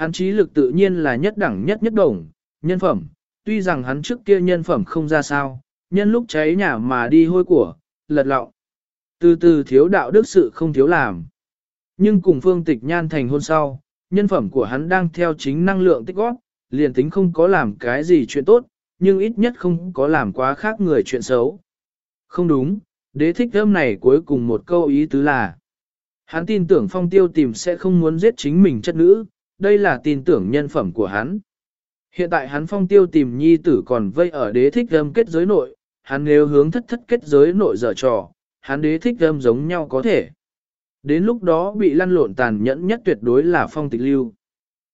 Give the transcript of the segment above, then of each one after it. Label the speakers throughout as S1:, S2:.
S1: Hắn trí lực tự nhiên là nhất đẳng nhất nhất đồng, nhân phẩm, tuy rằng hắn trước kia nhân phẩm không ra sao, nhân lúc cháy nhà mà đi hôi của, lật lọng. Từ từ thiếu đạo đức sự không thiếu làm. Nhưng cùng phương tịch nhan thành hôn sau, nhân phẩm của hắn đang theo chính năng lượng tích góp, liền tính không có làm cái gì chuyện tốt, nhưng ít nhất không có làm quá khác người chuyện xấu. Không đúng, đế thích thơm này cuối cùng một câu ý tứ là, hắn tin tưởng phong tiêu tìm sẽ không muốn giết chính mình chất nữ, đây là tin tưởng nhân phẩm của hắn. Hiện tại hắn phong tiêu tìm nhi tử còn vây ở đế thích âm kết giới nội, hắn nếu hướng thất thất kết giới nội dở trò, hắn đế thích âm giống nhau có thể. Đến lúc đó bị lăn lộn tàn nhẫn nhất tuyệt đối là phong tịch lưu.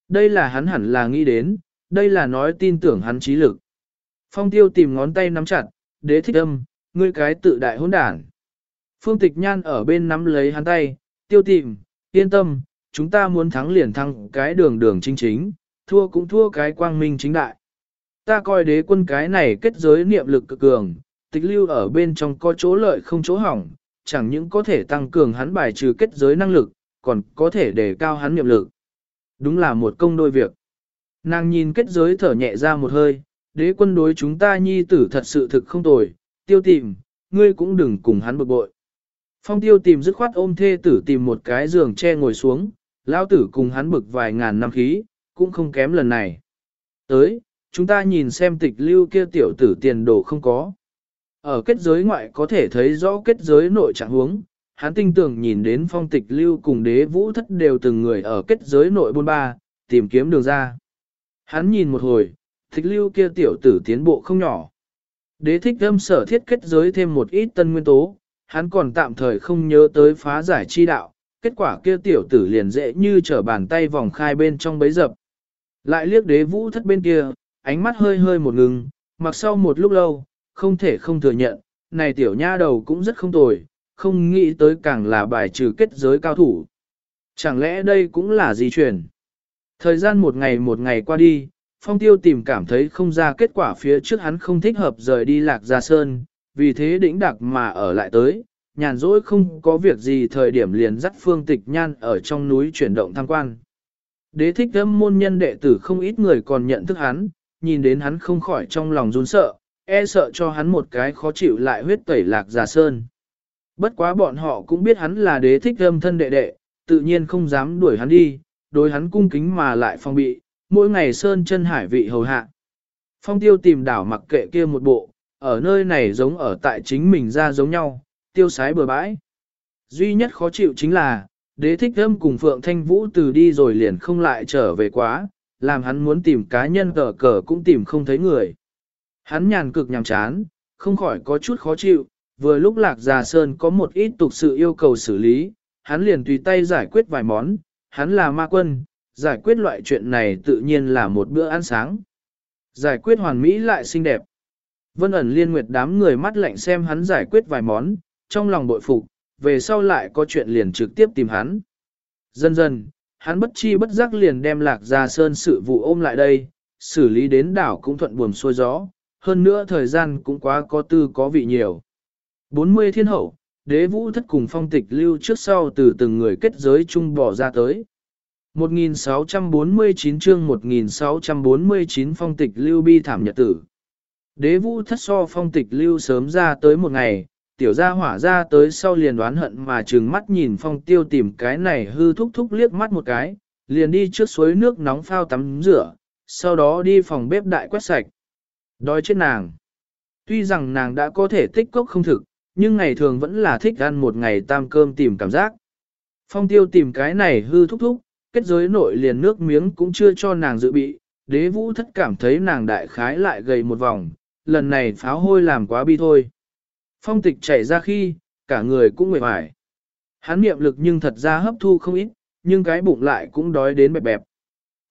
S1: Đây là hắn hẳn là nghĩ đến, đây là nói tin tưởng hắn trí lực. Phong tiêu tìm ngón tay nắm chặt, đế thích âm, ngươi cái tự đại hỗn đản. Phương tịch nhan ở bên nắm lấy hắn tay, tiêu tìm, yên tâm, chúng ta muốn thắng liền thắng cái đường đường chính chính, thua cũng thua cái quang minh chính đại. Ta coi đế quân cái này kết giới niệm lực cực cường, tịch lưu ở bên trong có chỗ lợi không chỗ hỏng, chẳng những có thể tăng cường hắn bài trừ kết giới năng lực, còn có thể đề cao hắn niệm lực. Đúng là một công đôi việc. Nàng nhìn kết giới thở nhẹ ra một hơi, đế quân đối chúng ta nhi tử thật sự thực không tồi, tiêu tìm, ngươi cũng đừng cùng hắn bực bội. Phong tiêu tìm dứt khoát ôm thê tử tìm một cái giường che ngồi xuống, lao tử cùng hắn bực vài ngàn năm khí, cũng không kém lần này. Tới, chúng ta nhìn xem tịch lưu kia tiểu tử tiền đồ không có. Ở kết giới ngoại có thể thấy rõ kết giới nội trạng huống, hắn tinh tưởng nhìn đến phong tịch lưu cùng đế vũ thất đều từng người ở kết giới nội bôn ba, tìm kiếm đường ra. Hắn nhìn một hồi, tịch lưu kia tiểu tử tiến bộ không nhỏ. Đế thích âm sở thiết kết giới thêm một ít tân nguyên tố, hắn còn tạm thời không nhớ tới phá giải chi đạo, kết quả kia tiểu tử liền dễ như trở bàn tay vòng khai bên trong bấy dập. Lại liếc đế vũ thất bên kia, ánh mắt hơi hơi một ngừng, mặc sau một lúc lâu, không thể không thừa nhận, này tiểu nha đầu cũng rất không tồi, không nghĩ tới càng là bài trừ kết giới cao thủ. Chẳng lẽ đây cũng là di chuyển? Thời gian một ngày một ngày qua đi, phong tiêu tìm cảm thấy không ra kết quả phía trước hắn không thích hợp rời đi lạc gia sơn, vì thế đỉnh đặc mà ở lại tới, nhàn rỗi không có việc gì thời điểm liền dắt phương tịch nhan ở trong núi chuyển động tham quan. Đế thích thâm môn nhân đệ tử không ít người còn nhận thức hắn, nhìn đến hắn không khỏi trong lòng run sợ, e sợ cho hắn một cái khó chịu lại huyết tẩy lạc giả sơn. Bất quá bọn họ cũng biết hắn là đế thích thâm thân đệ đệ, tự nhiên không dám đuổi hắn đi, đối hắn cung kính mà lại phong bị, mỗi ngày sơn chân hải vị hầu hạ. Phong tiêu tìm đảo mặc kệ kia một bộ, ở nơi này giống ở tại chính mình ra giống nhau, tiêu sái bừa bãi. Duy nhất khó chịu chính là, đế thích âm cùng Phượng Thanh Vũ từ đi rồi liền không lại trở về quá, làm hắn muốn tìm cá nhân cờ cờ cũng tìm không thấy người. Hắn nhàn cực nhàm chán, không khỏi có chút khó chịu, vừa lúc lạc già sơn có một ít tục sự yêu cầu xử lý, hắn liền tùy tay giải quyết vài món, hắn là ma quân, giải quyết loại chuyện này tự nhiên là một bữa ăn sáng. Giải quyết hoàn mỹ lại xinh đẹp. Vân ẩn liên nguyệt đám người mắt lạnh xem hắn giải quyết vài món, trong lòng bội phục, về sau lại có chuyện liền trực tiếp tìm hắn. Dần dần, hắn bất chi bất giác liền đem lạc ra sơn sự vụ ôm lại đây, xử lý đến đảo cũng thuận buồm xuôi gió, hơn nữa thời gian cũng quá có tư có vị nhiều. 40 thiên hậu, đế vũ thất cùng phong tịch lưu trước sau từ từng người kết giới chung bỏ ra tới. 1649 chương 1649 phong tịch lưu bi thảm nhật tử. Đế vũ thất so phong tịch lưu sớm ra tới một ngày, tiểu gia hỏa ra tới sau liền đoán hận mà trừng mắt nhìn phong tiêu tìm cái này hư thúc thúc liếc mắt một cái, liền đi trước suối nước nóng phao tắm rửa, sau đó đi phòng bếp đại quét sạch. Đói chết nàng. Tuy rằng nàng đã có thể tích cốc không thực, nhưng ngày thường vẫn là thích ăn một ngày tam cơm tìm cảm giác. Phong tiêu tìm cái này hư thúc thúc, kết giới nội liền nước miếng cũng chưa cho nàng dự bị, đế vũ thất cảm thấy nàng đại khái lại gầy một vòng, lần này pháo hôi làm quá bi thôi. Phong tịch chảy ra khi, cả người cũng mệt mỏi. Hắn niệm lực nhưng thật ra hấp thu không ít, nhưng cái bụng lại cũng đói đến bẹp bẹp.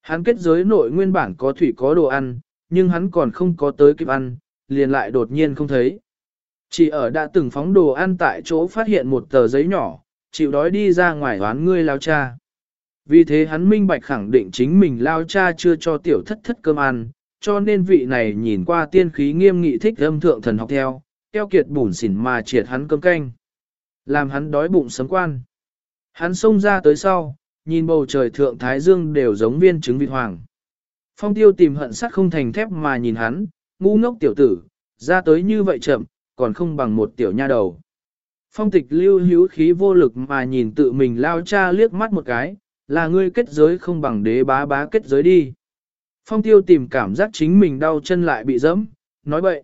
S1: Hắn kết giới nội nguyên bản có thủy có đồ ăn, nhưng hắn còn không có tới kịp ăn, liền lại đột nhiên không thấy. Chỉ ở đã từng phóng đồ ăn tại chỗ phát hiện một tờ giấy nhỏ, chịu đói đi ra ngoài đoán ngươi lao cha. Vì thế hắn minh bạch khẳng định chính mình lao cha chưa cho tiểu thất thất cơm ăn, cho nên vị này nhìn qua tiên khí nghiêm nghị thích âm thượng thần học theo, keo kiệt bùn xỉn mà triệt hắn cơm canh. Làm hắn đói bụng sấm quan. Hắn xông ra tới sau, nhìn bầu trời thượng thái dương đều giống viên trứng vịt hoàng. Phong tiêu tìm hận sắt không thành thép mà nhìn hắn, ngu ngốc tiểu tử, ra tới như vậy chậm, còn không bằng một tiểu nha đầu. Phong tịch lưu hữu khí vô lực mà nhìn tự mình lao cha liếc mắt một cái, là ngươi kết giới không bằng đế bá bá kết giới đi. Phong tiêu tìm cảm giác chính mình đau chân lại bị dẫm, nói bậy.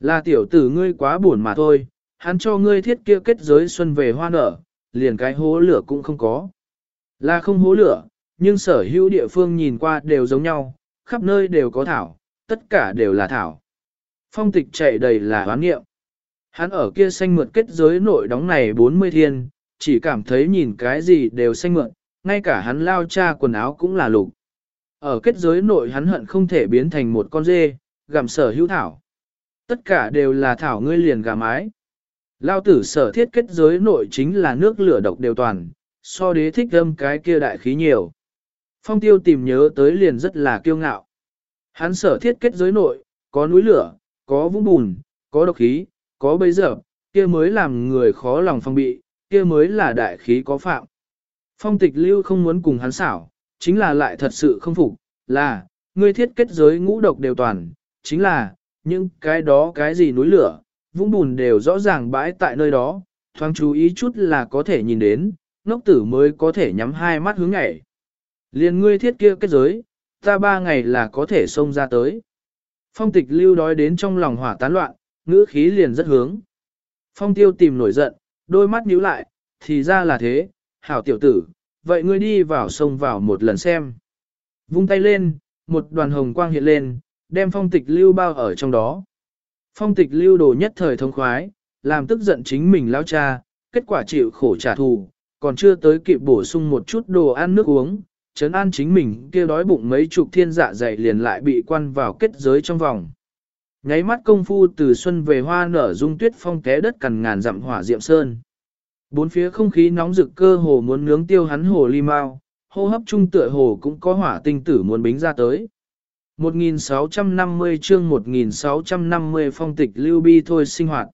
S1: Là tiểu tử ngươi quá buồn mà thôi, hắn cho ngươi thiết kia kết giới xuân về hoa nở, liền cái hố lửa cũng không có. Là không hố lửa, nhưng sở hữu địa phương nhìn qua đều giống nhau, khắp nơi đều có thảo, tất cả đều là thảo. Phong tịch chạy đầy là hoán nghiệm. Hắn ở kia xanh mượt kết giới nội đóng này 40 thiên, chỉ cảm thấy nhìn cái gì đều xanh mượt, ngay cả hắn lao cha quần áo cũng là lục. Ở kết giới nội hắn hận không thể biến thành một con dê, gặm sở hữu thảo. Tất cả đều là thảo ngươi liền gà mái. Lao tử sở thiết kết giới nội chính là nước lửa độc đều toàn, so đế thích âm cái kia đại khí nhiều. Phong tiêu tìm nhớ tới liền rất là kiêu ngạo. Hắn sở thiết kết giới nội, có núi lửa, có vũng bùn, có độc khí, có bấy giờ, kia mới làm người khó lòng phong bị, kia mới là đại khí có phạm. Phong tịch lưu không muốn cùng hắn xảo, chính là lại thật sự không phục, là, ngươi thiết kết giới ngũ độc đều toàn, chính là, những cái đó cái gì núi lửa, vũng bùn đều rõ ràng bãi tại nơi đó, thoáng chú ý chút là có thể nhìn đến, ngốc tử mới có thể nhắm hai mắt hướng nhảy. Liền ngươi thiết kia kết giới, ta ba ngày là có thể xông ra tới. Phong tịch lưu đói đến trong lòng hỏa tán loạn, ngữ khí liền rất hướng. Phong tiêu tìm nổi giận, đôi mắt nhíu lại, thì ra là thế, hảo tiểu tử, vậy ngươi đi vào sông vào một lần xem. Vung tay lên, một đoàn hồng quang hiện lên, đem phong tịch lưu bao ở trong đó. Phong tịch lưu đồ nhất thời thông khoái, làm tức giận chính mình lao cha, kết quả chịu khổ trả thù, còn chưa tới kịp bổ sung một chút đồ ăn nước uống, chấn an chính mình kia đói bụng mấy chục thiên dạ dày liền lại bị quan vào kết giới trong vòng. Nháy mắt công phu từ xuân về hoa nở dung tuyết phong té đất cằn ngàn dặm hỏa diệm sơn. Bốn phía không khí nóng rực cơ hồ muốn nướng tiêu hắn hồ ly mau, hô hấp trung tựa hồ cũng có hỏa tinh tử muốn bính ra tới. 1650 chương 1650 phong tịch lưu bi thôi sinh hoạt.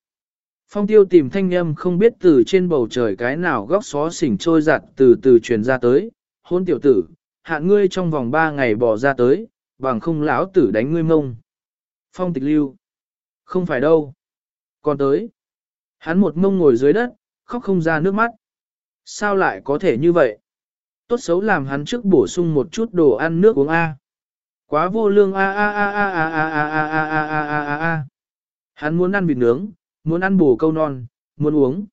S1: Phong tiêu tìm thanh âm không biết từ trên bầu trời cái nào góc xó xỉnh trôi giặt từ từ truyền ra tới, hôn tiểu tử, hạ ngươi trong vòng ba ngày bỏ ra tới, bằng không lão tử đánh ngươi mông. Phong tịch lưu. Không phải đâu. Còn tới. Hắn một mông ngồi dưới đất, khóc không ra nước mắt. Sao lại có thể như vậy? Tốt xấu làm hắn trước bổ sung một chút đồ ăn nước uống A. Quá vô lương A A A A A A A A A A A A A A. Hắn muốn ăn vịt nướng, muốn ăn bổ câu non, muốn uống.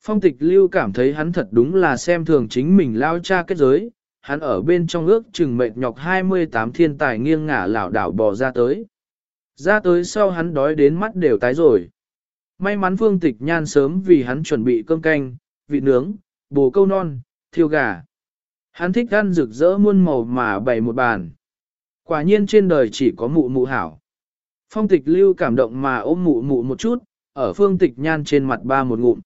S1: Phong tịch lưu cảm thấy hắn thật đúng là xem thường chính mình lao cha kết giới, hắn ở bên trong ước chừng mệt nhọc 28 thiên tài nghiêng ngả lảo đảo bò ra tới. Ra tới sau hắn đói đến mắt đều tái rồi. May mắn phương tịch nhan sớm vì hắn chuẩn bị cơm canh, vị nướng, bồ câu non, thiêu gà. Hắn thích ăn rực rỡ muôn màu mà bày một bàn. Quả nhiên trên đời chỉ có mụ mụ hảo. Phong tịch lưu cảm động mà ôm mụ mụ một chút, ở phương tịch nhan trên mặt ba một ngụm.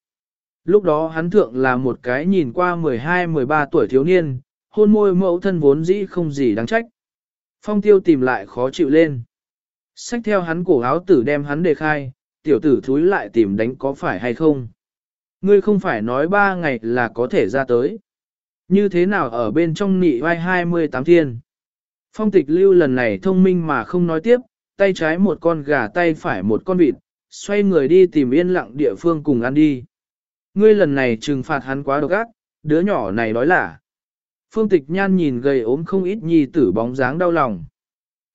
S1: Lúc đó hắn thượng là một cái nhìn qua 12-13 tuổi thiếu niên, hôn môi mẫu thân vốn dĩ không gì đáng trách. Phong tiêu tìm lại khó chịu lên. Xách theo hắn cổ áo tử đem hắn đề khai, tiểu tử thúi lại tìm đánh có phải hay không. Ngươi không phải nói ba ngày là có thể ra tới. Như thế nào ở bên trong nị vai 28 thiên. Phong tịch lưu lần này thông minh mà không nói tiếp, tay trái một con gà tay phải một con vịt, xoay người đi tìm yên lặng địa phương cùng ăn đi. Ngươi lần này trừng phạt hắn quá độc ác, đứa nhỏ này nói là. Phương tịch nhan nhìn gầy ốm không ít nhi tử bóng dáng đau lòng.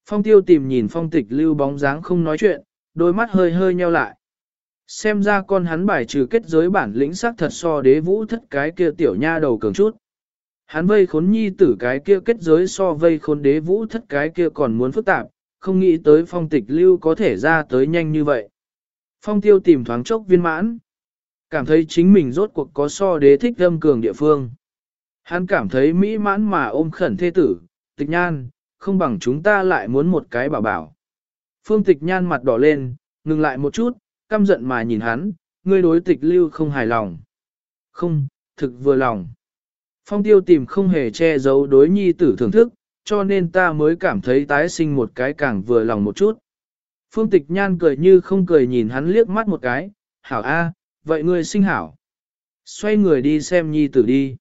S1: Phong tiêu tìm nhìn phong tịch lưu bóng dáng không nói chuyện, đôi mắt hơi hơi nheo lại. Xem ra con hắn bài trừ kết giới bản lĩnh sắc thật so đế vũ thất cái kia tiểu nha đầu cường chút. Hắn vây khốn nhi tử cái kia kết giới so vây khốn đế vũ thất cái kia còn muốn phức tạp, không nghĩ tới phong tịch lưu có thể ra tới nhanh như vậy. Phong tiêu tìm thoáng chốc viên mãn. Cảm thấy chính mình rốt cuộc có so đế thích âm cường địa phương. Hắn cảm thấy mỹ mãn mà ôm khẩn thê tử, tịch nhan, không bằng chúng ta lại muốn một cái bảo bảo. Phương tịch nhan mặt đỏ lên, ngừng lại một chút, căm giận mà nhìn hắn, ngươi đối tịch lưu không hài lòng. Không, thực vừa lòng. Phong tiêu tìm không hề che giấu đối nhi tử thưởng thức, cho nên ta mới cảm thấy tái sinh một cái càng vừa lòng một chút. Phương tịch nhan cười như không cười nhìn hắn liếc mắt một cái, hảo a, vậy ngươi sinh hảo. Xoay người đi xem nhi tử đi.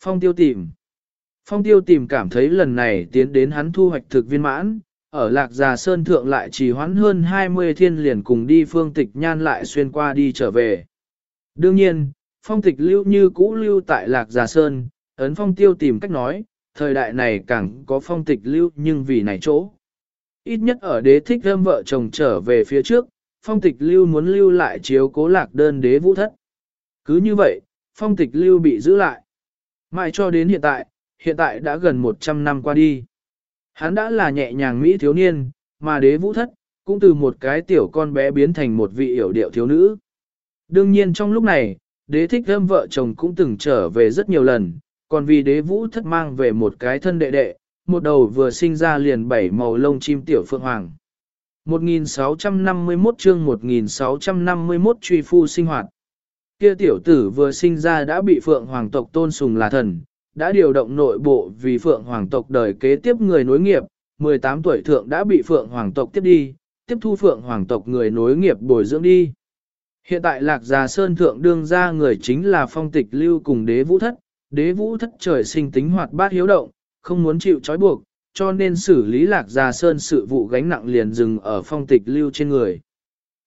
S1: Phong tiêu tìm. Phong tiêu tìm cảm thấy lần này tiến đến hắn thu hoạch thực viên mãn, ở lạc già sơn thượng lại chỉ hoãn hơn 20 thiên liền cùng đi phương tịch nhan lại xuyên qua đi trở về. Đương nhiên, phong tịch lưu như cũ lưu tại lạc già sơn, ấn phong tiêu tìm cách nói, thời đại này càng có phong tịch lưu nhưng vì này chỗ. Ít nhất ở đế thích thơm vợ chồng trở về phía trước, phong tịch lưu muốn lưu lại chiếu cố lạc đơn đế vũ thất. Cứ như vậy, phong tịch lưu bị giữ lại. Mãi cho đến hiện tại, hiện tại đã gần 100 năm qua đi. Hắn đã là nhẹ nhàng Mỹ thiếu niên, mà đế vũ thất, cũng từ một cái tiểu con bé biến thành một vị hiểu điệu thiếu nữ. Đương nhiên trong lúc này, đế thích thơm vợ chồng cũng từng trở về rất nhiều lần, còn vì đế vũ thất mang về một cái thân đệ đệ, một đầu vừa sinh ra liền bảy màu lông chim tiểu phượng hoàng. 1651 chương 1651 truy phu sinh hoạt. Kia tiểu tử vừa sinh ra đã bị phượng hoàng tộc tôn sùng là thần, đã điều động nội bộ vì phượng hoàng tộc đời kế tiếp người nối nghiệp, 18 tuổi thượng đã bị phượng hoàng tộc tiếp đi, tiếp thu phượng hoàng tộc người nối nghiệp bồi dưỡng đi. Hiện tại lạc già sơn thượng đương ra người chính là phong tịch lưu cùng đế vũ thất, đế vũ thất trời sinh tính hoạt bát hiếu động, không muốn chịu trói buộc, cho nên xử lý lạc già sơn sự vụ gánh nặng liền dừng ở phong tịch lưu trên người.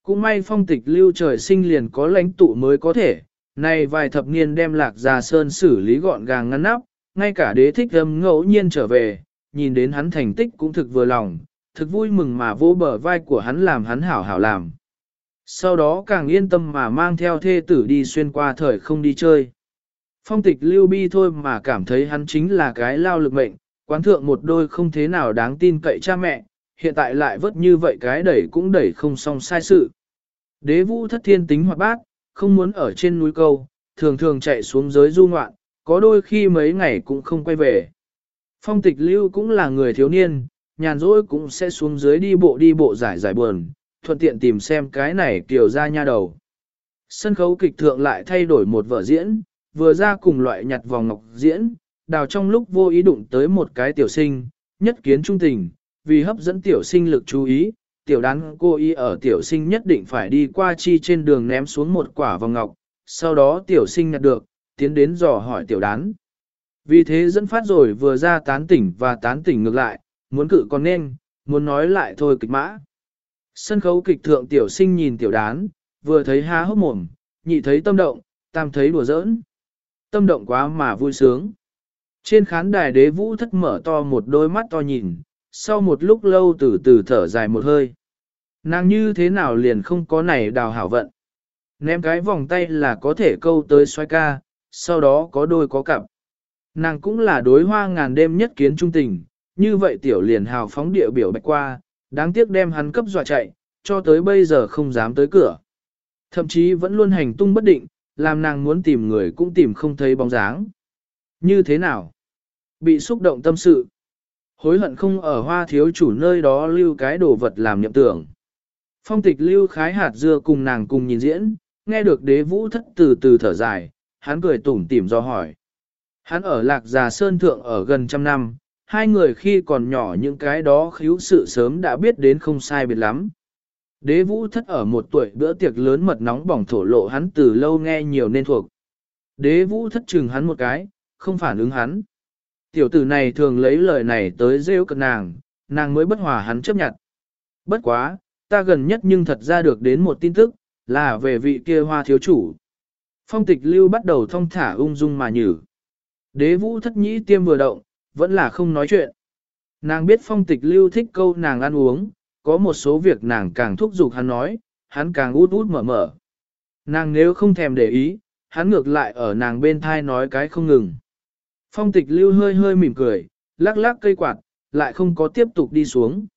S1: Cũng may phong tịch lưu trời sinh liền có lãnh tụ mới có thể, này vài thập niên đem lạc gia sơn xử lý gọn gàng ngăn nắp, ngay cả đế thích âm ngẫu nhiên trở về, nhìn đến hắn thành tích cũng thực vừa lòng, thực vui mừng mà vỗ bờ vai của hắn làm hắn hảo hảo làm. Sau đó càng yên tâm mà mang theo thê tử đi xuyên qua thời không đi chơi. Phong tịch lưu bi thôi mà cảm thấy hắn chính là cái lao lực mệnh, quán thượng một đôi không thế nào đáng tin cậy cha mẹ, hiện tại lại vất như vậy cái đẩy cũng đẩy không xong sai sự. Đế vũ thất thiên tính hoạt bát, không muốn ở trên núi câu, thường thường chạy xuống giới du ngoạn, có đôi khi mấy ngày cũng không quay về. Phong tịch lưu cũng là người thiếu niên, nhàn rỗi cũng sẽ xuống dưới đi bộ đi bộ giải giải buồn, thuận tiện tìm xem cái này kiểu ra nha đầu. Sân khấu kịch thượng lại thay đổi một vở diễn, vừa ra cùng loại nhặt vòng ngọc diễn, đào trong lúc vô ý đụng tới một cái tiểu sinh, nhất kiến trung tình, vì hấp dẫn tiểu sinh lực chú ý, tiểu đán cô y ở tiểu sinh nhất định phải đi qua chi trên đường ném xuống một quả vòng ngọc, sau đó tiểu sinh nhặt được, tiến đến dò hỏi tiểu đán. Vì thế dẫn phát rồi vừa ra tán tỉnh và tán tỉnh ngược lại, muốn cự còn nên, muốn nói lại thôi kịch mã. Sân khấu kịch thượng tiểu sinh nhìn tiểu đán, vừa thấy há hốc mồm, nhị thấy tâm động, tam thấy đùa giỡn. Tâm động quá mà vui sướng. Trên khán đài đế vũ thất mở to một đôi mắt to nhìn, sau một lúc lâu từ từ thở dài một hơi. Nàng như thế nào liền không có này đào hảo vận. Ném cái vòng tay là có thể câu tới xoay ca, sau đó có đôi có cặp. Nàng cũng là đối hoa ngàn đêm nhất kiến trung tình, như vậy tiểu liền hào phóng địa biểu bạch qua, đáng tiếc đem hắn cấp dọa chạy, cho tới bây giờ không dám tới cửa. Thậm chí vẫn luôn hành tung bất định, làm nàng muốn tìm người cũng tìm không thấy bóng dáng. Như thế nào? Bị xúc động tâm sự. Hối hận không ở hoa thiếu chủ nơi đó lưu cái đồ vật làm nhậm tưởng. Phong tịch lưu khái hạt dưa cùng nàng cùng nhìn diễn, nghe được đế vũ thất từ từ thở dài, hắn cười tủm tỉm do hỏi. Hắn ở lạc già sơn thượng ở gần trăm năm, hai người khi còn nhỏ những cái đó khíu sự sớm đã biết đến không sai biệt lắm. Đế vũ thất ở một tuổi bữa tiệc lớn mật nóng bỏng thổ lộ hắn từ lâu nghe nhiều nên thuộc. Đế vũ thất chừng hắn một cái, không phản ứng hắn. Tiểu tử này thường lấy lời này tới rêu cận nàng, nàng mới bất hòa hắn chấp nhận. Bất quá, ta gần nhất nhưng thật ra được đến một tin tức, là về vị kia hoa thiếu chủ. Phong tịch lưu bắt đầu thong thả ung dung mà nhử. Đế vũ thất nhĩ tiêm vừa động, vẫn là không nói chuyện. Nàng biết phong tịch lưu thích câu nàng ăn uống, có một số việc nàng càng thúc giục hắn nói, hắn càng út út mở mở. Nàng nếu không thèm để ý, hắn ngược lại ở nàng bên thai nói cái không ngừng. Phong tịch lưu hơi hơi mỉm cười, lắc lắc cây quạt, lại không có tiếp tục đi xuống.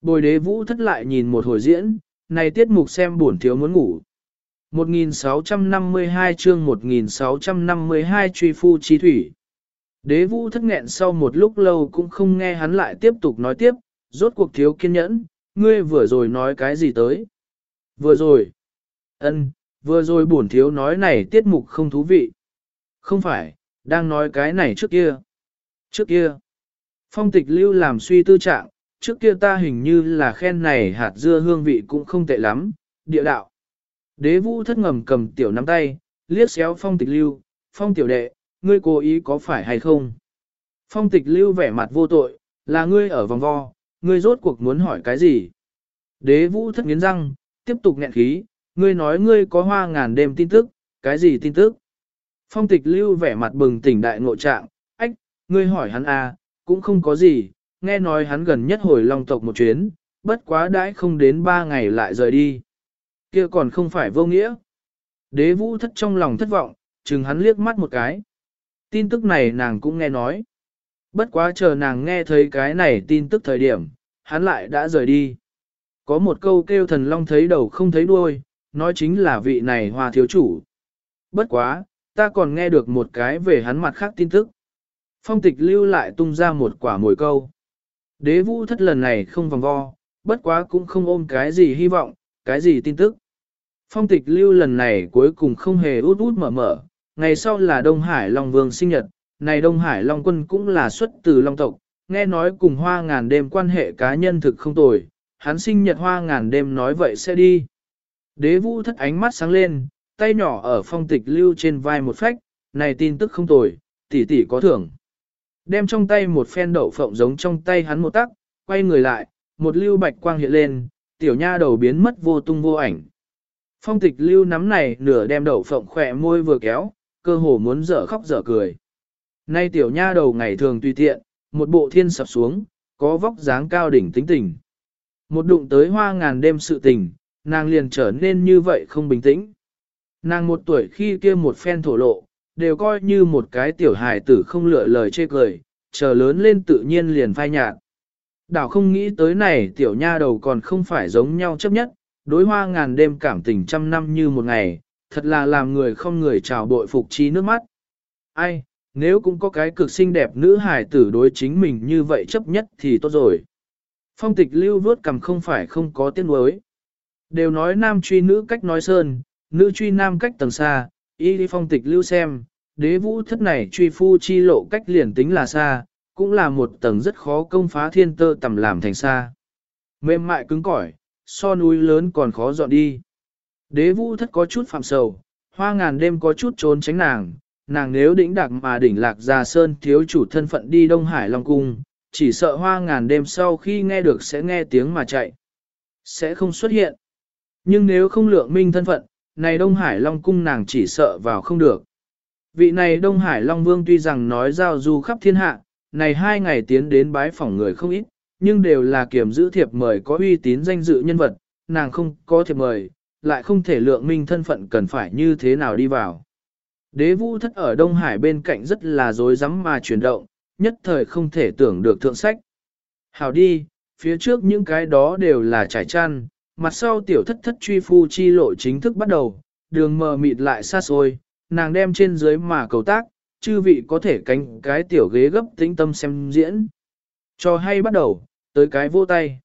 S1: Bồi đế vũ thất lại nhìn một hồi diễn, này tiết mục xem buồn thiếu muốn ngủ. 1652 chương 1652 truy phu chi thủy. Đế vũ thất nghẹn sau một lúc lâu cũng không nghe hắn lại tiếp tục nói tiếp, rốt cuộc thiếu kiên nhẫn, ngươi vừa rồi nói cái gì tới. Vừa rồi. ân, vừa rồi bổn thiếu nói này tiết mục không thú vị. Không phải, đang nói cái này trước kia. Trước kia. Phong tịch lưu làm suy tư trạng, trước kia ta hình như là khen này hạt dưa hương vị cũng không tệ lắm, địa đạo. Đế vũ thất ngầm cầm tiểu nắm tay, liếc xéo phong tịch lưu, phong tiểu đệ, ngươi cố ý có phải hay không? Phong tịch lưu vẻ mặt vô tội, là ngươi ở vòng vo, ngươi rốt cuộc muốn hỏi cái gì? Đế vũ thất nghiến răng, tiếp tục nghẹn khí, ngươi nói ngươi có hoa ngàn đêm tin tức, cái gì tin tức? Phong tịch lưu vẻ mặt bừng tỉnh đại ngộ trạng, ách, ngươi hỏi hắn à, cũng không có gì, nghe nói hắn gần nhất hồi long tộc một chuyến, bất quá đãi không đến ba ngày lại rời đi. kia còn không phải vô nghĩa. Đế vũ thất trong lòng thất vọng, chừng hắn liếc mắt một cái. Tin tức này nàng cũng nghe nói. Bất quá chờ nàng nghe thấy cái này tin tức thời điểm, hắn lại đã rời đi. Có một câu kêu thần long thấy đầu không thấy đuôi, nói chính là vị này hoa thiếu chủ. Bất quá, ta còn nghe được một cái về hắn mặt khác tin tức. Phong tịch lưu lại tung ra một quả mồi câu. Đế vũ thất lần này không vòng vo, bất quá cũng không ôm cái gì hy vọng, cái gì tin tức. Phong tịch lưu lần này cuối cùng không hề út út mở mở, ngày sau là Đông Hải Long Vương sinh nhật, này Đông Hải Long Quân cũng là xuất từ Long tộc, nghe nói cùng hoa ngàn đêm quan hệ cá nhân thực không tồi, hắn sinh nhật hoa ngàn đêm nói vậy sẽ đi. Đế vũ thất ánh mắt sáng lên, tay nhỏ ở phong tịch lưu trên vai một phách, này tin tức không tồi, tỷ tỷ có thưởng. Đem trong tay một phen đậu phộng giống trong tay hắn một tắc, quay người lại, một lưu bạch quang hiện lên, tiểu nha đầu biến mất vô tung vô ảnh. Phong tịch lưu nắm này nửa đem đậu phộng khỏe môi vừa kéo, cơ hồ muốn dở khóc dở cười. Nay tiểu nha đầu ngày thường tùy tiện, một bộ thiên sập xuống, có vóc dáng cao đỉnh tính tình. Một đụng tới hoa ngàn đêm sự tình, nàng liền trở nên như vậy không bình tĩnh. Nàng một tuổi khi kia một phen thổ lộ, đều coi như một cái tiểu hài tử không lựa lời chê cười, chờ lớn lên tự nhiên liền phai nhạt. Đảo không nghĩ tới này tiểu nha đầu còn không phải giống nhau chấp nhất, đối hoa ngàn đêm cảm tình trăm năm như một ngày, thật là làm người không người chào bội phục trí nước mắt. Ai, nếu cũng có cái cực xinh đẹp nữ hài tử đối chính mình như vậy chấp nhất thì tốt rồi. Phong tịch lưu vớt cầm không phải không có tiếng đối. Đều nói nam truy nữ cách nói sơn, nữ truy nam cách tầng xa, y đi phong tịch lưu xem, đế vũ thất này truy phu chi lộ cách liền tính là xa, cũng là một tầng rất khó công phá thiên tơ tầm làm thành xa. Mềm mại cứng cỏi, so núi lớn còn khó dọn đi. Đế vũ thất có chút phạm sầu, hoa ngàn đêm có chút trốn tránh nàng, nàng nếu đỉnh đặc mà đỉnh lạc già sơn thiếu chủ thân phận đi Đông Hải Long Cung, chỉ sợ hoa ngàn đêm sau khi nghe được sẽ nghe tiếng mà chạy. Sẽ không xuất hiện. Nhưng nếu không lượng minh thân phận, này Đông Hải Long Cung nàng chỉ sợ vào không được. Vị này Đông Hải Long Vương tuy rằng nói giao du khắp thiên hạ, này hai ngày tiến đến bái phỏng người không ít, nhưng đều là kiểm giữ thiệp mời có uy tín danh dự nhân vật, nàng không có thiệp mời, lại không thể lượng minh thân phận cần phải như thế nào đi vào. Đế vũ thất ở Đông Hải bên cạnh rất là dối rắm mà chuyển động, nhất thời không thể tưởng được thượng sách. Hảo đi, phía trước những cái đó đều là trải chăn, mặt sau tiểu thất thất truy phu chi lộ chính thức bắt đầu, đường mờ mịt lại xa xôi, nàng đem trên dưới mà cầu tác, chư vị có thể cánh cái tiểu ghế gấp tĩnh tâm xem diễn. Cho hay bắt đầu, tới cái vô tay.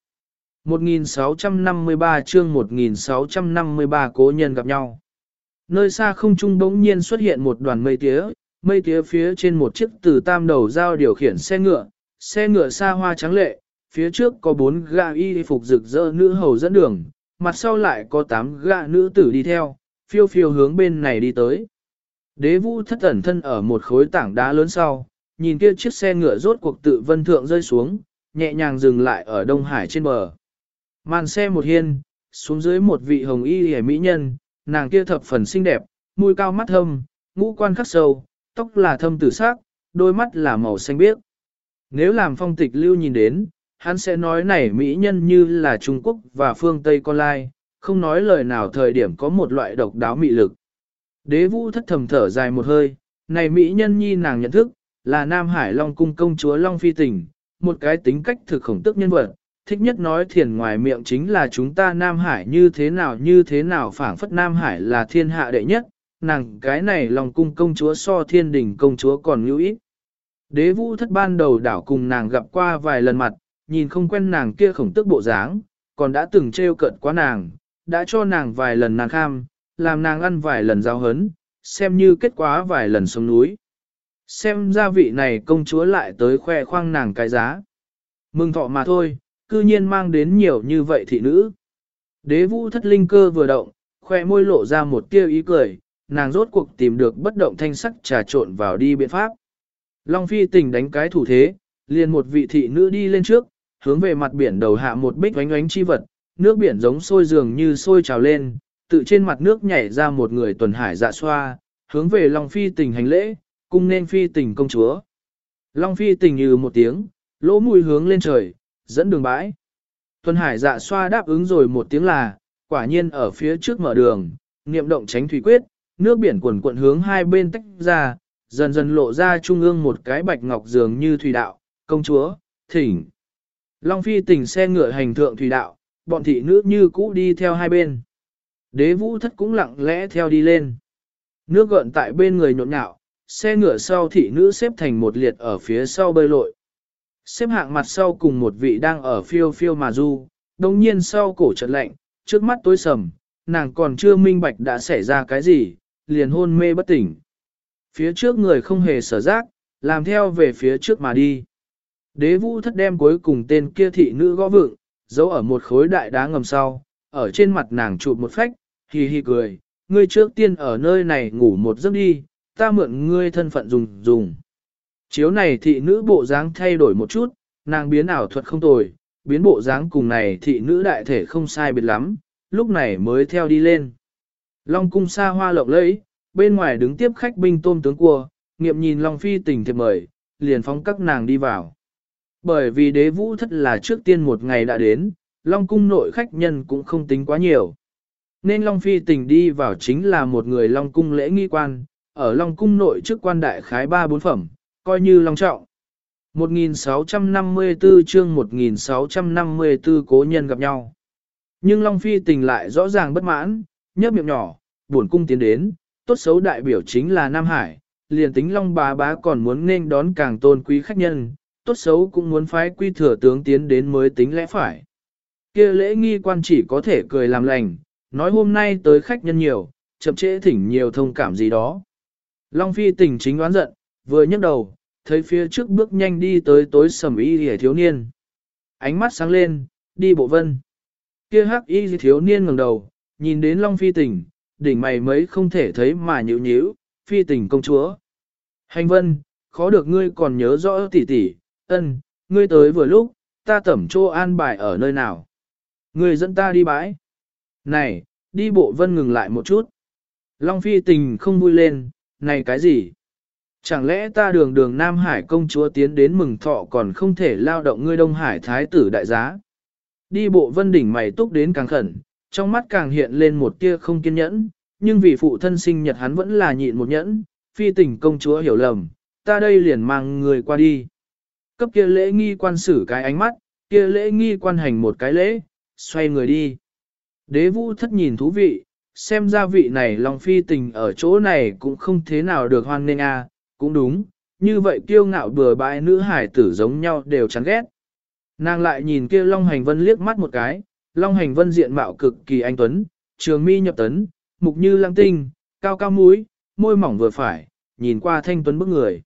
S1: 1653 chương 1653 cố nhân gặp nhau. Nơi xa không trung bỗng nhiên xuất hiện một đoàn mây tía, mây tía phía trên một chiếc từ tam đầu giao điều khiển xe ngựa, xe ngựa xa hoa trắng lệ, phía trước có bốn gã y phục rực rỡ nữ hầu dẫn đường, mặt sau lại có tám gã nữ tử đi theo, phiêu phiêu hướng bên này đi tới. Đế vũ thất ẩn thân ở một khối tảng đá lớn sau, nhìn kia chiếc xe ngựa rốt cuộc tự vân thượng rơi xuống, nhẹ nhàng dừng lại ở Đông Hải trên bờ. Màn xe một hiên, xuống dưới một vị hồng y hề mỹ nhân, nàng kia thập phần xinh đẹp, mũi cao mắt thâm, ngũ quan khắc sâu, tóc là thâm tử sắc, đôi mắt là màu xanh biếc. Nếu làm phong tịch lưu nhìn đến, hắn sẽ nói này mỹ nhân như là Trung Quốc và phương Tây con lai, không nói lời nào thời điểm có một loại độc đáo mị lực. Đế vũ thất thầm thở dài một hơi, này mỹ nhân nhi nàng nhận thức, là Nam Hải Long cung công chúa Long Phi Tình, một cái tính cách thực khổng tức nhân vật, thích nhất nói thiền ngoài miệng chính là chúng ta Nam Hải như thế nào như thế nào phảng phất Nam Hải là thiên hạ đệ nhất, nàng cái này Long cung công chúa so thiên đình công chúa còn lưu ít. Đế vũ thất ban đầu đảo cùng nàng gặp qua vài lần mặt, nhìn không quen nàng kia khổng tức bộ dáng, còn đã từng trêu cận quá nàng, đã cho nàng vài lần nàng kham, làm nàng ăn vài lần giao hấn, xem như kết quả vài lần xuống núi. Xem ra vị này công chúa lại tới khoe khoang nàng cái giá. Mừng thọ mà thôi, cư nhiên mang đến nhiều như vậy thị nữ. Đế vũ thất linh cơ vừa động, khoe môi lộ ra một tia ý cười, nàng rốt cuộc tìm được bất động thanh sắc trà trộn vào đi biện pháp. Long Phi tình đánh cái thủ thế, liền một vị thị nữ đi lên trước, hướng về mặt biển đầu hạ một bích oánh oánh chi vật, nước biển giống sôi dường như sôi trào lên, tự trên mặt nước nhảy ra một người tuần hải dạ xoa, hướng về Long Phi tình hành lễ, cung nên Phi tình công chúa. Long Phi tình như một tiếng, lỗ mùi hướng lên trời, dẫn đường bãi. Tuần hải dạ xoa đáp ứng rồi một tiếng là, quả nhiên ở phía trước mở đường, niệm động tránh thủy quyết, nước biển cuồn cuộn hướng hai bên tách ra, dần dần lộ ra trung ương một cái bạch ngọc dường như thủy đạo, công chúa, thỉnh. Long Phi tỉnh xe ngựa hành thượng thủy đạo, bọn thị nữ như cũ đi theo hai bên. Đế vũ thất cũng lặng lẽ theo đi lên. Nước gợn tại bên người nhộn nhạo, xe ngựa sau thị nữ xếp thành một liệt ở phía sau bơi lội. Xếp hạng mặt sau cùng một vị đang ở phiêu phiêu mà du, đồng nhiên sau cổ chợt lạnh, trước mắt tối sầm, nàng còn chưa minh bạch đã xảy ra cái gì, liền hôn mê bất tỉnh. Phía trước người không hề sở giác, làm theo về phía trước mà đi. Đế vũ thất đem cuối cùng tên kia thị nữ gõ vượng giấu ở một khối đại đá ngầm sau, ở trên mặt nàng chụp một phách, hì hì cười, ngươi trước tiên ở nơi này ngủ một giấc đi, ta mượn ngươi thân phận dùng dùng. Chiếu này thị nữ bộ dáng thay đổi một chút, nàng biến ảo thuật không tồi, biến bộ dáng cùng này thị nữ đại thể không sai biệt lắm, lúc này mới theo đi lên. Long cung xa hoa lộng lẫy, bên ngoài đứng tiếp khách binh tôm tướng cua, nghiệm nhìn Long Phi tình thiệp mời, liền phóng các nàng đi vào. Bởi vì đế vũ thất là trước tiên một ngày đã đến, Long cung nội khách nhân cũng không tính quá nhiều. Nên Long Phi tình đi vào chính là một người Long cung lễ nghi quan, ở Long cung nội chức quan đại khái ba bốn phẩm, coi như Long trọng. 1654 chương 1654 cố nhân gặp nhau. Nhưng Long Phi tình lại rõ ràng bất mãn, nhấp miệng nhỏ, buồn cung tiến đến, tốt xấu đại biểu chính là Nam Hải, liền tính Long bá bá còn muốn nên đón càng tôn quý khách nhân, tốt xấu cũng muốn phái quy thừa tướng tiến đến mới tính lẽ phải. kia lễ nghi quan chỉ có thể cười làm lành, nói hôm nay tới khách nhân nhiều, chậm trễ thỉnh nhiều thông cảm gì đó. Long Phi tỉnh chính đoán giận, vừa nhấc đầu, thấy phía trước bước nhanh đi tới tối sầm y hề thiếu niên. Ánh mắt sáng lên, đi bộ vân. Kia hắc y thiếu niên ngẩng đầu, nhìn đến Long Phi tỉnh, đỉnh mày mấy không thể thấy mà nhịu nhíu, Phi tỉnh công chúa. Hành vân, khó được ngươi còn nhớ rõ tỉ tỉ, ân, ngươi tới vừa lúc, ta tẩm chô an bài ở nơi nào. Ngươi dẫn ta đi bãi. Này, đi bộ vân ngừng lại một chút. Long phi tình không vui lên, này cái gì? Chẳng lẽ ta đường đường Nam Hải công chúa tiến đến mừng thọ còn không thể lao động ngươi Đông Hải thái tử đại giá? Đi bộ vân đỉnh mày túc đến càng khẩn, trong mắt càng hiện lên một tia không kiên nhẫn, nhưng vì phụ thân sinh nhật hắn vẫn là nhịn một nhẫn, phi tình công chúa hiểu lầm, ta đây liền mang người qua đi. Cấp kia lễ nghi quan xử cái ánh mắt, kia lễ nghi quan hành một cái lễ, xoay người đi. Đế vũ thất nhìn thú vị, xem ra vị này lòng phi tình ở chỗ này cũng không thế nào được hoan nên a, à, cũng đúng, như vậy kiêu ngạo bừa bãi nữ hải tử giống nhau đều chán ghét. Nàng lại nhìn kia Long Hành Vân liếc mắt một cái, Long Hành Vân diện mạo cực kỳ anh tuấn, trường mi nhập tấn, mục như lăng tinh, cao cao mũi, môi mỏng vừa phải, nhìn qua thanh tuấn bức người.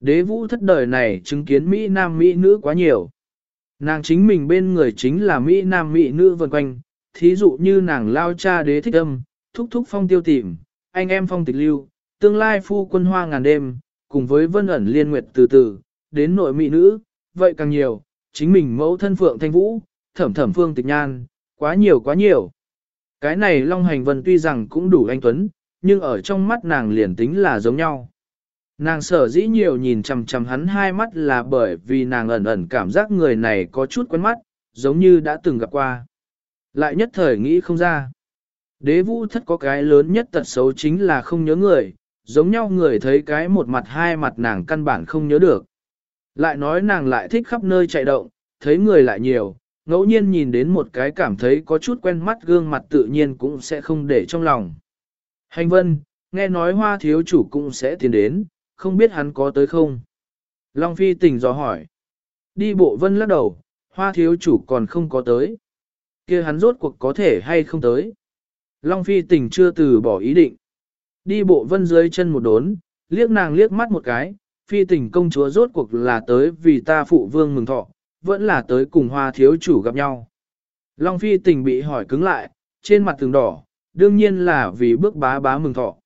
S1: Đế vũ thất đời này chứng kiến Mỹ Nam Mỹ nữ quá nhiều. Nàng chính mình bên người chính là Mỹ Nam Mỹ nữ vần quanh, thí dụ như nàng lao cha đế thích âm, thúc thúc phong tiêu tìm, anh em phong tịch lưu, tương lai phu quân hoa ngàn đêm, cùng với vân ẩn liên nguyệt từ từ, đến nội mỹ nữ, vậy càng nhiều, chính mình mẫu thân phượng thanh vũ, thẩm thẩm phương tịch nhan, quá nhiều quá nhiều. Cái này Long Hành Vân tuy rằng cũng đủ anh Tuấn, nhưng ở trong mắt nàng liền tính là giống nhau. Nàng sở dĩ nhiều nhìn chằm chằm hắn hai mắt là bởi vì nàng ẩn ẩn cảm giác người này có chút quen mắt, giống như đã từng gặp qua. Lại nhất thời nghĩ không ra. Đế vũ thất có cái lớn nhất tật xấu chính là không nhớ người, giống nhau người thấy cái một mặt hai mặt nàng căn bản không nhớ được. Lại nói nàng lại thích khắp nơi chạy động, thấy người lại nhiều, ngẫu nhiên nhìn đến một cái cảm thấy có chút quen mắt gương mặt tự nhiên cũng sẽ không để trong lòng. Hành vân, nghe nói hoa thiếu chủ cũng sẽ tiến đến, không biết hắn có tới không? Long Phi tỉnh dò hỏi. Đi bộ vân lắc đầu, hoa thiếu chủ còn không có tới. kia hắn rốt cuộc có thể hay không tới? Long Phi tỉnh chưa từ bỏ ý định. Đi bộ vân dưới chân một đốn, liếc nàng liếc mắt một cái, phi tình công chúa rốt cuộc là tới vì ta phụ vương mừng thọ, vẫn là tới cùng hoa thiếu chủ gặp nhau. Long phi tình bị hỏi cứng lại, trên mặt tường đỏ, đương nhiên là vì bước bá bá mừng thọ.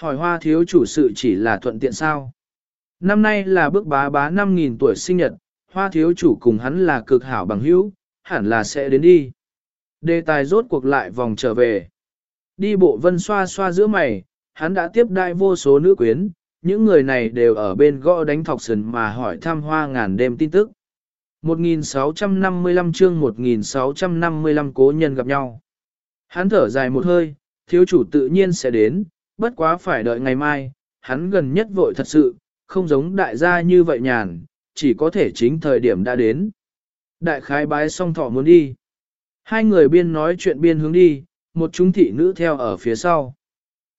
S1: Hỏi hoa thiếu chủ sự chỉ là thuận tiện sao? Năm nay là bước bá bá 5.000 tuổi sinh nhật, hoa thiếu chủ cùng hắn là cực hảo bằng hữu, hẳn là sẽ đến đi. Đề tài rốt cuộc lại vòng trở về. Đi bộ vân xoa xoa giữa mày, hắn đã tiếp đại vô số nữ quyến, những người này đều ở bên gõ đánh thọc sần mà hỏi thăm hoa ngàn đêm tin tức. 1655 chương 1655 cố nhân gặp nhau. Hắn thở dài một hơi, thiếu chủ tự nhiên sẽ đến, bất quá phải đợi ngày mai, hắn gần nhất vội thật sự, không giống đại gia như vậy nhàn, chỉ có thể chính thời điểm đã đến. Đại khái bái xong thọ muốn đi. Hai người biên nói chuyện biên hướng đi, một chúng thị nữ theo ở phía sau.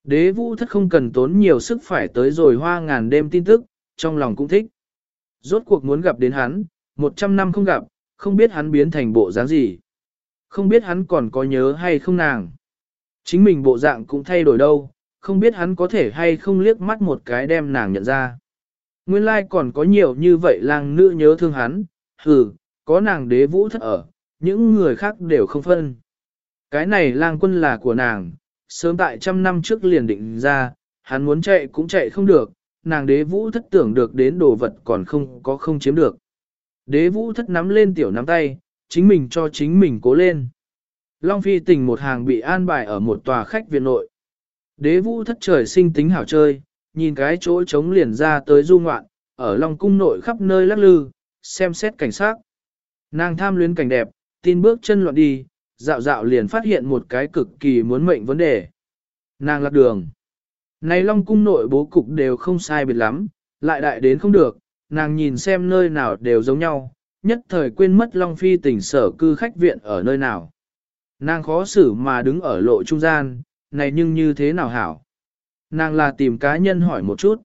S1: Đế vũ thất không cần tốn nhiều sức phải tới rồi hoa ngàn đêm tin tức, trong lòng cũng thích. Rốt cuộc muốn gặp đến hắn, một trăm năm không gặp, không biết hắn biến thành bộ dáng gì. Không biết hắn còn có nhớ hay không nàng. Chính mình bộ dạng cũng thay đổi đâu, không biết hắn có thể hay không liếc mắt một cái đem nàng nhận ra. Nguyên lai like còn có nhiều như vậy lang nữ nhớ thương hắn, hừ, có nàng đế vũ thất ở, những người khác đều không phân. Cái này lang quân là của nàng, sớm tại trăm năm trước liền định ra, hắn muốn chạy cũng chạy không được, nàng đế vũ thất tưởng được đến đồ vật còn không có không chiếm được. Đế vũ thất nắm lên tiểu nắm tay, chính mình cho chính mình cố lên. Long phi tình một hàng bị an bài ở một tòa khách viện nội. Đế vũ thất trời sinh tính hảo chơi, nhìn cái chỗ trống liền ra tới du ngoạn, ở Long cung nội khắp nơi lắc lư, xem xét cảnh sát. Nàng tham luyến cảnh đẹp, tin bước chân loạn đi, dạo dạo liền phát hiện một cái cực kỳ muốn mệnh vấn đề. Nàng lạc đường. Này Long cung nội bố cục đều không sai biệt lắm, lại đại đến không được, nàng nhìn xem nơi nào đều giống nhau, nhất thời quên mất Long Phi tỉnh sở cư khách viện ở nơi nào. Nàng khó xử mà đứng ở lộ trung gian, này nhưng như thế nào hảo? Nàng là tìm cá nhân hỏi một chút.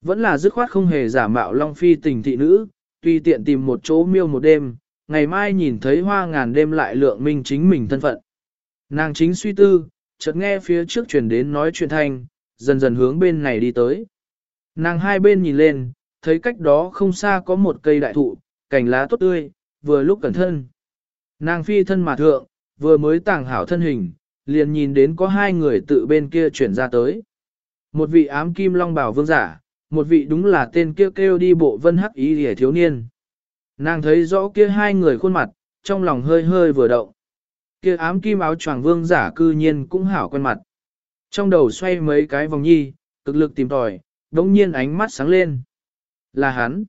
S1: Vẫn là dứt khoát không hề giả mạo Long Phi tình thị nữ, tùy tiện tìm một chỗ miêu một đêm, ngày mai nhìn thấy hoa ngàn đêm lại lượng minh chính mình thân phận. Nàng chính suy tư, chợt nghe phía trước truyền đến nói chuyện thanh, dần dần hướng bên này đi tới. Nàng hai bên nhìn lên, thấy cách đó không xa có một cây đại thụ, cành lá tốt tươi, vừa lúc cẩn thân. Nàng phi thân mà thượng, vừa mới tàng hảo thân hình, liền nhìn đến có hai người tự bên kia chuyển ra tới. Một vị ám kim long bảo vương giả, một vị đúng là tên kia kêu, kêu đi bộ vân hắc ý hề thiếu niên. Nàng thấy rõ kia hai người khuôn mặt, trong lòng hơi hơi vừa động. Kia ám kim áo choàng vương giả cư nhiên cũng hảo quen mặt. Trong đầu xoay mấy cái vòng nhi, cực lực tìm tòi, đống nhiên ánh mắt sáng lên. Là hắn.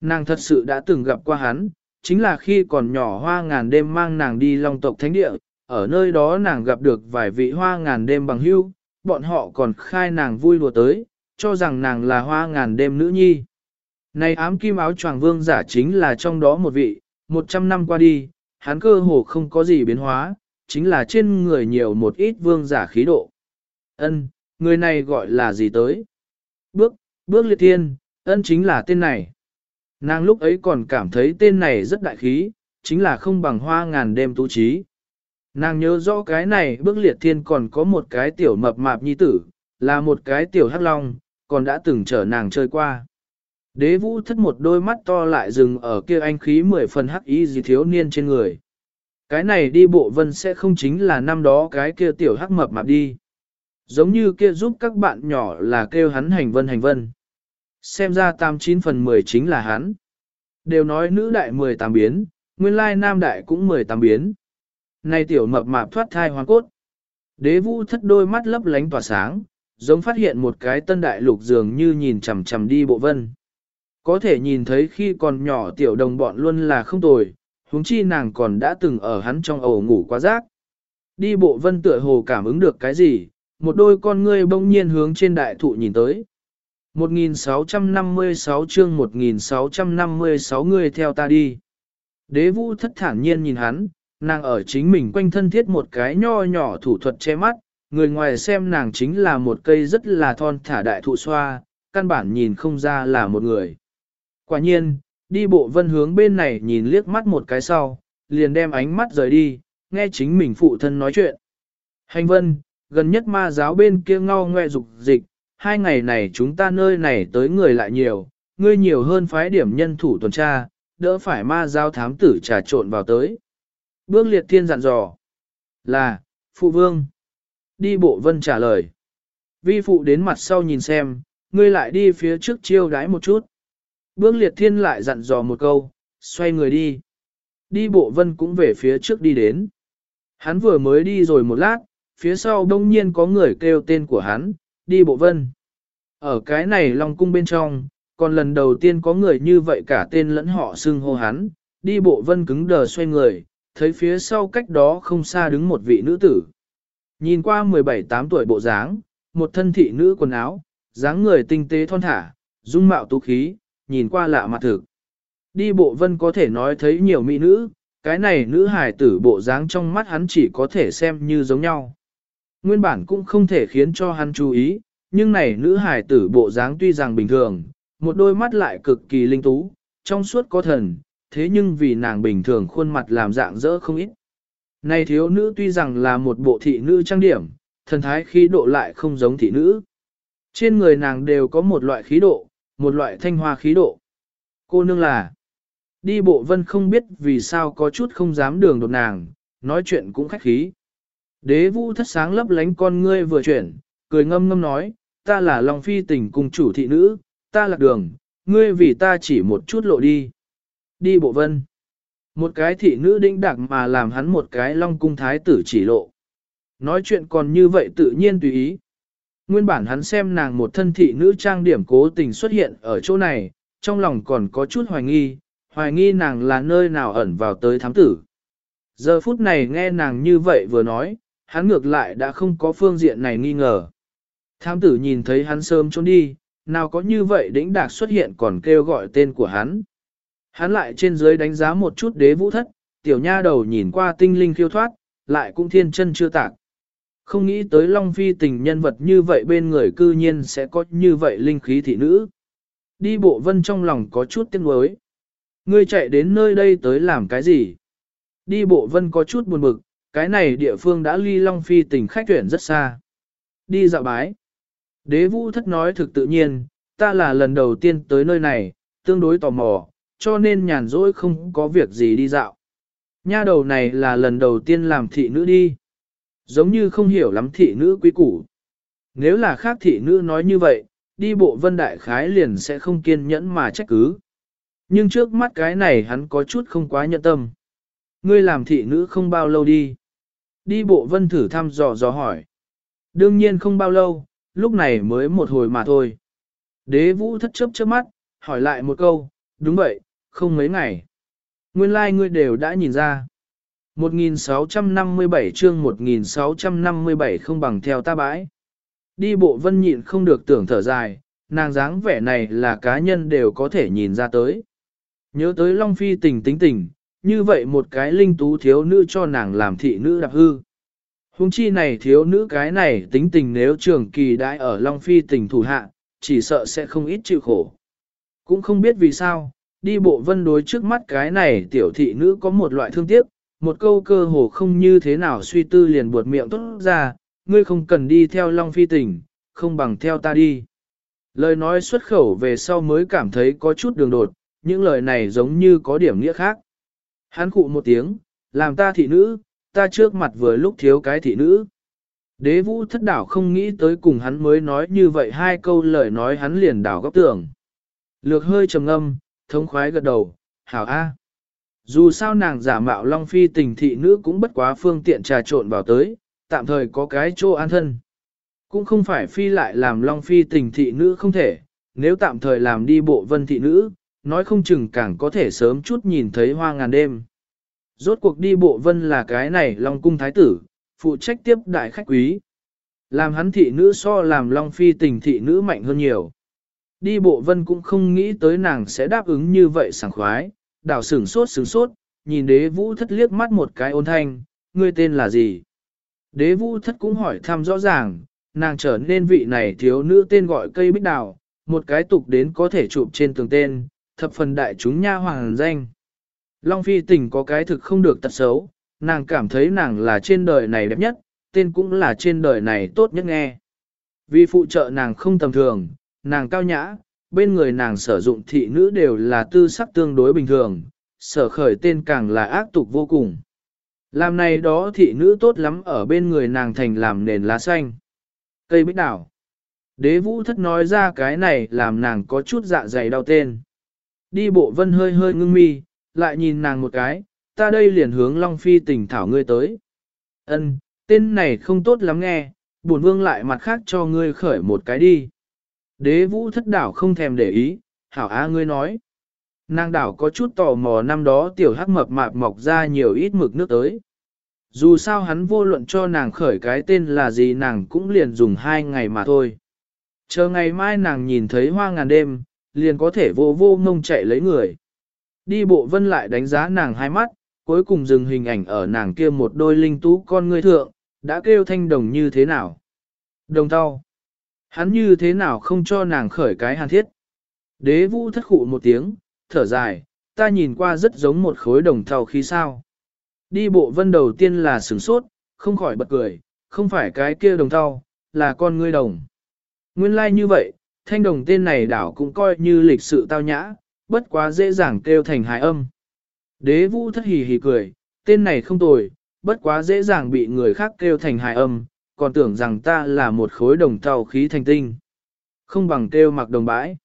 S1: Nàng thật sự đã từng gặp qua hắn, chính là khi còn nhỏ hoa ngàn đêm mang nàng đi long tộc thánh địa, ở nơi đó nàng gặp được vài vị hoa ngàn đêm bằng hưu, bọn họ còn khai nàng vui đùa tới, cho rằng nàng là hoa ngàn đêm nữ nhi. Này ám kim áo choàng vương giả chính là trong đó một vị, một trăm năm qua đi, hắn cơ hồ không có gì biến hóa, chính là trên người nhiều một ít vương giả khí độ. Ân, người này gọi là gì tới? Bước, bước liệt thiên, ân chính là tên này. Nàng lúc ấy còn cảm thấy tên này rất đại khí, chính là không bằng hoa ngàn đêm tú trí. Nàng nhớ rõ cái này bước liệt thiên còn có một cái tiểu mập mạp nhi tử, là một cái tiểu hắc long, còn đã từng chở nàng chơi qua. Đế vũ thất một đôi mắt to lại dừng ở kia anh khí mười phần hắc ý gì thiếu niên trên người. Cái này đi bộ vân sẽ không chính là năm đó cái kia tiểu hắc mập mạp đi. Giống như kia giúp các bạn nhỏ là kêu hắn hành vân hành vân. Xem ra tam chín phần mười chính là hắn. Đều nói nữ đại mười tám biến, nguyên lai nam đại cũng mười tám biến. Này tiểu mập mạp thoát thai hoàn cốt. Đế vũ thất đôi mắt lấp lánh tỏa sáng, giống phát hiện một cái tân đại lục dường như nhìn chằm chằm đi bộ vân. Có thể nhìn thấy khi còn nhỏ tiểu đồng bọn luôn là không tồi, huống chi nàng còn đã từng ở hắn trong ổ ngủ quá rác. Đi bộ vân tựa hồ cảm ứng được cái gì, một đôi con ngươi bỗng nhiên hướng trên đại thụ nhìn tới. 1656 chương 1656 người theo ta đi. Đế vũ thất thản nhiên nhìn hắn, nàng ở chính mình quanh thân thiết một cái nho nhỏ thủ thuật che mắt, người ngoài xem nàng chính là một cây rất là thon thả đại thụ xoa, căn bản nhìn không ra là một người. Quả nhiên, đi bộ vân hướng bên này nhìn liếc mắt một cái sau, liền đem ánh mắt rời đi, nghe chính mình phụ thân nói chuyện. Hành vân, gần nhất ma giáo bên kia ngao ngoe dục dịch, hai ngày này chúng ta nơi này tới người lại nhiều, ngươi nhiều hơn phái điểm nhân thủ tuần tra, đỡ phải ma giáo thám tử trà trộn vào tới. Bước liệt thiên dặn dò là, phụ vương. Đi bộ vân trả lời. Vi phụ đến mặt sau nhìn xem, ngươi lại đi phía trước chiêu đái một chút. Bước liệt thiên lại dặn dò một câu, xoay người đi. Đi bộ vân cũng về phía trước đi đến. Hắn vừa mới đi rồi một lát, phía sau đông nhiên có người kêu tên của hắn, đi bộ vân. Ở cái này Long cung bên trong, còn lần đầu tiên có người như vậy cả tên lẫn họ xưng hô hắn, đi bộ vân cứng đờ xoay người, thấy phía sau cách đó không xa đứng một vị nữ tử. Nhìn qua 17-8 tuổi bộ dáng, một thân thị nữ quần áo, dáng người tinh tế thon thả, dung mạo tú khí, nhìn qua lạ mặt thực. Đi bộ vân có thể nói thấy nhiều mỹ nữ, cái này nữ hài tử bộ dáng trong mắt hắn chỉ có thể xem như giống nhau. Nguyên bản cũng không thể khiến cho hắn chú ý, nhưng này nữ hài tử bộ dáng tuy rằng bình thường, một đôi mắt lại cực kỳ linh tú, trong suốt có thần, thế nhưng vì nàng bình thường khuôn mặt làm dạng dỡ không ít. Này thiếu nữ tuy rằng là một bộ thị nữ trang điểm, thần thái khí độ lại không giống thị nữ. Trên người nàng đều có một loại khí độ, một loại thanh hoa khí độ. Cô nương là, đi bộ vân không biết vì sao có chút không dám đường đột nàng, nói chuyện cũng khách khí. Đế vũ thất sáng lấp lánh con ngươi vừa chuyển, cười ngâm ngâm nói, ta là Long Phi tình cùng chủ thị nữ, ta lạc đường, ngươi vì ta chỉ một chút lộ đi. Đi bộ vân. Một cái thị nữ đĩnh đặc mà làm hắn một cái Long cung thái tử chỉ lộ. Nói chuyện còn như vậy tự nhiên tùy ý. Nguyên bản hắn xem nàng một thân thị nữ trang điểm cố tình xuất hiện ở chỗ này, trong lòng còn có chút hoài nghi, hoài nghi nàng là nơi nào ẩn vào tới thám tử. Giờ phút này nghe nàng như vậy vừa nói, hắn ngược lại đã không có phương diện này nghi ngờ. Thám tử nhìn thấy hắn sớm trốn đi, nào có như vậy đĩnh đạc xuất hiện còn kêu gọi tên của hắn. Hắn lại trên dưới đánh giá một chút đế vũ thất, tiểu nha đầu nhìn qua tinh linh khiêu thoát, lại cũng thiên chân chưa tạc. Không nghĩ tới Long Phi tình nhân vật như vậy bên người cư nhiên sẽ có như vậy linh khí thị nữ. Đi bộ vân trong lòng có chút tiếc nuối. Ngươi chạy đến nơi đây tới làm cái gì? Đi bộ vân có chút buồn bực, cái này địa phương đã ly Long Phi tình khách tuyển rất xa. Đi dạo bái. Đế vũ thất nói thực tự nhiên, ta là lần đầu tiên tới nơi này, tương đối tò mò, cho nên nhàn rỗi không có việc gì đi dạo. Nha đầu này là lần đầu tiên làm thị nữ đi. Giống như không hiểu lắm thị nữ quý củ. Nếu là khác thị nữ nói như vậy, đi bộ vân đại khái liền sẽ không kiên nhẫn mà trách cứ. Nhưng trước mắt cái này hắn có chút không quá nhận tâm. Ngươi làm thị nữ không bao lâu đi. Đi bộ vân thử thăm dò dò hỏi. Đương nhiên không bao lâu, lúc này mới một hồi mà thôi. Đế vũ thất chấp chớp mắt, hỏi lại một câu, đúng vậy, không mấy ngày. Nguyên lai like ngươi đều đã nhìn ra. 1657 chương 1657 không bằng theo ta bãi. Đi bộ vân nhịn không được tưởng thở dài, nàng dáng vẻ này là cá nhân đều có thể nhìn ra tới. Nhớ tới Long Phi tình tính tình, như vậy một cái linh tú thiếu nữ cho nàng làm thị nữ đạp hư. Hùng chi này thiếu nữ cái này tính tình nếu trường kỳ đãi ở Long Phi tình thủ hạ, chỉ sợ sẽ không ít chịu khổ. Cũng không biết vì sao, đi bộ vân đối trước mắt cái này tiểu thị nữ có một loại thương tiếc, một câu cơ hồ không như thế nào suy tư liền buột miệng tốt ra, ngươi không cần đi theo Long Phi tình, không bằng theo ta đi. Lời nói xuất khẩu về sau mới cảm thấy có chút đường đột, những lời này giống như có điểm nghĩa khác. Hắn cụ một tiếng, làm ta thị nữ, ta trước mặt vừa lúc thiếu cái thị nữ. Đế vũ thất đảo không nghĩ tới cùng hắn mới nói như vậy hai câu lời nói hắn liền đảo góc tưởng. Lược hơi trầm ngâm, thống khoái gật đầu, hảo A. Dù sao nàng giả mạo Long Phi tình thị nữ cũng bất quá phương tiện trà trộn vào tới, tạm thời có cái chỗ an thân. Cũng không phải Phi lại làm Long Phi tình thị nữ không thể, nếu tạm thời làm đi bộ vân thị nữ, nói không chừng càng có thể sớm chút nhìn thấy hoa ngàn đêm. Rốt cuộc đi bộ vân là cái này Long Cung Thái Tử, phụ trách tiếp đại khách quý. Làm hắn thị nữ so làm Long Phi tình thị nữ mạnh hơn nhiều. Đi bộ vân cũng không nghĩ tới nàng sẽ đáp ứng như vậy sảng khoái, đảo sửng sốt sửng sốt, nhìn đế vũ thất liếc mắt một cái ôn thanh, ngươi tên là gì? Đế vũ thất cũng hỏi thăm rõ ràng, nàng trở nên vị này thiếu nữ tên gọi cây bích đào, một cái tục đến có thể chụp trên tường tên, thập phần đại chúng nha hoàng danh. Long Phi tình có cái thực không được tật xấu, nàng cảm thấy nàng là trên đời này đẹp nhất, tên cũng là trên đời này tốt nhất nghe. Vì phụ trợ nàng không tầm thường, nàng cao nhã, bên người nàng sử dụng thị nữ đều là tư sắc tương đối bình thường, sở khởi tên càng là ác tục vô cùng. Làm này đó thị nữ tốt lắm ở bên người nàng thành làm nền lá xanh. Cây bích đảo. Đế vũ thất nói ra cái này làm nàng có chút dạ dày đau tên. Đi bộ vân hơi hơi ngưng mi, lại nhìn nàng một cái, ta đây liền hướng Long Phi tỉnh thảo ngươi tới. Ân, tên này không tốt lắm nghe, bổn vương lại mặt khác cho ngươi khởi một cái đi. Đế vũ thất đảo không thèm để ý, hảo á ngươi nói. Nàng đảo có chút tò mò năm đó tiểu hắc mập mạp mọc ra nhiều ít mực nước tới. Dù sao hắn vô luận cho nàng khởi cái tên là gì nàng cũng liền dùng hai ngày mà thôi. Chờ ngày mai nàng nhìn thấy hoa ngàn đêm, liền có thể vô vô ngông chạy lấy người. Đi bộ vân lại đánh giá nàng hai mắt, cuối cùng dừng hình ảnh ở nàng kia một đôi linh tú con ngươi thượng, đã kêu thanh đồng như thế nào. Đồng thau. Hắn như thế nào không cho nàng khởi cái hàn thiết. Đế vũ thất khụ một tiếng, thở dài, ta nhìn qua rất giống một khối đồng thau khí sao. Đi bộ vân đầu tiên là sửng sốt, không khỏi bật cười, không phải cái kia đồng thau, là con ngươi đồng. Nguyên lai like như vậy, thanh đồng tên này đảo cũng coi như lịch sự tao nhã, bất quá dễ dàng kêu thành hài âm. Đế vũ thất hì hì cười, tên này không tồi, bất quá dễ dàng bị người khác kêu thành hài âm, còn tưởng rằng ta là một khối đồng tàu khí thành tinh. Không bằng kêu mặc đồng bãi.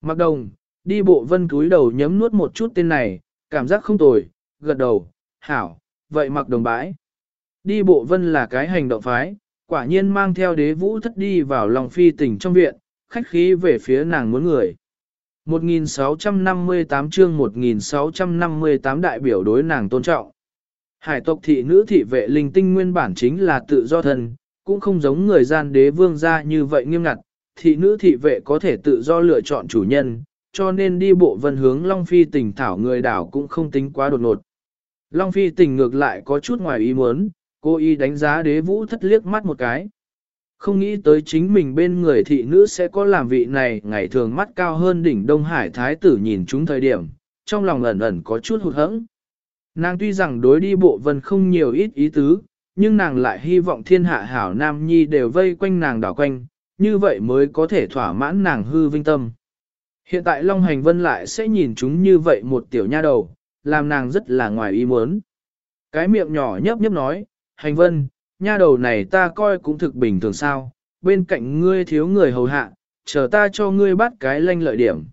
S1: Mặc đồng, đi bộ vân túi đầu nhấm nuốt một chút tên này, cảm giác không tồi, gật đầu, hảo, vậy mặc đồng bãi. Đi bộ vân là cái hành động phái, quả nhiên mang theo đế vũ thất đi vào lòng phi tỉnh trong viện, khách khí về phía nàng muốn người. 1658 chương 1658 đại biểu đối nàng tôn trọng. Hải tộc thị nữ thị vệ linh tinh nguyên bản chính là tự do thân, cũng không giống người gian đế vương gia như vậy nghiêm ngặt, thị nữ thị vệ có thể tự do lựa chọn chủ nhân, cho nên đi bộ vân hướng Long Phi tỉnh thảo người đảo cũng không tính quá đột ngột. Long Phi tỉnh ngược lại có chút ngoài ý muốn, cô y đánh giá đế vũ thất liếc mắt một cái. Không nghĩ tới chính mình bên người thị nữ sẽ có làm vị này ngày thường mắt cao hơn đỉnh Đông Hải Thái tử nhìn chúng thời điểm, trong lòng ẩn ẩn có chút hụt hẫng. Nàng tuy rằng đối đi bộ vân không nhiều ít ý tứ, nhưng nàng lại hy vọng thiên hạ hảo nam nhi đều vây quanh nàng đảo quanh, như vậy mới có thể thỏa mãn nàng hư vinh tâm. Hiện tại Long Hành Vân lại sẽ nhìn chúng như vậy một tiểu nha đầu, làm nàng rất là ngoài ý muốn. Cái miệng nhỏ nhấp nhấp nói, Hành Vân, nha đầu này ta coi cũng thực bình thường sao, bên cạnh ngươi thiếu người hầu hạ, chờ ta cho ngươi bắt cái lanh lợi điểm.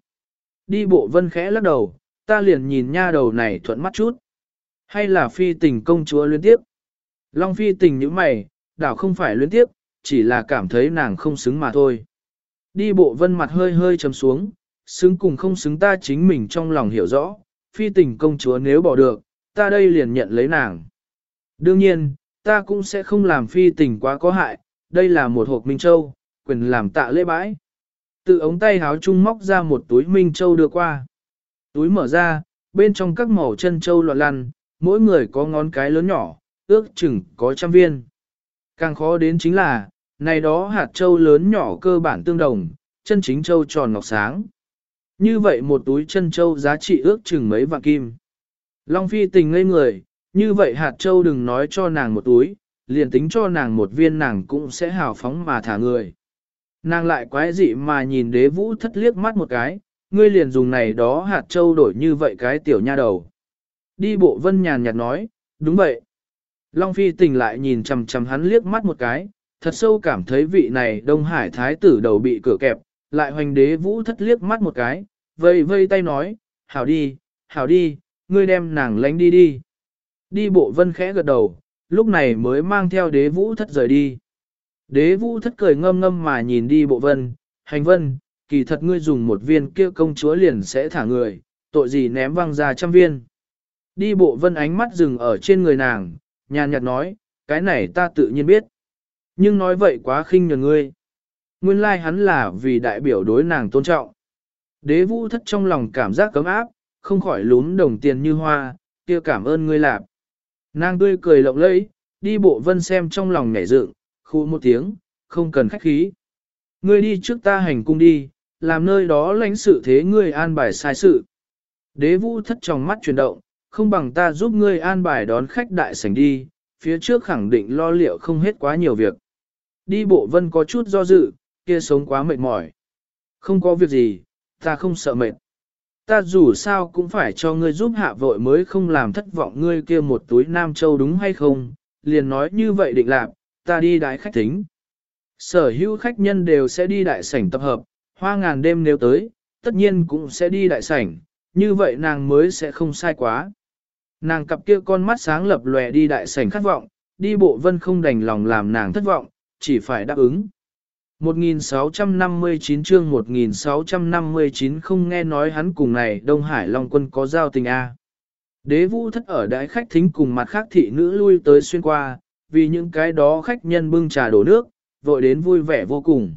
S1: Đi bộ vân khẽ lắc đầu, ta liền nhìn nha đầu này thuận mắt chút. Hay là phi tình công chúa liên tiếp? Long phi tình như mày, đảo không phải luyến tiếp, chỉ là cảm thấy nàng không xứng mà thôi. Đi bộ vân mặt hơi hơi chấm xuống, xứng cùng không xứng ta chính mình trong lòng hiểu rõ, phi tình công chúa nếu bỏ được, ta đây liền nhận lấy nàng. Đương nhiên, ta cũng sẽ không làm phi tình quá có hại, đây là một hộp Minh Châu, quyền làm tạ lễ bãi. Từ ống tay háo chung móc ra một túi Minh Châu đưa qua. Túi mở ra, bên trong các màu chân châu loạn lăn, mỗi người có ngón cái lớn nhỏ, ước chừng có trăm viên. Càng khó đến chính là, này đó hạt châu lớn nhỏ cơ bản tương đồng, chân chính châu tròn ngọc sáng. Như vậy một túi chân châu giá trị ước chừng mấy vạn kim. Long Phi tình ngây người, như vậy hạt châu đừng nói cho nàng một túi, liền tính cho nàng một viên nàng cũng sẽ hào phóng mà thả người. Nàng lại quái dị mà nhìn đế vũ thất liếc mắt một cái, ngươi liền dùng này đó hạt châu đổi như vậy cái tiểu nha đầu. Đi bộ vân nhàn nhạt nói, đúng vậy. Long phi tình lại nhìn chằm chằm hắn liếc mắt một cái, thật sâu cảm thấy vị này Đông Hải thái tử đầu bị cửa kẹp, lại hoành đế vũ thất liếc mắt một cái, vây vây tay nói, hảo đi, hảo đi, ngươi đem nàng lánh đi đi. Đi bộ vân khẽ gật đầu, lúc này mới mang theo đế vũ thất rời đi. Đế vũ thất cười ngâm ngâm mà nhìn đi bộ vân, hành vân, kỳ thật ngươi dùng một viên kia công chúa liền sẽ thả người, tội gì ném văng ra trăm viên. Đi bộ vân ánh mắt dừng ở trên người nàng, nhàn nhạt nói, cái này ta tự nhiên biết. Nhưng nói vậy quá khinh nhường ngươi. Nguyên lai like hắn là vì đại biểu đối nàng tôn trọng. Đế vũ thất trong lòng cảm giác cấm áp, không khỏi lún đồng tiền như hoa, kia cảm ơn ngươi lạp. Nàng tươi cười lộng lẫy, đi bộ vân xem trong lòng nhảy dựng, khu một tiếng, không cần khách khí. Ngươi đi trước ta hành cung đi, làm nơi đó lãnh sự thế ngươi an bài sai sự. Đế vũ thất trong mắt chuyển động, không bằng ta giúp ngươi an bài đón khách đại sảnh đi, phía trước khẳng định lo liệu không hết quá nhiều việc. Đi bộ vân có chút do dự, kia sống quá mệt mỏi. Không có việc gì, ta không sợ mệt ta dù sao cũng phải cho ngươi giúp hạ vội mới không làm thất vọng ngươi kia một túi Nam Châu đúng hay không, liền nói như vậy định làm, ta đi đái khách thính. Sở hữu khách nhân đều sẽ đi đại sảnh tập hợp, hoa ngàn đêm nếu tới, tất nhiên cũng sẽ đi đại sảnh, như vậy nàng mới sẽ không sai quá. Nàng cặp kia con mắt sáng lập lòe đi đại sảnh khát vọng, đi bộ vân không đành lòng làm nàng thất vọng, chỉ phải đáp ứng. 1659 chương 1659 không nghe nói hắn cùng này Đông Hải Long quân có giao tình A. Đế vũ thất ở đại khách thính cùng mặt khác thị nữ lui tới xuyên qua, vì những cái đó khách nhân bưng trà đổ nước, vội đến vui vẻ vô cùng.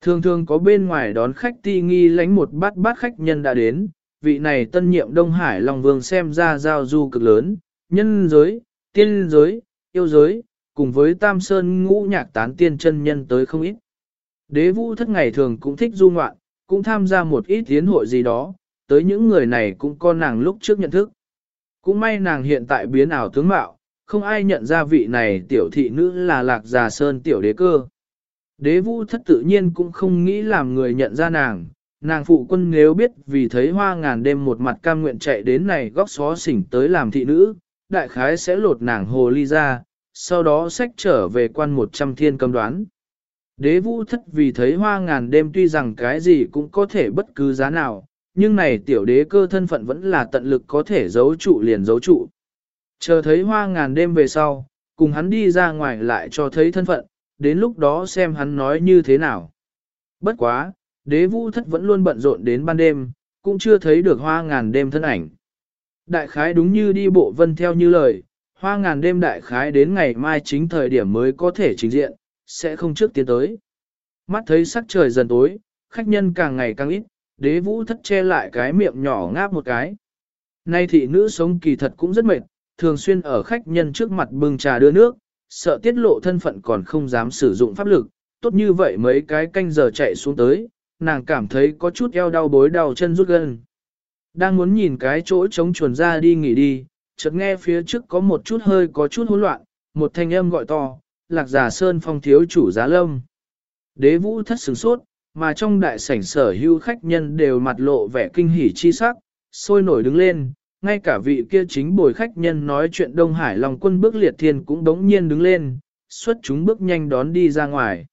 S1: Thường thường có bên ngoài đón khách ti nghi lánh một bát bát khách nhân đã đến, vị này tân nhiệm Đông Hải Long Vương xem ra giao du cực lớn, nhân giới, tiên giới, yêu giới, cùng với Tam Sơn ngũ nhạc tán tiên chân nhân tới không ít. Đế vũ thất ngày thường cũng thích du ngoạn, cũng tham gia một ít tiến hội gì đó, tới những người này cũng con nàng lúc trước nhận thức. Cũng may nàng hiện tại biến ảo tướng mạo, không ai nhận ra vị này tiểu thị nữ là lạc già sơn tiểu đế cơ. Đế vũ thất tự nhiên cũng không nghĩ làm người nhận ra nàng, nàng phụ quân nếu biết vì thấy hoa ngàn đêm một mặt cam nguyện chạy đến này góc xó xỉnh tới làm thị nữ, đại khái sẽ lột nàng hồ ly ra, sau đó sách trở về quan một trăm thiên cầm đoán. Đế vũ thất vì thấy hoa ngàn đêm tuy rằng cái gì cũng có thể bất cứ giá nào, nhưng này tiểu đế cơ thân phận vẫn là tận lực có thể giấu trụ liền giấu trụ. Chờ thấy hoa ngàn đêm về sau, cùng hắn đi ra ngoài lại cho thấy thân phận, đến lúc đó xem hắn nói như thế nào. Bất quá, đế vũ thất vẫn luôn bận rộn đến ban đêm, cũng chưa thấy được hoa ngàn đêm thân ảnh. Đại khái đúng như đi bộ vân theo như lời, hoa ngàn đêm đại khái đến ngày mai chính thời điểm mới có thể trình diện, sẽ không trước tiến tới. Mắt thấy sắc trời dần tối, khách nhân càng ngày càng ít, đế vũ thất che lại cái miệng nhỏ ngáp một cái. Nay thị nữ sống kỳ thật cũng rất mệt, thường xuyên ở khách nhân trước mặt bưng trà đưa nước, sợ tiết lộ thân phận còn không dám sử dụng pháp lực, tốt như vậy mấy cái canh giờ chạy xuống tới, nàng cảm thấy có chút eo đau bối đau chân rút gân. Đang muốn nhìn cái chỗ trống chuồn ra đi nghỉ đi, chợt nghe phía trước có một chút hơi có chút hỗn loạn, một thanh âm gọi to, lạc giả sơn phong thiếu chủ giá lâm. Đế vũ thất sửng sốt, mà trong đại sảnh sở hưu khách nhân đều mặt lộ vẻ kinh hỉ chi sắc, sôi nổi đứng lên, ngay cả vị kia chính bồi khách nhân nói chuyện Đông Hải Long quân bước liệt thiên cũng đống nhiên đứng lên, xuất chúng bước nhanh đón đi ra ngoài.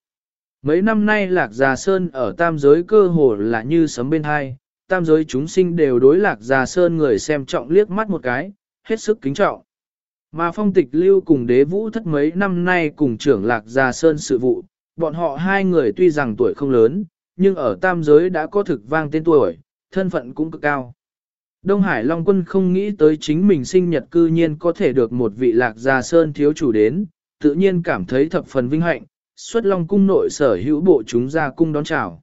S1: Mấy năm nay lạc già sơn ở tam giới cơ hồ là như sấm bên hai, tam giới chúng sinh đều đối lạc già sơn người xem trọng liếc mắt một cái, hết sức kính trọng. Mà phong tịch lưu cùng đế vũ thất mấy năm nay cùng trưởng lạc già sơn sự vụ, bọn họ hai người tuy rằng tuổi không lớn, nhưng ở tam giới đã có thực vang tên tuổi, thân phận cũng cực cao. Đông Hải Long Quân không nghĩ tới chính mình sinh nhật cư nhiên có thể được một vị lạc gia sơn thiếu chủ đến, tự nhiên cảm thấy thập phần vinh hạnh, xuất Long Cung nội sở hữu bộ chúng ra cung đón chào.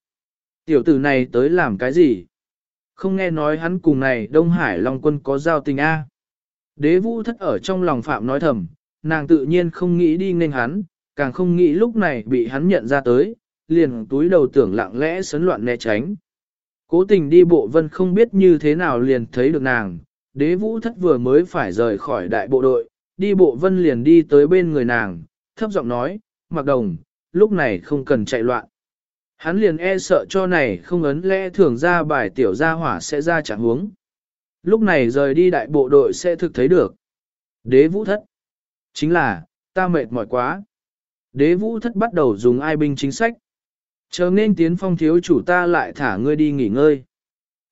S1: Tiểu tử này tới làm cái gì? Không nghe nói hắn cùng này Đông Hải Long Quân có giao tình A. Đế vũ thất ở trong lòng phạm nói thầm, nàng tự nhiên không nghĩ đi nên hắn, càng không nghĩ lúc này bị hắn nhận ra tới, liền túi đầu tưởng lặng lẽ sấn loạn né tránh. Cố tình đi bộ vân không biết như thế nào liền thấy được nàng, đế vũ thất vừa mới phải rời khỏi đại bộ đội, đi bộ vân liền đi tới bên người nàng, thấp giọng nói, mặc đồng, lúc này không cần chạy loạn. Hắn liền e sợ cho này không ấn lẽ thường ra bài tiểu gia hỏa sẽ ra chẳng huống. Lúc này rời đi đại bộ đội sẽ thực thấy được. Đế vũ thất. Chính là, ta mệt mỏi quá. Đế vũ thất bắt đầu dùng ai binh chính sách. Chờ nên tiến phong thiếu chủ ta lại thả ngươi đi nghỉ ngơi.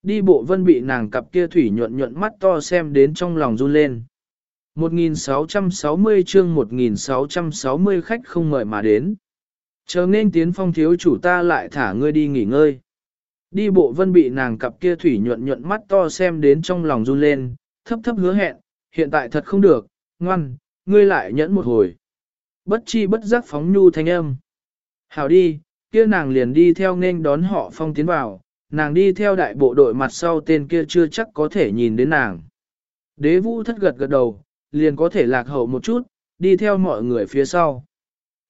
S1: Đi bộ vân bị nàng cặp kia thủy nhuận nhuận mắt to xem đến trong lòng run lên. 1660 chương 1660 khách không mời mà đến. Chờ nên tiến phong thiếu chủ ta lại thả ngươi đi nghỉ ngơi. Đi bộ vân bị nàng cặp kia thủy nhuận nhuận mắt to xem đến trong lòng run lên, thấp thấp hứa hẹn, hiện tại thật không được, ngoan, ngươi lại nhẫn một hồi. Bất chi bất giác phóng nhu thanh âm. Hảo đi, kia nàng liền đi theo nên đón họ phong tiến vào, nàng đi theo đại bộ đội mặt sau tên kia chưa chắc có thể nhìn đến nàng. Đế vũ thất gật gật đầu, liền có thể lạc hậu một chút, đi theo mọi người phía sau.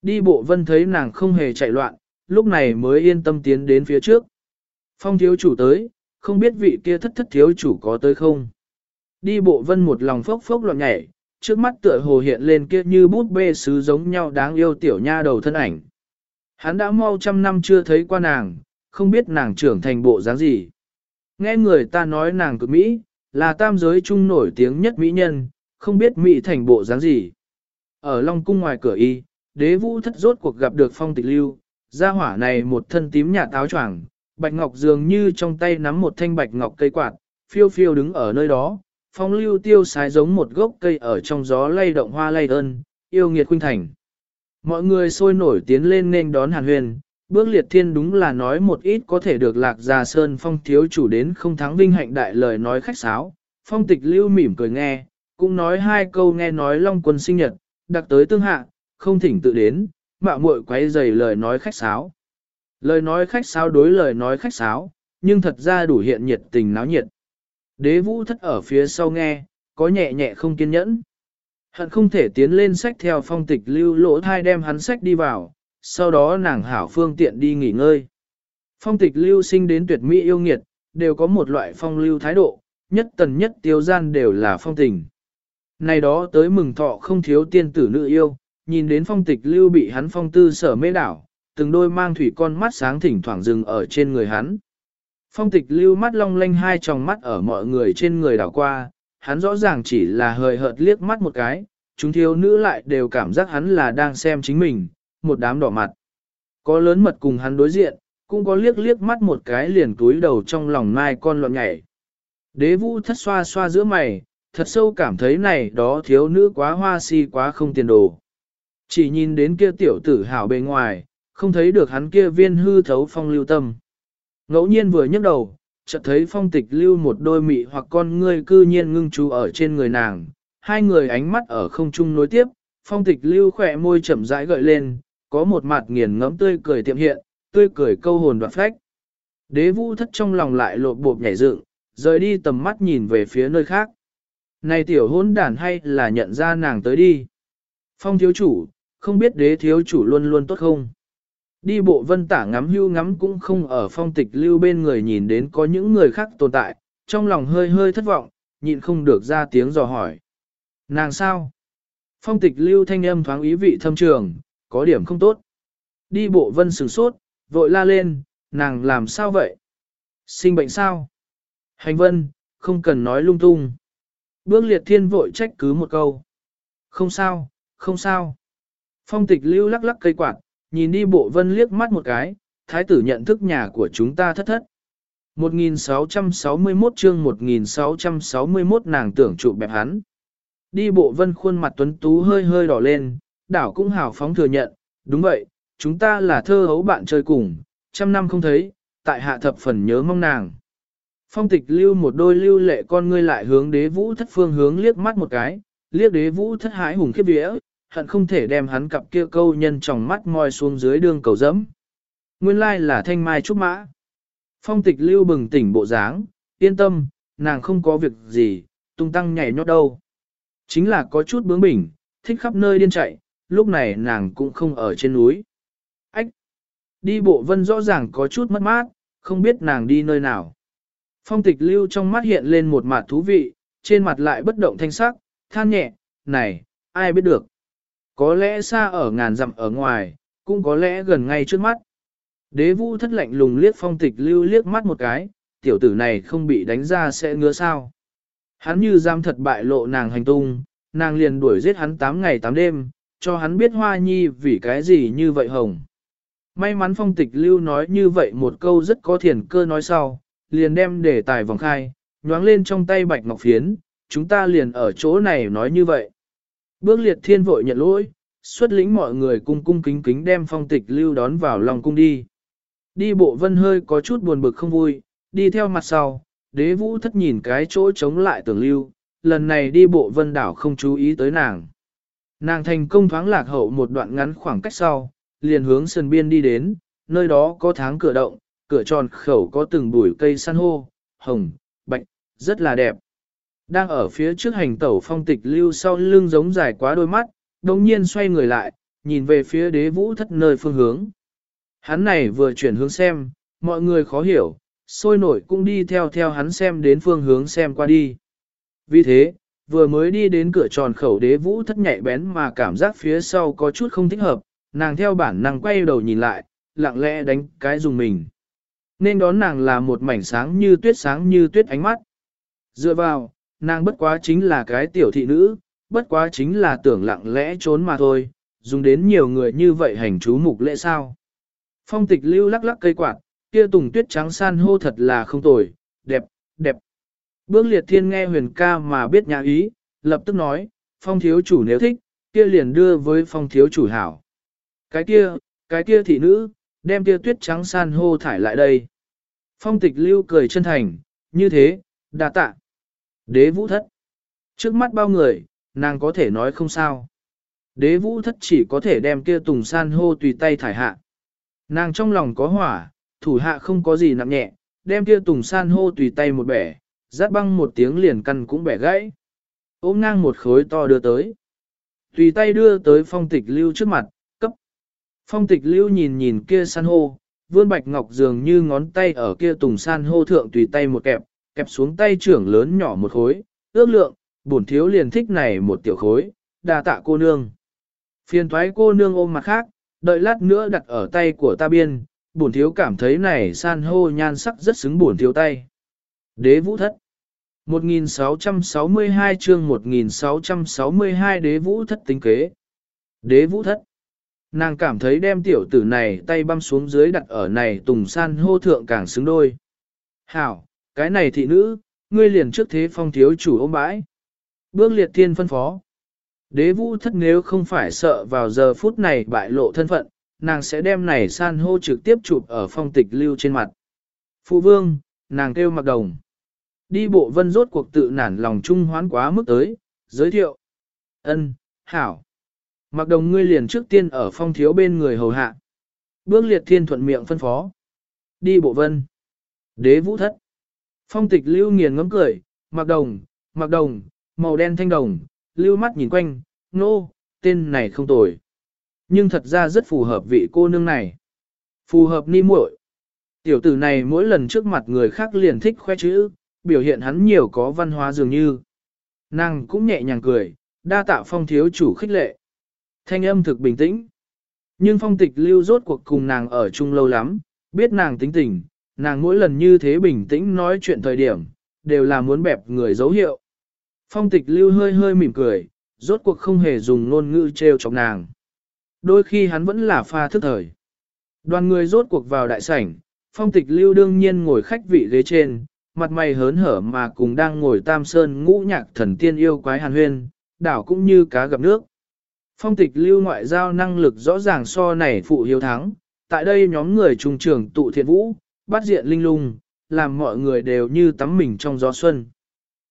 S1: Đi bộ vân thấy nàng không hề chạy loạn, lúc này mới yên tâm tiến đến phía trước. Phong thiếu chủ tới, không biết vị kia thất thất thiếu chủ có tới không. Đi bộ vân một lòng phốc phốc loạn nhảy, trước mắt tựa hồ hiện lên kia như bút bê sứ giống nhau đáng yêu tiểu nha đầu thân ảnh. Hắn đã mau trăm năm chưa thấy qua nàng, không biết nàng trưởng thành bộ dáng gì. Nghe người ta nói nàng cực Mỹ, là tam giới trung nổi tiếng nhất Mỹ nhân, không biết Mỹ thành bộ dáng gì. Ở Long Cung ngoài cửa y, đế vũ thất rốt cuộc gặp được phong tịch lưu, Gia hỏa này một thân tím nhà Táo choàng, bạch ngọc dường như trong tay nắm một thanh bạch ngọc cây quạt, phiêu phiêu đứng ở nơi đó, phong lưu tiêu sái giống một gốc cây ở trong gió lay động hoa lay ơn, yêu nghiệt khuynh thành. Mọi người sôi nổi tiến lên nên đón hàn huyền, bước liệt thiên đúng là nói một ít có thể được lạc già sơn phong thiếu chủ đến không thắng vinh hạnh đại lời nói khách sáo, phong tịch lưu mỉm cười nghe, cũng nói hai câu nghe nói long quân sinh nhật, đặc tới tương hạ, không thỉnh tự đến, mạo muội quấy dày lời nói khách sáo. Lời nói khách sáo đối lời nói khách sáo, nhưng thật ra đủ hiện nhiệt tình náo nhiệt. Đế vũ thất ở phía sau nghe, có nhẹ nhẹ không kiên nhẫn. Hận không thể tiến lên sách theo phong tịch lưu lỗ thai đem hắn sách đi vào, sau đó nàng hảo phương tiện đi nghỉ ngơi. Phong tịch lưu sinh đến tuyệt mỹ yêu nghiệt, đều có một loại phong lưu thái độ, nhất tần nhất tiêu gian đều là phong tình. Này đó tới mừng thọ không thiếu tiên tử nữ yêu, nhìn đến phong tịch lưu bị hắn phong tư sở mê đảo, từng đôi mang thủy con mắt sáng thỉnh thoảng dừng ở trên người hắn. Phong tịch lưu mắt long lanh hai tròng mắt ở mọi người trên người đảo qua, hắn rõ ràng chỉ là hời hợt liếc mắt một cái, chúng thiếu nữ lại đều cảm giác hắn là đang xem chính mình, một đám đỏ mặt. Có lớn mật cùng hắn đối diện, cũng có liếc liếc mắt một cái liền túi đầu trong lòng mai con loạn nhảy. Đế vũ thất xoa xoa giữa mày, thật sâu cảm thấy này đó thiếu nữ quá hoa si quá không tiền đồ. Chỉ nhìn đến kia tiểu tử hảo bề ngoài, không thấy được hắn kia viên hư thấu phong lưu tâm. Ngẫu nhiên vừa nhấc đầu, chợt thấy phong tịch lưu một đôi mị hoặc con ngươi cư nhiên ngưng chú ở trên người nàng, hai người ánh mắt ở không trung nối tiếp, phong tịch lưu khỏe môi chậm rãi gợi lên, có một mặt nghiền ngẫm tươi cười tiệm hiện, tươi cười câu hồn đoạt phách. Đế vũ thất trong lòng lại lột bộp nhảy dựng, rời đi tầm mắt nhìn về phía nơi khác. Này tiểu hôn đản hay là nhận ra nàng tới đi. Phong thiếu chủ, không biết đế thiếu chủ luôn luôn tốt không? Đi bộ vân tả ngắm hưu ngắm cũng không ở phong tịch lưu bên người nhìn đến có những người khác tồn tại, trong lòng hơi hơi thất vọng, nhịn không được ra tiếng dò hỏi. Nàng sao? Phong tịch lưu thanh âm thoáng ý vị thâm trường, có điểm không tốt. Đi bộ vân sửng sốt, vội la lên, nàng làm sao vậy? Sinh bệnh sao? Hành vân, không cần nói lung tung. Bước liệt thiên vội trách cứ một câu. Không sao, không sao. Phong tịch lưu lắc lắc cây quạt, nhìn đi bộ vân liếc mắt một cái, thái tử nhận thức nhà của chúng ta thất thất. 1661 chương 1661 nàng tưởng trụ bẹp hắn. Đi bộ vân khuôn mặt tuấn tú hơi hơi đỏ lên, đảo cũng hào phóng thừa nhận, đúng vậy, chúng ta là thơ hấu bạn chơi cùng, trăm năm không thấy, tại hạ thập phần nhớ mong nàng. Phong tịch lưu một đôi lưu lệ con ngươi lại hướng đế vũ thất phương hướng liếc mắt một cái, liếc đế vũ thất hái hùng khiếp vía, hận không thể đem hắn cặp kia câu nhân trong mắt moi xuống dưới đường cầu dẫm. Nguyên lai là thanh mai trúc mã. Phong tịch lưu bừng tỉnh bộ dáng, yên tâm, nàng không có việc gì, tung tăng nhảy nhót đâu. Chính là có chút bướng bỉnh, thích khắp nơi điên chạy, lúc này nàng cũng không ở trên núi. Ách! Đi bộ vân rõ ràng có chút mất mát, không biết nàng đi nơi nào. Phong tịch lưu trong mắt hiện lên một mặt thú vị, trên mặt lại bất động thanh sắc, than nhẹ, này, ai biết được. Có lẽ xa ở ngàn dặm ở ngoài, cũng có lẽ gần ngay trước mắt. Đế vũ thất lạnh lùng liếc phong tịch lưu liếc mắt một cái, tiểu tử này không bị đánh ra sẽ ngứa sao. Hắn như giam thật bại lộ nàng hành tung, nàng liền đuổi giết hắn 8 ngày 8 đêm, cho hắn biết hoa nhi vì cái gì như vậy hồng. May mắn phong tịch lưu nói như vậy một câu rất có thiền cơ nói sau, liền đem để tài vòng khai, nhoáng lên trong tay bạch ngọc phiến, chúng ta liền ở chỗ này nói như vậy. Bước liệt thiên vội nhận lỗi, xuất lĩnh mọi người cung cung kính kính đem phong tịch lưu đón vào lòng cung đi. Đi bộ vân hơi có chút buồn bực không vui, đi theo mặt sau, đế vũ thất nhìn cái chỗ chống lại tưởng lưu, lần này đi bộ vân đảo không chú ý tới nàng. Nàng thành công thoáng lạc hậu một đoạn ngắn khoảng cách sau, liền hướng sân biên đi đến, nơi đó có tháng cửa động, cửa tròn khẩu có từng bụi cây san hô, hồng, bạch, rất là đẹp. Đang ở phía trước hành tẩu phong tịch lưu sau lưng giống dài quá đôi mắt, đồng nhiên xoay người lại, nhìn về phía đế vũ thất nơi phương hướng. Hắn này vừa chuyển hướng xem, mọi người khó hiểu, sôi nổi cũng đi theo theo hắn xem đến phương hướng xem qua đi. Vì thế, vừa mới đi đến cửa tròn khẩu đế vũ thất nhạy bén mà cảm giác phía sau có chút không thích hợp, nàng theo bản năng quay đầu nhìn lại, lặng lẽ đánh cái dùng mình. Nên đón nàng là một mảnh sáng như tuyết sáng như tuyết ánh mắt. Dựa vào, nàng bất quá chính là cái tiểu thị nữ, bất quá chính là tưởng lặng lẽ trốn mà thôi, dùng đến nhiều người như vậy hành chú mục lễ sao. Phong tịch lưu lắc lắc cây quạt, kia tùng tuyết trắng san hô thật là không tồi, đẹp, đẹp. Bước liệt thiên nghe huyền ca mà biết nhà ý, lập tức nói, phong thiếu chủ nếu thích, kia liền đưa với phong thiếu chủ hảo. Cái kia, cái kia thị nữ, đem kia tuyết trắng san hô thải lại đây. Phong tịch lưu cười chân thành, như thế, đa tạ. Đế vũ thất. Trước mắt bao người, nàng có thể nói không sao. Đế vũ thất chỉ có thể đem kia tùng san hô tùy tay thải hạ. Nàng trong lòng có hỏa, thủ hạ không có gì nặng nhẹ, đem kia tùng san hô tùy tay một bẻ, rát băng một tiếng liền căn cũng bẻ gãy. Ôm ngang một khối to đưa tới. Tùy tay đưa tới phong tịch lưu trước mặt. Phong tịch lưu nhìn nhìn kia san hô, vươn bạch ngọc dường như ngón tay ở kia tùng san hô thượng tùy tay một kẹp, kẹp xuống tay trưởng lớn nhỏ một khối, ước lượng, bổn thiếu liền thích này một tiểu khối, đa tạ cô nương. Phiền thoái cô nương ôm mặt khác, đợi lát nữa đặt ở tay của ta biên, bổn thiếu cảm thấy này san hô nhan sắc rất xứng bổn thiếu tay. Đế vũ thất 1662 chương 1662 đế vũ thất tính kế. Đế vũ thất Nàng cảm thấy đem tiểu tử này tay băm xuống dưới đặt ở này tùng san hô thượng càng xứng đôi. Hảo, cái này thị nữ, ngươi liền trước thế phong thiếu chủ ôm bãi. Bước liệt thiên phân phó. Đế vũ thất nếu không phải sợ vào giờ phút này bại lộ thân phận, nàng sẽ đem này san hô trực tiếp chụp ở phong tịch lưu trên mặt. Phụ vương, nàng kêu mặc đồng. Đi bộ vân rốt cuộc tự nản lòng trung hoán quá mức tới, giới thiệu. ân hảo. Mặc đồng ngươi liền trước tiên ở phong thiếu bên người hầu hạ. Bước liệt thiên thuận miệng phân phó. Đi bộ vân. Đế vũ thất. Phong tịch lưu nghiền ngấm cười, mặc đồng, mặc đồng, màu đen thanh đồng, lưu mắt nhìn quanh, nô, no, tên này không tồi. Nhưng thật ra rất phù hợp vị cô nương này. Phù hợp ni muội. Tiểu tử này mỗi lần trước mặt người khác liền thích khoe chữ, biểu hiện hắn nhiều có văn hóa dường như. Nàng cũng nhẹ nhàng cười, đa tạ phong thiếu chủ khích lệ. Thanh âm thực bình tĩnh. Nhưng phong tịch lưu rốt cuộc cùng nàng ở chung lâu lắm, biết nàng tính tình, nàng mỗi lần như thế bình tĩnh nói chuyện thời điểm, đều là muốn bẹp người dấu hiệu. Phong tịch lưu hơi hơi mỉm cười, rốt cuộc không hề dùng ngôn ngữ trêu chọc nàng. Đôi khi hắn vẫn là pha thức thời. Đoàn người rốt cuộc vào đại sảnh, phong tịch lưu đương nhiên ngồi khách vị ghế trên, mặt mày hớn hở mà cùng đang ngồi tam sơn ngũ nhạc thần tiên yêu quái hàn huyên, đảo cũng như cá gặp nước. Phong tịch lưu ngoại giao năng lực rõ ràng so này phụ hiếu thắng, tại đây nhóm người trung trưởng tụ thiện vũ, bắt diện linh lung, làm mọi người đều như tắm mình trong gió xuân.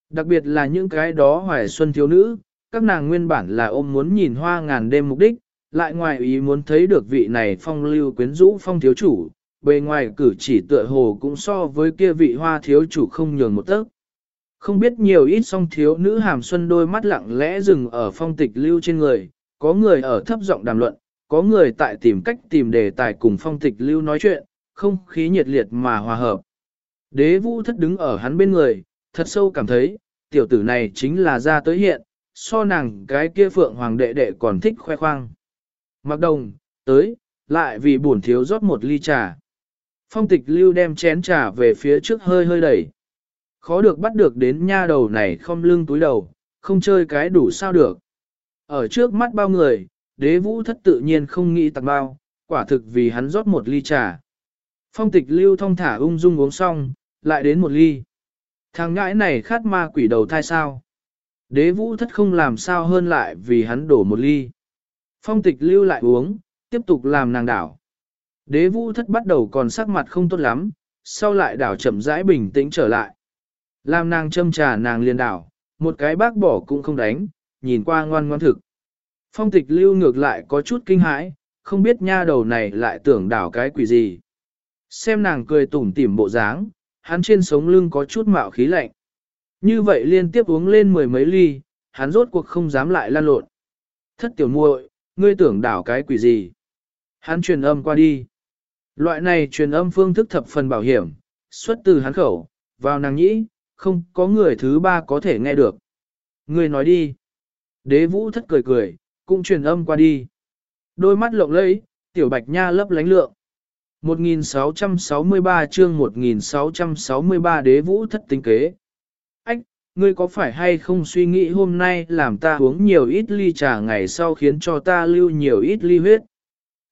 S1: Đặc biệt là những cái đó hoài xuân thiếu nữ, các nàng nguyên bản là ôm muốn nhìn hoa ngàn đêm mục đích, lại ngoài ý muốn thấy được vị này phong lưu quyến rũ phong thiếu chủ, bề ngoài cử chỉ tựa hồ cũng so với kia vị hoa thiếu chủ không nhường một tấc. Không biết nhiều ít song thiếu nữ hàm xuân đôi mắt lặng lẽ dừng ở phong tịch lưu trên người, có người ở thấp giọng đàm luận, có người tại tìm cách tìm đề tài cùng phong tịch lưu nói chuyện, không khí nhiệt liệt mà hòa hợp. Đế vũ thất đứng ở hắn bên người, thật sâu cảm thấy, tiểu tử này chính là ra tới hiện, so nàng cái kia phượng hoàng đệ đệ còn thích khoe khoang. Mặc đồng, tới, lại vì buồn thiếu rót một ly trà. Phong tịch lưu đem chén trà về phía trước hơi hơi đẩy. Khó được bắt được đến nha đầu này không lưng túi đầu, không chơi cái đủ sao được. Ở trước mắt bao người, đế vũ thất tự nhiên không nghĩ tặng bao, quả thực vì hắn rót một ly trà. Phong tịch lưu thông thả ung dung uống xong, lại đến một ly. Thằng ngãi này khát ma quỷ đầu thai sao. Đế vũ thất không làm sao hơn lại vì hắn đổ một ly. Phong tịch lưu lại uống, tiếp tục làm nàng đảo. Đế vũ thất bắt đầu còn sắc mặt không tốt lắm, sau lại đảo chậm rãi bình tĩnh trở lại. Làm nàng châm trà nàng liền đảo, một cái bác bỏ cũng không đánh, nhìn qua ngoan ngoan thực. Phong tịch lưu ngược lại có chút kinh hãi, không biết nha đầu này lại tưởng đảo cái quỷ gì. Xem nàng cười tủm tỉm bộ dáng, hắn trên sống lưng có chút mạo khí lạnh. Như vậy liên tiếp uống lên mười mấy ly, hắn rốt cuộc không dám lại lan lộn. Thất tiểu muội, ngươi tưởng đảo cái quỷ gì? Hắn truyền âm qua đi. Loại này truyền âm phương thức thập phần bảo hiểm, xuất từ hắn khẩu, vào nàng nhĩ, không có người thứ ba có thể nghe được. Ngươi nói đi. Đế vũ thất cười cười, cũng truyền âm qua đi. Đôi mắt lộng lẫy, tiểu bạch nha lấp lánh lượng. 1663 chương 1663 đế vũ thất tính kế. Ách, ngươi có phải hay không suy nghĩ hôm nay làm ta uống nhiều ít ly trà ngày sau khiến cho ta lưu nhiều ít ly huyết?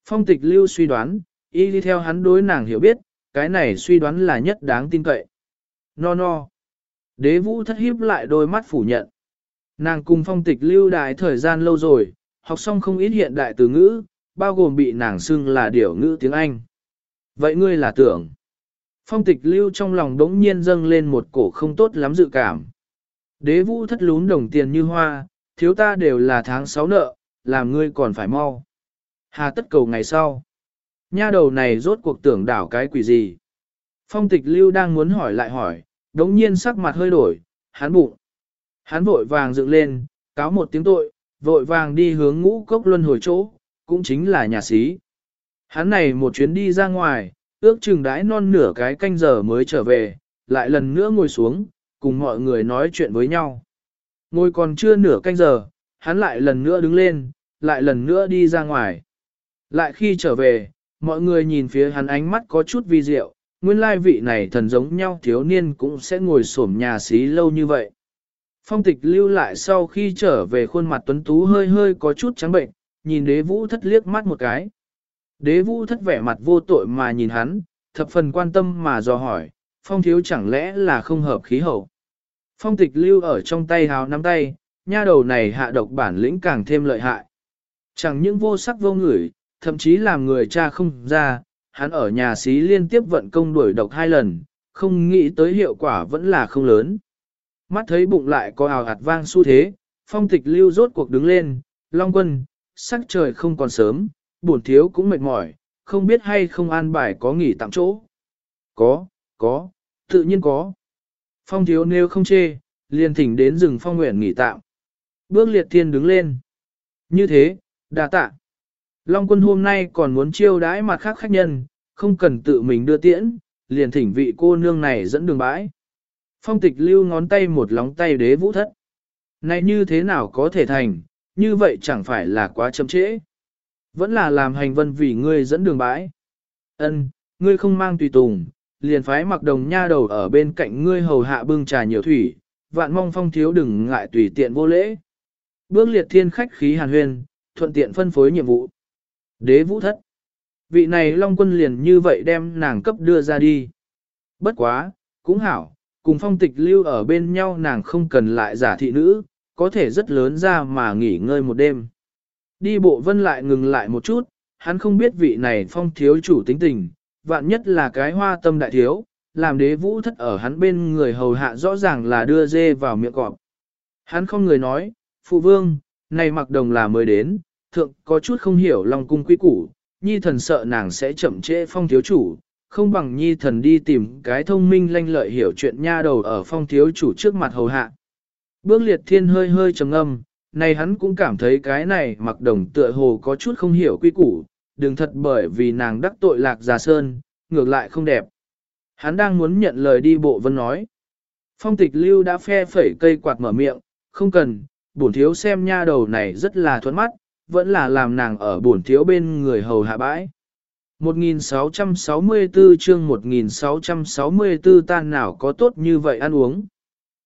S1: Phong tịch lưu suy đoán, Y đi theo hắn đối nàng hiểu biết, cái này suy đoán là nhất đáng tin cậy. No no. Đế vũ thất hiếp lại đôi mắt phủ nhận. Nàng cùng phong tịch lưu đại thời gian lâu rồi, học xong không ít hiện đại từ ngữ, bao gồm bị nàng xưng là điểu ngữ tiếng Anh. Vậy ngươi là tưởng. Phong tịch lưu trong lòng đống nhiên dâng lên một cổ không tốt lắm dự cảm. Đế vũ thất lún đồng tiền như hoa, thiếu ta đều là tháng 6 nợ, làm ngươi còn phải mau. Hà tất cầu ngày sau. Nha đầu này rốt cuộc tưởng đảo cái quỷ gì. Phong tịch lưu đang muốn hỏi lại hỏi, đống nhiên sắc mặt hơi đổi, hắn bụng. Hắn vội vàng dựng lên, cáo một tiếng tội, vội vàng đi hướng ngũ cốc luân hồi chỗ, cũng chính là nhà sĩ. Hắn này một chuyến đi ra ngoài, ước chừng đãi non nửa cái canh giờ mới trở về, lại lần nữa ngồi xuống, cùng mọi người nói chuyện với nhau. Ngồi còn chưa nửa canh giờ, hắn lại lần nữa đứng lên, lại lần nữa đi ra ngoài. Lại khi trở về, mọi người nhìn phía hắn ánh mắt có chút vi diệu, nguyên lai vị này thần giống nhau thiếu niên cũng sẽ ngồi xổm nhà xí lâu như vậy. Phong tịch lưu lại sau khi trở về khuôn mặt tuấn tú hơi hơi có chút trắng bệnh, nhìn đế vũ thất liếc mắt một cái. Đế vũ thất vẻ mặt vô tội mà nhìn hắn, thập phần quan tâm mà dò hỏi, phong thiếu chẳng lẽ là không hợp khí hậu. Phong tịch lưu ở trong tay hào nắm tay, nha đầu này hạ độc bản lĩnh càng thêm lợi hại. Chẳng những vô sắc vô ngửi, thậm chí làm người cha không ra, hắn ở nhà xí liên tiếp vận công đuổi độc hai lần, không nghĩ tới hiệu quả vẫn là không lớn. Mắt thấy bụng lại có ào hạt vang xu thế, phong tịch lưu rốt cuộc đứng lên, long quân, sắc trời không còn sớm, buồn thiếu cũng mệt mỏi, không biết hay không an bài có nghỉ tạm chỗ. Có, có, tự nhiên có. Phong thiếu nếu không chê, liền thỉnh đến rừng phong nguyện nghỉ tạm. Bước liệt thiên đứng lên. Như thế, đà tạ. Long quân hôm nay còn muốn chiêu đãi mặt khác khách nhân, không cần tự mình đưa tiễn, liền thỉnh vị cô nương này dẫn đường bãi. Phong tịch lưu ngón tay một lóng tay đế vũ thất. Này như thế nào có thể thành, như vậy chẳng phải là quá chậm trễ. Vẫn là làm hành vân vì ngươi dẫn đường bãi. Ân, ngươi không mang tùy tùng, liền phái mặc đồng nha đầu ở bên cạnh ngươi hầu hạ bưng trà nhiều thủy, vạn mong phong thiếu đừng ngại tùy tiện vô lễ. Bước liệt thiên khách khí hàn huyền, thuận tiện phân phối nhiệm vụ. Đế vũ thất. Vị này Long quân liền như vậy đem nàng cấp đưa ra đi. Bất quá, cũng hảo, cùng phong tịch lưu ở bên nhau nàng không cần lại giả thị nữ, có thể rất lớn ra mà nghỉ ngơi một đêm. Đi bộ vân lại ngừng lại một chút, hắn không biết vị này phong thiếu chủ tính tình, vạn nhất là cái hoa tâm đại thiếu, làm đế vũ thất ở hắn bên người hầu hạ rõ ràng là đưa dê vào miệng cọp. Hắn không người nói, phụ vương, này mặc đồng là mới đến, thượng có chút không hiểu lòng cung quý củ, nhi thần sợ nàng sẽ chậm trễ phong thiếu chủ, không bằng nhi thần đi tìm cái thông minh lanh lợi hiểu chuyện nha đầu ở phong thiếu chủ trước mặt hầu hạ. Bước liệt thiên hơi hơi trầm âm, này hắn cũng cảm thấy cái này mặc đồng tựa hồ có chút không hiểu quy củ, đừng thật bởi vì nàng đắc tội lạc già sơn, ngược lại không đẹp. Hắn đang muốn nhận lời đi bộ vân nói. Phong tịch lưu đã phe phẩy cây quạt mở miệng, không cần, bổn thiếu xem nha đầu này rất là thuẫn mắt, vẫn là làm nàng ở bổn thiếu bên người hầu hạ bãi. 1664 chương 1664 tan nào có tốt như vậy ăn uống.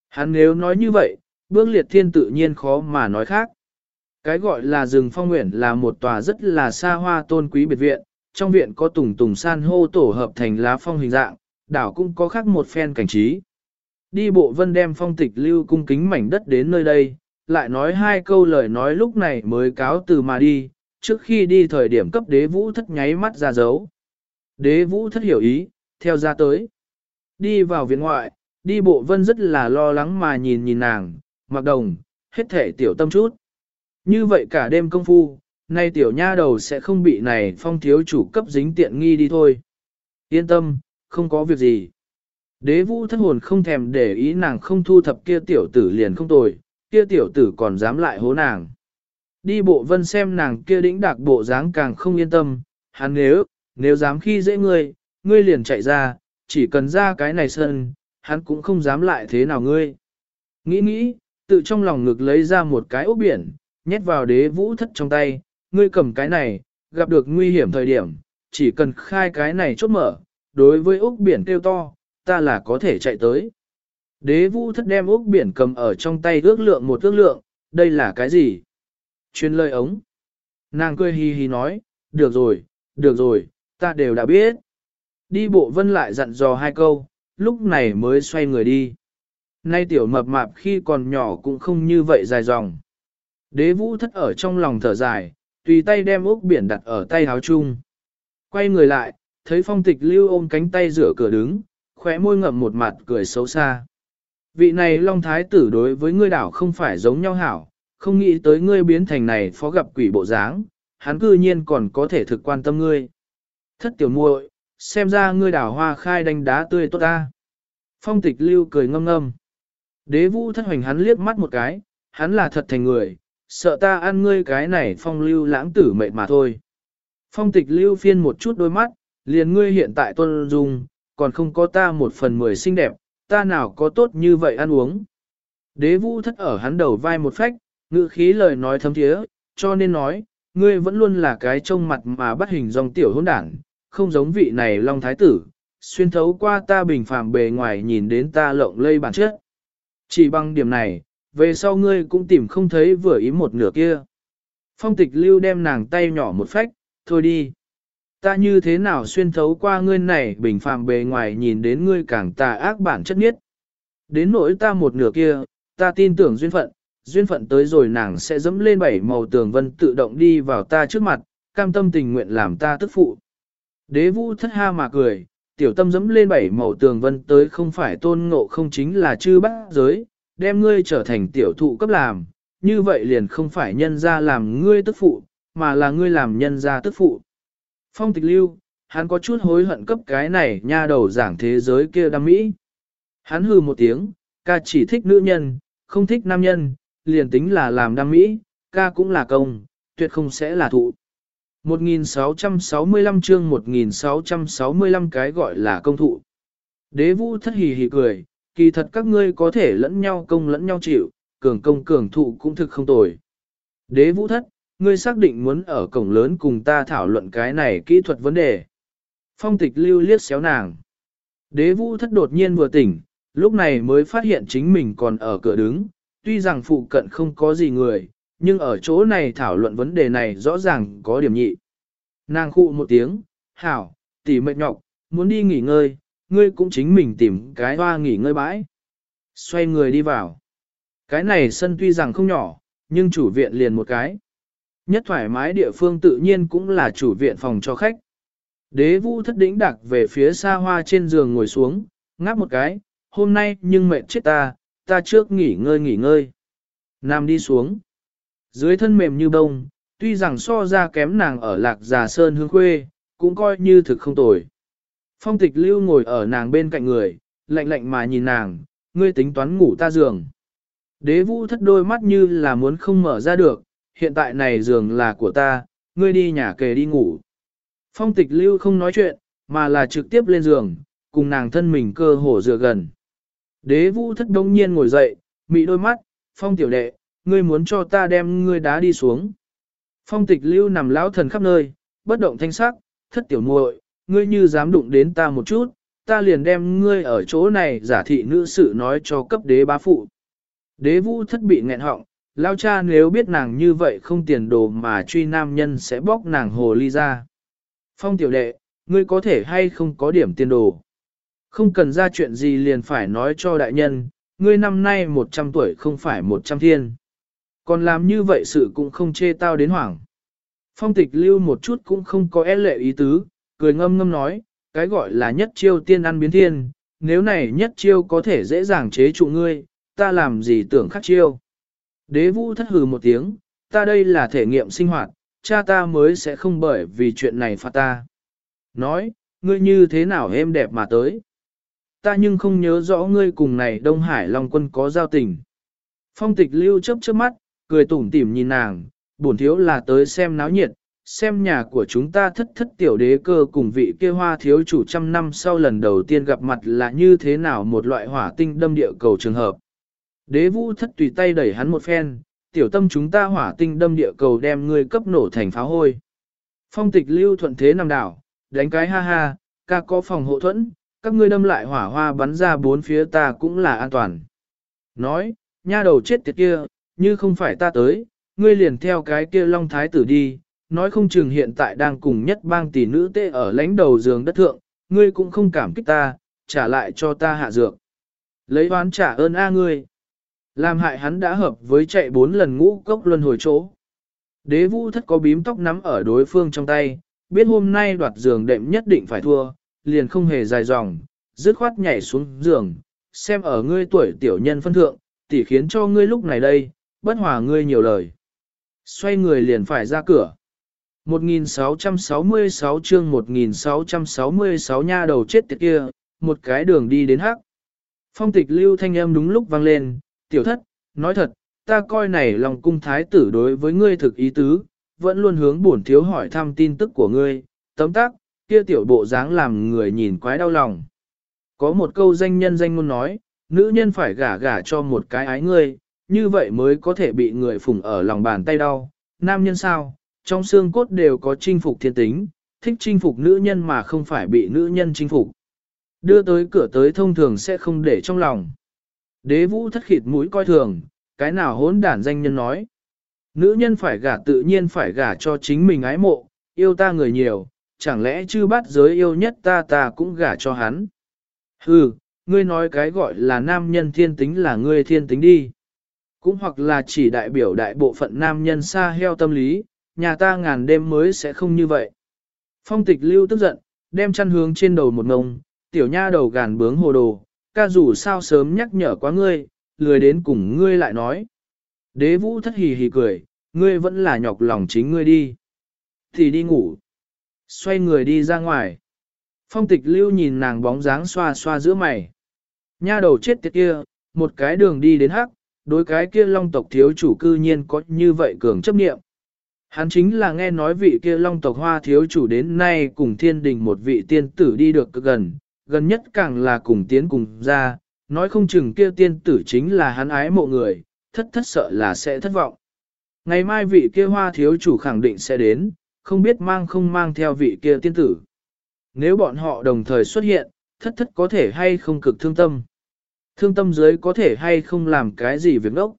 S1: Hắn nếu nói như vậy, bước liệt thiên tự nhiên khó mà nói khác. Cái gọi là rừng phong nguyện là một tòa rất là xa hoa tôn quý biệt viện, trong viện có tùng tùng san hô tổ hợp thành lá phong hình dạng, đảo cũng có khác một phen cảnh trí. Đi bộ vân đem phong tịch lưu cung kính mảnh đất đến nơi đây, lại nói hai câu lời nói lúc này mới cáo từ mà đi, trước khi đi thời điểm cấp đế vũ thất nháy mắt ra dấu. Đế vũ thất hiểu ý, theo ra tới. Đi vào viện ngoại, đi bộ vân rất là lo lắng mà nhìn nhìn nàng, mặc đồng, hết thể tiểu tâm chút. Như vậy cả đêm công phu, nay tiểu nha đầu sẽ không bị này phong thiếu chủ cấp dính tiện nghi đi thôi. Yên tâm, không có việc gì. Đế vũ thất hồn không thèm để ý nàng không thu thập kia tiểu tử liền không tồi, kia tiểu tử còn dám lại hố nàng. Đi bộ vân xem nàng kia đĩnh đạc bộ dáng càng không yên tâm, hắn nếu, nếu dám khi dễ ngươi, ngươi liền chạy ra, chỉ cần ra cái này sân, hắn cũng không dám lại thế nào ngươi. Nghĩ nghĩ, tự trong lòng ngực lấy ra một cái ốc biển, nhét vào đế vũ thất trong tay, ngươi cầm cái này, gặp được nguy hiểm thời điểm, chỉ cần khai cái này chốt mở, đối với ốc biển kêu to, ta là có thể chạy tới. Đế vũ thất đem ốc biển cầm ở trong tay ước lượng một ước lượng, đây là cái gì? Chuyên lời ống. Nàng cười hì hì nói, được rồi, được rồi, ta đều đã biết. Đi bộ vân lại dặn dò hai câu, lúc này mới xoay người đi. Nay tiểu mập mạp khi còn nhỏ cũng không như vậy dài dòng. Đế vũ thất ở trong lòng thở dài, tùy tay đem ốc biển đặt ở tay háo chung. Quay người lại, thấy phong tịch lưu ôm cánh tay rửa cửa đứng, khóe môi ngậm một mặt cười xấu xa. Vị này Long Thái tử đối với ngươi đảo không phải giống nhau hảo, không nghĩ tới ngươi biến thành này phó gặp quỷ bộ dáng, hắn cư nhiên còn có thể thực quan tâm ngươi. Thất tiểu muội, xem ra ngươi đảo hoa khai đánh đá tươi tốt ta. Phong tịch lưu cười ngâm ngâm. Đế vũ thất hoành hắn liếc mắt một cái, hắn là thật thành người, sợ ta ăn ngươi cái này phong lưu lãng tử mệt mà thôi. Phong tịch lưu phiên một chút đôi mắt, liền ngươi hiện tại tuân dung, còn không có ta một phần mười xinh đẹp, ta nào có tốt như vậy ăn uống. Đế vũ thất ở hắn đầu vai một phách, ngữ khí lời nói thấm thiế, cho nên nói, ngươi vẫn luôn là cái trông mặt mà bắt hình dòng tiểu hôn đảng, không giống vị này long thái tử, xuyên thấu qua ta bình phàm bề ngoài nhìn đến ta lộng lây bản chất. Chỉ bằng điểm này, về sau ngươi cũng tìm không thấy vừa ý một nửa kia. Phong tịch lưu đem nàng tay nhỏ một phách, thôi đi. Ta như thế nào xuyên thấu qua ngươi này bình phàm bề ngoài nhìn đến ngươi càng tà ác bản chất nhất. Đến nỗi ta một nửa kia, ta tin tưởng duyên phận, duyên phận tới rồi nàng sẽ dẫm lên bảy màu tường vân tự động đi vào ta trước mặt, cam tâm tình nguyện làm ta tức phụ. Đế vũ thất ha mà cười, tiểu tâm dẫm lên bảy màu tường vân tới không phải tôn ngộ không chính là chư bác giới, đem ngươi trở thành tiểu thụ cấp làm, như vậy liền không phải nhân ra làm ngươi tức phụ, mà là ngươi làm nhân ra tức phụ. Phong tịch lưu, hắn có chút hối hận cấp cái này nha đầu giảng thế giới kia đam mỹ. Hắn hừ một tiếng, ca chỉ thích nữ nhân, không thích nam nhân, liền tính là làm đam mỹ, ca cũng là công, tuyệt không sẽ là thụ. 1665 chương 1665 cái gọi là công thụ. Đế vũ thất hì hì cười, kỳ thật các ngươi có thể lẫn nhau công lẫn nhau chịu, cường công cường thụ cũng thực không tồi. Đế vũ thất, ngươi xác định muốn ở cổng lớn cùng ta thảo luận cái này kỹ thuật vấn đề. Phong tịch lưu liếc xéo nàng. Đế vũ thất đột nhiên vừa tỉnh, lúc này mới phát hiện chính mình còn ở cửa đứng, tuy rằng phụ cận không có gì người, nhưng ở chỗ này thảo luận vấn đề này rõ ràng có điểm nhị. Nàng khụ một tiếng, hảo, tỉ mệt nhọc, muốn đi nghỉ ngơi, ngươi cũng chính mình tìm cái hoa nghỉ ngơi bãi. Xoay người đi vào. Cái này sân tuy rằng không nhỏ, nhưng chủ viện liền một cái. Nhất thoải mái địa phương tự nhiên cũng là chủ viện phòng cho khách. Đế vũ thất đỉnh đặc về phía xa hoa trên giường ngồi xuống, ngáp một cái, hôm nay nhưng mệt chết ta, ta trước nghỉ ngơi nghỉ ngơi. Nam đi xuống. Dưới thân mềm như bông, tuy rằng so ra kém nàng ở lạc già sơn hương khuê, cũng coi như thực không tồi. Phong tịch lưu ngồi ở nàng bên cạnh người, lạnh lạnh mà nhìn nàng, ngươi tính toán ngủ ta giường. Đế vũ thất đôi mắt như là muốn không mở ra được, hiện tại này giường là của ta, ngươi đi nhà kề đi ngủ. Phong tịch lưu không nói chuyện, mà là trực tiếp lên giường, cùng nàng thân mình cơ hồ dựa gần. Đế vũ thất đông nhiên ngồi dậy, mị đôi mắt, phong tiểu đệ, ngươi muốn cho ta đem ngươi đá đi xuống. Phong tịch lưu nằm lão thần khắp nơi, bất động thanh sắc, thất tiểu muội, ngươi như dám đụng đến ta một chút, ta liền đem ngươi ở chỗ này giả thị nữ sự nói cho cấp đế bá phụ. Đế vũ thất bị nghẹn họng, lao cha nếu biết nàng như vậy không tiền đồ mà truy nam nhân sẽ bóc nàng hồ ly ra. Phong tiểu đệ, ngươi có thể hay không có điểm tiền đồ. Không cần ra chuyện gì liền phải nói cho đại nhân, ngươi năm nay 100 tuổi không phải 100 thiên. Còn làm như vậy sự cũng không chê tao đến hoảng. Phong tịch lưu một chút cũng không có é lệ ý tứ, cười ngâm ngâm nói, cái gọi là nhất chiêu tiên ăn biến thiên, nếu này nhất chiêu có thể dễ dàng chế trụ ngươi, ta làm gì tưởng khắc chiêu. Đế vũ thất hừ một tiếng, ta đây là thể nghiệm sinh hoạt, cha ta mới sẽ không bởi vì chuyện này phạt ta. Nói, ngươi như thế nào êm đẹp mà tới. Ta nhưng không nhớ rõ ngươi cùng này Đông Hải Long quân có giao tình. Phong tịch lưu chớp chớp mắt, cười tủm tỉm nhìn nàng, bổn thiếu là tới xem náo nhiệt, xem nhà của chúng ta thất thất tiểu đế cơ cùng vị kia hoa thiếu chủ trăm năm sau lần đầu tiên gặp mặt là như thế nào một loại hỏa tinh đâm địa cầu trường hợp. Đế vũ thất tùy tay đẩy hắn một phen, tiểu tâm chúng ta hỏa tinh đâm địa cầu đem ngươi cấp nổ thành pháo hôi. Phong tịch lưu thuận thế nằm đảo, đánh cái ha ha, ca có phòng hộ thuẫn, các ngươi đâm lại hỏa hoa bắn ra bốn phía ta cũng là an toàn. Nói, nha đầu chết tiệt kia, như không phải ta tới, ngươi liền theo cái kia long thái tử đi, nói không chừng hiện tại đang cùng nhất bang tỷ nữ tê ở lãnh đầu giường đất thượng, ngươi cũng không cảm kích ta, trả lại cho ta hạ dược. Lấy oán trả ơn a ngươi. Làm hại hắn đã hợp với chạy bốn lần ngũ cốc luân hồi chỗ. Đế vũ thất có bím tóc nắm ở đối phương trong tay, biết hôm nay đoạt giường đệm nhất định phải thua, liền không hề dài dòng, dứt khoát nhảy xuống giường, xem ở ngươi tuổi tiểu nhân phân thượng, tỉ khiến cho ngươi lúc này đây, bất hòa ngươi nhiều lời. Xoay người liền phải ra cửa. 1666 chương 1666 nha đầu chết tiệt kia, một cái đường đi đến hắc. Phong tịch lưu thanh âm đúng lúc vang lên, tiểu thất, nói thật, ta coi này lòng cung thái tử đối với ngươi thực ý tứ, vẫn luôn hướng bổn thiếu hỏi thăm tin tức của ngươi, tấm tác, kia tiểu bộ dáng làm người nhìn quái đau lòng. Có một câu danh nhân danh ngôn nói, nữ nhân phải gả gả cho một cái ái ngươi, như vậy mới có thể bị người phụng ở lòng bàn tay đau. Nam nhân sao, trong xương cốt đều có chinh phục thiên tính, thích chinh phục nữ nhân mà không phải bị nữ nhân chinh phục. Đưa tới cửa tới thông thường sẽ không để trong lòng. Đế vũ thất khịt mũi coi thường, cái nào hỗn đản danh nhân nói. Nữ nhân phải gả tự nhiên phải gả cho chính mình ái mộ, yêu ta người nhiều, chẳng lẽ chư bắt giới yêu nhất ta ta cũng gả cho hắn. Hừ, ngươi nói cái gọi là nam nhân thiên tính là ngươi thiên tính đi. Cũng hoặc là chỉ đại biểu đại bộ phận nam nhân xa heo tâm lý, nhà ta ngàn đêm mới sẽ không như vậy. Phong tịch lưu tức giận, đem chăn hướng trên đầu một ngông, tiểu nha đầu gàn bướng hồ đồ, ca dù sao sớm nhắc nhở quá ngươi, lười đến cùng ngươi lại nói. Đế vũ thất hì hì cười, ngươi vẫn là nhọc lòng chính ngươi đi. Thì đi ngủ. Xoay người đi ra ngoài. Phong tịch lưu nhìn nàng bóng dáng xoa xoa giữa mày. Nha đầu chết tiệt kia, một cái đường đi đến hắc, đối cái kia long tộc thiếu chủ cư nhiên có như vậy cường chấp niệm. Hắn chính là nghe nói vị kia long tộc hoa thiếu chủ đến nay cùng thiên đình một vị tiên tử đi được cực gần, gần nhất càng là cùng tiến cùng ra, nói không chừng kia tiên tử chính là hắn ái mộ người, thất thất sợ là sẽ thất vọng. Ngày mai vị kia hoa thiếu chủ khẳng định sẽ đến, không biết mang không mang theo vị kia tiên tử. Nếu bọn họ đồng thời xuất hiện, thất thất có thể hay không cực thương tâm. Thương tâm dưới có thể hay không làm cái gì việc đốc.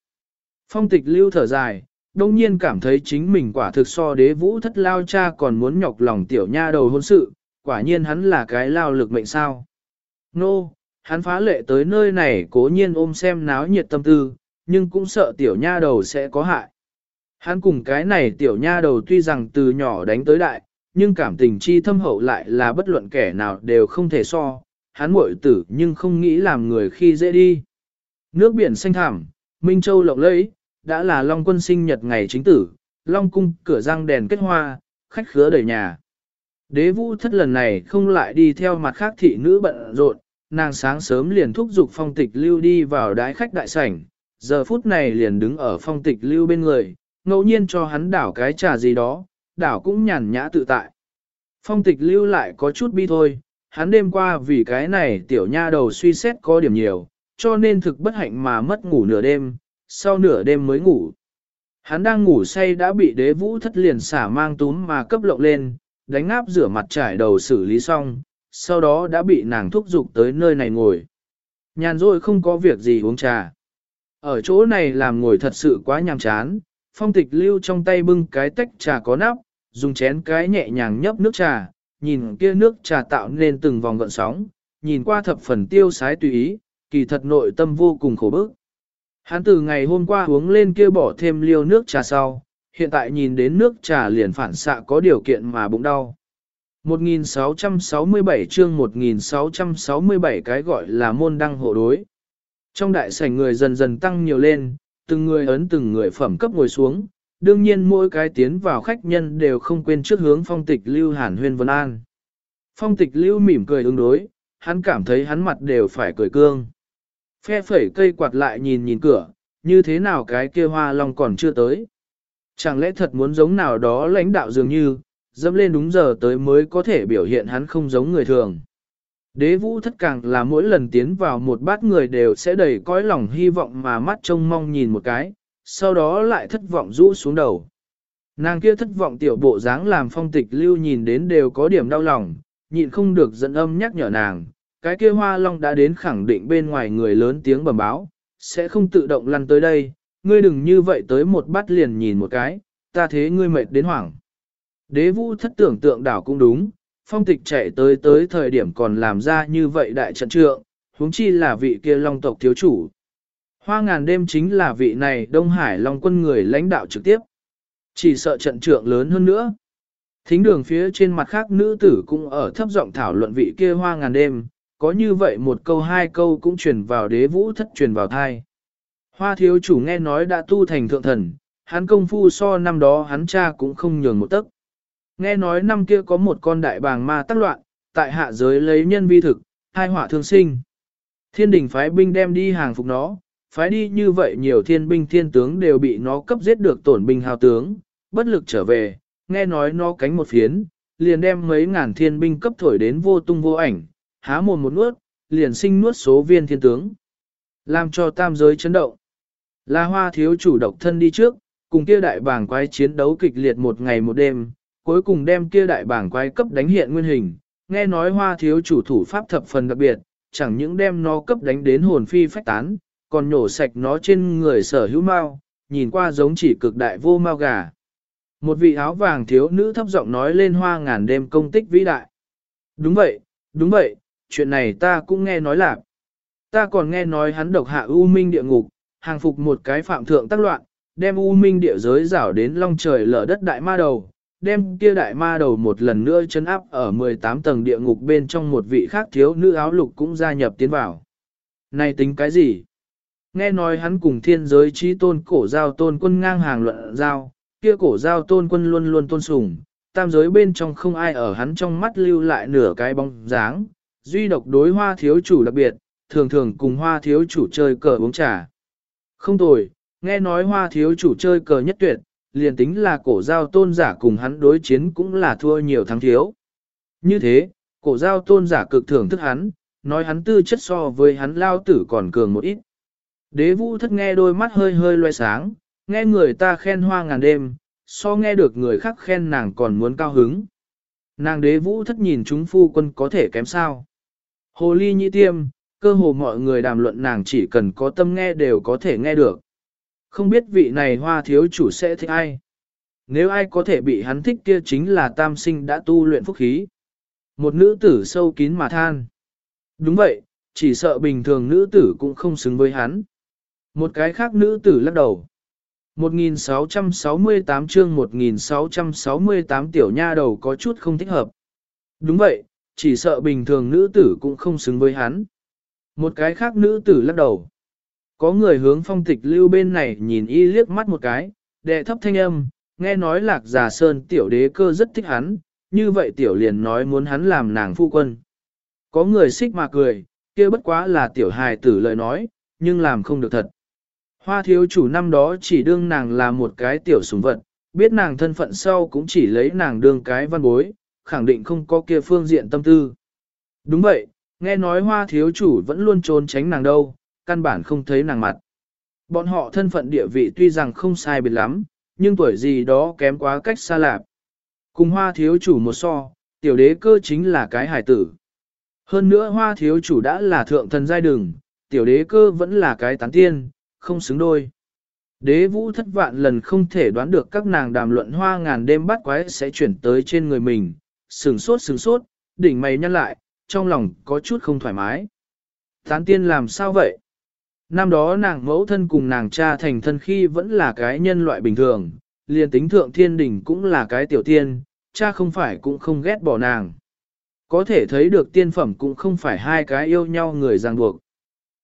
S1: Phong tịch lưu thở dài, đông nhiên cảm thấy chính mình quả thực so đế vũ thất lao cha còn muốn nhọc lòng tiểu nha đầu hôn sự, quả nhiên hắn là cái lao lực mệnh sao. Nô, no, hắn phá lệ tới nơi này cố nhiên ôm xem náo nhiệt tâm tư, nhưng cũng sợ tiểu nha đầu sẽ có hại. Hắn cùng cái này tiểu nha đầu tuy rằng từ nhỏ đánh tới đại, nhưng cảm tình chi thâm hậu lại là bất luận kẻ nào đều không thể so, hắn muội tử nhưng không nghĩ làm người khi dễ đi. Nước biển xanh thẳm, Minh Châu lộng lẫy, đã là Long quân sinh nhật ngày chính tử, Long cung cửa răng đèn kết hoa, khách khứa đầy nhà. Đế vũ thất lần này không lại đi theo mặt khác thị nữ bận rộn, nàng sáng sớm liền thúc giục phong tịch lưu đi vào đái khách đại sảnh, giờ phút này liền đứng ở phong tịch lưu bên người, ngẫu nhiên cho hắn đảo cái trà gì đó, đảo cũng nhàn nhã tự tại. Phong tịch lưu lại có chút bi thôi, hắn đêm qua vì cái này tiểu nha đầu suy xét có điểm nhiều, cho nên thực bất hạnh mà mất ngủ nửa đêm, sau nửa đêm mới ngủ. Hắn đang ngủ say đã bị đế vũ thất liền xả mang túm mà cấp lộng lên, đánh áp rửa mặt trải đầu xử lý xong, sau đó đã bị nàng thúc giục tới nơi này ngồi. Nhàn rồi không có việc gì uống trà. Ở chỗ này làm ngồi thật sự quá nhàm chán, phong tịch lưu trong tay bưng cái tách trà có nắp, dùng chén cái nhẹ nhàng nhấp nước trà, nhìn kia nước trà tạo nên từng vòng gợn sóng, nhìn qua thập phần tiêu sái tùy ý, kỳ thật nội tâm vô cùng khổ bức. Hắn từ ngày hôm qua uống lên kia bỏ thêm liêu nước trà sau, hiện tại nhìn đến nước trà liền phản xạ có điều kiện mà bụng đau. 1667 chương 1667 cái gọi là môn đăng hộ đối. Trong đại sảnh người dần dần tăng nhiều lên, từng người ấn từng người phẩm cấp ngồi xuống, đương nhiên mỗi cái tiến vào khách nhân đều không quên trước hướng phong tịch lưu hàn huyên vân an. Phong tịch lưu mỉm cười ứng đối, hắn cảm thấy hắn mặt đều phải cười cương. Phe phẩy cây quạt lại nhìn nhìn cửa, như thế nào cái kia hoa long còn chưa tới. Chẳng lẽ thật muốn giống nào đó lãnh đạo dường như, dẫm lên đúng giờ tới mới có thể biểu hiện hắn không giống người thường. Đế vũ thất càng là mỗi lần tiến vào một bát người đều sẽ đầy cõi lòng hy vọng mà mắt trông mong nhìn một cái, sau đó lại thất vọng rũ xuống đầu. Nàng kia thất vọng tiểu bộ dáng làm phong tịch lưu nhìn đến đều có điểm đau lòng, nhịn không được dẫn âm nhắc nhở nàng, cái kia hoa long đã đến khẳng định bên ngoài người lớn tiếng bẩm báo, sẽ không tự động lăn tới đây, ngươi đừng như vậy tới một bát liền nhìn một cái, ta thế ngươi mệt đến hoảng. Đế vũ thất tưởng tượng đảo cũng đúng, phong tịch chạy tới tới thời điểm còn làm ra như vậy đại trận trượng, huống chi là vị kia long tộc thiếu chủ. Hoa ngàn đêm chính là vị này Đông Hải Long quân người lãnh đạo trực tiếp. Chỉ sợ trận trượng lớn hơn nữa. Thính đường phía trên mặt khác nữ tử cũng ở thấp giọng thảo luận vị kia hoa ngàn đêm, có như vậy một câu hai câu cũng truyền vào đế vũ thất truyền vào thai. Hoa thiếu chủ nghe nói đã tu thành thượng thần, hắn công phu so năm đó hắn cha cũng không nhường một tấc. Nghe nói năm kia có một con đại bàng ma tác loạn, tại hạ giới lấy nhân vi thực, hai họa thương sinh. Thiên đình phái binh đem đi hàng phục nó, phái đi như vậy nhiều thiên binh thiên tướng đều bị nó cấp giết được tổn binh hào tướng, bất lực trở về, nghe nói nó cánh một phiến, liền đem mấy ngàn thiên binh cấp thổi đến vô tung vô ảnh, há mồm một nuốt, liền sinh nuốt số viên thiên tướng. Làm cho tam giới chấn động. La hoa thiếu chủ độc thân đi trước, cùng kia đại bảng quái chiến đấu kịch liệt một ngày một đêm, cuối cùng đem kia đại bảng quái cấp đánh hiện nguyên hình. Nghe nói hoa thiếu chủ thủ pháp thập phần đặc biệt, chẳng những đem nó cấp đánh đến hồn phi phách tán, còn nhổ sạch nó trên người sở hữu mau, nhìn qua giống chỉ cực đại vô mau gà. Một vị áo vàng thiếu nữ thấp giọng nói lên hoa ngàn đêm công tích vĩ đại. Đúng vậy, đúng vậy, chuyện này ta cũng nghe nói là. Ta còn nghe nói hắn độc hạ U Minh địa ngục, hàng phục một cái phạm thượng tác loạn, đem U Minh địa giới rảo đến long trời lở đất đại ma đầu, đem kia đại ma đầu một lần nữa chấn áp ở 18 tầng địa ngục bên trong một vị khác thiếu nữ áo lục cũng gia nhập tiến vào. Này tính cái gì? Nghe nói hắn cùng thiên giới trí tôn cổ giao tôn quân ngang hàng luận giao, kia cổ giao tôn quân luôn luôn tôn sùng, tam giới bên trong không ai ở hắn trong mắt lưu lại nửa cái bóng dáng, duy độc đối hoa thiếu chủ đặc biệt, thường thường cùng hoa thiếu chủ chơi cờ uống trà. Không tồi, nghe nói hoa thiếu chủ chơi cờ nhất tuyệt, liền tính là cổ giao tôn giả cùng hắn đối chiến cũng là thua nhiều thắng thiếu. Như thế, cổ giao tôn giả cực thưởng thức hắn, nói hắn tư chất so với hắn lao tử còn cường một ít. Đế vũ thất nghe đôi mắt hơi hơi loe sáng, nghe người ta khen hoa ngàn đêm, so nghe được người khác khen nàng còn muốn cao hứng. Nàng đế vũ thất nhìn chúng phu quân có thể kém sao. Hồ ly nhị tiêm, cơ hồ mọi người đàm luận nàng chỉ cần có tâm nghe đều có thể nghe được. Không biết vị này hoa thiếu chủ sẽ thích ai. Nếu ai có thể bị hắn thích kia chính là tam sinh đã tu luyện phúc khí. Một nữ tử sâu kín mà than. Đúng vậy, chỉ sợ bình thường nữ tử cũng không xứng với hắn. Một cái khác nữ tử lắc đầu. 1668 chương 1668 tiểu nha đầu có chút không thích hợp. Đúng vậy, chỉ sợ bình thường nữ tử cũng không xứng với hắn. Một cái khác nữ tử lắc đầu. Có người hướng phong tịch lưu bên này nhìn y liếc mắt một cái, đệ thấp thanh âm, nghe nói lạc giả sơn tiểu đế cơ rất thích hắn, như vậy tiểu liền nói muốn hắn làm nàng phu quân. Có người xích mà cười, kia bất quá là tiểu hài tử lời nói, nhưng làm không được thật. Hoa thiếu chủ năm đó chỉ đương nàng là một cái tiểu súng vật, biết nàng thân phận sau cũng chỉ lấy nàng đương cái văn bối, khẳng định không có kia phương diện tâm tư. Đúng vậy, nghe nói hoa thiếu chủ vẫn luôn trốn tránh nàng đâu, căn bản không thấy nàng mặt. Bọn họ thân phận địa vị tuy rằng không sai biệt lắm, nhưng tuổi gì đó kém quá cách xa lạp. Cùng hoa thiếu chủ một so, tiểu đế cơ chính là cái hải tử. Hơn nữa hoa thiếu chủ đã là thượng thần giai đường, tiểu đế cơ vẫn là cái tán tiên, không xứng đôi. Đế vũ thất vạn lần không thể đoán được các nàng đàm luận hoa ngàn đêm bắt quái sẽ chuyển tới trên người mình, sừng sốt sừng sốt, đỉnh mày nhăn lại, trong lòng có chút không thoải mái. Tán tiên làm sao vậy? Năm đó nàng mẫu thân cùng nàng cha thành thân khi vẫn là cái nhân loại bình thường, liền tính thượng thiên đỉnh cũng là cái tiểu tiên, cha không phải cũng không ghét bỏ nàng. Có thể thấy được tiên phẩm cũng không phải hai cái yêu nhau người ràng buộc.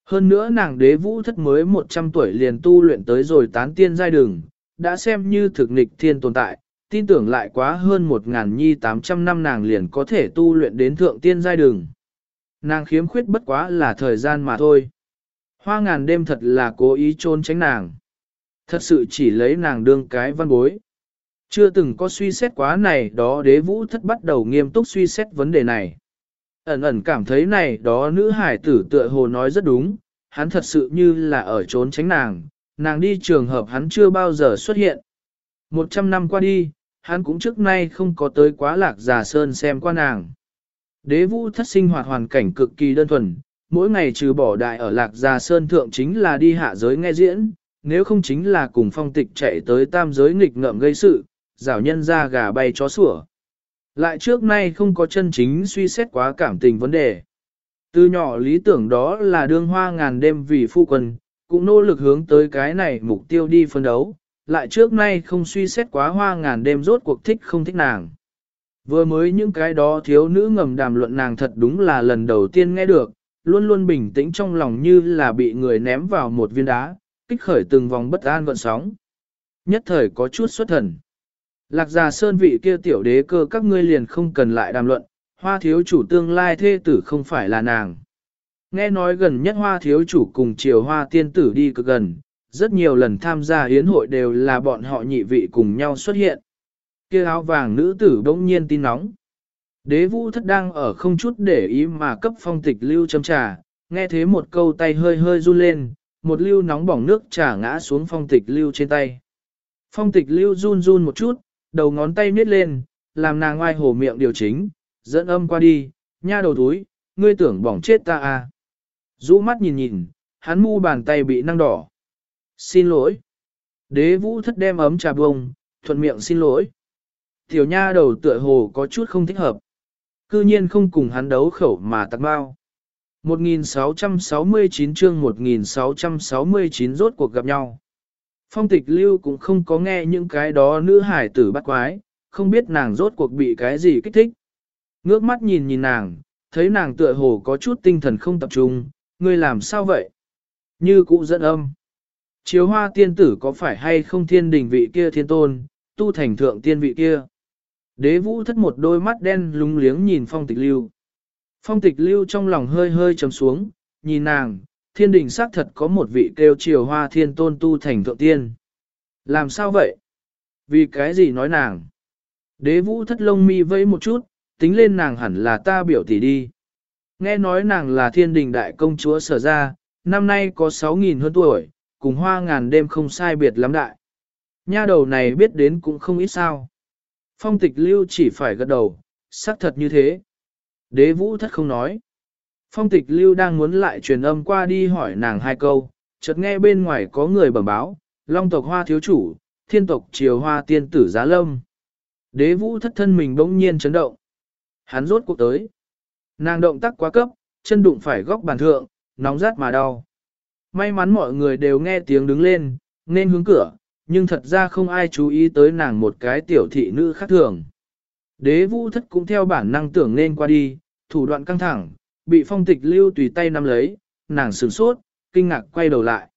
S1: Hơn nữa nàng đế vũ thất mới 100 tuổi liền tu luyện tới rồi tán tiên giai đường, đã xem như thực nghịch thiên tồn tại, tin tưởng lại quá hơn 1.000 nhi 800 năm nàng liền có thể tu luyện đến thượng tiên giai đường. Nàng khiếm khuyết bất quá là thời gian mà thôi. Hoa ngàn đêm thật là cố ý trôn tránh nàng. Thật sự chỉ lấy nàng đương cái văn bối. Chưa từng có suy xét quá này đó đế vũ thất bắt đầu nghiêm túc suy xét vấn đề này. Ẩn ẩn cảm thấy này đó nữ hải tử tựa hồ nói rất đúng, hắn thật sự như là ở trốn tránh nàng, nàng đi trường hợp hắn chưa bao giờ xuất hiện. Một trăm năm qua đi, hắn cũng trước nay không có tới quá lạc giả sơn xem qua nàng. Đế vũ thất sinh hoạt hoàn cảnh cực kỳ đơn thuần, mỗi ngày trừ bỏ đại ở lạc gia sơn thượng chính là đi hạ giới nghe diễn, nếu không chính là cùng phong tịch chạy tới tam giới nghịch ngợm gây sự, rảo nhân ra gà bay chó sủa. Lại trước nay không có chân chính suy xét quá cảm tình vấn đề. Từ nhỏ lý tưởng đó là đương hoa ngàn đêm vì phu quân, cũng nỗ lực hướng tới cái này mục tiêu đi phân đấu, lại trước nay không suy xét quá hoa ngàn đêm rốt cuộc thích không thích nàng. Vừa mới những cái đó thiếu nữ ngầm đàm luận nàng thật đúng là lần đầu tiên nghe được, luôn luôn bình tĩnh trong lòng như là bị người ném vào một viên đá, kích khởi từng vòng bất an gọn sóng. Nhất thời có chút xuất thần. Lạc già sơn vị kia tiểu đế cơ các ngươi liền không cần lại đàm luận, hoa thiếu chủ tương lai thê tử không phải là nàng. Nghe nói gần nhất hoa thiếu chủ cùng triều hoa tiên tử đi cực gần, rất nhiều lần tham gia hiến hội đều là bọn họ nhị vị cùng nhau xuất hiện. kia áo vàng nữ tử bỗng nhiên tin nóng. Đế vũ thất đang ở không chút để ý mà cấp phong tịch lưu châm trà, nghe thế một câu tay hơi hơi run lên, một lưu nóng bỏng nước trà ngã xuống phong tịch lưu trên tay. Phong tịch lưu run run một chút, đầu ngón tay miết lên, làm nàng ngoài hổ miệng điều chính, dẫn âm qua đi, nha đầu túi, ngươi tưởng bỏng chết ta à. Rũ mắt nhìn nhìn, hắn mu bàn tay bị năng đỏ. Xin lỗi. Đế vũ thất đem ấm trà bông, thuận miệng xin lỗi. Tiểu nha đầu tựa hồ có chút không thích hợp. Cư nhiên không cùng hắn đấu khẩu mà tặc bao. 1669 chương 1669 rốt cuộc gặp nhau. Phong tịch lưu cũng không có nghe những cái đó nữ hải tử bắt quái, không biết nàng rốt cuộc bị cái gì kích thích. Ngước mắt nhìn nhìn nàng, thấy nàng tựa hồ có chút tinh thần không tập trung, ngươi làm sao vậy? Như cũ dẫn âm. Chiếu hoa tiên tử có phải hay không thiên đình vị kia thiên tôn, tu thành thượng tiên vị kia? Đế vũ thất một đôi mắt đen lúng liếng nhìn phong tịch lưu. Phong tịch lưu trong lòng hơi hơi trầm xuống, nhìn nàng, thiên đình xác thật có một vị kêu triều hoa thiên tôn tu thành thượng tiên. Làm sao vậy? Vì cái gì nói nàng? Đế vũ thất lông mi vẫy một chút, tính lên nàng hẳn là ta biểu tỷ đi. Nghe nói nàng là thiên đình đại công chúa sở ra, năm nay có 6.000 hơn tuổi, cùng hoa ngàn đêm không sai biệt lắm đại. Nha đầu này biết đến cũng không ít sao. Phong tịch lưu chỉ phải gật đầu, xác thật như thế. Đế vũ thất không nói. Phong tịch lưu đang muốn lại truyền âm qua đi hỏi nàng hai câu, chợt nghe bên ngoài có người bẩm báo, long tộc hoa thiếu chủ, thiên tộc triều hoa tiên tử giá lâm. Đế vũ thất thân mình bỗng nhiên chấn động. Hắn rốt cuộc tới. Nàng động tác quá cấp, chân đụng phải góc bàn thượng, nóng rát mà đau. May mắn mọi người đều nghe tiếng đứng lên, nên hướng cửa, nhưng thật ra không ai chú ý tới nàng một cái tiểu thị nữ khác thường. Đế vũ thất cũng theo bản năng tưởng nên qua đi, thủ đoạn căng thẳng, bị phong tịch lưu tùy tay nắm lấy, nàng sửng sốt, kinh ngạc quay đầu lại.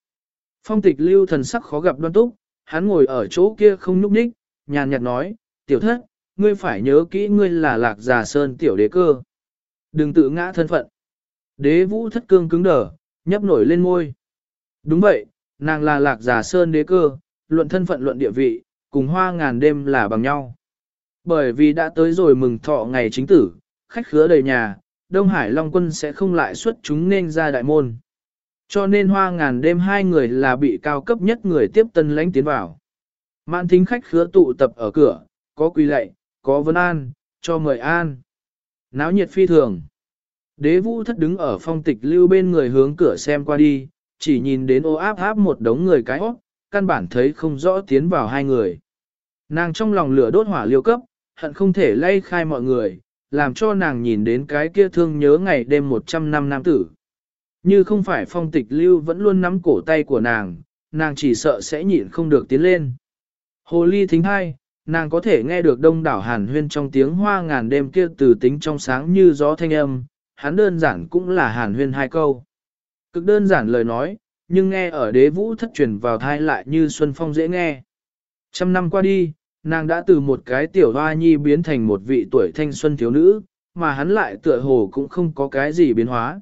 S1: Phong tịch lưu thần sắc khó gặp đoan túc, hắn ngồi ở chỗ kia không nhúc nhích, nhàn nhạt nói, tiểu thất, ngươi phải nhớ kỹ ngươi là lạc già sơn tiểu đế cơ. Đừng tự ngã thân phận. Đế vũ thất cương cứng đờ, nhấp nổi lên môi. Đúng vậy, nàng là lạc già sơn đế cơ, luận thân phận luận địa vị, cùng hoa ngàn đêm là bằng nhau. Bởi vì đã tới rồi mừng thọ ngày chính tử, khách khứa đầy nhà, Đông Hải Long quân sẽ không lại xuất chúng nên ra đại môn. Cho nên hoa ngàn đêm hai người là bị cao cấp nhất người tiếp tân lãnh tiến vào. Mạn thính khách khứa tụ tập ở cửa, có quỳ lạy, có vân an, cho mời an. Náo nhiệt phi thường. Đế vũ thất đứng ở phong tịch lưu bên người hướng cửa xem qua đi, chỉ nhìn đến ô áp áp một đống người cái óc, căn bản thấy không rõ tiến vào hai người. Nàng trong lòng lửa đốt hỏa liêu cấp, hận không thể lay khai mọi người, làm cho nàng nhìn đến cái kia thương nhớ ngày đêm 100 năm nam tử. Như không phải phong tịch lưu vẫn luôn nắm cổ tay của nàng, nàng chỉ sợ sẽ nhịn không được tiến lên. Hồ ly thính hai, nàng có thể nghe được đông đảo hàn huyên trong tiếng hoa ngàn đêm kia từ tính trong sáng như gió thanh âm, hắn đơn giản cũng là hàn huyên hai câu. Cực đơn giản lời nói, nhưng nghe ở đế vũ thất truyền vào thai lại như xuân phong dễ nghe. Trăm năm qua đi, nàng đã từ một cái tiểu hoa nhi biến thành một vị tuổi thanh xuân thiếu nữ, mà hắn lại tựa hồ cũng không có cái gì biến hóa.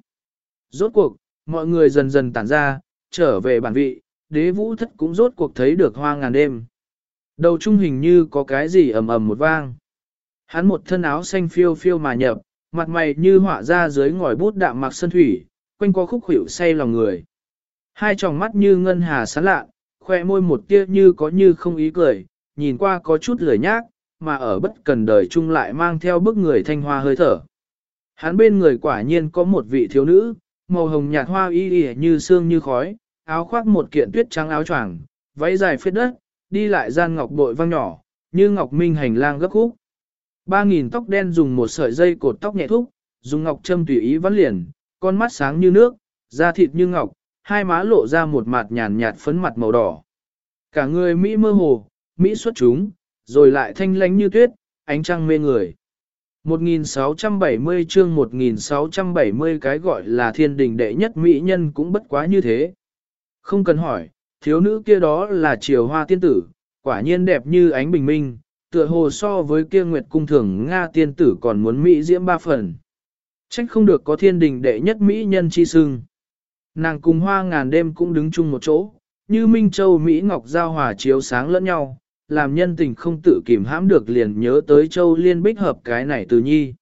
S1: Rốt cuộc, mọi người dần dần tản ra, trở về bản vị, đế vũ thất cũng rốt cuộc thấy được hoa ngàn đêm. Đầu trung hình như có cái gì ầm ầm một vang. Hắn một thân áo xanh phiêu phiêu mà nhập, mặt mày như họa ra dưới ngòi bút đạm mặc sân thủy, quanh qua khúc hữu say lòng người. Hai tròng mắt như ngân hà sáng lạ, khoe môi một tia như có như không ý cười, nhìn qua có chút lười nhác, mà ở bất cần đời chung lại mang theo bức người thanh hoa hơi thở. Hắn bên người quả nhiên có một vị thiếu nữ, màu hồng nhạt hoa y y như xương như khói, áo khoác một kiện tuyết trắng áo choàng, váy dài phết đất, đi lại gian ngọc bội vang nhỏ, như ngọc minh hành lang gấp khúc. Ba nghìn tóc đen dùng một sợi dây cột tóc nhẹ thúc, dùng ngọc châm tùy ý vắn liền, con mắt sáng như nước, da thịt như ngọc, hai má lộ ra một mặt nhàn nhạt phấn mặt màu đỏ. Cả người Mỹ mơ hồ, Mỹ xuất chúng, rồi lại thanh lánh như tuyết, ánh trăng mê người. 1670 chương 1670 cái gọi là thiên đình đệ nhất mỹ nhân cũng bất quá như thế. Không cần hỏi, thiếu nữ kia đó là triều hoa tiên tử, quả nhiên đẹp như ánh bình minh, tựa hồ so với kia nguyệt cung thường Nga tiên tử còn muốn mỹ diễm ba phần. Trách không được có thiên đình đệ nhất mỹ nhân chi sưng. Nàng cùng hoa ngàn đêm cũng đứng chung một chỗ, như Minh Châu Mỹ Ngọc Giao hòa chiếu sáng lẫn nhau, làm nhân tình không tự kìm hãm được liền nhớ tới Châu Liên Bích hợp cái này từ nhi.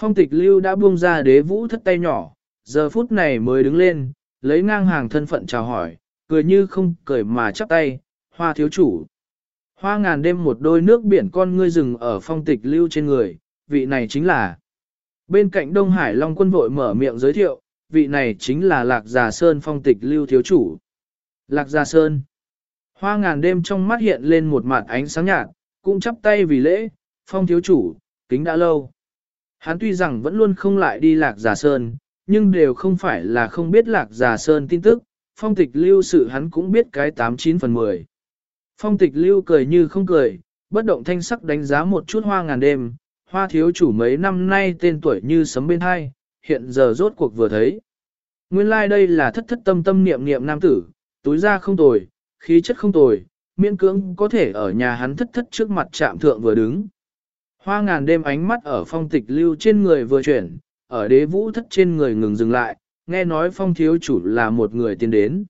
S1: Phong tịch lưu đã buông ra đế vũ thất tay nhỏ, giờ phút này mới đứng lên, lấy ngang hàng thân phận chào hỏi, cười như không cười mà chắp tay, hoa thiếu chủ. Hoa ngàn đêm một đôi nước biển con ngươi rừng ở phong tịch lưu trên người, vị này chính là. Bên cạnh Đông Hải Long quân vội mở miệng giới thiệu, vị này chính là Lạc Già Sơn phong tịch lưu thiếu chủ. Lạc Già Sơn. Hoa ngàn đêm trong mắt hiện lên một mặt ánh sáng nhạt, cũng chắp tay vì lễ, phong thiếu chủ, kính đã lâu. Hắn tuy rằng vẫn luôn không lại đi Lạc Già Sơn, nhưng đều không phải là không biết Lạc Già Sơn tin tức, phong tịch lưu sự hắn cũng biết cái 89 phần 10. Phong tịch lưu cười như không cười, bất động thanh sắc đánh giá một chút hoa ngàn đêm, hoa thiếu chủ mấy năm nay tên tuổi như sấm bên hai, hiện giờ rốt cuộc vừa thấy. Nguyên lai like đây là thất thất tâm tâm niệm niệm nam tử, túi ra không tồi, khí chất không tồi, miễn cưỡng có thể ở nhà hắn thất thất trước mặt chạm thượng vừa đứng. Hoa ngàn đêm ánh mắt ở phong tịch lưu trên người vừa chuyển, ở đế vũ thất trên người ngừng dừng lại, nghe nói phong thiếu chủ là một người tiến đến.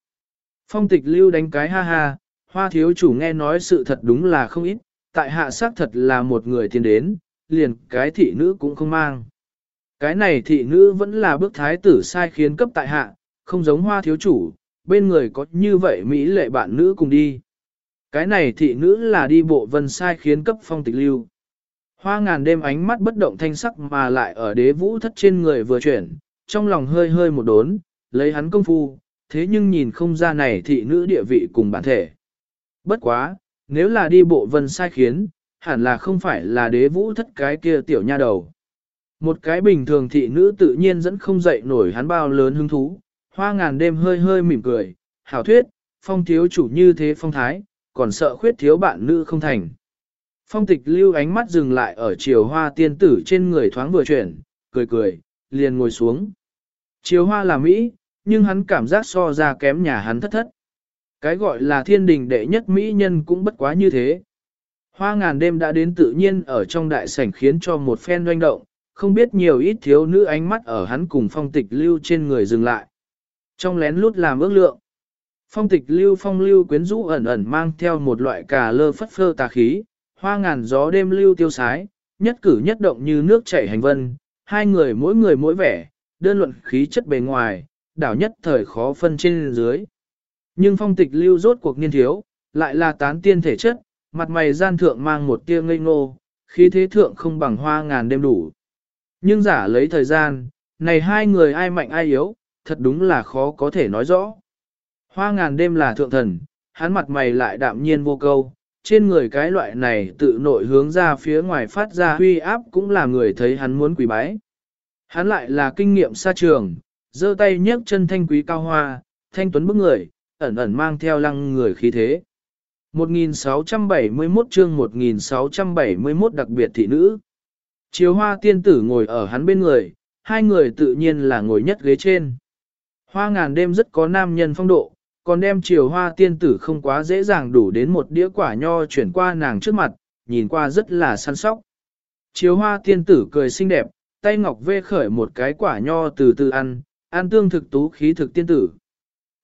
S1: Phong tịch lưu đánh cái ha ha, hoa thiếu chủ nghe nói sự thật đúng là không ít, tại hạ xác thật là một người tiến đến, liền cái thị nữ cũng không mang. Cái này thị nữ vẫn là bước thái tử sai khiến cấp tại hạ, không giống hoa thiếu chủ, bên người có như vậy Mỹ lệ bạn nữ cùng đi. Cái này thị nữ là đi bộ vân sai khiến cấp phong tịch lưu. Hoa ngàn đêm ánh mắt bất động thanh sắc mà lại ở đế vũ thất trên người vừa chuyển, trong lòng hơi hơi một đốn, lấy hắn công phu, thế nhưng nhìn không ra này thị nữ địa vị cùng bản thể. Bất quá, nếu là đi bộ vân sai khiến, hẳn là không phải là đế vũ thất cái kia tiểu nha đầu. Một cái bình thường thị nữ tự nhiên dẫn không dậy nổi hắn bao lớn hứng thú, hoa ngàn đêm hơi hơi mỉm cười, hảo thuyết, phong thiếu chủ như thế phong thái, còn sợ khuyết thiếu bạn nữ không thành. Phong tịch lưu ánh mắt dừng lại ở chiều hoa tiên tử trên người thoáng vừa chuyển, cười cười, liền ngồi xuống. Chiều hoa là Mỹ, nhưng hắn cảm giác so ra kém nhà hắn thất thất. Cái gọi là thiên đình đệ nhất Mỹ nhân cũng bất quá như thế. Hoa ngàn đêm đã đến tự nhiên ở trong đại sảnh khiến cho một phen doanh động, không biết nhiều ít thiếu nữ ánh mắt ở hắn cùng phong tịch lưu trên người dừng lại. Trong lén lút làm ước lượng. Phong tịch lưu phong lưu quyến rũ ẩn ẩn mang theo một loại cà lơ phất phơ tà khí, hoa ngàn gió đêm lưu tiêu sái, nhất cử nhất động như nước chảy hành vân, hai người mỗi người mỗi vẻ, đơn luận khí chất bề ngoài, đảo nhất thời khó phân trên dưới. Nhưng phong tịch lưu rốt cuộc niên thiếu, lại là tán tiên thể chất, mặt mày gian thượng mang một tia ngây ngô, khí thế thượng không bằng hoa ngàn đêm đủ. Nhưng giả lấy thời gian, này hai người ai mạnh ai yếu, thật đúng là khó có thể nói rõ. Hoa ngàn đêm là thượng thần, hắn mặt mày lại đạm nhiên vô câu, trên người cái loại này tự nội hướng ra phía ngoài phát ra huy áp cũng là người thấy hắn muốn quỳ bái. Hắn lại là kinh nghiệm xa trường, giơ tay nhấc chân thanh quý cao hoa, thanh tuấn bức người, ẩn ẩn mang theo lăng người khí thế. 1671 chương 1671 đặc biệt thị nữ. Chiếu hoa tiên tử ngồi ở hắn bên người, hai người tự nhiên là ngồi nhất ghế trên. Hoa ngàn đêm rất có nam nhân phong độ, còn đem chiều hoa tiên tử không quá dễ dàng đủ đến một đĩa quả nho chuyển qua nàng trước mặt, nhìn qua rất là săn sóc. Chiều hoa tiên tử cười xinh đẹp, tay ngọc vê khởi một cái quả nho từ từ ăn, ăn tương thực tú khí thực tiên tử.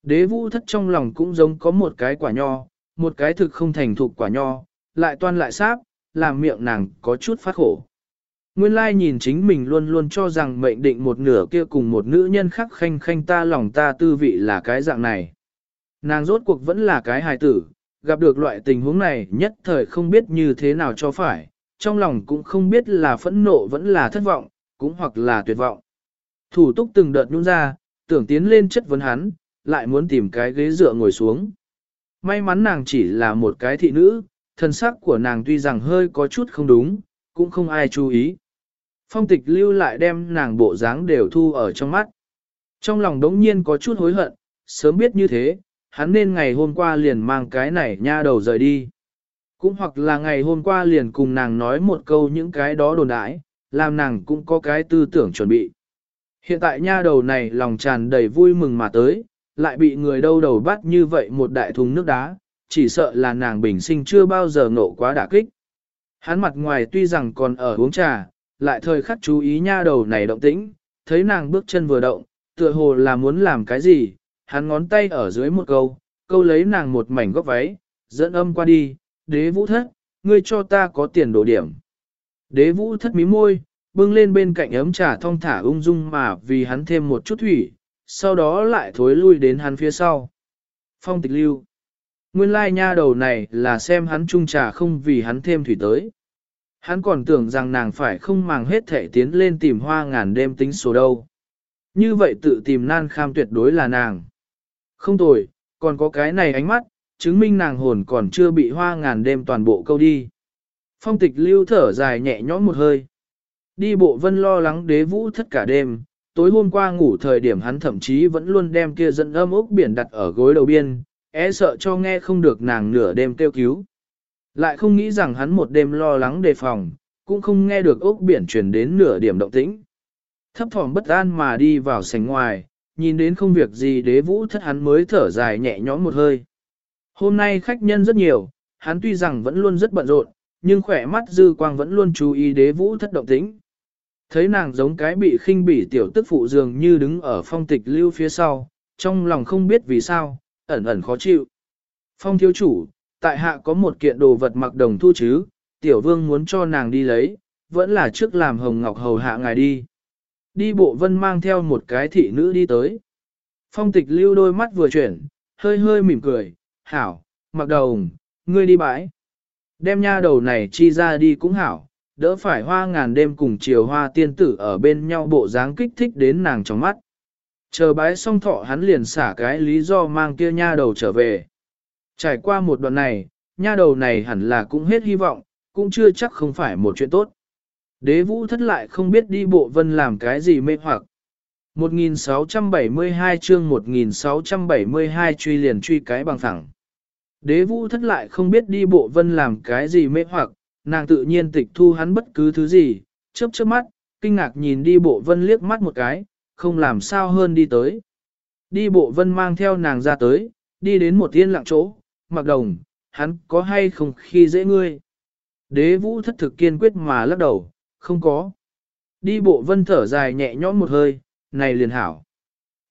S1: Đế vũ thất trong lòng cũng giống có một cái quả nho, một cái thực không thành thục quả nho, lại toan lại sáp, làm miệng nàng có chút phát khổ. Nguyên lai nhìn chính mình luôn luôn cho rằng mệnh định một nửa kia cùng một nữ nhân khác khanh khanh ta lòng ta tư vị là cái dạng này. Nàng rốt cuộc vẫn là cái hài tử, gặp được loại tình huống này nhất thời không biết như thế nào cho phải, trong lòng cũng không biết là phẫn nộ vẫn là thất vọng, cũng hoặc là tuyệt vọng. Thủ túc từng đợt nhún ra, tưởng tiến lên chất vấn hắn, lại muốn tìm cái ghế dựa ngồi xuống. May mắn nàng chỉ là một cái thị nữ, thân sắc của nàng tuy rằng hơi có chút không đúng, cũng không ai chú ý. Phong tịch lưu lại đem nàng bộ dáng đều thu ở trong mắt. Trong lòng đống nhiên có chút hối hận, sớm biết như thế, hắn nên ngày hôm qua liền mang cái này nha đầu rời đi. Cũng hoặc là ngày hôm qua liền cùng nàng nói một câu những cái đó đồn đãi, làm nàng cũng có cái tư tưởng chuẩn bị. Hiện tại nha đầu này lòng tràn đầy vui mừng mà tới, lại bị người đâu đầu bắt như vậy một đại thùng nước đá, chỉ sợ là nàng bình sinh chưa bao giờ ngộ quá đả kích. Hắn mặt ngoài tuy rằng còn ở uống trà, lại thời khắc chú ý nha đầu này động tĩnh, thấy nàng bước chân vừa động, tựa hồ là muốn làm cái gì, hắn ngón tay ở dưới một câu, câu lấy nàng một mảnh góc váy, dẫn âm qua đi, đế vũ thất, ngươi cho ta có tiền đổ điểm. Đế vũ thất mí môi, bưng lên bên cạnh ấm trà thong thả ung dung mà vì hắn thêm một chút thủy, sau đó lại thối lui đến hắn phía sau. Phong tịch lưu. Nguyên lai nha đầu này là xem hắn chung trà không vì hắn thêm thủy tới. Hắn còn tưởng rằng nàng phải không màng hết thể tiến lên tìm hoa ngàn đêm tính số đâu. Như vậy tự tìm nan kham tuyệt đối là nàng. Không tồi, còn có cái này ánh mắt, chứng minh nàng hồn còn chưa bị hoa ngàn đêm toàn bộ câu đi. Phong tịch lưu thở dài nhẹ nhõm một hơi. Đi bộ vân lo lắng đế vũ thất cả đêm, tối hôm qua ngủ thời điểm hắn thậm chí vẫn luôn đem kia dẫn âm ốc biển đặt ở gối đầu biên, e sợ cho nghe không được nàng nửa đêm kêu cứu. Lại không nghĩ rằng hắn một đêm lo lắng đề phòng, cũng không nghe được ốc biển truyền đến nửa điểm động tĩnh. Thấp thỏm bất an mà đi vào sảnh ngoài, nhìn đến không việc gì đế vũ thất hắn mới thở dài nhẹ nhõm một hơi. Hôm nay khách nhân rất nhiều, hắn tuy rằng vẫn luôn rất bận rộn, nhưng khỏe mắt dư quang vẫn luôn chú ý đế vũ thất động tĩnh. Thấy nàng giống cái bị khinh bỉ tiểu tức phụ dường như đứng ở phong tịch lưu phía sau, trong lòng không biết vì sao, ẩn ẩn khó chịu. Phong thiếu chủ, tại hạ có một kiện đồ vật mặc đồng thu chứ, tiểu vương muốn cho nàng đi lấy, vẫn là trước làm hồng ngọc hầu hạ ngài đi. Đi bộ vân mang theo một cái thị nữ đi tới. Phong tịch lưu đôi mắt vừa chuyển, hơi hơi mỉm cười, hảo, mặc đồng, ngươi đi bãi. Đem nha đầu này chi ra đi cũng hảo, đỡ phải hoa ngàn đêm cùng chiều hoa tiên tử ở bên nhau bộ dáng kích thích đến nàng trong mắt. Chờ bái xong thọ hắn liền xả cái lý do mang kia nha đầu trở về. Trải qua một đoạn này, nha đầu này hẳn là cũng hết hy vọng, cũng chưa chắc không phải một chuyện tốt. Đế vũ thất lại không biết đi bộ vân làm cái gì mê hoặc. 1672 chương 1672 truy liền truy cái bằng thẳng. Đế vũ thất lại không biết đi bộ vân làm cái gì mê hoặc, nàng tự nhiên tịch thu hắn bất cứ thứ gì, chớp chớp mắt, kinh ngạc nhìn đi bộ vân liếc mắt một cái, không làm sao hơn đi tới. Đi bộ vân mang theo nàng ra tới, đi đến một yên lặng chỗ, mặc đồng, hắn có hay không khi dễ ngươi. Đế vũ thất thực kiên quyết mà lắc đầu, không có. Đi bộ vân thở dài nhẹ nhõm một hơi, này liền hảo.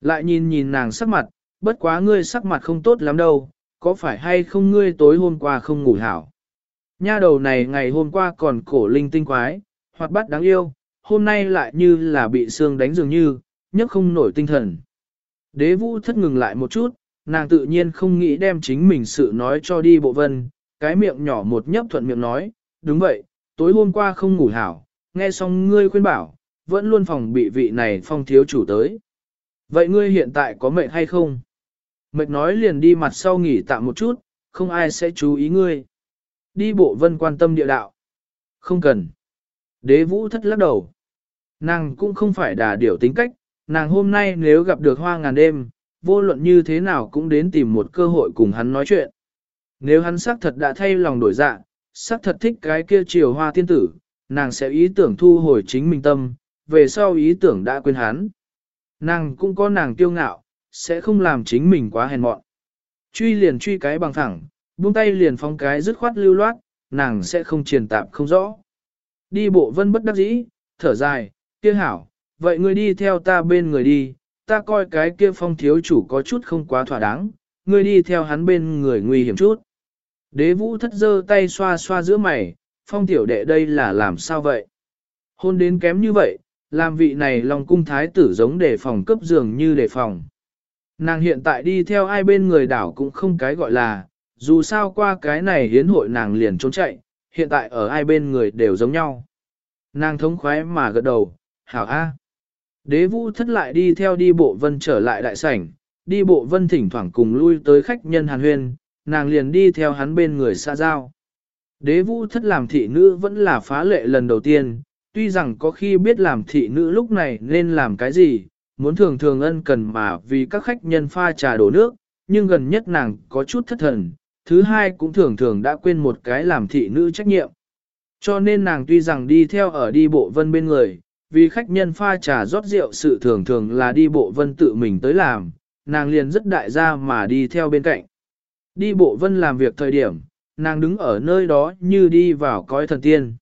S1: Lại nhìn nhìn nàng sắc mặt, bất quá ngươi sắc mặt không tốt lắm đâu, có phải hay không ngươi tối hôm qua không ngủ hảo. Nha đầu này ngày hôm qua còn cổ linh tinh quái, hoặc bắt đáng yêu, hôm nay lại như là bị xương đánh dường như, nhấc không nổi tinh thần. Đế vũ thất ngừng lại một chút, nàng tự nhiên không nghĩ đem chính mình sự nói cho đi bộ vân, cái miệng nhỏ một nhấp thuận miệng nói, đúng vậy, tối hôm qua không ngủ hảo, nghe xong ngươi khuyên bảo, vẫn luôn phòng bị vị này phong thiếu chủ tới. Vậy ngươi hiện tại có mệt hay không? Mệt nói liền đi mặt sau nghỉ tạm một chút, không ai sẽ chú ý ngươi. Đi bộ vân quan tâm địa đạo. Không cần. Đế vũ thất lắc đầu. Nàng cũng không phải đà điểu tính cách, nàng hôm nay nếu gặp được hoa ngàn đêm, vô luận như thế nào cũng đến tìm một cơ hội cùng hắn nói chuyện. Nếu hắn xác thật đã thay lòng đổi dạ, xác thật thích cái kia chiều hoa tiên tử, nàng sẽ ý tưởng thu hồi chính mình tâm, về sau ý tưởng đã quên hắn. Nàng cũng có nàng tiêu ngạo, sẽ không làm chính mình quá hèn mọn. Truy liền truy cái bằng thẳng, buông tay liền phóng cái dứt khoát lưu loát, nàng sẽ không triền tạp không rõ. Đi bộ vân bất đắc dĩ, thở dài, kia hảo, vậy ngươi đi theo ta bên người đi, ta coi cái kia phong thiếu chủ có chút không quá thỏa đáng, ngươi đi theo hắn bên người nguy hiểm chút. Đế vũ thất giơ tay xoa xoa giữa mày, phong tiểu đệ đây là làm sao vậy? Hôn đến kém như vậy, làm vị này lòng cung thái tử giống để phòng cấp giường như để phòng. Nàng hiện tại đi theo ai bên người đảo cũng không cái gọi là, dù sao qua cái này hiến hội nàng liền trốn chạy, hiện tại ở ai bên người đều giống nhau. Nàng thống khoái mà gật đầu, hảo a. Đế vũ thất lại đi theo đi bộ vân trở lại đại sảnh, đi bộ vân thỉnh thoảng cùng lui tới khách nhân hàn huyên, nàng liền đi theo hắn bên người xa giao. Đế vũ thất làm thị nữ vẫn là phá lệ lần đầu tiên, tuy rằng có khi biết làm thị nữ lúc này nên làm cái gì, muốn thường thường ân cần mà vì các khách nhân pha trà đổ nước, nhưng gần nhất nàng có chút thất thần, thứ hai cũng thường thường đã quên một cái làm thị nữ trách nhiệm. Cho nên nàng tuy rằng đi theo ở đi bộ vân bên người, vì khách nhân pha trà rót rượu sự thường thường là đi bộ vân tự mình tới làm, nàng liền rất đại gia mà đi theo bên cạnh. Đi bộ vân làm việc thời điểm, nàng đứng ở nơi đó như đi vào cõi thần tiên.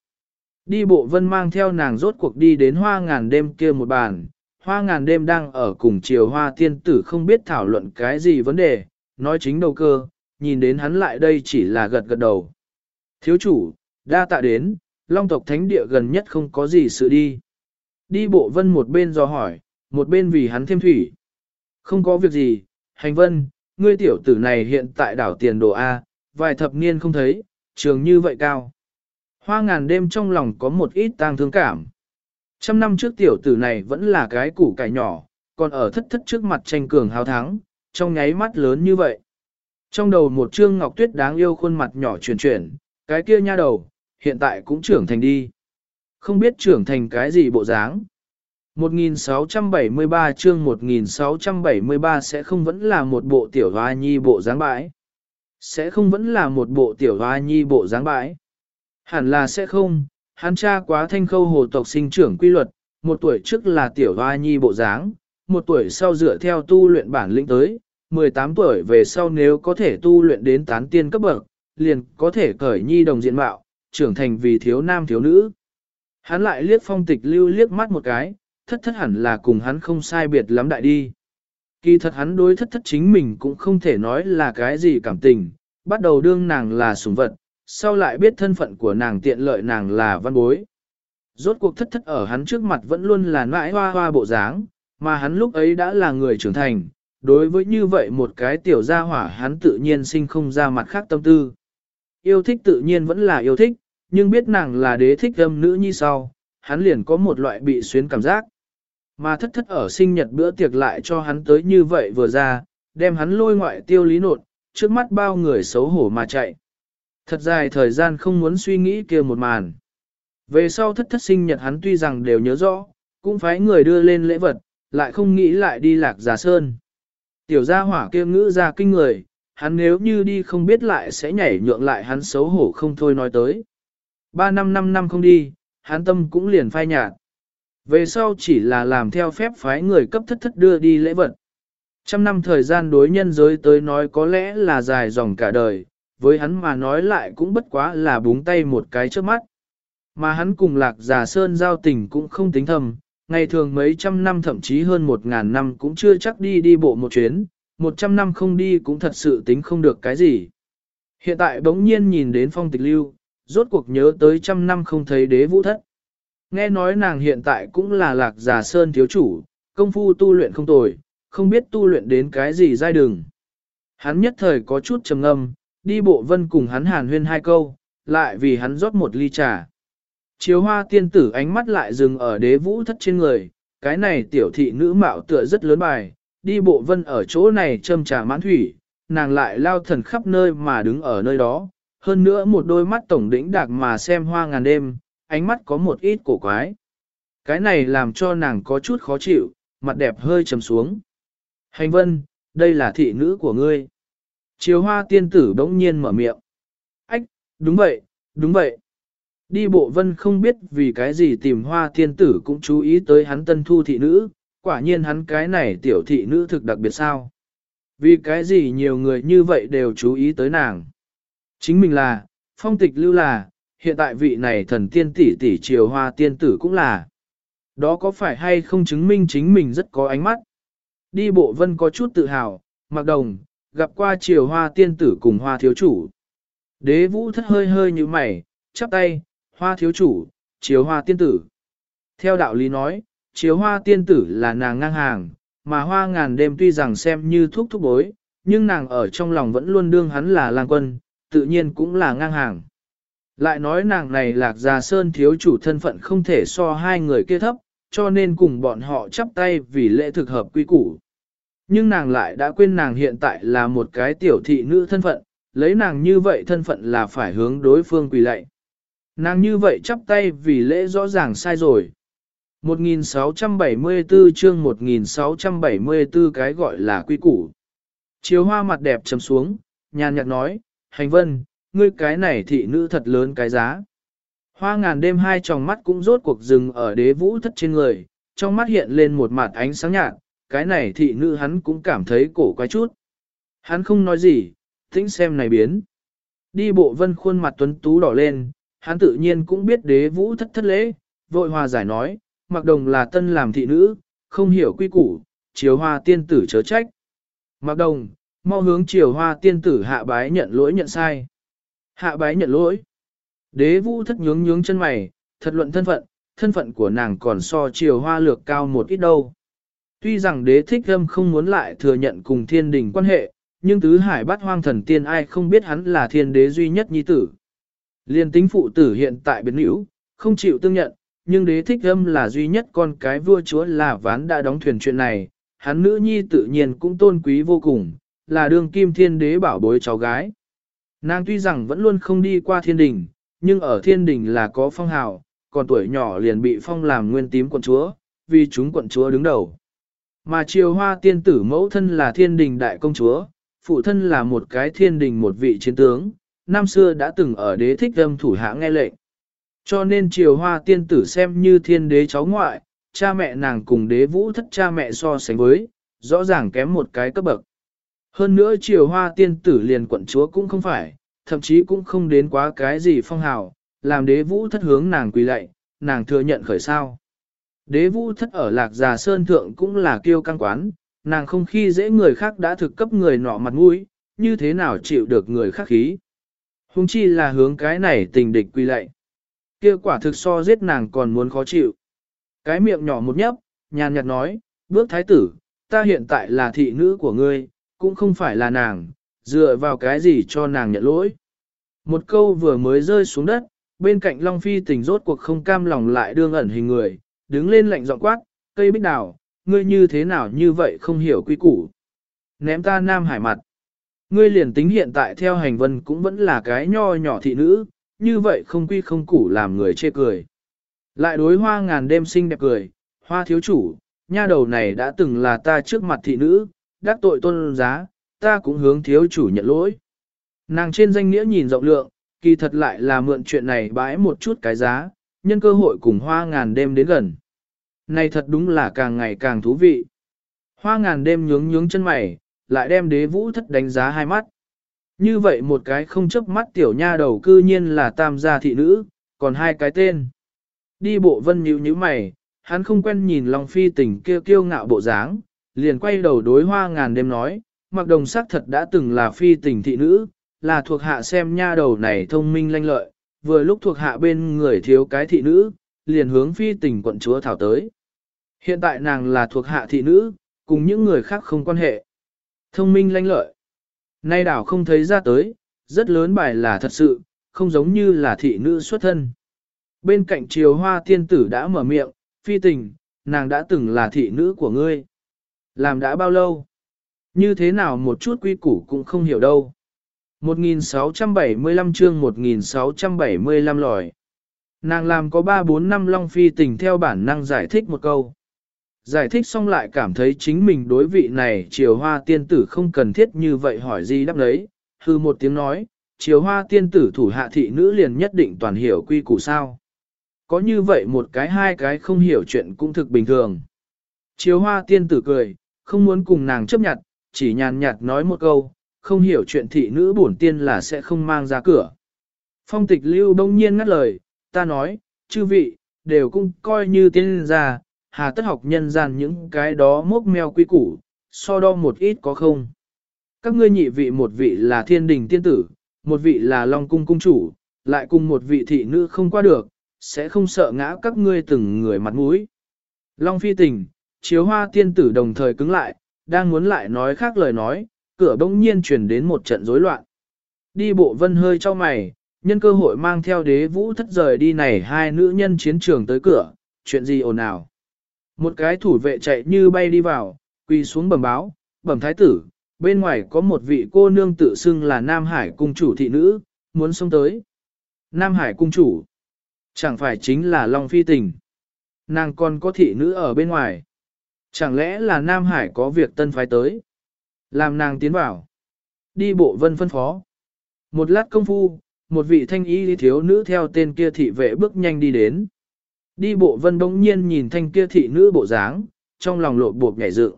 S1: Đi bộ vân mang theo nàng rốt cuộc đi đến hoa ngàn đêm kia một bàn, hoa ngàn đêm đang ở cùng chiều hoa tiên tử không biết thảo luận cái gì vấn đề, nói chính đầu cơ, nhìn đến hắn lại đây chỉ là gật gật đầu. Thiếu chủ, đa tạ đến, long tộc thánh địa gần nhất không có gì sự đi. Đi bộ vân một bên do hỏi, một bên vì hắn thêm thủy. Không có việc gì, hành vân, ngươi tiểu tử này hiện tại đảo tiền đồ A, vài thập niên không thấy, trường như vậy cao. Hoa ngàn đêm trong lòng có một ít tang thương cảm. Trăm năm trước tiểu tử này vẫn là cái củ cải nhỏ, còn ở thất thất trước mặt tranh cường hào thắng, trong nháy mắt lớn như vậy. Trong đầu một trương ngọc tuyết đáng yêu khuôn mặt nhỏ chuyển chuyển, cái kia nha đầu, hiện tại cũng trưởng thành đi. Không biết trưởng thành cái gì bộ dáng. 1673 chương 1673 sẽ không vẫn là một bộ tiểu hoa nhi bộ dáng bãi. Sẽ không vẫn là một bộ tiểu hoa nhi bộ dáng bãi. Hẳn là sẽ không, hắn cha quá thanh khâu hồ tộc sinh trưởng quy luật, một tuổi trước là tiểu hoa nhi bộ dáng, một tuổi sau dựa theo tu luyện bản lĩnh tới, 18 tuổi về sau nếu có thể tu luyện đến tán tiên cấp bậc, liền có thể cởi nhi đồng diện mạo, trưởng thành vì thiếu nam thiếu nữ. Hắn lại liếc phong tịch lưu liếc mắt một cái, thất thất hẳn là cùng hắn không sai biệt lắm đại đi. Kỳ thật hắn đối thất thất chính mình cũng không thể nói là cái gì cảm tình, bắt đầu đương nàng là sủng vật, sau lại biết thân phận của nàng tiện lợi nàng là văn bối. Rốt cuộc thất thất ở hắn trước mặt vẫn luôn là nãi hoa hoa bộ dáng, mà hắn lúc ấy đã là người trưởng thành, đối với như vậy một cái tiểu gia hỏa hắn tự nhiên sinh không ra mặt khác tâm tư. Yêu thích tự nhiên vẫn là yêu thích, nhưng biết nàng là đế thích âm nữ như sau, hắn liền có một loại bị xuyến cảm giác. Mà thất thất ở sinh nhật bữa tiệc lại cho hắn tới như vậy vừa ra, đem hắn lôi ngoại tiêu lý nột, trước mắt bao người xấu hổ mà chạy. Thật dài thời gian không muốn suy nghĩ kia một màn. Về sau thất thất sinh nhật hắn tuy rằng đều nhớ rõ, cũng phải người đưa lên lễ vật, lại không nghĩ lại đi lạc giả sơn. Tiểu gia hỏa kia ngữ ra kinh người, hắn nếu như đi không biết lại sẽ nhảy nhượng lại hắn xấu hổ không thôi nói tới. Ba năm năm năm không đi, hắn tâm cũng liền phai nhạt. Về sau chỉ là làm theo phép phái người cấp thất thất đưa đi lễ vật. Trăm năm thời gian đối nhân giới tới nói có lẽ là dài dòng cả đời, với hắn mà nói lại cũng bất quá là búng tay một cái trước mắt. Mà hắn cùng lạc giả sơn giao tình cũng không tính thầm, ngày thường mấy trăm năm thậm chí hơn một ngàn năm cũng chưa chắc đi đi bộ một chuyến, một trăm năm không đi cũng thật sự tính không được cái gì. Hiện tại bỗng nhiên nhìn đến phong tịch lưu, rốt cuộc nhớ tới trăm năm không thấy đế vũ thất. Nghe nói nàng hiện tại cũng là lạc giả sơn thiếu chủ, công phu tu luyện không tồi, không biết tu luyện đến cái gì giai đường. Hắn nhất thời có chút trầm ngâm, đi bộ vân cùng hắn hàn huyên hai câu, lại vì hắn rót một ly trà. Chiếu hoa tiên tử ánh mắt lại dừng ở đế vũ thất trên người, cái này tiểu thị nữ mạo tựa rất lớn bài, đi bộ vân ở chỗ này châm trà mãn thủy, nàng lại lao thần khắp nơi mà đứng ở nơi đó, hơn nữa một đôi mắt tổng đỉnh đạc mà xem hoa ngàn đêm, ánh mắt có một ít cổ quái. Cái này làm cho nàng có chút khó chịu, mặt đẹp hơi trầm xuống. Hành vân, đây là thị nữ của ngươi. Chiếu hoa tiên tử bỗng nhiên mở miệng. Ách, đúng vậy, đúng vậy. Đi bộ vân không biết vì cái gì tìm hoa tiên tử cũng chú ý tới hắn tân thu thị nữ, quả nhiên hắn cái này tiểu thị nữ thực đặc biệt sao. Vì cái gì nhiều người như vậy đều chú ý tới nàng. Chính mình là, phong tịch lưu là, hiện tại vị này thần tiên tỷ tỷ triều hoa tiên tử cũng là. Đó có phải hay không chứng minh chính mình rất có ánh mắt? Đi bộ vân có chút tự hào, mặc đồng, gặp qua triều hoa tiên tử cùng hoa thiếu chủ. Đế vũ thất hơi hơi như mày, chắp tay, hoa thiếu chủ, triều hoa tiên tử. Theo đạo lý nói, triều hoa tiên tử là nàng ngang hàng, mà hoa ngàn đêm tuy rằng xem như thuốc thúc bối, nhưng nàng ở trong lòng vẫn luôn đương hắn là lang quân, tự nhiên cũng là ngang hàng. Lại nói nàng này lạc già sơn thiếu chủ thân phận không thể so hai người kia thấp, cho nên cùng bọn họ chắp tay vì lễ thực hợp quy củ. Nhưng nàng lại đã quên nàng hiện tại là một cái tiểu thị nữ thân phận, lấy nàng như vậy thân phận là phải hướng đối phương quỳ lạy. Nàng như vậy chắp tay vì lễ rõ ràng sai rồi. 1674 chương 1674 cái gọi là quy củ. Chiều hoa mặt đẹp chấm xuống, nhàn nhạt nói, hành vân, ngươi cái này thị nữ thật lớn cái giá. Hoa ngàn đêm hai tròng mắt cũng rốt cuộc dừng ở đế vũ thất trên người, trong mắt hiện lên một mặt ánh sáng nhạt, cái này thị nữ hắn cũng cảm thấy cổ quái chút. Hắn không nói gì, tĩnh xem này biến. Đi bộ vân khuôn mặt tuấn tú đỏ lên, hắn tự nhiên cũng biết đế vũ thất thất lễ, vội hòa giải nói, mặc đồng là tân làm thị nữ, không hiểu quy củ, chiếu hoa tiên tử chớ trách. Mặc đồng, mau hướng triều hoa tiên tử hạ bái nhận lỗi nhận sai. Hạ bái nhận lỗi. Đế vũ thất nhướng nhướng chân mày, thật luận thân phận, thân phận của nàng còn so triều hoa lược cao một ít đâu. Tuy rằng đế thích âm không muốn lại thừa nhận cùng thiên đình quan hệ, nhưng tứ hải bắt hoang thần tiên ai không biết hắn là thiên đế duy nhất nhi tử. Liên tính phụ tử hiện tại biến hữu, không chịu tương nhận, nhưng đế thích âm là duy nhất con cái vua chúa là ván đã đóng thuyền chuyện này, hắn nữ nhi tự nhiên cũng tôn quý vô cùng, là đương kim thiên đế bảo bối cháu gái. Nàng tuy rằng vẫn luôn không đi qua thiên đình, nhưng ở thiên đình là có phong hào, còn tuổi nhỏ liền bị phong làm nguyên tím quận chúa, vì chúng quận chúa đứng đầu. Mà triều hoa tiên tử mẫu thân là thiên đình đại công chúa, phụ thân là một cái thiên đình một vị chiến tướng, năm xưa đã từng ở đế thích âm thủ hạ nghe lệnh. Cho nên triều hoa tiên tử xem như thiên đế cháu ngoại, cha mẹ nàng cùng đế vũ thất cha mẹ so sánh với, rõ ràng kém một cái cấp bậc. Hơn nữa triều hoa tiên tử liền quận chúa cũng không phải, thậm chí cũng không đến quá cái gì phong hào, làm đế vũ thất hướng nàng quỳ lạy, nàng thừa nhận khởi sao. Đế vũ thất ở lạc già sơn thượng cũng là kiêu căng quán, nàng không khi dễ người khác đã thực cấp người nọ mặt mũi, như thế nào chịu được người khác khí. Hùng chi là hướng cái này tình địch quy lạy. Kia quả thực so giết nàng còn muốn khó chịu. Cái miệng nhỏ một nhấp, nhàn nhạt nói, bước thái tử, ta hiện tại là thị nữ của ngươi, cũng không phải là nàng, dựa vào cái gì cho nàng nhận lỗi. Một câu vừa mới rơi xuống đất, bên cạnh Long Phi tình rốt cuộc không cam lòng lại đương ẩn hình người, đứng lên lạnh giọng quát, cây bích đào, ngươi như thế nào như vậy không hiểu quy củ. Ném ta nam hải mặt. Ngươi liền tính hiện tại theo hành vân cũng vẫn là cái nho nhỏ thị nữ, như vậy không quy không củ làm người chê cười. Lại đối hoa ngàn đêm xinh đẹp cười, hoa thiếu chủ, nha đầu này đã từng là ta trước mặt thị nữ, đắc tội tôn giá, ta cũng hướng thiếu chủ nhận lỗi. Nàng trên danh nghĩa nhìn rộng lượng, kỳ thật lại là mượn chuyện này bãi một chút cái giá, nhân cơ hội cùng hoa ngàn đêm đến gần. Này thật đúng là càng ngày càng thú vị. Hoa ngàn đêm nhướng nhướng chân mày, lại đem đế vũ thất đánh giá hai mắt. Như vậy một cái không chấp mắt tiểu nha đầu cư nhiên là tam gia thị nữ, còn hai cái tên. Đi bộ vân nhíu nhíu mày, hắn không quen nhìn Long Phi tình kia kiêu ngạo bộ dáng, liền quay đầu đối hoa ngàn đêm nói, mặc đồng sắc thật đã từng là phi tình thị nữ, là thuộc hạ xem nha đầu này thông minh lanh lợi, vừa lúc thuộc hạ bên người thiếu cái thị nữ, liền hướng phi tình quận chúa thảo tới. Hiện tại nàng là thuộc hạ thị nữ, cùng những người khác không quan hệ. Thông minh lanh lợi. Nay đảo không thấy ra tới, rất lớn bài là thật sự, không giống như là thị nữ xuất thân. Bên cạnh triều hoa tiên tử đã mở miệng, phi tình, nàng đã từng là thị nữ của ngươi. Làm đã bao lâu? Như thế nào một chút quy củ cũng không hiểu đâu. 1675 chương 1675 lòi. Nàng làm có 3-4 năm Long Phi tình theo bản năng giải thích một câu. Giải thích xong lại cảm thấy chính mình đối vị này triều hoa tiên tử không cần thiết như vậy hỏi gì đáp lấy, hư một tiếng nói, triều hoa tiên tử thủ hạ thị nữ liền nhất định toàn hiểu quy củ sao. Có như vậy một cái hai cái không hiểu chuyện cũng thực bình thường. Triều hoa tiên tử cười, không muốn cùng nàng chấp nhận, chỉ nhàn nhạt nói một câu, không hiểu chuyện thị nữ bổn tiên là sẽ không mang ra cửa. Phong tịch lưu đông nhiên ngắt lời, ta nói, chư vị, đều cũng coi như tiên ra, hà tất học nhân gian những cái đó mốc meo quy củ, so đo một ít có không. Các ngươi nhị vị một vị là thiên đình tiên tử, một vị là long cung cung chủ, lại cùng một vị thị nữ không qua được, sẽ không sợ ngã các ngươi từng người mặt mũi. Long phi tình, chiếu hoa tiên tử đồng thời cứng lại, đang muốn lại nói khác lời nói, cửa bỗng nhiên truyền đến một trận rối loạn. Đi bộ vân hơi cho mày, nhân cơ hội mang theo đế vũ thất rời đi này hai nữ nhân chiến trường tới cửa, chuyện gì ồn ào. Một cái thủ vệ chạy như bay đi vào, quỳ xuống bẩm báo, bẩm thái tử, bên ngoài có một vị cô nương tự xưng là Nam Hải cung chủ thị nữ, muốn xông tới. Nam Hải cung chủ, chẳng phải chính là Long Phi Tình. Nàng còn có thị nữ ở bên ngoài. Chẳng lẽ là Nam Hải có việc tân phái tới? Làm nàng tiến vào. Đi bộ vân phân phó. Một lát công phu, một vị thanh y thiếu nữ theo tên kia thị vệ bước nhanh đi đến. Đi bộ vân bỗng nhiên nhìn thanh kia thị nữ bộ dáng, trong lòng lộ bộp nhảy dựng.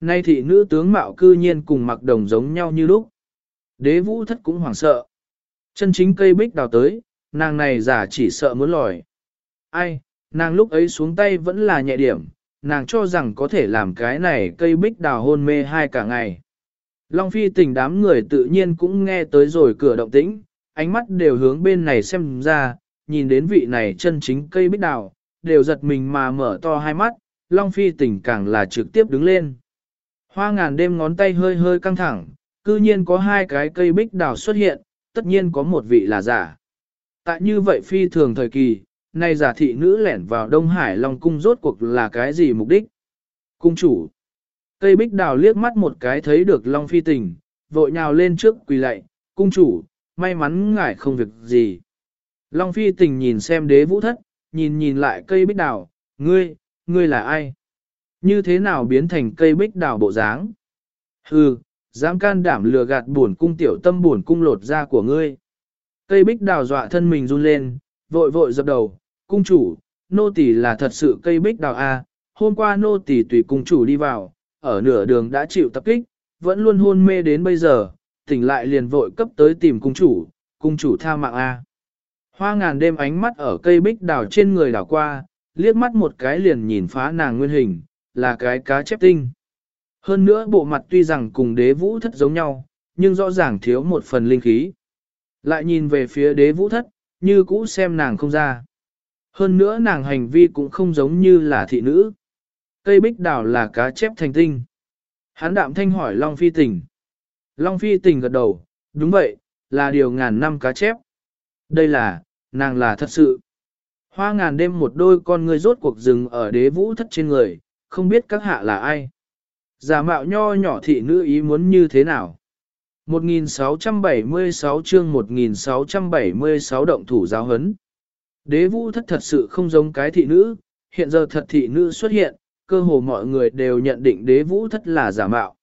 S1: Nay thị nữ tướng mạo cư nhiên cùng mặc đồng giống nhau như lúc. Đế vũ thất cũng hoảng sợ. Chân chính cây bích đào tới, nàng này giả chỉ sợ muốn lòi. Ai, nàng lúc ấy xuống tay vẫn là nhẹ điểm, nàng cho rằng có thể làm cái này cây bích đào hôn mê hai cả ngày. Long phi tình đám người tự nhiên cũng nghe tới rồi cửa động tĩnh, ánh mắt đều hướng bên này xem ra, nhìn đến vị này chân chính cây bích đào, đều giật mình mà mở to hai mắt, Long phi tình càng là trực tiếp đứng lên. Hoa ngàn đêm ngón tay hơi hơi căng thẳng, cư nhiên có hai cái cây bích đào xuất hiện, tất nhiên có một vị là giả. Tại như vậy phi thường thời kỳ, nay giả thị nữ lẻn vào Đông Hải Long Cung rốt cuộc là cái gì mục đích? Cung chủ. Cây bích đào liếc mắt một cái thấy được Long Phi tình, vội nhào lên trước quỳ lạy, cung chủ, may mắn ngài không việc gì. Long Phi tình nhìn xem đế vũ thất, nhìn nhìn lại cây bích đào, ngươi, ngươi là ai? Như thế nào biến thành cây bích đào bộ dáng? Hừ, dám can đảm lừa gạt buồn cung tiểu tâm buồn cung lột da của ngươi. Cây bích đào dọa thân mình run lên, vội vội dập đầu, cung chủ, nô tỳ là thật sự cây bích đào A, hôm qua nô tỳ tùy cung chủ đi vào, ở nửa đường đã chịu tập kích, vẫn luôn hôn mê đến bây giờ, tỉnh lại liền vội cấp tới tìm cung chủ, cung chủ tha mạng A. Hoa ngàn đêm ánh mắt ở cây bích đào trên người đảo qua, liếc mắt một cái liền nhìn phá nàng nguyên hình, là cái cá chép tinh. Hơn nữa bộ mặt tuy rằng cùng đế vũ thất giống nhau, nhưng rõ ràng thiếu một phần linh khí. Lại nhìn về phía đế vũ thất, như cũ xem nàng không ra. Hơn nữa nàng hành vi cũng không giống như là thị nữ. Cây bích đào là cá chép thành tinh. Hán đạm thanh hỏi Long Phi tình. Long Phi tình gật đầu, đúng vậy, là điều ngàn năm cá chép. Đây là, nàng là thật sự. Hoa ngàn đêm một đôi con người rốt cuộc rừng ở đế vũ thất trên người, không biết các hạ là ai. Giả mạo nho nhỏ thị nữ ý muốn như thế nào. 1676 chương 1676 động thủ giáo hấn. Đế vũ thất thật sự không giống cái thị nữ, hiện giờ thật thị nữ xuất hiện, cơ hồ mọi người đều nhận định đế vũ thất là giả mạo.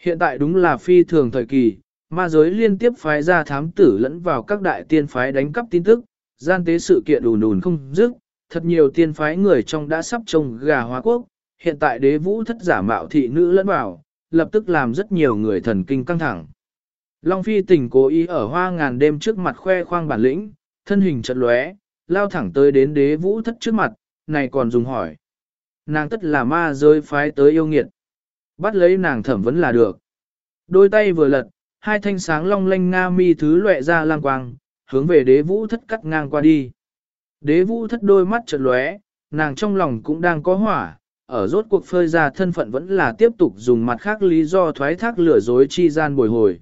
S1: Hiện tại đúng là phi thường thời kỳ, ma giới liên tiếp phái ra thám tử lẫn vào các đại tiên phái đánh cắp tin tức, gian tế sự kiện ùn ùn không dứt, thật nhiều tiên phái người trong đã sắp trông gà hóa quốc, hiện tại đế vũ thất giả mạo thị nữ lẫn vào, lập tức làm rất nhiều người thần kinh căng thẳng. Long Phi tình cố ý ở hoa ngàn đêm trước mặt khoe khoang bản lĩnh, thân hình chật lóe, lao thẳng tới đến đế vũ thất trước mặt, này còn dùng hỏi. Nàng tất là ma rơi phái tới yêu nghiệt. Bắt lấy nàng thẩm vấn là được. Đôi tay vừa lật, hai thanh sáng long lanh nga mi thứ lệ ra lang quang, hướng về đế vũ thất cắt ngang qua đi. Đế vũ thất đôi mắt trợn lóe, nàng trong lòng cũng đang có hỏa, ở rốt cuộc phơi ra thân phận vẫn là tiếp tục dùng mặt khác lý do thoái thác lừa dối chi gian bồi hồi.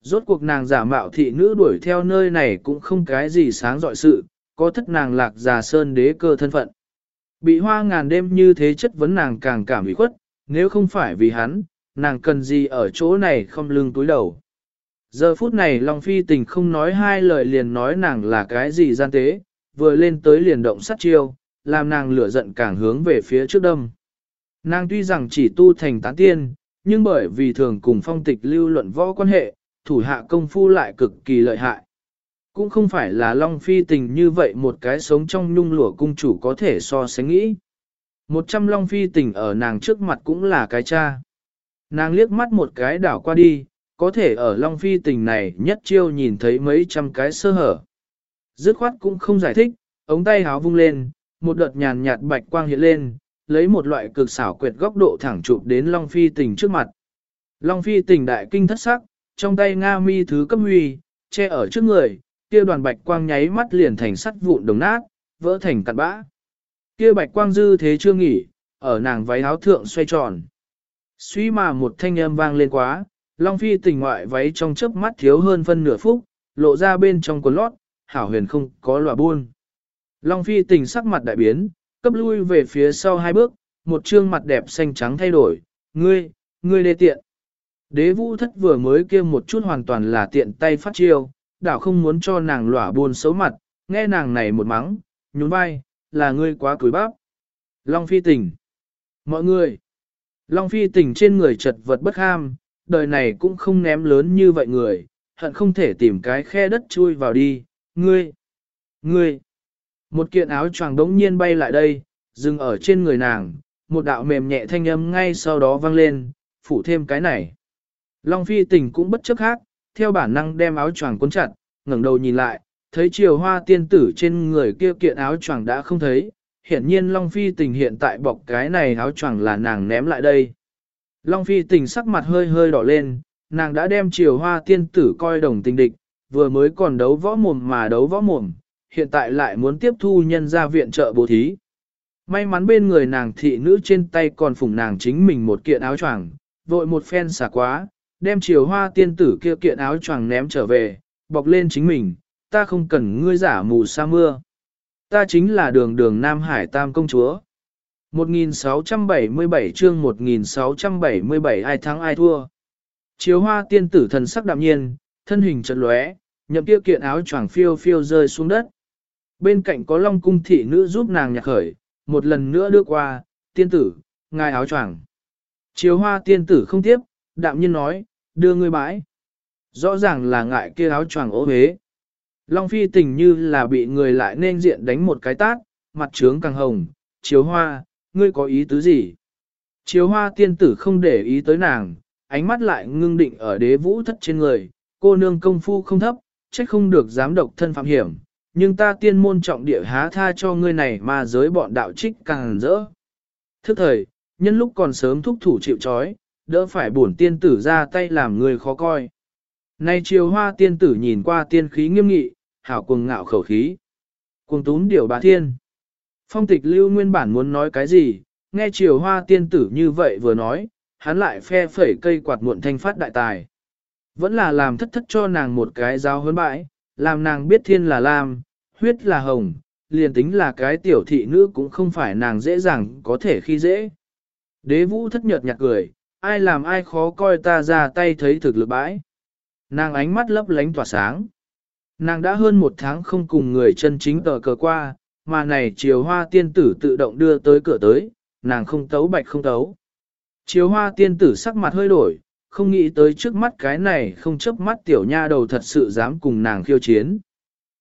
S1: Rốt cuộc nàng giả mạo thị nữ đuổi theo nơi này cũng không cái gì sáng dọi sự, có thất nàng lạc già sơn đế cơ thân phận. Bị hoa ngàn đêm như thế chất vấn nàng càng cảm bị khuất, nếu không phải vì hắn, nàng cần gì ở chỗ này không lưng túi đầu. Giờ phút này Long Phi tình không nói hai lời liền nói nàng là cái gì gian tế, vừa lên tới liền động sát chiêu, làm nàng lửa giận càng hướng về phía trước đâm. Nàng tuy rằng chỉ tu thành tán tiên, nhưng bởi vì thường cùng phong tịch lưu luận võ quan hệ, thủ hạ công phu lại cực kỳ lợi hại. Cũng không phải là Long Phi tình như vậy một cái sống trong nhung lụa cung chủ có thể so sánh nghĩ. Một trăm Long Phi tình ở nàng trước mặt cũng là cái cha. Nàng liếc mắt một cái đảo qua đi, có thể ở Long Phi tình này nhất chiêu nhìn thấy mấy trăm cái sơ hở. Dứt khoát cũng không giải thích, ống tay háo vung lên, một đợt nhàn nhạt bạch quang hiện lên, lấy một loại cực xảo quyệt góc độ thẳng chụp đến Long Phi tình trước mặt. Long Phi tình đại kinh thất sắc, trong tay Nga mi thứ cấp huy, che ở trước người, kia đoàn bạch quang nháy mắt liền thành sắt vụn đồng nát, vỡ thành cặn bã. Kia bạch quang dư thế chưa nghỉ, ở nàng váy áo thượng xoay tròn. Suy mà một thanh âm vang lên quá, Long Phi tình ngoại váy trong chớp mắt thiếu hơn phân nửa phút, lộ ra bên trong quần lót, hảo huyền không có lòa buôn. Long Phi tình sắc mặt đại biến, cấp lui về phía sau hai bước, một trương mặt đẹp xanh trắng thay đổi, ngươi, ngươi đê tiện. Đế vũ thất vừa mới kia một chút hoàn toàn là tiện tay phát chiêu, đảo không muốn cho nàng lỏa buồn xấu mặt, nghe nàng này một mắng, nhún vai, là ngươi quá cúi bắp. Long phi tỉnh. Mọi người. Long phi tỉnh trên người chật vật bất ham, đời này cũng không ném lớn như vậy người, hận không thể tìm cái khe đất chui vào đi, ngươi. Ngươi. Một kiện áo choàng đống nhiên bay lại đây, dừng ở trên người nàng, một đạo mềm nhẹ thanh âm ngay sau đó vang lên, phủ thêm cái này. Long phi tỉnh cũng bất chấp khác, theo bản năng đem áo choàng cuốn chặt, ngẩng đầu nhìn lại, thấy chiều hoa tiên tử trên người kia kiện áo choàng đã không thấy, hiển nhiên Long phi tình hiện tại bọc cái này áo choàng là nàng ném lại đây. Long phi tình sắc mặt hơi hơi đỏ lên, nàng đã đem chiều hoa tiên tử coi đồng tình địch, vừa mới còn đấu võ mồm mà đấu võ mồm, hiện tại lại muốn tiếp thu nhân ra viện trợ bố thí. May mắn bên người nàng thị nữ trên tay còn phủng nàng chính mình một kiện áo choàng, vội một phen xả quá, đem chiều hoa tiên tử kia kiện áo choàng ném trở về, bọc lên chính mình, ta không cần ngươi giả mù sa mưa. Ta chính là đường đường Nam Hải Tam Công Chúa. 1677 chương 1677 ai thắng ai thua. chiếu hoa tiên tử thần sắc đạm nhiên, thân hình chật lóe, nhậm kia kiện áo choàng phiêu phiêu rơi xuống đất. Bên cạnh có long cung thị nữ giúp nàng nhạc khởi, một lần nữa đưa qua, tiên tử, ngài áo choàng. chiếu hoa tiên tử không tiếp, đạm nhiên nói, đưa ngươi bãi. Rõ ràng là ngại kia áo choàng ố hế. Long phi tình như là bị người lại nên diện đánh một cái tát, mặt trướng càng hồng, chiếu hoa, ngươi có ý tứ gì? Chiếu hoa tiên tử không để ý tới nàng, ánh mắt lại ngưng định ở đế vũ thất trên người, cô nương công phu không thấp, trách không được dám độc thân phạm hiểm, nhưng ta tiên môn trọng địa há tha cho ngươi này mà giới bọn đạo trích càng rỡ. Thức thời, nhân lúc còn sớm thúc thủ chịu trói, đỡ phải bổn tiên tử ra tay làm người khó coi. Nay chiều hoa tiên tử nhìn qua tiên khí nghiêm nghị, hảo cuồng ngạo khẩu khí. Cuồng tún điều bá thiên. Phong tịch lưu nguyên bản muốn nói cái gì, nghe chiều hoa tiên tử như vậy vừa nói, hắn lại phe phẩy cây quạt muộn thanh phát đại tài. Vẫn là làm thất thất cho nàng một cái giáo huấn bãi, làm nàng biết thiên là lam, huyết là hồng, liền tính là cái tiểu thị nữ cũng không phải nàng dễ dàng có thể khi dễ. Đế vũ thất nhợt nhạt cười, ai làm ai khó coi ta ra tay thấy thực lực bãi. Nàng ánh mắt lấp lánh tỏa sáng. Nàng đã hơn một tháng không cùng người chân chính tờ cờ qua, mà này chiều hoa tiên tử tự động đưa tới cửa tới, nàng không tấu bạch không tấu. Chiều hoa tiên tử sắc mặt hơi đổi, không nghĩ tới trước mắt cái này không chấp mắt tiểu nha đầu thật sự dám cùng nàng khiêu chiến.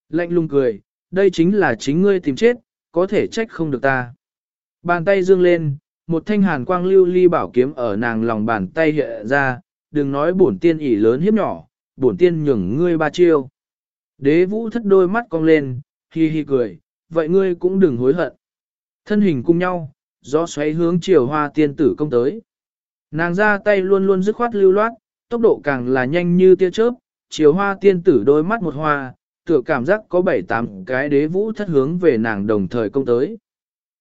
S1: Lạnh lung cười, đây chính là chính ngươi tìm chết, có thể trách không được ta. Bàn tay dương lên, một thanh hàn quang lưu ly bảo kiếm ở nàng lòng bàn tay hiện ra, đừng nói bổn tiên ỉ lớn hiếp nhỏ, bổn tiên nhường ngươi ba chiêu. Đế vũ thất đôi mắt cong lên, hi hi cười, vậy ngươi cũng đừng hối hận. Thân hình cùng nhau, gió xoáy hướng chiều hoa tiên tử công tới. Nàng ra tay luôn luôn dứt khoát lưu loát, tốc độ càng là nhanh như tia chớp, chiều hoa tiên tử đôi mắt một hoa, tựa cảm giác có bảy tám cái đế vũ thất hướng về nàng đồng thời công tới.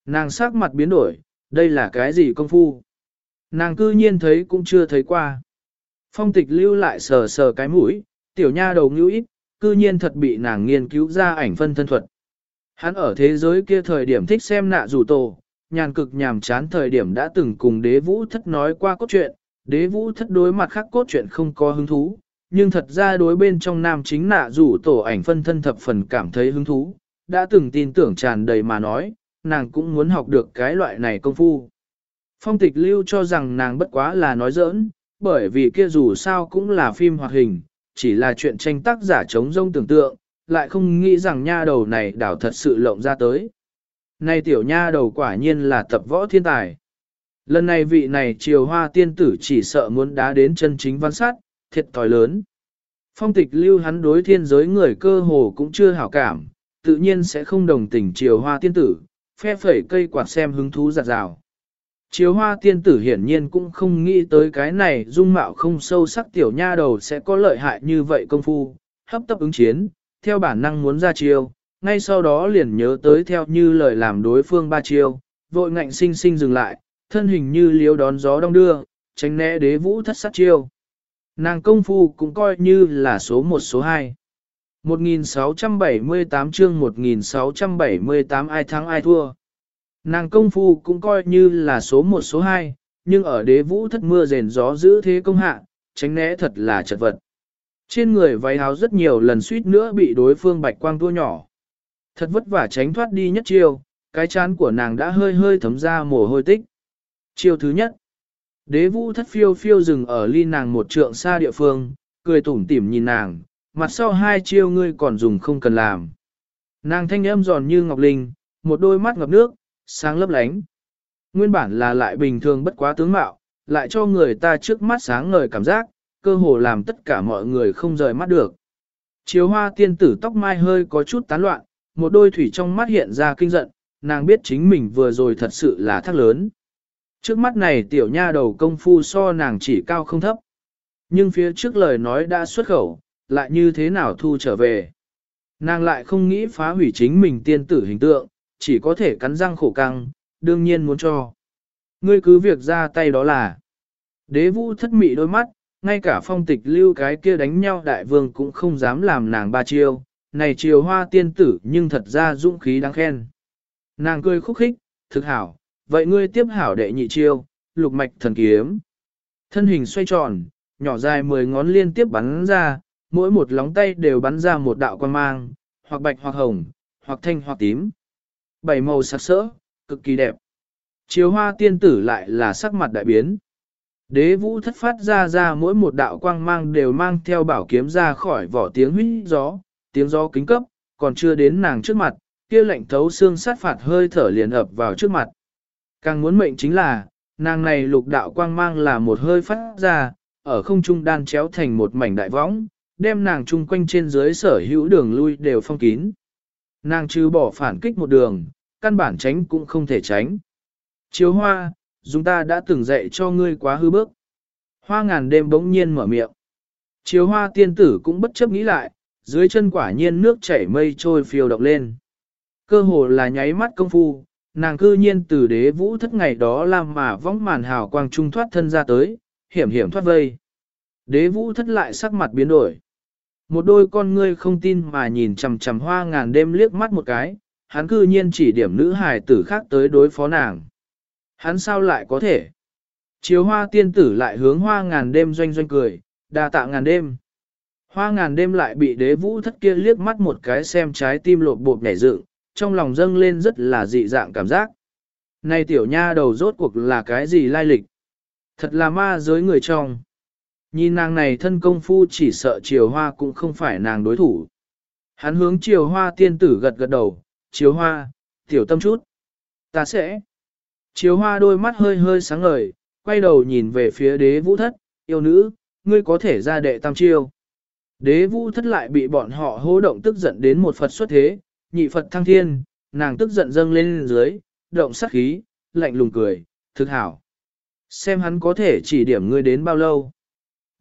S1: Nàng sắc mặt biến đổi, đây là cái gì công phu? Nàng cư nhiên thấy cũng chưa thấy qua. Phong tịch lưu lại sờ sờ cái mũi, tiểu nha đầu ngữ ít, cư nhiên thật bị nàng nghiên cứu ra ảnh phân thân thuật. Hắn ở thế giới kia thời điểm thích xem nạ rủ tổ, nhàn cực nhàm chán thời điểm đã từng cùng đế vũ thất nói qua cốt truyện, đế vũ thất đối mặt khác cốt truyện không có hứng thú, nhưng thật ra đối bên trong nam chính nạ rủ tổ ảnh phân thân thập phần cảm thấy hứng thú, đã từng tin tưởng tràn đầy mà nói, nàng cũng muốn học được cái loại này công phu. Phong tịch lưu cho rằng nàng bất quá là nói giỡn, bởi vì kia dù sao cũng là phim hoạt hình, chỉ là chuyện tranh tác giả chống rông tưởng tượng, lại không nghĩ rằng nha đầu này đảo thật sự lộng ra tới. Này tiểu nha đầu quả nhiên là tập võ thiên tài. Lần này vị này triều hoa tiên tử chỉ sợ muốn đá đến chân chính văn sát, thiệt thòi lớn. Phong tịch lưu hắn đối thiên giới người cơ hồ cũng chưa hảo cảm, tự nhiên sẽ không đồng tình triều hoa tiên tử, phe phẩy cây quạt xem hứng thú giặt rào. Chiếu hoa tiên tử hiển nhiên cũng không nghĩ tới cái này dung mạo không sâu sắc tiểu nha đầu sẽ có lợi hại như vậy công phu, hấp tấp ứng chiến, theo bản năng muốn ra chiêu, ngay sau đó liền nhớ tới theo như lời làm đối phương ba chiêu, vội ngạnh sinh sinh dừng lại, thân hình như liếu đón gió đông đưa, tránh né đế vũ thất sát chiêu. Nàng công phu cũng coi như là số 1 số 2. 1678 chương 1678 ai thắng ai thua. Nàng công phu cũng coi như là số 1 số 2, nhưng ở đế vũ thất mưa rền gió giữ thế công hạ, tránh né thật là chật vật. Trên người váy áo rất nhiều lần suýt nữa bị đối phương bạch quang tua nhỏ. Thật vất vả tránh thoát đi nhất chiêu, cái chán của nàng đã hơi hơi thấm ra mồ hôi tích. Chiêu thứ nhất. Đế vũ thất phiêu phiêu dừng ở ly nàng một trượng xa địa phương, cười tủm tỉm nhìn nàng, mặt sau hai chiêu ngươi còn dùng không cần làm. Nàng thanh âm giòn như ngọc linh, một đôi mắt ngập nước, sáng lấp lánh. Nguyên bản là lại bình thường bất quá tướng mạo, lại cho người ta trước mắt sáng ngời cảm giác, cơ hồ làm tất cả mọi người không rời mắt được. Chiếu hoa tiên tử tóc mai hơi có chút tán loạn, một đôi thủy trong mắt hiện ra kinh giận, nàng biết chính mình vừa rồi thật sự là thác lớn. Trước mắt này tiểu nha đầu công phu so nàng chỉ cao không thấp. Nhưng phía trước lời nói đã xuất khẩu, lại như thế nào thu trở về. Nàng lại không nghĩ phá hủy chính mình tiên tử hình tượng, chỉ có thể cắn răng khổ căng, đương nhiên muốn cho. Ngươi cứ việc ra tay đó là. Đế vũ thất mị đôi mắt, ngay cả phong tịch lưu cái kia đánh nhau đại vương cũng không dám làm nàng ba chiêu, này chiều hoa tiên tử nhưng thật ra dũng khí đáng khen. Nàng cười khúc khích, thực hảo, vậy ngươi tiếp hảo đệ nhị chiêu, lục mạch thần kiếm. Thân hình xoay tròn, nhỏ dài mười ngón liên tiếp bắn ra, mỗi một lóng tay đều bắn ra một đạo quan mang, hoặc bạch hoặc hồng, hoặc thanh hoặc tím. Bảy màu sắc sỡ, cực kỳ đẹp. Chiếu hoa tiên tử lại là sắc mặt đại biến. Đế vũ thất phát ra ra mỗi một đạo quang mang đều mang theo bảo kiếm ra khỏi vỏ tiếng huyết gió, tiếng gió kính cấp, còn chưa đến nàng trước mặt, kia lệnh thấu xương sát phạt hơi thở liền ập vào trước mặt. Càng muốn mệnh chính là, nàng này lục đạo quang mang là một hơi phát ra, ở không trung đan chéo thành một mảnh đại võng, đem nàng chung quanh trên dưới sở hữu đường lui đều phong kín. Nàng trừ bỏ phản kích một đường, căn bản tránh cũng không thể tránh. Chiếu hoa, chúng ta đã từng dạy cho ngươi quá hư bước. Hoa ngàn đêm bỗng nhiên mở miệng. Chiếu hoa tiên tử cũng bất chấp nghĩ lại, dưới chân quả nhiên nước chảy mây trôi phiêu động lên. Cơ hồ là nháy mắt công phu, nàng cư nhiên từ đế vũ thất ngày đó làm mà vong màn hào quang trung thoát thân ra tới, hiểm hiểm thoát vây. Đế vũ thất lại sắc mặt biến đổi. Một đôi con ngươi không tin mà nhìn chằm chằm hoa ngàn đêm liếc mắt một cái, hắn cư nhiên chỉ điểm nữ hài tử khác tới đối phó nàng. Hắn sao lại có thể? Chiếu hoa tiên tử lại hướng hoa ngàn đêm doanh doanh cười, đa tạ ngàn đêm. Hoa ngàn đêm lại bị đế vũ thất kia liếc mắt một cái xem trái tim lột bột nhảy dựng, trong lòng dâng lên rất là dị dạng cảm giác. Này tiểu nha đầu rốt cuộc là cái gì lai lịch? Thật là ma giới người trong. Nhìn nàng này thân công phu chỉ sợ chiều hoa cũng không phải nàng đối thủ. Hắn hướng chiều hoa tiên tử gật gật đầu, chiều hoa, tiểu tâm chút. Ta sẽ. Chiều hoa đôi mắt hơi hơi sáng ngời, quay đầu nhìn về phía đế vũ thất, yêu nữ, ngươi có thể ra đệ tam chiêu. Đế vũ thất lại bị bọn họ hô động tức giận đến một Phật xuất thế, nhị Phật thăng thiên, nàng tức giận dâng lên dưới, động sắc khí, lạnh lùng cười, thực hảo. Xem hắn có thể chỉ điểm ngươi đến bao lâu.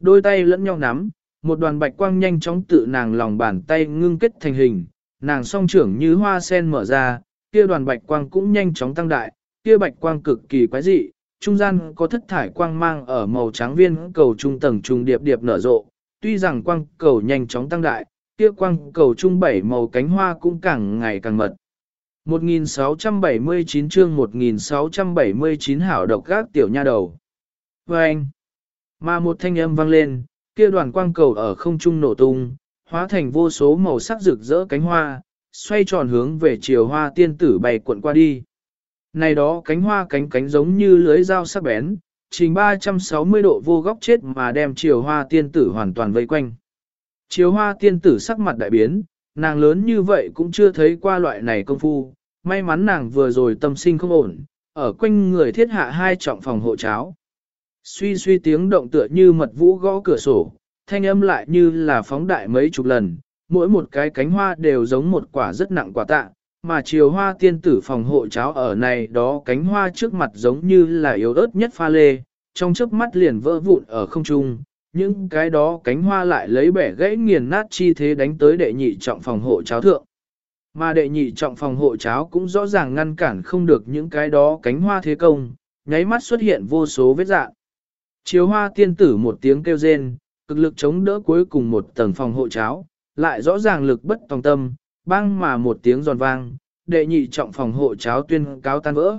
S1: Đôi tay lẫn nhau nắm, một đoàn bạch quang nhanh chóng tự nàng lòng bàn tay ngưng kết thành hình, nàng song trưởng như hoa sen mở ra, kia đoàn bạch quang cũng nhanh chóng tăng đại, kia bạch quang cực kỳ quái dị, trung gian có thất thải quang mang ở màu trắng viên cầu trung tầng trung điệp điệp nở rộ, tuy rằng quang cầu nhanh chóng tăng đại, kia quang cầu trung bảy màu cánh hoa cũng càng ngày càng mật. 1679 chương 1679 hảo độc gác tiểu nha đầu. Và anh, mà một thanh âm vang lên, kia đoàn quang cầu ở không trung nổ tung, hóa thành vô số màu sắc rực rỡ cánh hoa, xoay tròn hướng về chiều hoa tiên tử bay cuộn qua đi. Này đó cánh hoa cánh cánh giống như lưới dao sắc bén, trình 360 độ vô góc chết mà đem chiều hoa tiên tử hoàn toàn vây quanh. Chiều hoa tiên tử sắc mặt đại biến, nàng lớn như vậy cũng chưa thấy qua loại này công phu, may mắn nàng vừa rồi tâm sinh không ổn, ở quanh người thiết hạ hai trọng phòng hộ cháo. Suy suy tiếng động tựa như mật vũ gõ cửa sổ, thanh âm lại như là phóng đại mấy chục lần, mỗi một cái cánh hoa đều giống một quả rất nặng quả tạ, mà chiều hoa tiên tử phòng hộ cháo ở này đó cánh hoa trước mặt giống như là yếu ớt nhất pha lê, trong chớp mắt liền vỡ vụn ở không trung, những cái đó cánh hoa lại lấy bẻ gãy nghiền nát chi thế đánh tới đệ nhị trọng phòng hộ cháo thượng. Mà đệ nhị trọng phòng hộ cháo cũng rõ ràng ngăn cản không được những cái đó cánh hoa thế công, nháy mắt xuất hiện vô số vết dạng. Chiếu hoa tiên tử một tiếng kêu rên, cực lực chống đỡ cuối cùng một tầng phòng hộ cháo, lại rõ ràng lực bất tòng tâm, băng mà một tiếng giòn vang, đệ nhị trọng phòng hộ cháo tuyên cáo tan vỡ.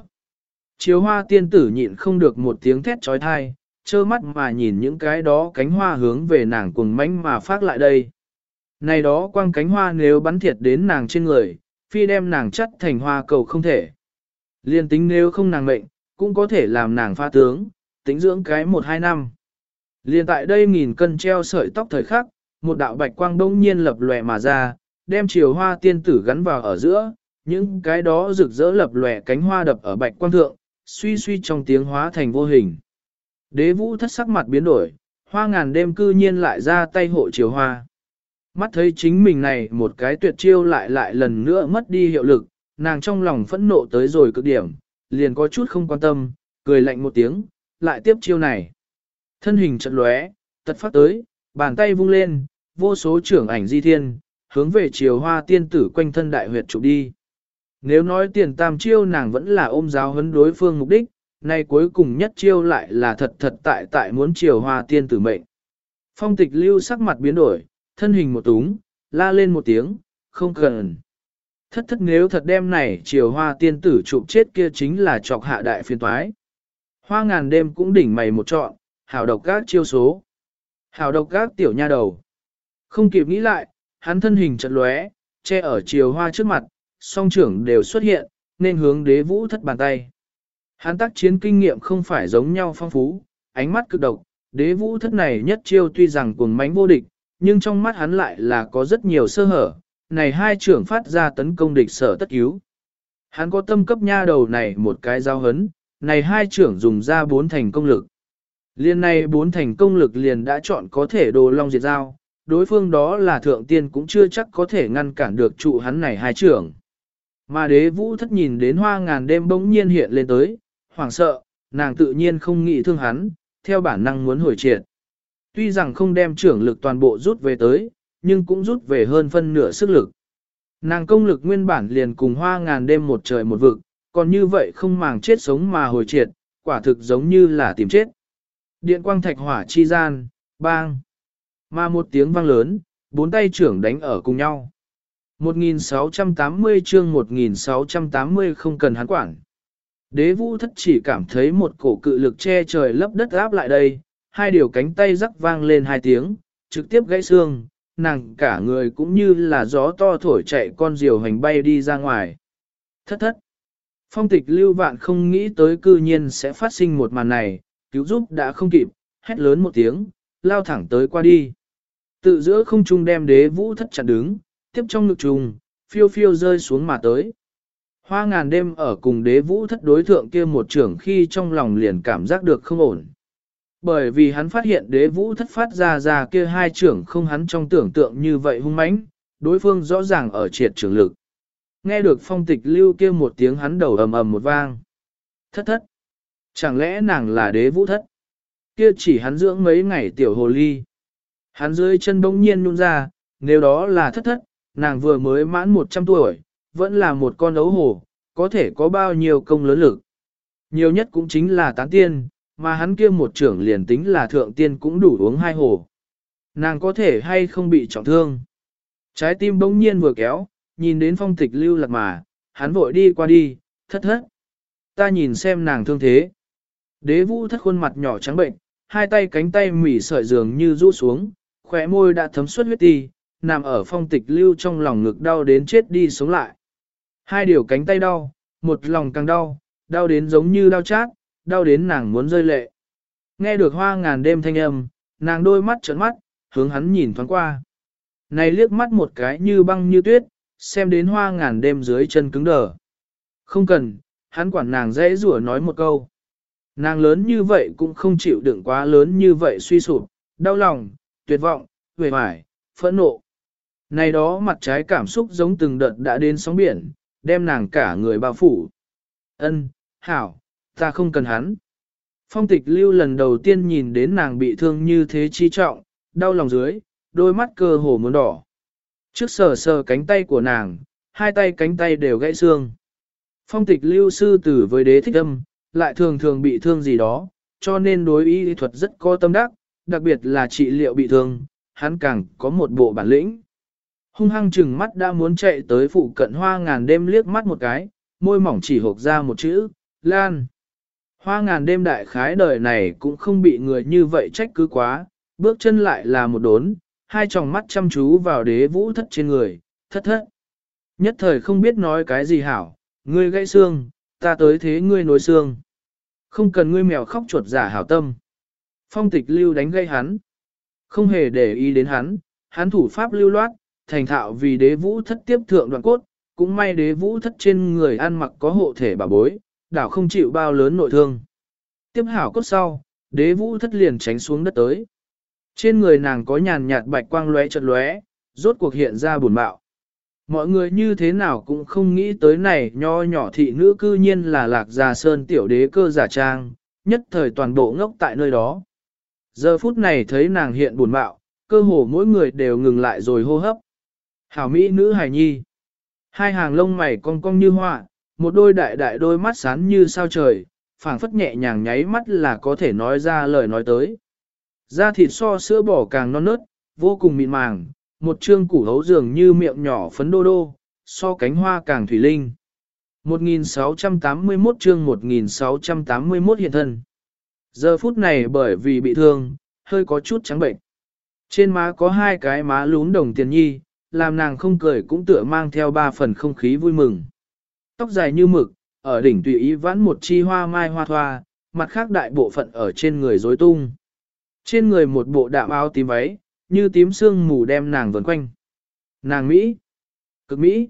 S1: Chiếu hoa tiên tử nhịn không được một tiếng thét trói thai, trơ mắt mà nhìn những cái đó cánh hoa hướng về nàng cuồng mãnh mà phát lại đây. Này đó quang cánh hoa nếu bắn thiệt đến nàng trên người, phi đem nàng chất thành hoa cầu không thể. Liên tính nếu không nàng mệnh, cũng có thể làm nàng pha tướng, tính dưỡng cái một hai năm. Liên tại đây nghìn cân treo sợi tóc thời khắc, một đạo bạch quang đông nhiên lập lòe mà ra, đem chiều hoa tiên tử gắn vào ở giữa, những cái đó rực rỡ lập lòe cánh hoa đập ở bạch quang thượng, suy suy trong tiếng hóa thành vô hình. Đế vũ thất sắc mặt biến đổi, hoa ngàn đêm cư nhiên lại ra tay hộ chiều hoa. Mắt thấy chính mình này một cái tuyệt chiêu lại lại lần nữa mất đi hiệu lực, nàng trong lòng phẫn nộ tới rồi cực điểm, liền có chút không quan tâm, cười lạnh một tiếng, lại tiếp chiêu này. Thân hình trận lóe, tật phát tới, bàn tay vung lên, vô số trưởng ảnh di thiên, hướng về chiều hoa tiên tử quanh thân đại huyệt trụ đi. Nếu nói tiền tam chiêu nàng vẫn là ôm giáo hấn đối phương mục đích, nay cuối cùng nhất chiêu lại là thật thật tại tại muốn chiều hoa tiên tử mệnh. Phong tịch lưu sắc mặt biến đổi, thân hình một túng, la lên một tiếng, không cần. Thất thất nếu thật đem này chiều hoa tiên tử chụp chết kia chính là trọc hạ đại phiên toái. Hoa ngàn đêm cũng đỉnh mày một trọn, hảo độc gác chiêu số. Hảo độc gác tiểu nha đầu. Không kịp nghĩ lại, hắn thân hình chật lóe, che ở chiều hoa trước mặt, song trưởng đều xuất hiện, nên hướng đế vũ thất bàn tay. Hắn tác chiến kinh nghiệm không phải giống nhau phong phú, ánh mắt cực độc, đế vũ thất này nhất chiêu tuy rằng cuồng mánh vô địch, nhưng trong mắt hắn lại là có rất nhiều sơ hở, này hai trưởng phát ra tấn công địch sở tất cứu. Hắn có tâm cấp nha đầu này một cái giao hấn, này hai trưởng dùng ra bốn thành công lực. Liên này bốn thành công lực liền đã chọn có thể đồ long diệt giao, đối phương đó là thượng tiên cũng chưa chắc có thể ngăn cản được trụ hắn này hai trưởng. Mà đế vũ thất nhìn đến hoa ngàn đêm bỗng nhiên hiện lên tới, hoảng sợ, nàng tự nhiên không nghĩ thương hắn, theo bản năng muốn hồi triệt. Tuy rằng không đem trưởng lực toàn bộ rút về tới, nhưng cũng rút về hơn phân nửa sức lực. Nàng công lực nguyên bản liền cùng hoa ngàn đêm một trời một vực, còn như vậy không màng chết sống mà hồi triệt, quả thực giống như là tìm chết. Điện quang thạch hỏa chi gian, bang. Mà một tiếng vang lớn, bốn tay trưởng đánh ở cùng nhau. 1680 chương 1680 không cần hắn quản. Đế vũ thất chỉ cảm thấy một cổ cự lực che trời lấp đất áp lại đây, hai điều cánh tay rắc vang lên hai tiếng, trực tiếp gãy xương, nàng cả người cũng như là gió to thổi chạy con diều hành bay đi ra ngoài. Thất thất. Phong tịch lưu vạn không nghĩ tới cư nhiên sẽ phát sinh một màn này, cứu giúp đã không kịp, hét lớn một tiếng, lao thẳng tới qua đi. Tự giữa không trung đem đế vũ thất chặn đứng, tiếp trong ngực trùng, phiêu phiêu rơi xuống mà tới. Hoa ngàn đêm ở cùng đế vũ thất đối thượng kia một trưởng khi trong lòng liền cảm giác được không ổn. Bởi vì hắn phát hiện đế vũ thất phát ra ra kia hai trưởng không hắn trong tưởng tượng như vậy hung mãnh, đối phương rõ ràng ở triệt trưởng lực. Nghe được phong tịch lưu kia một tiếng hắn đầu ầm ầm một vang. Thất thất. Chẳng lẽ nàng là đế vũ thất? Kia chỉ hắn dưỡng mấy ngày tiểu hồ ly. Hắn dưới chân bỗng nhiên nhún ra, nếu đó là thất thất, nàng vừa mới mãn 100 tuổi, vẫn là một con ấu hồ, có thể có bao nhiêu công lớn lực. Nhiều nhất cũng chính là tán tiên, mà hắn kia một trưởng liền tính là thượng tiên cũng đủ uống hai hồ. Nàng có thể hay không bị trọng thương. Trái tim bỗng nhiên vừa kéo, nhìn đến phong tịch lưu lạc mà, hắn vội đi qua đi, thất thất. Ta nhìn xem nàng thương thế. Đế vũ thất khuôn mặt nhỏ trắng bệnh, hai tay cánh tay mỉ sợi dường như rũ xuống, khỏe môi đã thấm suốt huyết ti, nằm ở phong tịch lưu trong lòng ngực đau đến chết đi sống lại. Hai điều cánh tay đau, một lòng càng đau, đau đến giống như đau chát, đau đến nàng muốn rơi lệ. Nghe được hoa ngàn đêm thanh âm, nàng đôi mắt trợn mắt, hướng hắn nhìn thoáng qua. Này liếc mắt một cái như băng như tuyết, xem đến hoa ngàn đêm dưới chân cứng đờ. Không cần, hắn quản nàng dễ rủa nói một câu. Nàng lớn như vậy cũng không chịu đựng quá lớn như vậy suy sụp, đau lòng, tuyệt vọng, về vải, phẫn nộ. Này đó mặt trái cảm xúc giống từng đợt đã đến sóng biển, đem nàng cả người bao phủ. Ân, hảo, ta không cần hắn. Phong tịch lưu lần đầu tiên nhìn đến nàng bị thương như thế chi trọng, đau lòng dưới, đôi mắt cơ hồ muốn đỏ. Trước sờ sờ cánh tay của nàng, hai tay cánh tay đều gãy xương. Phong tịch lưu sư tử với đế thích âm, lại thường thường bị thương gì đó, cho nên đối y thuật rất có tâm đắc, đặc biệt là trị liệu bị thương, hắn càng có một bộ bản lĩnh. Hung hăng chừng mắt đã muốn chạy tới phụ cận hoa ngàn đêm liếc mắt một cái, môi mỏng chỉ hộp ra một chữ, Lan. Hoa ngàn đêm đại khái đời này cũng không bị người như vậy trách cứ quá, bước chân lại là một đốn, hai tròng mắt chăm chú vào đế vũ thất trên người, thất thất. Nhất thời không biết nói cái gì hảo, ngươi gãy xương, ta tới thế ngươi nối xương. Không cần ngươi mèo khóc chuột giả hảo tâm. Phong tịch lưu đánh gây hắn. Không hề để ý đến hắn, hắn thủ pháp lưu loát, thành thạo vì đế vũ thất tiếp thượng đoạn cốt, cũng may đế vũ thất trên người ăn mặc có hộ thể bà bối, đảo không chịu bao lớn nội thương. Tiếp hảo cốt sau, đế vũ thất liền tránh xuống đất tới. Trên người nàng có nhàn nhạt bạch quang lóe chật lóe, rốt cuộc hiện ra buồn bạo. Mọi người như thế nào cũng không nghĩ tới này nho nhỏ thị nữ cư nhiên là lạc già sơn tiểu đế cơ giả trang, nhất thời toàn bộ ngốc tại nơi đó. Giờ phút này thấy nàng hiện buồn bạo, cơ hồ mỗi người đều ngừng lại rồi hô hấp. Hảo Mỹ nữ hài nhi. Hai hàng lông mày cong cong như hoa, một đôi đại đại đôi mắt sáng như sao trời, phảng phất nhẹ nhàng nháy mắt là có thể nói ra lời nói tới. Da thịt so sữa bò càng non nớt, vô cùng mịn màng, một trương củ hấu dường như miệng nhỏ phấn đô đô, so cánh hoa càng thủy linh. 1681 chương 1681 hiện thân. Giờ phút này bởi vì bị thương, hơi có chút trắng bệnh. Trên má có hai cái má lún đồng tiền nhi, làm nàng không cười cũng tựa mang theo ba phần không khí vui mừng. Tóc dài như mực, ở đỉnh tùy ý vãn một chi hoa mai hoa thoa, mặt khác đại bộ phận ở trên người rối tung. Trên người một bộ đạm áo tím váy, như tím sương mù đem nàng vần quanh. Nàng Mỹ, cực Mỹ,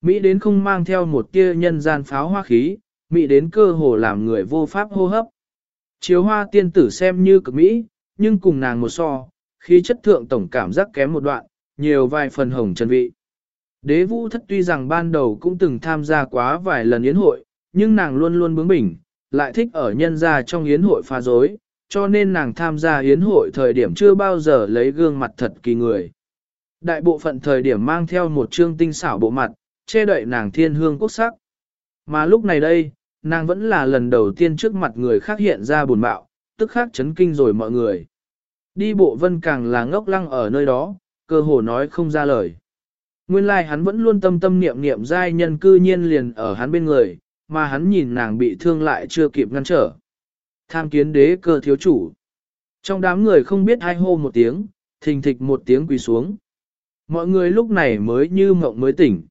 S1: Mỹ đến không mang theo một tia nhân gian pháo hoa khí, Mỹ đến cơ hồ làm người vô pháp hô hấp. Chiếu hoa tiên tử xem như cực Mỹ, nhưng cùng nàng một so, khí chất thượng tổng cảm giác kém một đoạn, nhiều vài phần hồng chân vị. Đế vũ thất tuy rằng ban đầu cũng từng tham gia quá vài lần yến hội, nhưng nàng luôn luôn bướng bỉnh, lại thích ở nhân gia trong yến hội pha dối, cho nên nàng tham gia yến hội thời điểm chưa bao giờ lấy gương mặt thật kỳ người. Đại bộ phận thời điểm mang theo một trương tinh xảo bộ mặt, che đậy nàng thiên hương quốc sắc. Mà lúc này đây, nàng vẫn là lần đầu tiên trước mặt người khác hiện ra buồn bạo, tức khác chấn kinh rồi mọi người. Đi bộ vân càng là ngốc lăng ở nơi đó, cơ hồ nói không ra lời. Nguyên lai like hắn vẫn luôn tâm tâm niệm niệm giai nhân cư nhiên liền ở hắn bên người, mà hắn nhìn nàng bị thương lại chưa kịp ngăn trở. Tham kiến đế cơ thiếu chủ. Trong đám người không biết hai hô một tiếng, thình thịch một tiếng quỳ xuống. Mọi người lúc này mới như mộng mới tỉnh.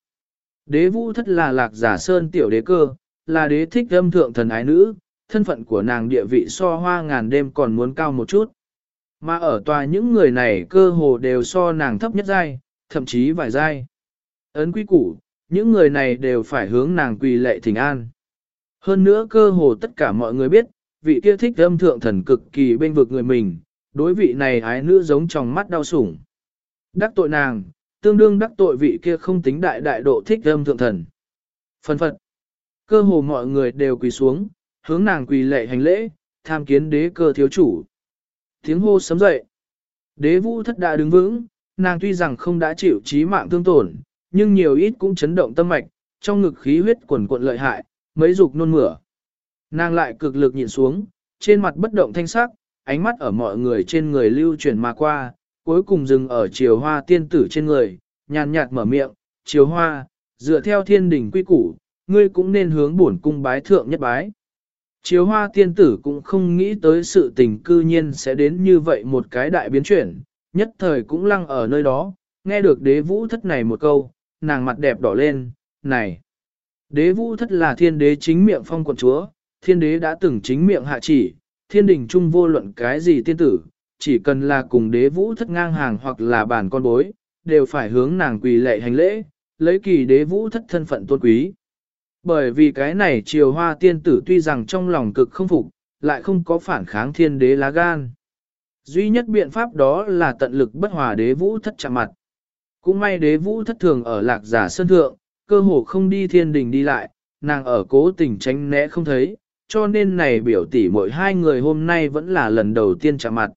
S1: Đế vũ thất là lạc giả sơn tiểu đế cơ, là đế thích âm thượng thần ái nữ, thân phận của nàng địa vị so hoa ngàn đêm còn muốn cao một chút. Mà ở tòa những người này cơ hồ đều so nàng thấp nhất giai, thậm chí vài giai. Ấn quý củ, những người này đều phải hướng nàng quỳ lệ thỉnh an. Hơn nữa cơ hồ tất cả mọi người biết, vị kia thích âm thượng thần cực kỳ bên vực người mình, đối vị này ái nữ giống trong mắt đau sủng. Đắc tội nàng, tương đương đắc tội vị kia không tính đại đại độ thích âm thượng thần. Phân phật, cơ hồ mọi người đều quỳ xuống, hướng nàng quỳ lệ hành lễ, tham kiến đế cơ thiếu chủ. Tiếng hô sấm dậy. Đế vũ thất đã đứng vững, nàng tuy rằng không đã chịu chí mạng thương tổn, nhưng nhiều ít cũng chấn động tâm mạch, trong ngực khí huyết quần cuộn lợi hại, mấy dục nôn mửa. Nàng lại cực lực nhìn xuống, trên mặt bất động thanh sắc, ánh mắt ở mọi người trên người lưu chuyển mà qua, cuối cùng dừng ở chiều hoa tiên tử trên người, nhàn nhạt mở miệng, chiều hoa, dựa theo thiên đình quy củ, ngươi cũng nên hướng bổn cung bái thượng nhất bái. Chiếu hoa tiên tử cũng không nghĩ tới sự tình cư nhiên sẽ đến như vậy một cái đại biến chuyển, nhất thời cũng lăng ở nơi đó, nghe được đế vũ thất này một câu, nàng mặt đẹp đỏ lên, này. Đế vũ thất là thiên đế chính miệng phong quận chúa, thiên đế đã từng chính miệng hạ chỉ, thiên đình trung vô luận cái gì tiên tử, chỉ cần là cùng đế vũ thất ngang hàng hoặc là bản con bối, đều phải hướng nàng quỳ lệ hành lễ, lấy kỳ đế vũ thất thân phận tôn quý. Bởi vì cái này triều hoa tiên tử tuy rằng trong lòng cực không phục, lại không có phản kháng thiên đế lá gan. Duy nhất biện pháp đó là tận lực bất hòa đế vũ thất chạm mặt. Cũng may đế vũ thất thường ở lạc giả sơn thượng, cơ hồ không đi thiên đình đi lại, nàng ở cố tình tránh né không thấy, cho nên này biểu tỷ mỗi hai người hôm nay vẫn là lần đầu tiên chạm mặt.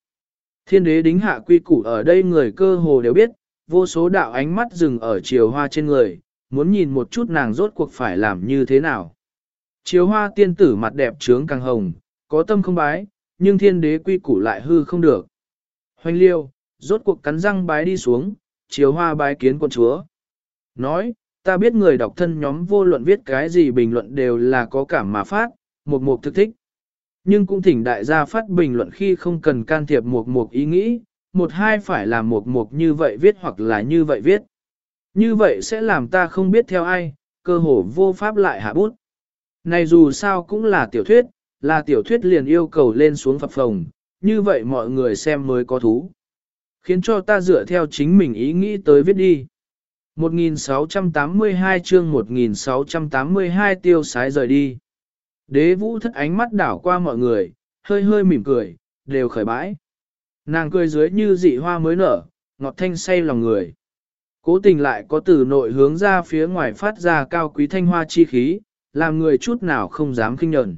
S1: Thiên đế đính hạ quy củ ở đây người cơ hồ đều biết, vô số đạo ánh mắt dừng ở chiều hoa trên người, muốn nhìn một chút nàng rốt cuộc phải làm như thế nào. Chiều hoa tiên tử mặt đẹp trướng càng hồng, có tâm không bái, nhưng thiên đế quy củ lại hư không được. Hoành liêu, rốt cuộc cắn răng bái đi xuống, chiều hoa bái kiến quân chúa. Nói, ta biết người đọc thân nhóm vô luận viết cái gì bình luận đều là có cảm mà phát, một mục thực thích. Nhưng cũng thỉnh đại gia phát bình luận khi không cần can thiệp một một ý nghĩ, một hai phải làm một một như vậy viết hoặc là như vậy viết. Như vậy sẽ làm ta không biết theo ai, cơ hồ vô pháp lại hạ bút. Này dù sao cũng là tiểu thuyết, là tiểu thuyết liền yêu cầu lên xuống phập phồng, như vậy mọi người xem mới có thú. Khiến cho ta dựa theo chính mình ý nghĩ tới viết đi. 1682 chương 1682 tiêu sái rời đi. Đế vũ thất ánh mắt đảo qua mọi người, hơi hơi mỉm cười, đều khởi bãi. Nàng cười dưới như dị hoa mới nở, ngọt thanh say lòng người. Cố tình lại có từ nội hướng ra phía ngoài phát ra cao quý thanh hoa chi khí, làm người chút nào không dám kinh nhẫn.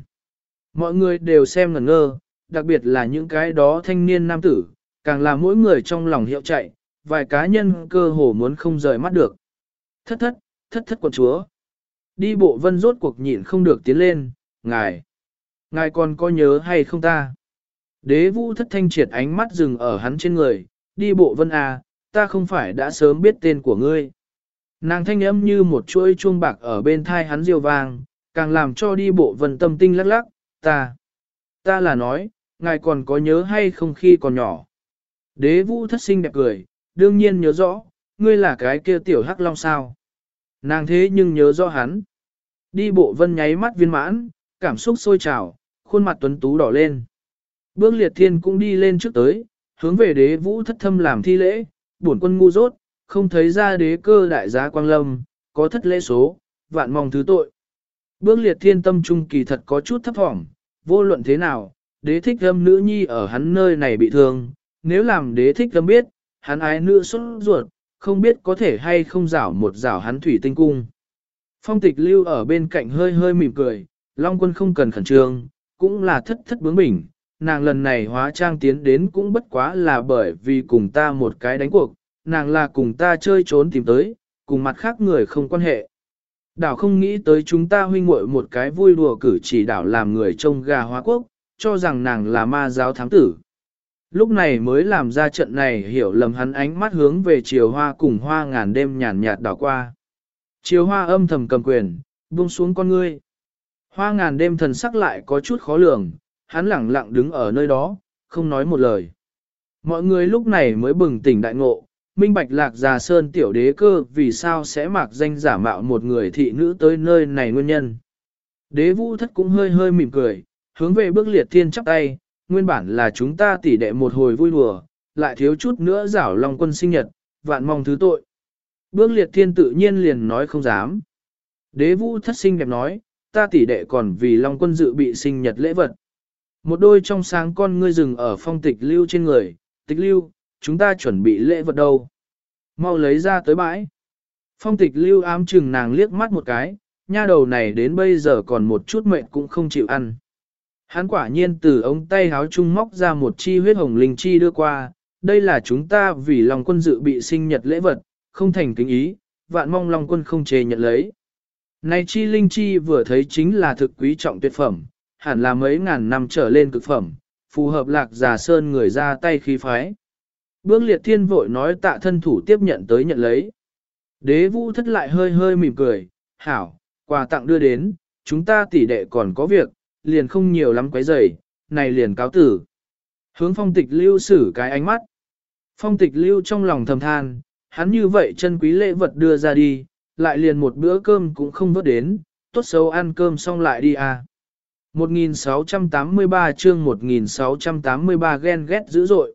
S1: Mọi người đều xem ngẩn ngơ, đặc biệt là những cái đó thanh niên nam tử, càng là mỗi người trong lòng hiệu chạy, vài cá nhân cơ hồ muốn không rời mắt được. Thất thất, thất thất quần chúa. Đi bộ vân rốt cuộc nhịn không được tiến lên, ngài. Ngài còn có nhớ hay không ta? Đế vũ thất thanh triệt ánh mắt dừng ở hắn trên người, đi bộ vân à, ta không phải đã sớm biết tên của ngươi. Nàng thanh âm như một chuỗi chuông bạc ở bên thai hắn diêu vàng, càng làm cho đi bộ vân tâm tinh lắc lắc, ta. Ta là nói, ngài còn có nhớ hay không khi còn nhỏ. Đế vũ thất sinh đẹp cười, đương nhiên nhớ rõ, ngươi là cái kia tiểu hắc long sao. Nàng thế nhưng nhớ rõ hắn. Đi bộ vân nháy mắt viên mãn, cảm xúc sôi trào, khuôn mặt tuấn tú đỏ lên. Bước liệt thiên cũng đi lên trước tới, hướng về đế vũ thất thâm làm thi lễ, bổn quân ngu dốt, không thấy ra đế cơ đại giá quang lâm, có thất lễ số, vạn mong thứ tội. Bước liệt thiên tâm trung kỳ thật có chút thấp thỏm, vô luận thế nào, đế thích âm nữ nhi ở hắn nơi này bị thương, nếu làm đế thích âm biết, hắn ái nữ xuất ruột, không biết có thể hay không rảo một rảo hắn thủy tinh cung. Phong tịch lưu ở bên cạnh hơi hơi mỉm cười, Long quân không cần khẩn trương, cũng là thất thất bướng bỉnh, nàng lần này hóa trang tiến đến cũng bất quá là bởi vì cùng ta một cái đánh cuộc, nàng là cùng ta chơi trốn tìm tới, cùng mặt khác người không quan hệ. Đảo không nghĩ tới chúng ta huynh muội một cái vui đùa cử chỉ đảo làm người trông gà hóa quốc, cho rằng nàng là ma giáo thám tử. Lúc này mới làm ra trận này hiểu lầm hắn ánh mắt hướng về chiều hoa cùng hoa ngàn đêm nhàn nhạt đảo qua. Chiều hoa âm thầm cầm quyền, buông xuống con ngươi. Hoa ngàn đêm thần sắc lại có chút khó lường, hắn lẳng lặng đứng ở nơi đó, không nói một lời. Mọi người lúc này mới bừng tỉnh đại ngộ, minh bạch lạc già sơn tiểu đế cơ vì sao sẽ mặc danh giả mạo một người thị nữ tới nơi này nguyên nhân. Đế vũ thất cũng hơi hơi mỉm cười, hướng về bước liệt thiên chắp tay, nguyên bản là chúng ta tỉ đệ một hồi vui đùa, lại thiếu chút nữa giảo long quân sinh nhật, vạn mong thứ tội. Bước liệt thiên tự nhiên liền nói không dám. Đế vũ thất sinh đẹp nói, ta tỉ đệ còn vì long quân dự bị sinh nhật lễ vật. Một đôi trong sáng con ngươi rừng ở phong tịch lưu trên người, tịch lưu, chúng ta chuẩn bị lễ vật đâu. Mau lấy ra tới bãi. Phong tịch lưu ám chừng nàng liếc mắt một cái, nha đầu này đến bây giờ còn một chút mệnh cũng không chịu ăn. Hắn quả nhiên từ ống tay háo trung móc ra một chi huyết hồng linh chi đưa qua, đây là chúng ta vì lòng quân dự bị sinh nhật lễ vật, không thành kính ý, vạn mong lòng quân không chê nhận lấy. Này chi linh chi vừa thấy chính là thực quý trọng tuyệt phẩm, hẳn là mấy ngàn năm trở lên cực phẩm, phù hợp lạc giả sơn người ra tay khí phái. Bước liệt thiên vội nói tạ thân thủ tiếp nhận tới nhận lấy. Đế vũ thất lại hơi hơi mỉm cười, hảo, quà tặng đưa đến, chúng ta tỷ đệ còn có việc, liền không nhiều lắm quấy rầy, này liền cáo tử. Hướng phong tịch lưu xử cái ánh mắt. Phong tịch lưu trong lòng thầm than, hắn như vậy chân quý lễ vật đưa ra đi, lại liền một bữa cơm cũng không vớt đến, tốt xấu ăn cơm xong lại đi à. 1683 chương 1683 ghen ghét dữ dội.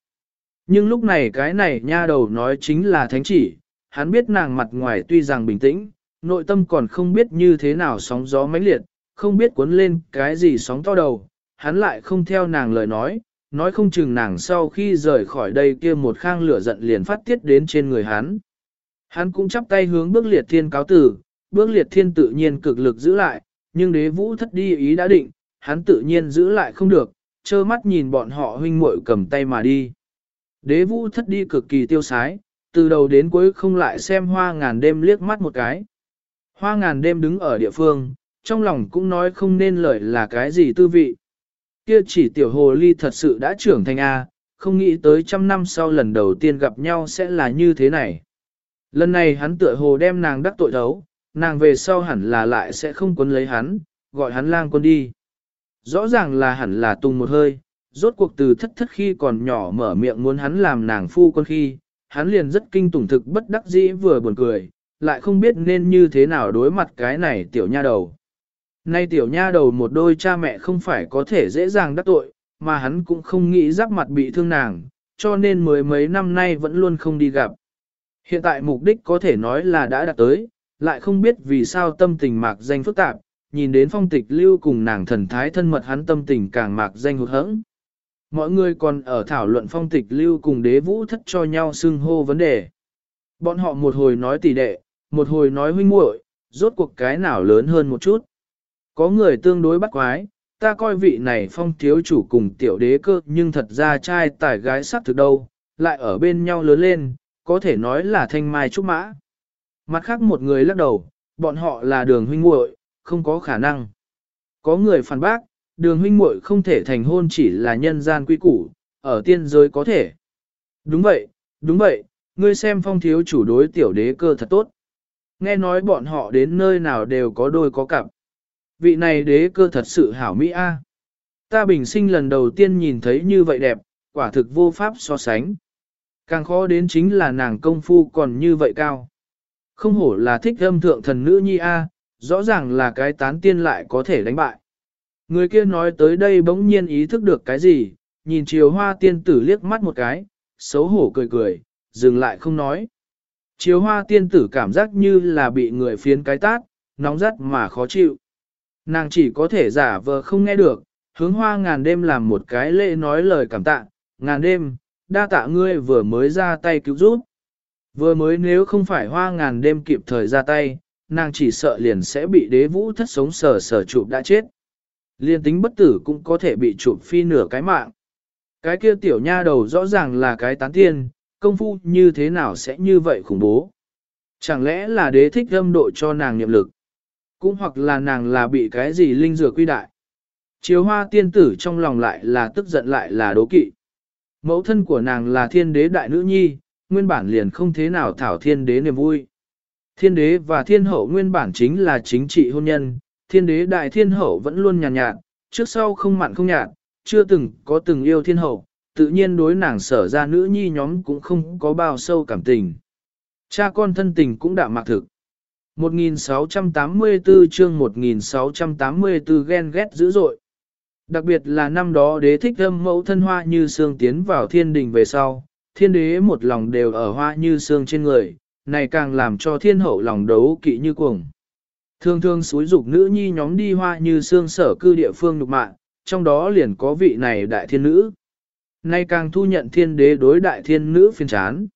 S1: Nhưng lúc này cái này nha đầu nói chính là thánh chỉ, hắn biết nàng mặt ngoài tuy rằng bình tĩnh, nội tâm còn không biết như thế nào sóng gió mãnh liệt, không biết cuốn lên cái gì sóng to đầu, hắn lại không theo nàng lời nói, nói không chừng nàng sau khi rời khỏi đây kia một khang lửa giận liền phát tiết đến trên người hắn. Hắn cũng chắp tay hướng bước liệt thiên cáo tử, bước liệt thiên tự nhiên cực lực giữ lại, nhưng đế vũ thất đi ý đã định, hắn tự nhiên giữ lại không được, trơ mắt nhìn bọn họ huynh muội cầm tay mà đi. Đế vũ thất đi cực kỳ tiêu sái, từ đầu đến cuối không lại xem hoa ngàn đêm liếc mắt một cái. Hoa ngàn đêm đứng ở địa phương, trong lòng cũng nói không nên lời là cái gì tư vị. Kia chỉ tiểu hồ ly thật sự đã trưởng thành A, không nghĩ tới trăm năm sau lần đầu tiên gặp nhau sẽ là như thế này. Lần này hắn tựa hồ đem nàng đắc tội thấu, nàng về sau hẳn là lại sẽ không quấn lấy hắn, gọi hắn lang quân đi. Rõ ràng là hẳn là tung một hơi, rốt cuộc từ thất thất khi còn nhỏ mở miệng muốn hắn làm nàng phu quân khi, hắn liền rất kinh tủng thực bất đắc dĩ vừa buồn cười, lại không biết nên như thế nào đối mặt cái này tiểu nha đầu. Nay tiểu nha đầu một đôi cha mẹ không phải có thể dễ dàng đắc tội, mà hắn cũng không nghĩ giáp mặt bị thương nàng, cho nên mới mấy năm nay vẫn luôn không đi gặp. Hiện tại mục đích có thể nói là đã đạt tới, lại không biết vì sao tâm tình mạc danh phức tạp, nhìn đến phong tịch lưu cùng nàng thần thái thân mật hắn tâm tình càng mạc danh hụt hẫng. Mọi người còn ở thảo luận phong tịch lưu cùng đế vũ thất cho nhau xưng hô vấn đề. Bọn họ một hồi nói tỷ đệ, một hồi nói huynh muội, rốt cuộc cái nào lớn hơn một chút. Có người tương đối bắt quái, ta coi vị này phong thiếu chủ cùng tiểu đế cơ nhưng thật ra trai tài gái sắc thực đâu, lại ở bên nhau lớn lên, có thể nói là thanh mai trúc mã. Mặt khác một người lắc đầu, bọn họ là đường huynh muội, không có khả năng. Có người phản bác, đường huynh muội không thể thành hôn chỉ là nhân gian quy củ, ở tiên giới có thể. Đúng vậy, đúng vậy, ngươi xem phong thiếu chủ đối tiểu đế cơ thật tốt. Nghe nói bọn họ đến nơi nào đều có đôi có cặp. Vị này đế cơ thật sự hảo mỹ a. Ta bình sinh lần đầu tiên nhìn thấy như vậy đẹp, quả thực vô pháp so sánh. Càng khó đến chính là nàng công phu còn như vậy cao. Không hổ là thích âm thượng thần nữ nhi a, rõ ràng là cái tán tiên lại có thể đánh bại. Người kia nói tới đây bỗng nhiên ý thức được cái gì, nhìn chiều hoa tiên tử liếc mắt một cái, xấu hổ cười cười, dừng lại không nói. Chiều hoa tiên tử cảm giác như là bị người phiến cái tát, nóng rắt mà khó chịu. Nàng chỉ có thể giả vờ không nghe được, hướng hoa ngàn đêm làm một cái lễ nói lời cảm tạ, ngàn đêm, đa tạ ngươi vừa mới ra tay cứu giúp. Vừa mới nếu không phải hoa ngàn đêm kịp thời ra tay, nàng chỉ sợ liền sẽ bị đế vũ thất sống sờ sờ chụp đã chết. Liên tính bất tử cũng có thể bị chụp phi nửa cái mạng. Cái kia tiểu nha đầu rõ ràng là cái tán tiên, công phu như thế nào sẽ như vậy khủng bố. Chẳng lẽ là đế thích âm độ cho nàng nhiệm lực? Cũng hoặc là nàng là bị cái gì linh dừa quy đại? Chiếu hoa tiên tử trong lòng lại là tức giận lại là đố kỵ. Mẫu thân của nàng là thiên đế đại nữ nhi, nguyên bản liền không thế nào thảo thiên đế niềm vui. Thiên đế và thiên hậu nguyên bản chính là chính trị hôn nhân, thiên đế đại thiên hậu vẫn luôn nhàn nhạt, nhạt, trước sau không mặn không nhạt, chưa từng có từng yêu thiên hậu, tự nhiên đối nàng sở ra nữ nhi nhóm cũng không có bao sâu cảm tình. Cha con thân tình cũng đã mặc thực. 1684 chương 1684 ghen ghét dữ dội. Đặc biệt là năm đó đế thích âm mẫu thân hoa như xương tiến vào thiên đình về sau, thiên đế một lòng đều ở hoa như xương trên người, này càng làm cho thiên hậu lòng đấu kỵ như cuồng. Thường thường xúi dục nữ nhi nhóm đi hoa như xương sở cư địa phương nục mạng, trong đó liền có vị này đại thiên nữ. Nay càng thu nhận thiên đế đối đại thiên nữ phiên chán.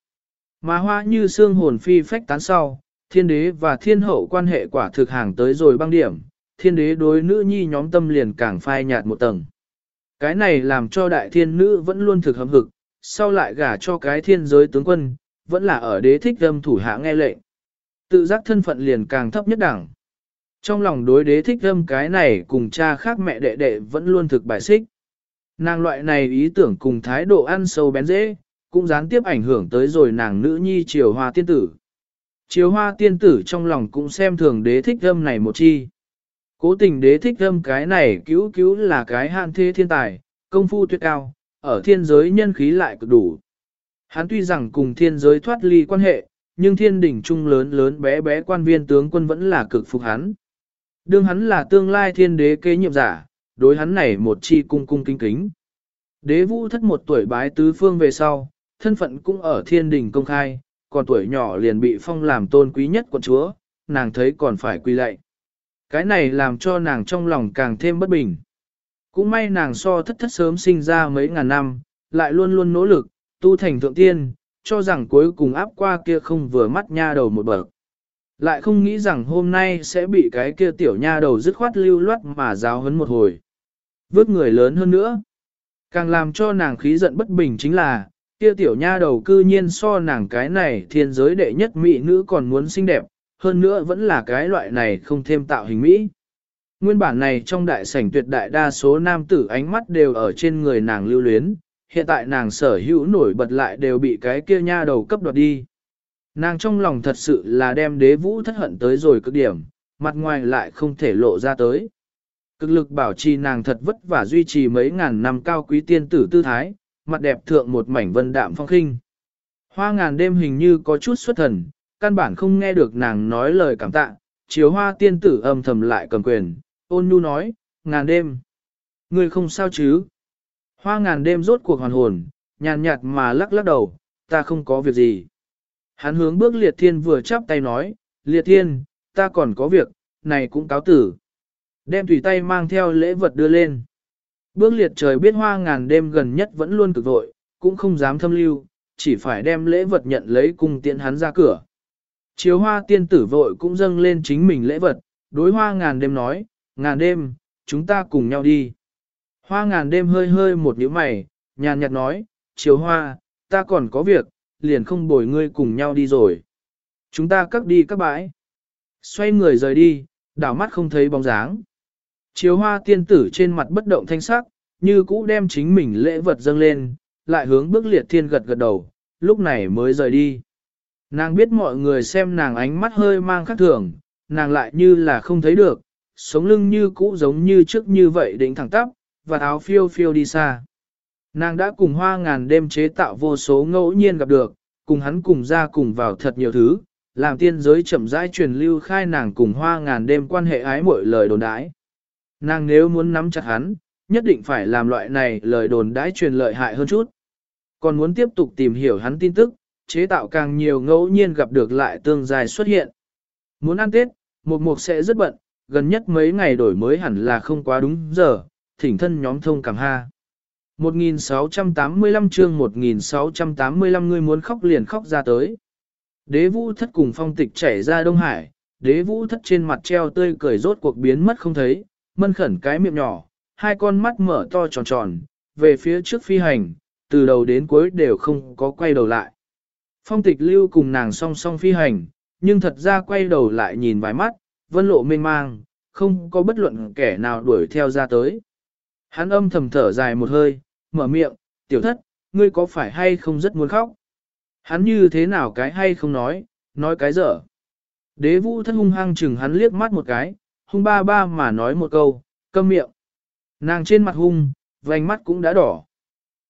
S1: Mà hoa như xương hồn phi phách tán sau, thiên đế và thiên hậu quan hệ quả thực hàng tới rồi băng điểm, thiên đế đối nữ nhi nhóm tâm liền càng phai nhạt một tầng. Cái này làm cho đại thiên nữ vẫn luôn thực hâm hực, sau lại gả cho cái thiên giới tướng quân, vẫn là ở đế thích âm thủ hạ nghe lệnh. Tự giác thân phận liền càng thấp nhất đẳng. Trong lòng đối đế thích âm cái này cùng cha khác mẹ đệ đệ vẫn luôn thực bài xích. Nàng loại này ý tưởng cùng thái độ ăn sâu bén dễ, cũng gián tiếp ảnh hưởng tới rồi nàng nữ nhi triều hoa tiên tử. Triều hoa tiên tử trong lòng cũng xem thường đế thích âm này một chi. Cố tình đế thích thâm cái này cứu cứu là cái hạn thế thiên tài, công phu tuyệt cao, ở thiên giới nhân khí lại cực đủ. Hắn tuy rằng cùng thiên giới thoát ly quan hệ, nhưng thiên đỉnh trung lớn lớn bé bé quan viên tướng quân vẫn là cực phục hắn. Đương hắn là tương lai thiên đế kế nhiệm giả, đối hắn này một chi cung cung kính kính. Đế vũ thất một tuổi bái tứ phương về sau, thân phận cũng ở thiên đình công khai, còn tuổi nhỏ liền bị phong làm tôn quý nhất quận chúa, nàng thấy còn phải quy lạy. Cái này làm cho nàng trong lòng càng thêm bất bình. Cũng may nàng so thất thất sớm sinh ra mấy ngàn năm, lại luôn luôn nỗ lực, tu thành thượng tiên, cho rằng cuối cùng áp qua kia không vừa mắt nha đầu một bậc. Lại không nghĩ rằng hôm nay sẽ bị cái kia tiểu nha đầu dứt khoát lưu loát mà giáo hấn một hồi. Vước người lớn hơn nữa. Càng làm cho nàng khí giận bất bình chính là, kia tiểu nha đầu cư nhiên so nàng cái này thiên giới đệ nhất mỹ nữ còn muốn xinh đẹp, hơn nữa vẫn là cái loại này không thêm tạo hình mỹ. Nguyên bản này trong đại sảnh tuyệt đại đa số nam tử ánh mắt đều ở trên người nàng lưu luyến, hiện tại nàng sở hữu nổi bật lại đều bị cái kia nha đầu cấp đoạt đi. Nàng trong lòng thật sự là đem đế vũ thất hận tới rồi cực điểm, mặt ngoài lại không thể lộ ra tới. Cực lực bảo trì nàng thật vất vả duy trì mấy ngàn năm cao quý tiên tử tư thái, mặt đẹp thượng một mảnh vân đạm phong khinh. Hoa ngàn đêm hình như có chút xuất thần, căn bản không nghe được nàng nói lời cảm tạ, chiếu hoa tiên tử âm thầm lại cầm quyền, ôn nhu nói, ngàn đêm. Người không sao chứ? Hoa ngàn đêm rốt cuộc hoàn hồn, nhàn nhạt mà lắc lắc đầu, ta không có việc gì. Hắn hướng bước liệt thiên vừa chắp tay nói, liệt thiên, ta còn có việc, này cũng cáo tử. Đem tùy tay mang theo lễ vật đưa lên. Bước liệt trời biết hoa ngàn đêm gần nhất vẫn luôn cực vội, cũng không dám thâm lưu, chỉ phải đem lễ vật nhận lấy cùng tiện hắn ra cửa. Chiếu hoa tiên tử vội cũng dâng lên chính mình lễ vật, đối hoa ngàn đêm nói, ngàn đêm, chúng ta cùng nhau đi. Hoa ngàn đêm hơi hơi một nhíu mày, nhàn nhạt nói, chiếu hoa, ta còn có việc, liền không bồi ngươi cùng nhau đi rồi. Chúng ta cắt đi các bãi. Xoay người rời đi, đảo mắt không thấy bóng dáng. Chiếu hoa tiên tử trên mặt bất động thanh sắc, như cũ đem chính mình lễ vật dâng lên, lại hướng bước liệt thiên gật gật đầu, lúc này mới rời đi. Nàng biết mọi người xem nàng ánh mắt hơi mang khắc thường, nàng lại như là không thấy được, sống lưng như cũ giống như trước như vậy đỉnh thẳng tắp, và áo phiêu phiêu đi xa. Nàng đã cùng hoa ngàn đêm chế tạo vô số ngẫu nhiên gặp được, cùng hắn cùng ra cùng vào thật nhiều thứ, làm tiên giới chậm rãi truyền lưu khai nàng cùng hoa ngàn đêm quan hệ ái mỗi lời đồn đãi. Nàng nếu muốn nắm chặt hắn, nhất định phải làm loại này lời đồn đãi truyền lợi hại hơn chút. Còn muốn tiếp tục tìm hiểu hắn tin tức, chế tạo càng nhiều ngẫu nhiên gặp được lại tương dài xuất hiện. Muốn ăn Tết, một mục sẽ rất bận, gần nhất mấy ngày đổi mới hẳn là không quá đúng giờ, thỉnh thân nhóm thông cảm ha. 1685 chương 1685 người muốn khóc liền khóc ra tới. Đế vũ thất cùng phong tịch chảy ra Đông Hải, đế vũ thất trên mặt treo tươi cười rốt cuộc biến mất không thấy, mân khẩn cái miệng nhỏ, hai con mắt mở to tròn tròn, về phía trước phi hành, từ đầu đến cuối đều không có quay đầu lại. Phong tịch lưu cùng nàng song song phi hành, nhưng thật ra quay đầu lại nhìn vài mắt, vân lộ mênh mang, không có bất luận kẻ nào đuổi theo ra tới. Hắn âm thầm thở dài một hơi, mở miệng, tiểu thất, ngươi có phải hay không rất muốn khóc? Hắn như thế nào cái hay không nói, nói cái dở. Đế vũ thất hung hăng chừng hắn liếc mắt một cái, hung ba ba mà nói một câu, câm miệng. Nàng trên mặt hung, vành mắt cũng đã đỏ.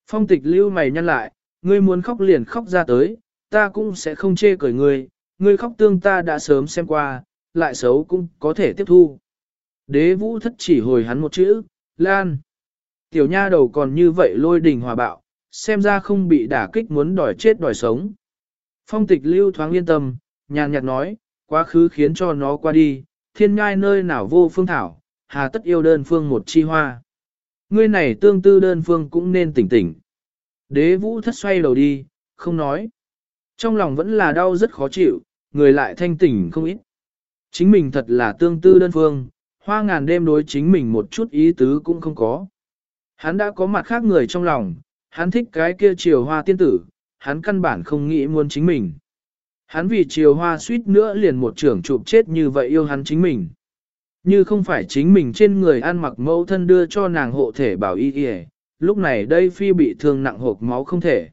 S1: Phong tịch lưu mày nhăn lại, ngươi muốn khóc liền khóc ra tới, ta cũng sẽ không chê cười ngươi, ngươi khóc tương ta đã sớm xem qua, lại xấu cũng có thể tiếp thu. Đế vũ thất chỉ hồi hắn một chữ, Lan. Tiểu nha đầu còn như vậy lôi đình hòa bạo, xem ra không bị đả kích muốn đòi chết đòi sống. Phong tịch lưu thoáng yên tâm, nhàn nhạt nói, quá khứ khiến cho nó qua đi, thiên ngai nơi nào vô phương thảo, hà tất yêu đơn phương một chi hoa. Ngươi này tương tư đơn phương cũng nên tỉnh tỉnh. Đế vũ thất xoay đầu đi, không nói. Trong lòng vẫn là đau rất khó chịu, người lại thanh tỉnh không ít. Chính mình thật là tương tư đơn phương, hoa ngàn đêm đối chính mình một chút ý tứ cũng không có. Hắn đã có mặt khác người trong lòng, hắn thích cái kia chiều hoa tiên tử, hắn căn bản không nghĩ muốn chính mình. Hắn vì chiều hoa suýt nữa liền một trưởng chụp chết như vậy yêu hắn chính mình. Như không phải chính mình trên người ăn mặc mẫu thân đưa cho nàng hộ thể bảo y y, lúc này đây phi bị thương nặng hộp máu không thể.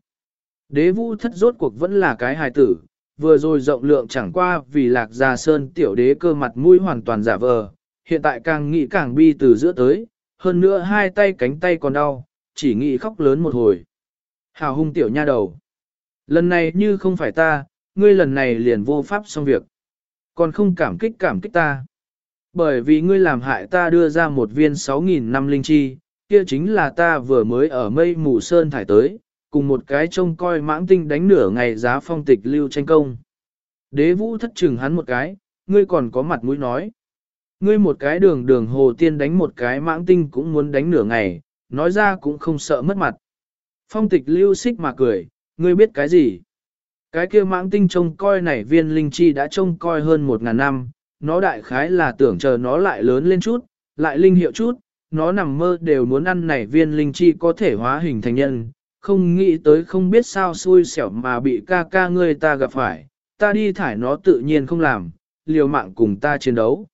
S1: Đế vũ thất rốt cuộc vẫn là cái hài tử, vừa rồi rộng lượng chẳng qua vì lạc gia sơn tiểu đế cơ mặt mũi hoàn toàn giả vờ, hiện tại càng nghĩ càng bi từ giữa tới, hơn nữa hai tay cánh tay còn đau, chỉ nghĩ khóc lớn một hồi. Hào hung tiểu nha đầu. Lần này như không phải ta, ngươi lần này liền vô pháp xong việc. Còn không cảm kích cảm kích ta. Bởi vì ngươi làm hại ta đưa ra một viên 6.000 năm linh chi, kia chính là ta vừa mới ở mây mù sơn thải tới, cùng một cái trông coi mãng tinh đánh nửa ngày giá phong tịch lưu tranh công. Đế vũ thất trừng hắn một cái, ngươi còn có mặt mũi nói. Ngươi một cái đường đường hồ tiên đánh một cái mãng tinh cũng muốn đánh nửa ngày, nói ra cũng không sợ mất mặt. Phong tịch lưu xích mà cười, ngươi biết cái gì? Cái kia mãng tinh trông coi này viên linh chi đã trông coi hơn một ngàn năm, nó đại khái là tưởng chờ nó lại lớn lên chút, lại linh hiệu chút, nó nằm mơ đều muốn ăn này viên linh chi có thể hóa hình thành nhân, không nghĩ tới không biết sao xui xẻo mà bị ca ca ngươi ta gặp phải, ta đi thải nó tự nhiên không làm, liều mạng cùng ta chiến đấu.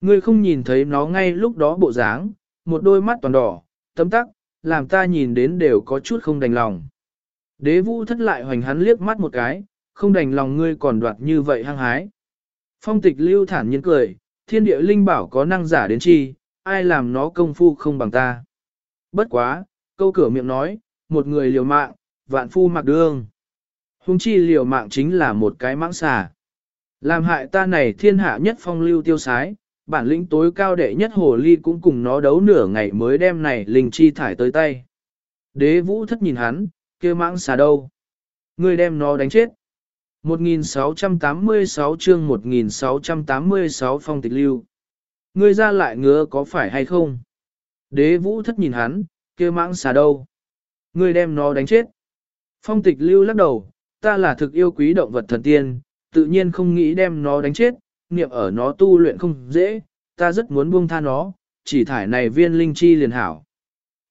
S1: Ngươi không nhìn thấy nó ngay lúc đó bộ dáng, một đôi mắt toàn đỏ, tấm tắc, làm ta nhìn đến đều có chút không đành lòng. Đế vũ thất lại hoành hắn liếc mắt một cái, không đành lòng ngươi còn đoạt như vậy hăng hái. Phong tịch lưu thản nhiên cười, thiên địa linh bảo có năng giả đến chi, ai làm nó công phu không bằng ta. Bất quá, câu cửa miệng nói, một người liều mạng, vạn phu mặc đương. Hùng chi liều mạng chính là một cái mãng xà. Làm hại ta này thiên hạ nhất phong lưu tiêu sái, bản lĩnh tối cao đệ nhất hồ ly cũng cùng nó đấu nửa ngày mới đem này linh chi thải tới tay. Đế vũ thất nhìn hắn, kia mãng xà đâu? Ngươi đem nó đánh chết. 1686 chương 1686 phong tịch lưu. Ngươi ra lại ngứa có phải hay không? Đế vũ thất nhìn hắn, kia mãng xà đâu? Ngươi đem nó đánh chết. Phong tịch lưu lắc đầu, ta là thực yêu quý động vật thần tiên, tự nhiên không nghĩ đem nó đánh chết, niệm ở nó tu luyện không dễ, ta rất muốn buông tha nó, chỉ thải này viên linh chi liền hảo.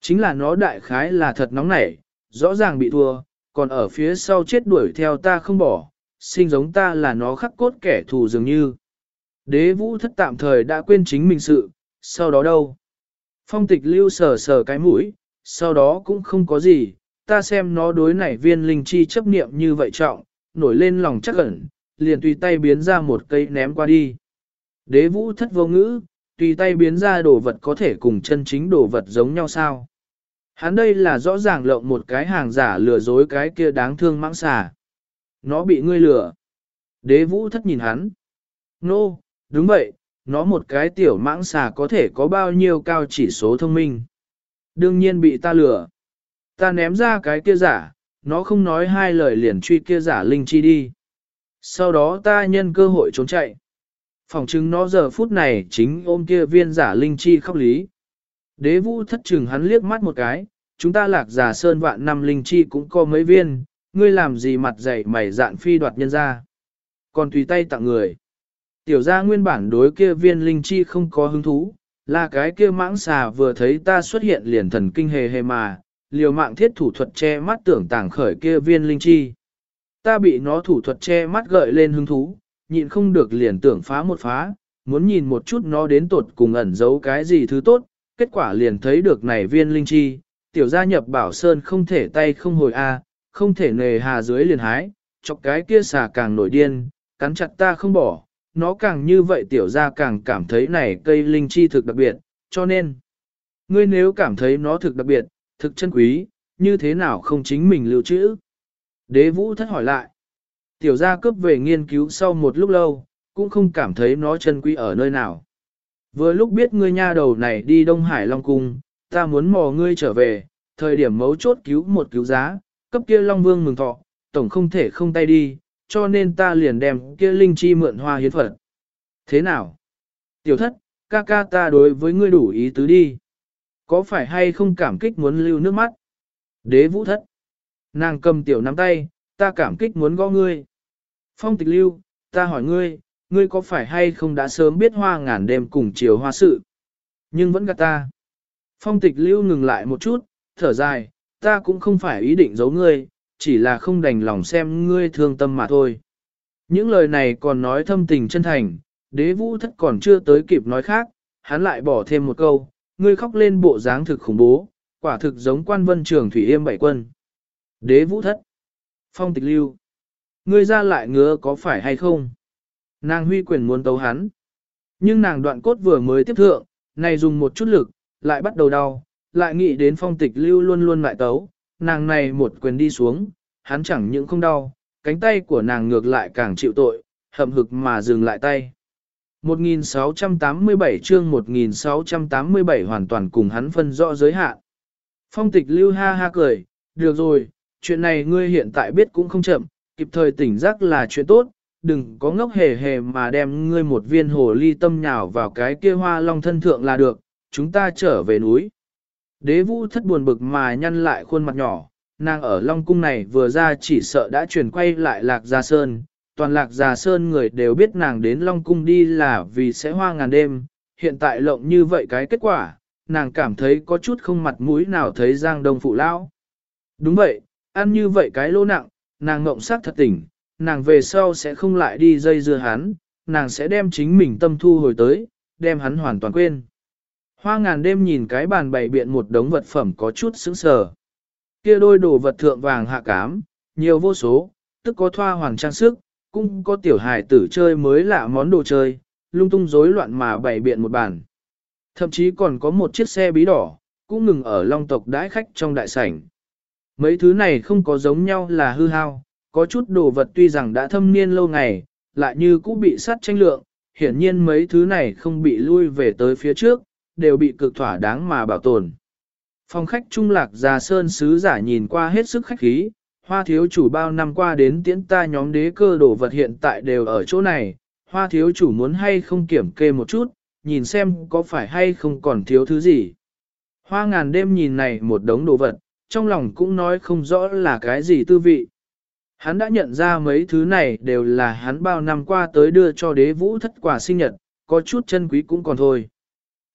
S1: Chính là nó đại khái là thật nóng nảy, rõ ràng bị thua, còn ở phía sau chết đuổi theo ta không bỏ, sinh giống ta là nó khắc cốt kẻ thù dường như. Đế vũ thất tạm thời đã quên chính mình sự, sau đó đâu? Phong tịch lưu sờ sờ cái mũi, sau đó cũng không có gì, ta xem nó đối nảy viên linh chi chấp niệm như vậy trọng, nổi lên lòng chắc ẩn, liền tùy tay biến ra một cây ném qua đi. Đế vũ thất vô ngữ, tùy tay biến ra đồ vật có thể cùng chân chính đồ vật giống nhau sao? Hắn đây là rõ ràng lộng một cái hàng giả lừa dối cái kia đáng thương mãng xà. Nó bị ngươi lừa. Đế vũ thất nhìn hắn. Nô, no, đúng vậy, nó một cái tiểu mãng xà có thể có bao nhiêu cao chỉ số thông minh. Đương nhiên bị ta lừa. Ta ném ra cái kia giả, nó không nói hai lời liền truy kia giả linh chi đi. Sau đó ta nhân cơ hội trốn chạy. Phòng chứng nó giờ phút này chính ôm kia viên giả linh chi khóc lý. Đế vũ thất trừng hắn liếc mắt một cái, chúng ta lạc giả sơn vạn năm linh chi cũng có mấy viên, ngươi làm gì mặt dày mày dạn phi đoạt nhân ra. Còn tùy tay tặng người. Tiểu gia nguyên bản đối kia viên linh chi không có hứng thú, là cái kia mãng xà vừa thấy ta xuất hiện liền thần kinh hề hề mà, liều mạng thiết thủ thuật che mắt tưởng tàng khởi kia viên linh chi. Ta bị nó thủ thuật che mắt gợi lên hứng thú, nhịn không được liền tưởng phá một phá, muốn nhìn một chút nó đến tột cùng ẩn giấu cái gì thứ tốt, kết quả liền thấy được này viên linh chi, tiểu gia nhập bảo sơn không thể tay không hồi a, không thể nề hà dưới liền hái, chọc cái kia xà càng nổi điên, cắn chặt ta không bỏ, nó càng như vậy tiểu gia càng cảm thấy này cây linh chi thực đặc biệt, cho nên, ngươi nếu cảm thấy nó thực đặc biệt, thực chân quý, như thế nào không chính mình lưu trữ? Đế vũ thất hỏi lại, tiểu gia cướp về nghiên cứu sau một lúc lâu, cũng không cảm thấy nó chân quý ở nơi nào. Vừa lúc biết ngươi nha đầu này đi Đông Hải Long Cung, ta muốn mò ngươi trở về, thời điểm mấu chốt cứu một cứu giá, cấp kia Long Vương mừng thọ, tổng không thể không tay đi, cho nên ta liền đem kia linh chi mượn hoa hiến phật. Thế nào? Tiểu thất, ca ca ta đối với ngươi đủ ý tứ đi. Có phải hay không cảm kích muốn lưu nước mắt? Đế vũ thất. Nàng cầm tiểu nắm tay, ta cảm kích muốn gõ ngươi. Phong tịch lưu, ta hỏi ngươi, ngươi có phải hay không đã sớm biết hoa ngàn đêm cùng chiều hoa sự? Nhưng vẫn gạt ta. Phong tịch lưu ngừng lại một chút, thở dài, ta cũng không phải ý định giấu ngươi, chỉ là không đành lòng xem ngươi thương tâm mà thôi. Những lời này còn nói thâm tình chân thành, đế vũ thất còn chưa tới kịp nói khác, hắn lại bỏ thêm một câu, ngươi khóc lên bộ dáng thực khủng bố, quả thực giống quan vân trường thủy yêm bảy quân. Đế vũ thất, phong tịch lưu, ngươi ra lại ngứa có phải hay không? Nàng huy quyền muốn tấu hắn, nhưng nàng đoạn cốt vừa mới tiếp thượng, này dùng một chút lực, lại bắt đầu đau, lại nghĩ đến phong tịch lưu luôn luôn lại tấu, nàng này một quyền đi xuống, hắn chẳng những không đau, cánh tay của nàng ngược lại càng chịu tội, hậm hực mà dừng lại tay. 1687 chương 1687 hoàn toàn cùng hắn phân rõ giới hạn. Phong tịch lưu ha ha cười, được rồi, chuyện này ngươi hiện tại biết cũng không chậm, kịp thời tỉnh giác là chuyện tốt, đừng có ngốc hề hề mà đem ngươi một viên hồ ly tâm nhào vào cái kia hoa long thân thượng là được, chúng ta trở về núi. Đế vũ thất buồn bực mà nhăn lại khuôn mặt nhỏ, nàng ở Long Cung này vừa ra chỉ sợ đã chuyển quay lại Lạc Gia Sơn. Toàn Lạc Gia Sơn người đều biết nàng đến Long Cung đi là vì sẽ hoa ngàn đêm, hiện tại lộng như vậy cái kết quả, nàng cảm thấy có chút không mặt mũi nào thấy Giang Đông Phụ Lão. Đúng vậy, ăn như vậy cái lô nặng, nàng ngộng sắc thật tỉnh, nàng về sau sẽ không lại đi dây dưa hắn, nàng sẽ đem chính mình tâm thu hồi tới, đem hắn hoàn toàn quên. Hoa ngàn đêm nhìn cái bàn bày biện một đống vật phẩm có chút sững sờ. Kia đôi đồ vật thượng vàng hạ cám, nhiều vô số, tức có thoa hoàng trang sức, cũng có tiểu hài tử chơi mới lạ món đồ chơi, lung tung rối loạn mà bày biện một bàn. Thậm chí còn có một chiếc xe bí đỏ, cũng ngừng ở long tộc đãi khách trong đại sảnh. Mấy thứ này không có giống nhau là hư hao, có chút đồ vật tuy rằng đã thâm niên lâu ngày, lại như cũng bị sắt tranh lượng, hiển nhiên mấy thứ này không bị lui về tới phía trước, đều bị cực thỏa đáng mà bảo tồn. Phòng khách trung lạc già sơn sứ giả nhìn qua hết sức khách khí, hoa thiếu chủ bao năm qua đến tiễn ta nhóm đế cơ đồ vật hiện tại đều ở chỗ này, hoa thiếu chủ muốn hay không kiểm kê một chút, nhìn xem có phải hay không còn thiếu thứ gì. Hoa ngàn đêm nhìn này một đống đồ vật, trong lòng cũng nói không rõ là cái gì tư vị. Hắn đã nhận ra mấy thứ này đều là hắn bao năm qua tới đưa cho đế vũ thất quả sinh nhật, có chút chân quý cũng còn thôi.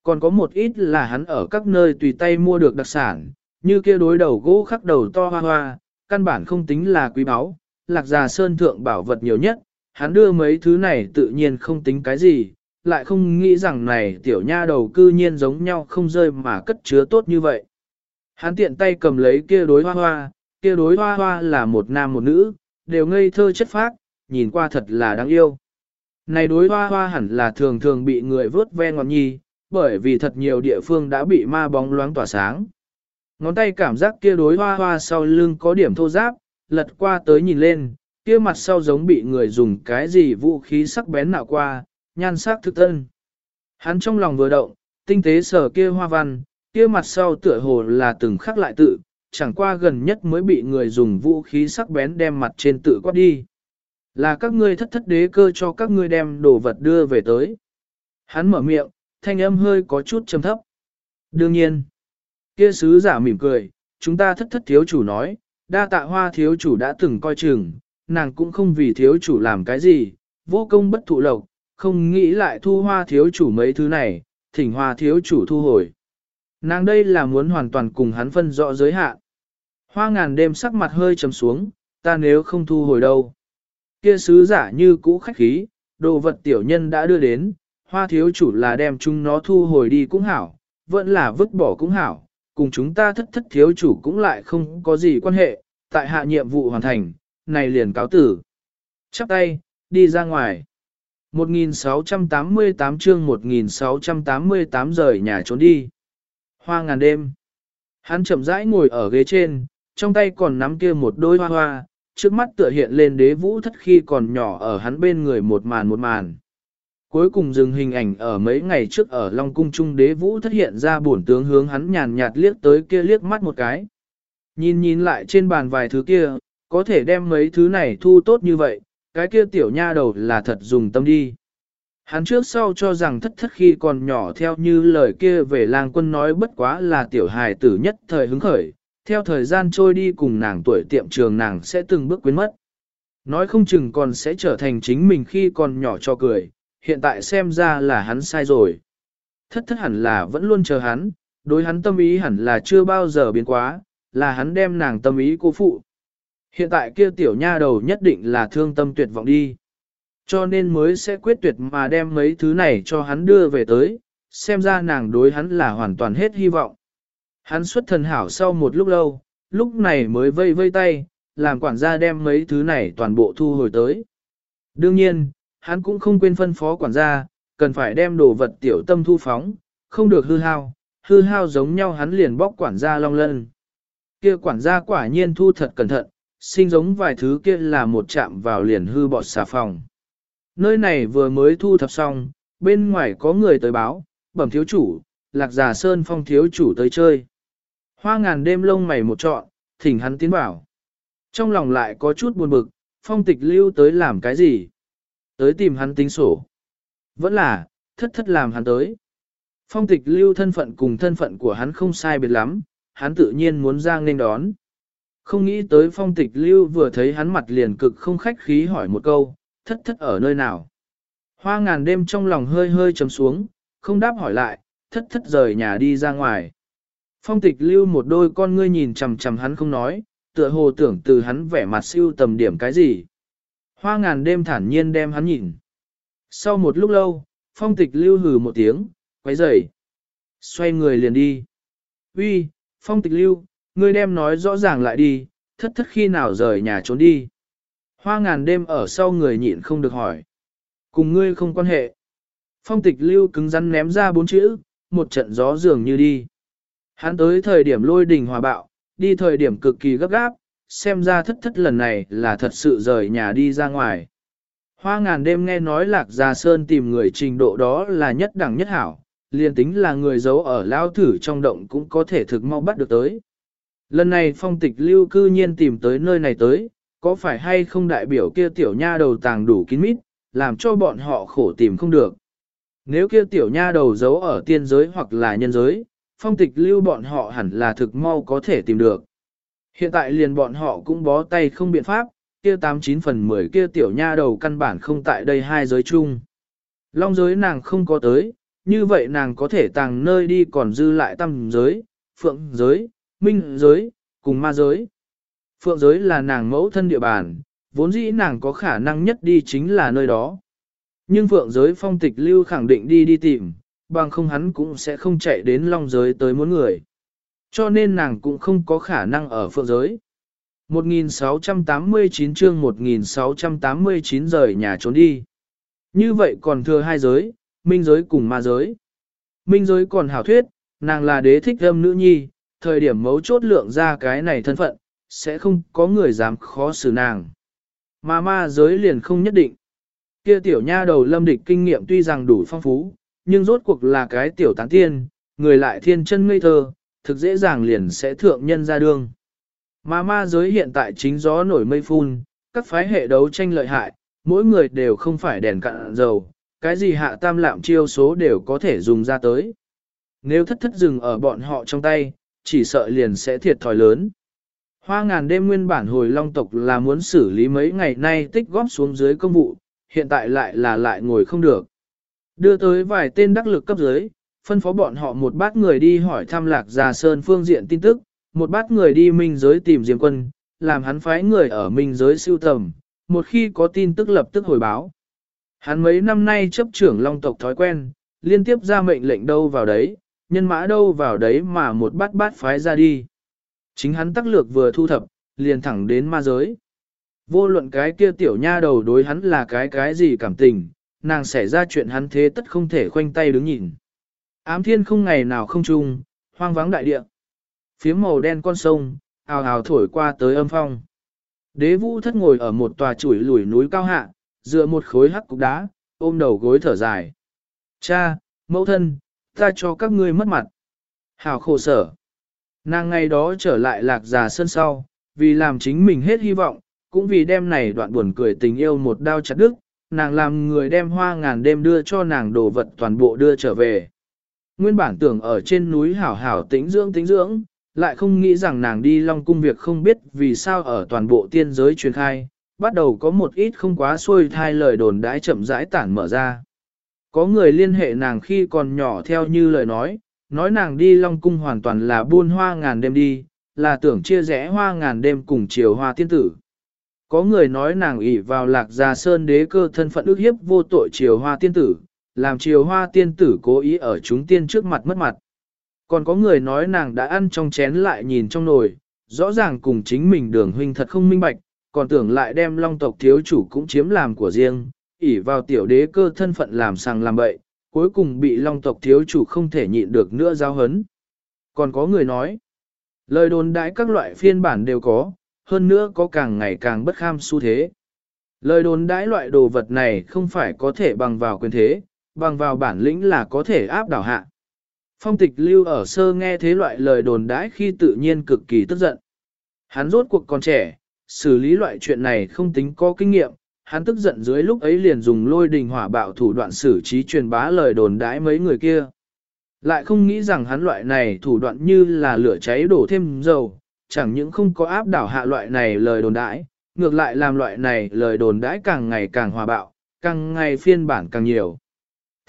S1: Còn có một ít là hắn ở các nơi tùy tay mua được đặc sản, như kia đối đầu gỗ khắc đầu to hoa hoa, căn bản không tính là quý báu, lạc già sơn thượng bảo vật nhiều nhất, hắn đưa mấy thứ này tự nhiên không tính cái gì, lại không nghĩ rằng này tiểu nha đầu cư nhiên giống nhau không rơi mà cất chứa tốt như vậy. Hắn tiện tay cầm lấy kia đối hoa hoa, kia đối hoa hoa là một nam một nữ, đều ngây thơ chất phác, nhìn qua thật là đáng yêu. Này đối hoa hoa hẳn là thường thường bị người vớt ve ngọn nhi, bởi vì thật nhiều địa phương đã bị ma bóng loáng tỏa sáng. Ngón tay cảm giác kia đối hoa hoa sau lưng có điểm thô giáp, lật qua tới nhìn lên, kia mặt sau giống bị người dùng cái gì vũ khí sắc bén nạo qua, nhan sắc thực tân. Hắn trong lòng vừa động, tinh tế sở kia hoa văn, kia mặt sau tựa hồ là từng khắc lại tự, chẳng qua gần nhất mới bị người dùng vũ khí sắc bén đem mặt trên tự quát đi. Là các ngươi thất thất đế cơ cho các ngươi đem đồ vật đưa về tới. Hắn mở miệng, thanh âm hơi có chút trầm thấp. Đương nhiên, kia sứ giả mỉm cười, chúng ta thất thất thiếu chủ nói, đa tạ hoa thiếu chủ đã từng coi chừng, nàng cũng không vì thiếu chủ làm cái gì, vô công bất thụ lộc, không nghĩ lại thu hoa thiếu chủ mấy thứ này, thỉnh hoa thiếu chủ thu hồi. Nàng đây là muốn hoàn toàn cùng hắn phân rõ giới hạn. Hoa ngàn đêm sắc mặt hơi trầm xuống, ta nếu không thu hồi đâu. Kia sứ giả như cũ khách khí, đồ vật tiểu nhân đã đưa đến, hoa thiếu chủ là đem chúng nó thu hồi đi cũng hảo, vẫn là vứt bỏ cũng hảo, cùng chúng ta thất thất thiếu chủ cũng lại không có gì quan hệ, tại hạ nhiệm vụ hoàn thành, này liền cáo tử. Chắp tay, đi ra ngoài. 1688 chương 1688 rời nhà trốn đi. Hoa ngàn đêm. Hắn chậm rãi ngồi ở ghế trên, trong tay còn nắm kia một đôi hoa hoa, trước mắt tựa hiện lên đế vũ thất khi còn nhỏ ở hắn bên người một màn một màn. Cuối cùng dừng hình ảnh ở mấy ngày trước ở Long Cung Trung đế vũ thất hiện ra bổn tướng hướng hắn nhàn nhạt liếc tới kia liếc mắt một cái. Nhìn nhìn lại trên bàn vài thứ kia, có thể đem mấy thứ này thu tốt như vậy, cái kia tiểu nha đầu là thật dùng tâm đi. Hắn trước sau cho rằng thất thất khi còn nhỏ theo như lời kia về lang quân nói bất quá là tiểu hài tử nhất thời hứng khởi, theo thời gian trôi đi cùng nàng tuổi tiệm trường nàng sẽ từng bước quên mất. Nói không chừng còn sẽ trở thành chính mình khi còn nhỏ cho cười, hiện tại xem ra là hắn sai rồi. Thất thất hẳn là vẫn luôn chờ hắn, đối hắn tâm ý hẳn là chưa bao giờ biến quá, là hắn đem nàng tâm ý cô phụ. Hiện tại kia tiểu nha đầu nhất định là thương tâm tuyệt vọng đi. Cho nên mới sẽ quyết tuyệt mà đem mấy thứ này cho hắn đưa về tới, xem ra nàng đối hắn là hoàn toàn hết hy vọng. Hắn xuất thần hảo sau một lúc lâu, lúc này mới vây vây tay, làm quản gia đem mấy thứ này toàn bộ thu hồi tới. Đương nhiên, hắn cũng không quên phân phó quản gia, cần phải đem đồ vật tiểu tâm thu phóng, không được hư hao, hư hao giống nhau hắn liền bóc quản gia long lân. Kia quản gia quả nhiên thu thật cẩn thận, sinh giống vài thứ kia là một chạm vào liền hư bọt xà phòng. Nơi này vừa mới thu thập xong, bên ngoài có người tới báo, bẩm thiếu chủ, lạc giả sơn phong thiếu chủ tới chơi. Hoa ngàn đêm lông mày một trọn, thỉnh hắn tiến bảo. Trong lòng lại có chút buồn bực, phong tịch lưu tới làm cái gì? Tới tìm hắn tính sổ. Vẫn là, thất thất làm hắn tới. Phong tịch lưu thân phận cùng thân phận của hắn không sai biệt lắm, hắn tự nhiên muốn ra nên đón. Không nghĩ tới phong tịch lưu vừa thấy hắn mặt liền cực không khách khí hỏi một câu, thất thất ở nơi nào. Hoa ngàn đêm trong lòng hơi hơi chấm xuống, không đáp hỏi lại, thất thất rời nhà đi ra ngoài. Phong tịch lưu một đôi con ngươi nhìn chằm chằm hắn không nói, tựa hồ tưởng từ hắn vẻ mặt siêu tầm điểm cái gì. Hoa ngàn đêm thản nhiên đem hắn nhìn. Sau một lúc lâu, phong tịch lưu hừ một tiếng, quấy rầy. Xoay người liền đi. Uy, phong tịch lưu, ngươi đem nói rõ ràng lại đi, thất thất khi nào rời nhà trốn đi. Hoa ngàn đêm ở sau người nhịn không được hỏi. Cùng ngươi không quan hệ. Phong tịch lưu cứng rắn ném ra bốn chữ, một trận gió dường như đi. Hắn tới thời điểm lôi đình hòa bạo, đi thời điểm cực kỳ gấp gáp, xem ra thất thất lần này là thật sự rời nhà đi ra ngoài. Hoa ngàn đêm nghe nói lạc gia sơn tìm người trình độ đó là nhất đẳng nhất hảo, liền tính là người giấu ở lao thử trong động cũng có thể thực mau bắt được tới. Lần này phong tịch lưu cư nhiên tìm tới nơi này tới, có phải hay không đại biểu kia tiểu nha đầu tàng đủ kín mít, làm cho bọn họ khổ tìm không được. Nếu kia tiểu nha đầu giấu ở tiên giới hoặc là nhân giới, phong tịch lưu bọn họ hẳn là thực mau có thể tìm được. Hiện tại liền bọn họ cũng bó tay không biện pháp, kia 89 phần 10 kia tiểu nha đầu căn bản không tại đây hai giới chung. Long giới nàng không có tới, như vậy nàng có thể tàng nơi đi còn dư lại tâm giới, phượng giới, minh giới, cùng ma giới. Phượng giới là nàng mẫu thân địa bàn, vốn dĩ nàng có khả năng nhất đi chính là nơi đó. Nhưng phượng giới phong tịch lưu khẳng định đi đi tìm, bằng không hắn cũng sẽ không chạy đến long giới tới muốn người. Cho nên nàng cũng không có khả năng ở phượng giới. 1689 chương 1689 rời nhà trốn đi. Như vậy còn thừa hai giới, minh giới cùng ma giới. Minh giới còn hảo thuyết, nàng là đế thích âm nữ nhi, thời điểm mấu chốt lượng ra cái này thân phận, sẽ không có người dám khó xử nàng. Mà ma giới liền không nhất định. Kia tiểu nha đầu lâm địch kinh nghiệm tuy rằng đủ phong phú, nhưng rốt cuộc là cái tiểu tán tiên, người lại thiên chân ngây thơ, thực dễ dàng liền sẽ thượng nhân ra đương. Mà ma giới hiện tại chính gió nổi mây phun, các phái hệ đấu tranh lợi hại, mỗi người đều không phải đèn cạn dầu, cái gì hạ tam lạm chiêu số đều có thể dùng ra tới. Nếu thất thất dừng ở bọn họ trong tay, chỉ sợ liền sẽ thiệt thòi lớn. Hoa ngàn đêm nguyên bản hồi long tộc là muốn xử lý mấy ngày nay tích góp xuống dưới công vụ, hiện tại lại là lại ngồi không được. Đưa tới vài tên đắc lực cấp dưới, phân phó bọn họ một bát người đi hỏi thăm lạc già sơn phương diện tin tức, một bát người đi minh giới tìm diêm quân, làm hắn phái người ở minh giới siêu tầm, một khi có tin tức lập tức hồi báo. Hắn mấy năm nay chấp trưởng long tộc thói quen, liên tiếp ra mệnh lệnh đâu vào đấy, nhân mã đâu vào đấy mà một bát bát phái ra đi. Chính hắn tắc lược vừa thu thập, liền thẳng đến ma giới. Vô luận cái kia tiểu nha đầu đối hắn là cái cái gì cảm tình, nàng xảy ra chuyện hắn thế tất không thể khoanh tay đứng nhìn. Ám thiên không ngày nào không trung, hoang vắng đại địa. Phía màu đen con sông, ào ào thổi qua tới âm phong. Đế vũ thất ngồi ở một tòa chuỗi lùi núi cao hạ, dựa một khối hắc cục đá, ôm đầu gối thở dài. Cha, mẫu thân, ta cho các ngươi mất mặt. Hào khổ sở. Nàng ngày đó trở lại lạc già sân sau, vì làm chính mình hết hy vọng, cũng vì đêm này đoạn buồn cười tình yêu một đao chặt đứt, nàng làm người đem hoa ngàn đêm đưa cho nàng đồ vật toàn bộ đưa trở về. Nguyên bản tưởng ở trên núi hảo hảo tĩnh dưỡng tĩnh dưỡng, lại không nghĩ rằng nàng đi long cung việc không biết vì sao ở toàn bộ tiên giới truyền khai, bắt đầu có một ít không quá xuôi thai lời đồn đãi chậm rãi tản mở ra. Có người liên hệ nàng khi còn nhỏ theo như lời nói, nói nàng đi long cung hoàn toàn là buôn hoa ngàn đêm đi, là tưởng chia rẽ hoa ngàn đêm cùng chiều hoa tiên tử. Có người nói nàng ỷ vào lạc gia sơn đế cơ thân phận ước hiếp vô tội chiều hoa tiên tử, làm chiều hoa tiên tử cố ý ở chúng tiên trước mặt mất mặt. Còn có người nói nàng đã ăn trong chén lại nhìn trong nồi, rõ ràng cùng chính mình đường huynh thật không minh bạch, còn tưởng lại đem long tộc thiếu chủ cũng chiếm làm của riêng, ỉ vào tiểu đế cơ thân phận làm sàng làm bậy, cuối cùng bị long tộc thiếu chủ không thể nhịn được nữa giao hấn. Còn có người nói, lời đồn đãi các loại phiên bản đều có, hơn nữa có càng ngày càng bất kham xu thế. Lời đồn đãi loại đồ vật này không phải có thể bằng vào quyền thế, bằng vào bản lĩnh là có thể áp đảo hạ. Phong tịch lưu ở sơ nghe thế loại lời đồn đãi khi tự nhiên cực kỳ tức giận. Hắn rốt cuộc còn trẻ, xử lý loại chuyện này không tính có kinh nghiệm, hắn tức giận dưới lúc ấy liền dùng lôi đình hỏa bạo thủ đoạn xử trí truyền bá lời đồn đãi mấy người kia. Lại không nghĩ rằng hắn loại này thủ đoạn như là lửa cháy đổ thêm dầu, chẳng những không có áp đảo hạ loại này lời đồn đãi, ngược lại làm loại này lời đồn đãi càng ngày càng hòa bạo, càng ngày phiên bản càng nhiều.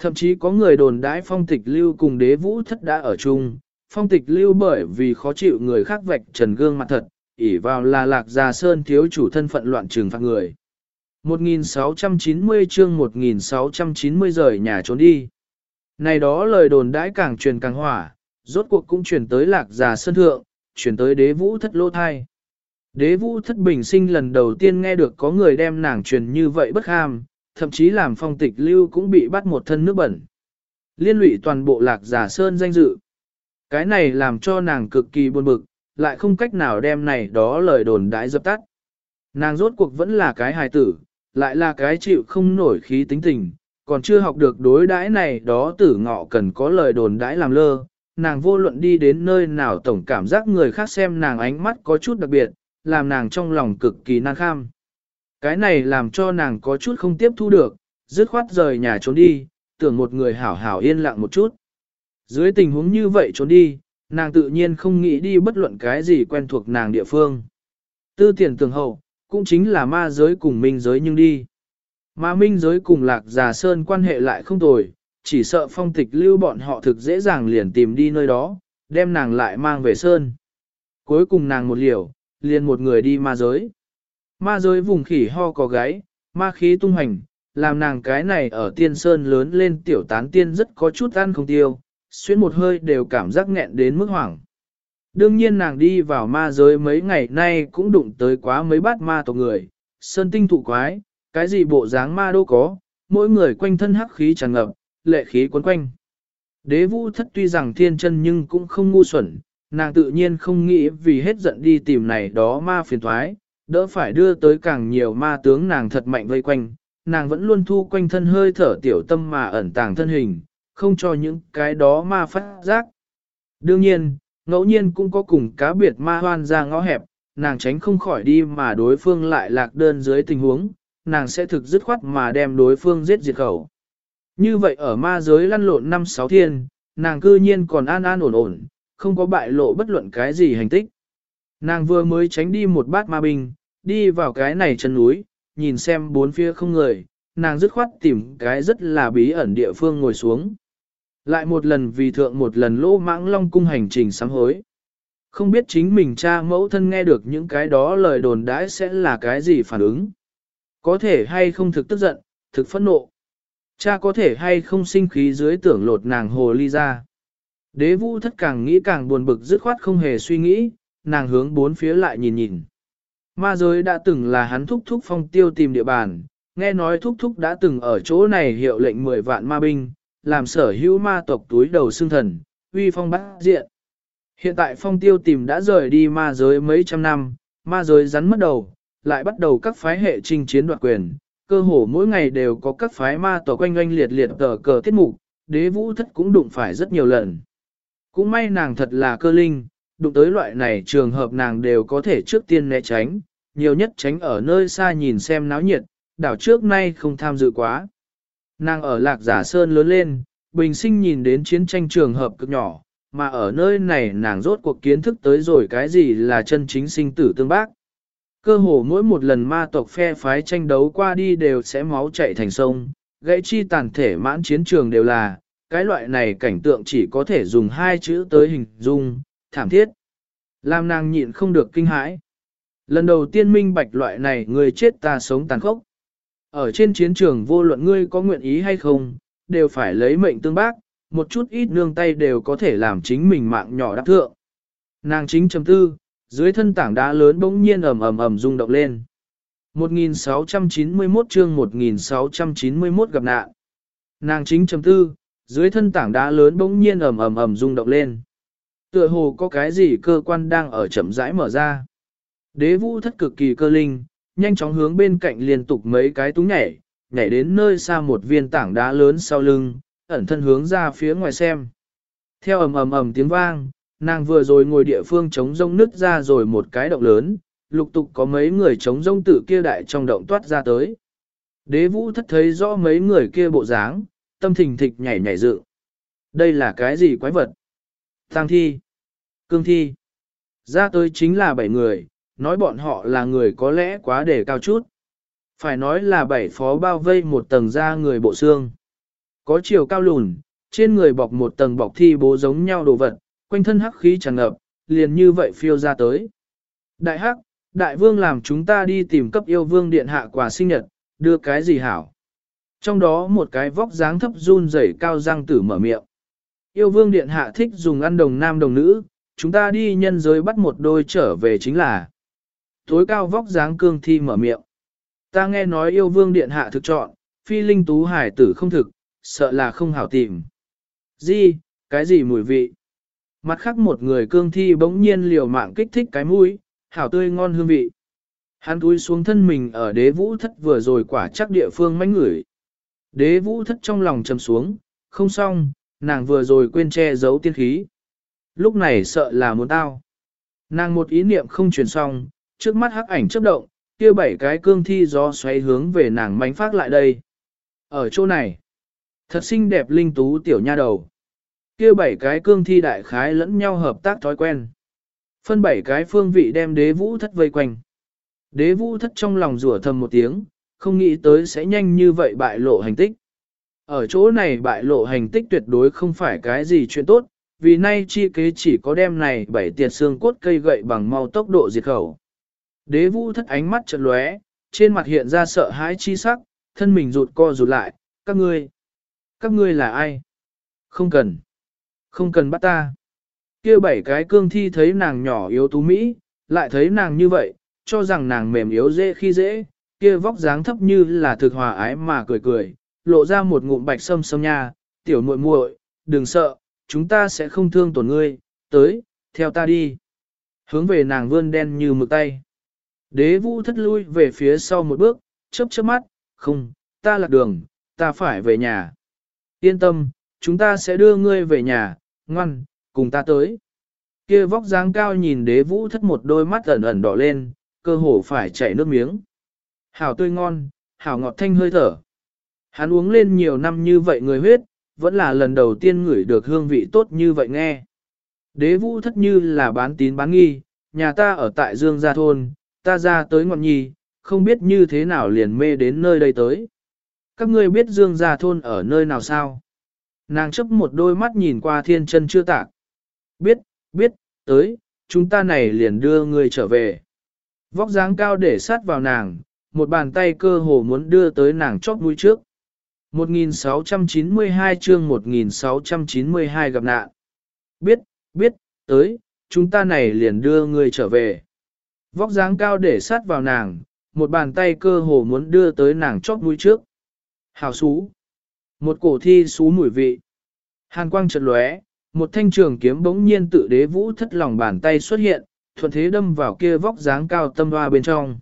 S1: Thậm chí có người đồn đãi phong tịch lưu cùng đế vũ thất đã ở chung, phong tịch lưu bởi vì khó chịu người khác vạch trần gương mặt thật, ỉ vào là lạc gia sơn thiếu chủ thân phận loạn trừng phạt người. 1690 chương 1690 rời nhà trốn đi. Này đó lời đồn đãi càng truyền càng hỏa, rốt cuộc cũng truyền tới lạc già sơn thượng, truyền tới đế vũ thất lô thai. Đế vũ thất bình sinh lần đầu tiên nghe được có người đem nàng truyền như vậy bất ham, thậm chí làm phong tịch lưu cũng bị bắt một thân nước bẩn. liên lụy toàn bộ lạc giả sơn danh dự. Cái này làm cho nàng cực kỳ buồn bực, lại không cách nào đem này đó lời đồn đãi dập tắt. Nàng rốt cuộc vẫn là cái hài tử, lại là cái chịu không nổi khí tính tình, còn chưa học được đối đãi này đó tử ngọ cần có lời đồn đãi làm lơ. Nàng vô luận đi đến nơi nào tổng cảm giác người khác xem nàng ánh mắt có chút đặc biệt, làm nàng trong lòng cực kỳ nan kham. Cái này làm cho nàng có chút không tiếp thu được, dứt khoát rời nhà trốn đi, tưởng một người hảo hảo yên lặng một chút. Dưới tình huống như vậy trốn đi, nàng tự nhiên không nghĩ đi bất luận cái gì quen thuộc nàng địa phương. Tư tiền tường hậu, cũng chính là ma giới cùng minh giới nhưng đi. Ma minh giới cùng lạc già sơn quan hệ lại không tồi, chỉ sợ phong tịch lưu bọn họ thực dễ dàng liền tìm đi nơi đó, đem nàng lại mang về sơn. Cuối cùng nàng một liều, liền một người đi ma giới. Ma giới vùng khỉ ho có gáy, ma khí tung hành, làm nàng cái này ở tiên sơn lớn lên tiểu tán tiên rất có chút ăn không tiêu, xuyên một hơi đều cảm giác nghẹn đến mức hoảng. Đương nhiên nàng đi vào ma giới mấy ngày nay cũng đụng tới quá mấy bát ma tộc người, sơn tinh thụ quái, cái gì bộ dáng ma đâu có, mỗi người quanh thân hắc khí tràn ngập, lệ khí quấn quanh. Đế vũ thất tuy rằng thiên chân nhưng cũng không ngu xuẩn, nàng tự nhiên không nghĩ vì hết giận đi tìm này đó ma phiền thoái, đỡ phải đưa tới càng nhiều ma tướng nàng thật mạnh vây quanh, nàng vẫn luôn thu quanh thân hơi thở tiểu tâm mà ẩn tàng thân hình, không cho những cái đó ma phát giác. Đương nhiên, ngẫu nhiên cũng có cùng cá biệt ma hoan ra ngõ hẹp, nàng tránh không khỏi đi mà đối phương lại lạc đơn dưới tình huống, nàng sẽ thực dứt khoát mà đem đối phương giết diệt khẩu. Như vậy ở ma giới lăn lộn năm sáu thiên, nàng cư nhiên còn an an ổn ổn, không có bại lộ bất luận cái gì hành tích. Nàng vừa mới tránh đi một bát ma binh, đi vào cái này chân núi, nhìn xem bốn phía không người, nàng dứt khoát tìm cái rất là bí ẩn địa phương ngồi xuống. Lại một lần vì thượng một lần lỗ mãng long cung hành trình sám hối. Không biết chính mình cha mẫu thân nghe được những cái đó lời đồn đãi sẽ là cái gì phản ứng. Có thể hay không thực tức giận, thực phẫn nộ. Cha có thể hay không sinh khí dưới tưởng lột nàng hồ ly ra. Đế vũ thất càng nghĩ càng buồn bực dứt khoát không hề suy nghĩ, nàng hướng bốn phía lại nhìn nhìn. Ma giới đã từng là hắn thúc thúc phong tiêu tìm địa bàn, nghe nói thúc thúc đã từng ở chỗ này hiệu lệnh 10 vạn ma binh, làm sở hữu ma tộc túi đầu xương thần, uy phong bát diện. Hiện tại phong tiêu tìm đã rời đi ma giới mấy trăm năm, ma giới rắn mất đầu, lại bắt đầu các phái hệ trinh chiến đoạt quyền, cơ hồ mỗi ngày đều có các phái ma tộc quanh oanh liệt liệt tờ cờ tiết mục, đế vũ thất cũng đụng phải rất nhiều lần. Cũng may nàng thật là cơ linh, đụng tới loại này trường hợp nàng đều có thể trước tiên né tránh, nhiều nhất tránh ở nơi xa nhìn xem náo nhiệt, đảo trước nay không tham dự quá. Nàng ở lạc giả sơn lớn lên, bình sinh nhìn đến chiến tranh trường hợp cực nhỏ, mà ở nơi này nàng rốt cuộc kiến thức tới rồi cái gì là chân chính sinh tử tương bác. Cơ hồ mỗi một lần ma tộc phe phái tranh đấu qua đi đều sẽ máu chạy thành sông, gãy chi tàn thể mãn chiến trường đều là, cái loại này cảnh tượng chỉ có thể dùng hai chữ tới hình dung, thảm thiết. Làm nàng nhịn không được kinh hãi. Lần đầu tiên minh bạch loại này người chết ta sống tàn khốc. Ở trên chiến trường vô luận ngươi có nguyện ý hay không, đều phải lấy mệnh tương bác, một chút ít nương tay đều có thể làm chính mình mạng nhỏ đắc thượng. Nàng chính chấm tư, dưới thân tảng đá lớn bỗng nhiên ầm ầm ầm rung động lên. 1691 chương 1691 gặp nạn. Nàng chính chấm tư, dưới thân tảng đá lớn bỗng nhiên ầm ầm ầm rung động lên. Tựa hồ có cái gì cơ quan đang ở chậm rãi mở ra. Đế vũ thất cực kỳ cơ linh, nhanh chóng hướng bên cạnh liên tục mấy cái túng nhảy, nhảy đến nơi xa một viên tảng đá lớn sau lưng, ẩn thân hướng ra phía ngoài xem. Theo ầm ầm ầm tiếng vang, nàng vừa rồi ngồi địa phương chống rông nứt ra rồi một cái động lớn, lục tục có mấy người chống rông tử kia đại trong động toát ra tới. Đế vũ thất thấy rõ mấy người kia bộ dáng, tâm thình thịch nhảy nhảy dự. Đây là cái gì quái vật? Tăng thi. Cương thi. Ra tới chính là bảy người, nói bọn họ là người có lẽ quá đề cao chút. Phải nói là bảy phó bao vây một tầng da người bộ xương. Có chiều cao lùn, trên người bọc một tầng bọc thi bố giống nhau đồ vật, quanh thân hắc khí tràn ngập, liền như vậy phiêu ra tới. Đại hắc, đại vương làm chúng ta đi tìm cấp yêu vương điện hạ quà sinh nhật, đưa cái gì hảo. Trong đó một cái vóc dáng thấp run rẩy cao răng tử mở miệng. Yêu vương điện hạ thích dùng ăn đồng nam đồng nữ, chúng ta đi nhân giới bắt một đôi trở về chính là. Tối cao vóc dáng cương thi mở miệng. Ta nghe nói yêu vương điện hạ thực chọn, phi linh tú hải tử không thực, sợ là không hảo tìm. Gì, cái gì mùi vị? Mặt khác một người cương thi bỗng nhiên liều mạng kích thích cái mũi, hảo tươi ngon hương vị. Hắn túi xuống thân mình ở đế vũ thất vừa rồi quả chắc địa phương mánh ngửi. Đế vũ thất trong lòng trầm xuống, không xong, nàng vừa rồi quên che giấu tiên khí. Lúc này sợ là muốn tao. Nàng một ý niệm không truyền xong, trước mắt hắc ảnh chớp động, kia bảy cái cương thi gió xoay hướng về nàng mánh phát lại đây. Ở chỗ này, thật xinh đẹp linh tú tiểu nha đầu. Kia bảy cái cương thi đại khái lẫn nhau hợp tác thói quen. Phân bảy cái phương vị đem đế vũ thất vây quanh. Đế vũ thất trong lòng rủa thầm một tiếng, không nghĩ tới sẽ nhanh như vậy bại lộ hành tích. Ở chỗ này bại lộ hành tích tuyệt đối không phải cái gì chuyện tốt, vì nay chi kế chỉ có đem này bảy tiệt xương cốt cây gậy bằng mau tốc độ diệt khẩu. Đế vũ thất ánh mắt chợt lóe, trên mặt hiện ra sợ hãi chi sắc, thân mình rụt co rụt lại, các ngươi, các ngươi là ai? Không cần, không cần bắt ta. kia bảy cái cương thi thấy nàng nhỏ yếu tú Mỹ, lại thấy nàng như vậy, cho rằng nàng mềm yếu dễ khi dễ, kia vóc dáng thấp như là thực hòa ái mà cười cười, lộ ra một ngụm bạch sâm sâm nha, tiểu muội muội, đừng sợ, chúng ta sẽ không thương tổn ngươi, tới, theo ta đi. Hướng về nàng vươn đen như mực tay. Đế vũ thất lui về phía sau một bước, chớp chớp mắt, không, ta lạc đường, ta phải về nhà. Yên tâm, chúng ta sẽ đưa ngươi về nhà, ngoan, cùng ta tới. Kia vóc dáng cao nhìn đế vũ thất một đôi mắt ẩn ẩn đỏ lên, cơ hồ phải chảy nước miếng. Hảo tươi ngon, hảo ngọt thanh hơi thở. Hắn uống lên nhiều năm như vậy người huyết, vẫn là lần đầu tiên ngửi được hương vị tốt như vậy nghe. Đế vũ thất như là bán tín bán nghi, nhà ta ở tại Dương Gia Thôn, ta ra tới ngọn nhi, không biết như thế nào liền mê đến nơi đây tới. Các ngươi biết Dương Gia Thôn ở nơi nào sao? Nàng chấp một đôi mắt nhìn qua thiên chân chưa tạc. Biết, biết, tới, chúng ta này liền đưa ngươi trở về. Vóc dáng cao để sát vào nàng, một bàn tay cơ hồ muốn đưa tới nàng chót mũi trước. 1692 chương 1692 gặp nạn. Biết, biết, tới, chúng ta này liền đưa ngươi trở về. Vóc dáng cao để sát vào nàng, một bàn tay cơ hồ muốn đưa tới nàng chót mũi trước. Hào xú. Một cổ thi xú mùi vị. Hàn quang chợt lóe, một thanh trường kiếm bỗng nhiên tự đế vũ thất lòng bàn tay xuất hiện, thuận thế đâm vào kia vóc dáng cao tâm hoa bên trong.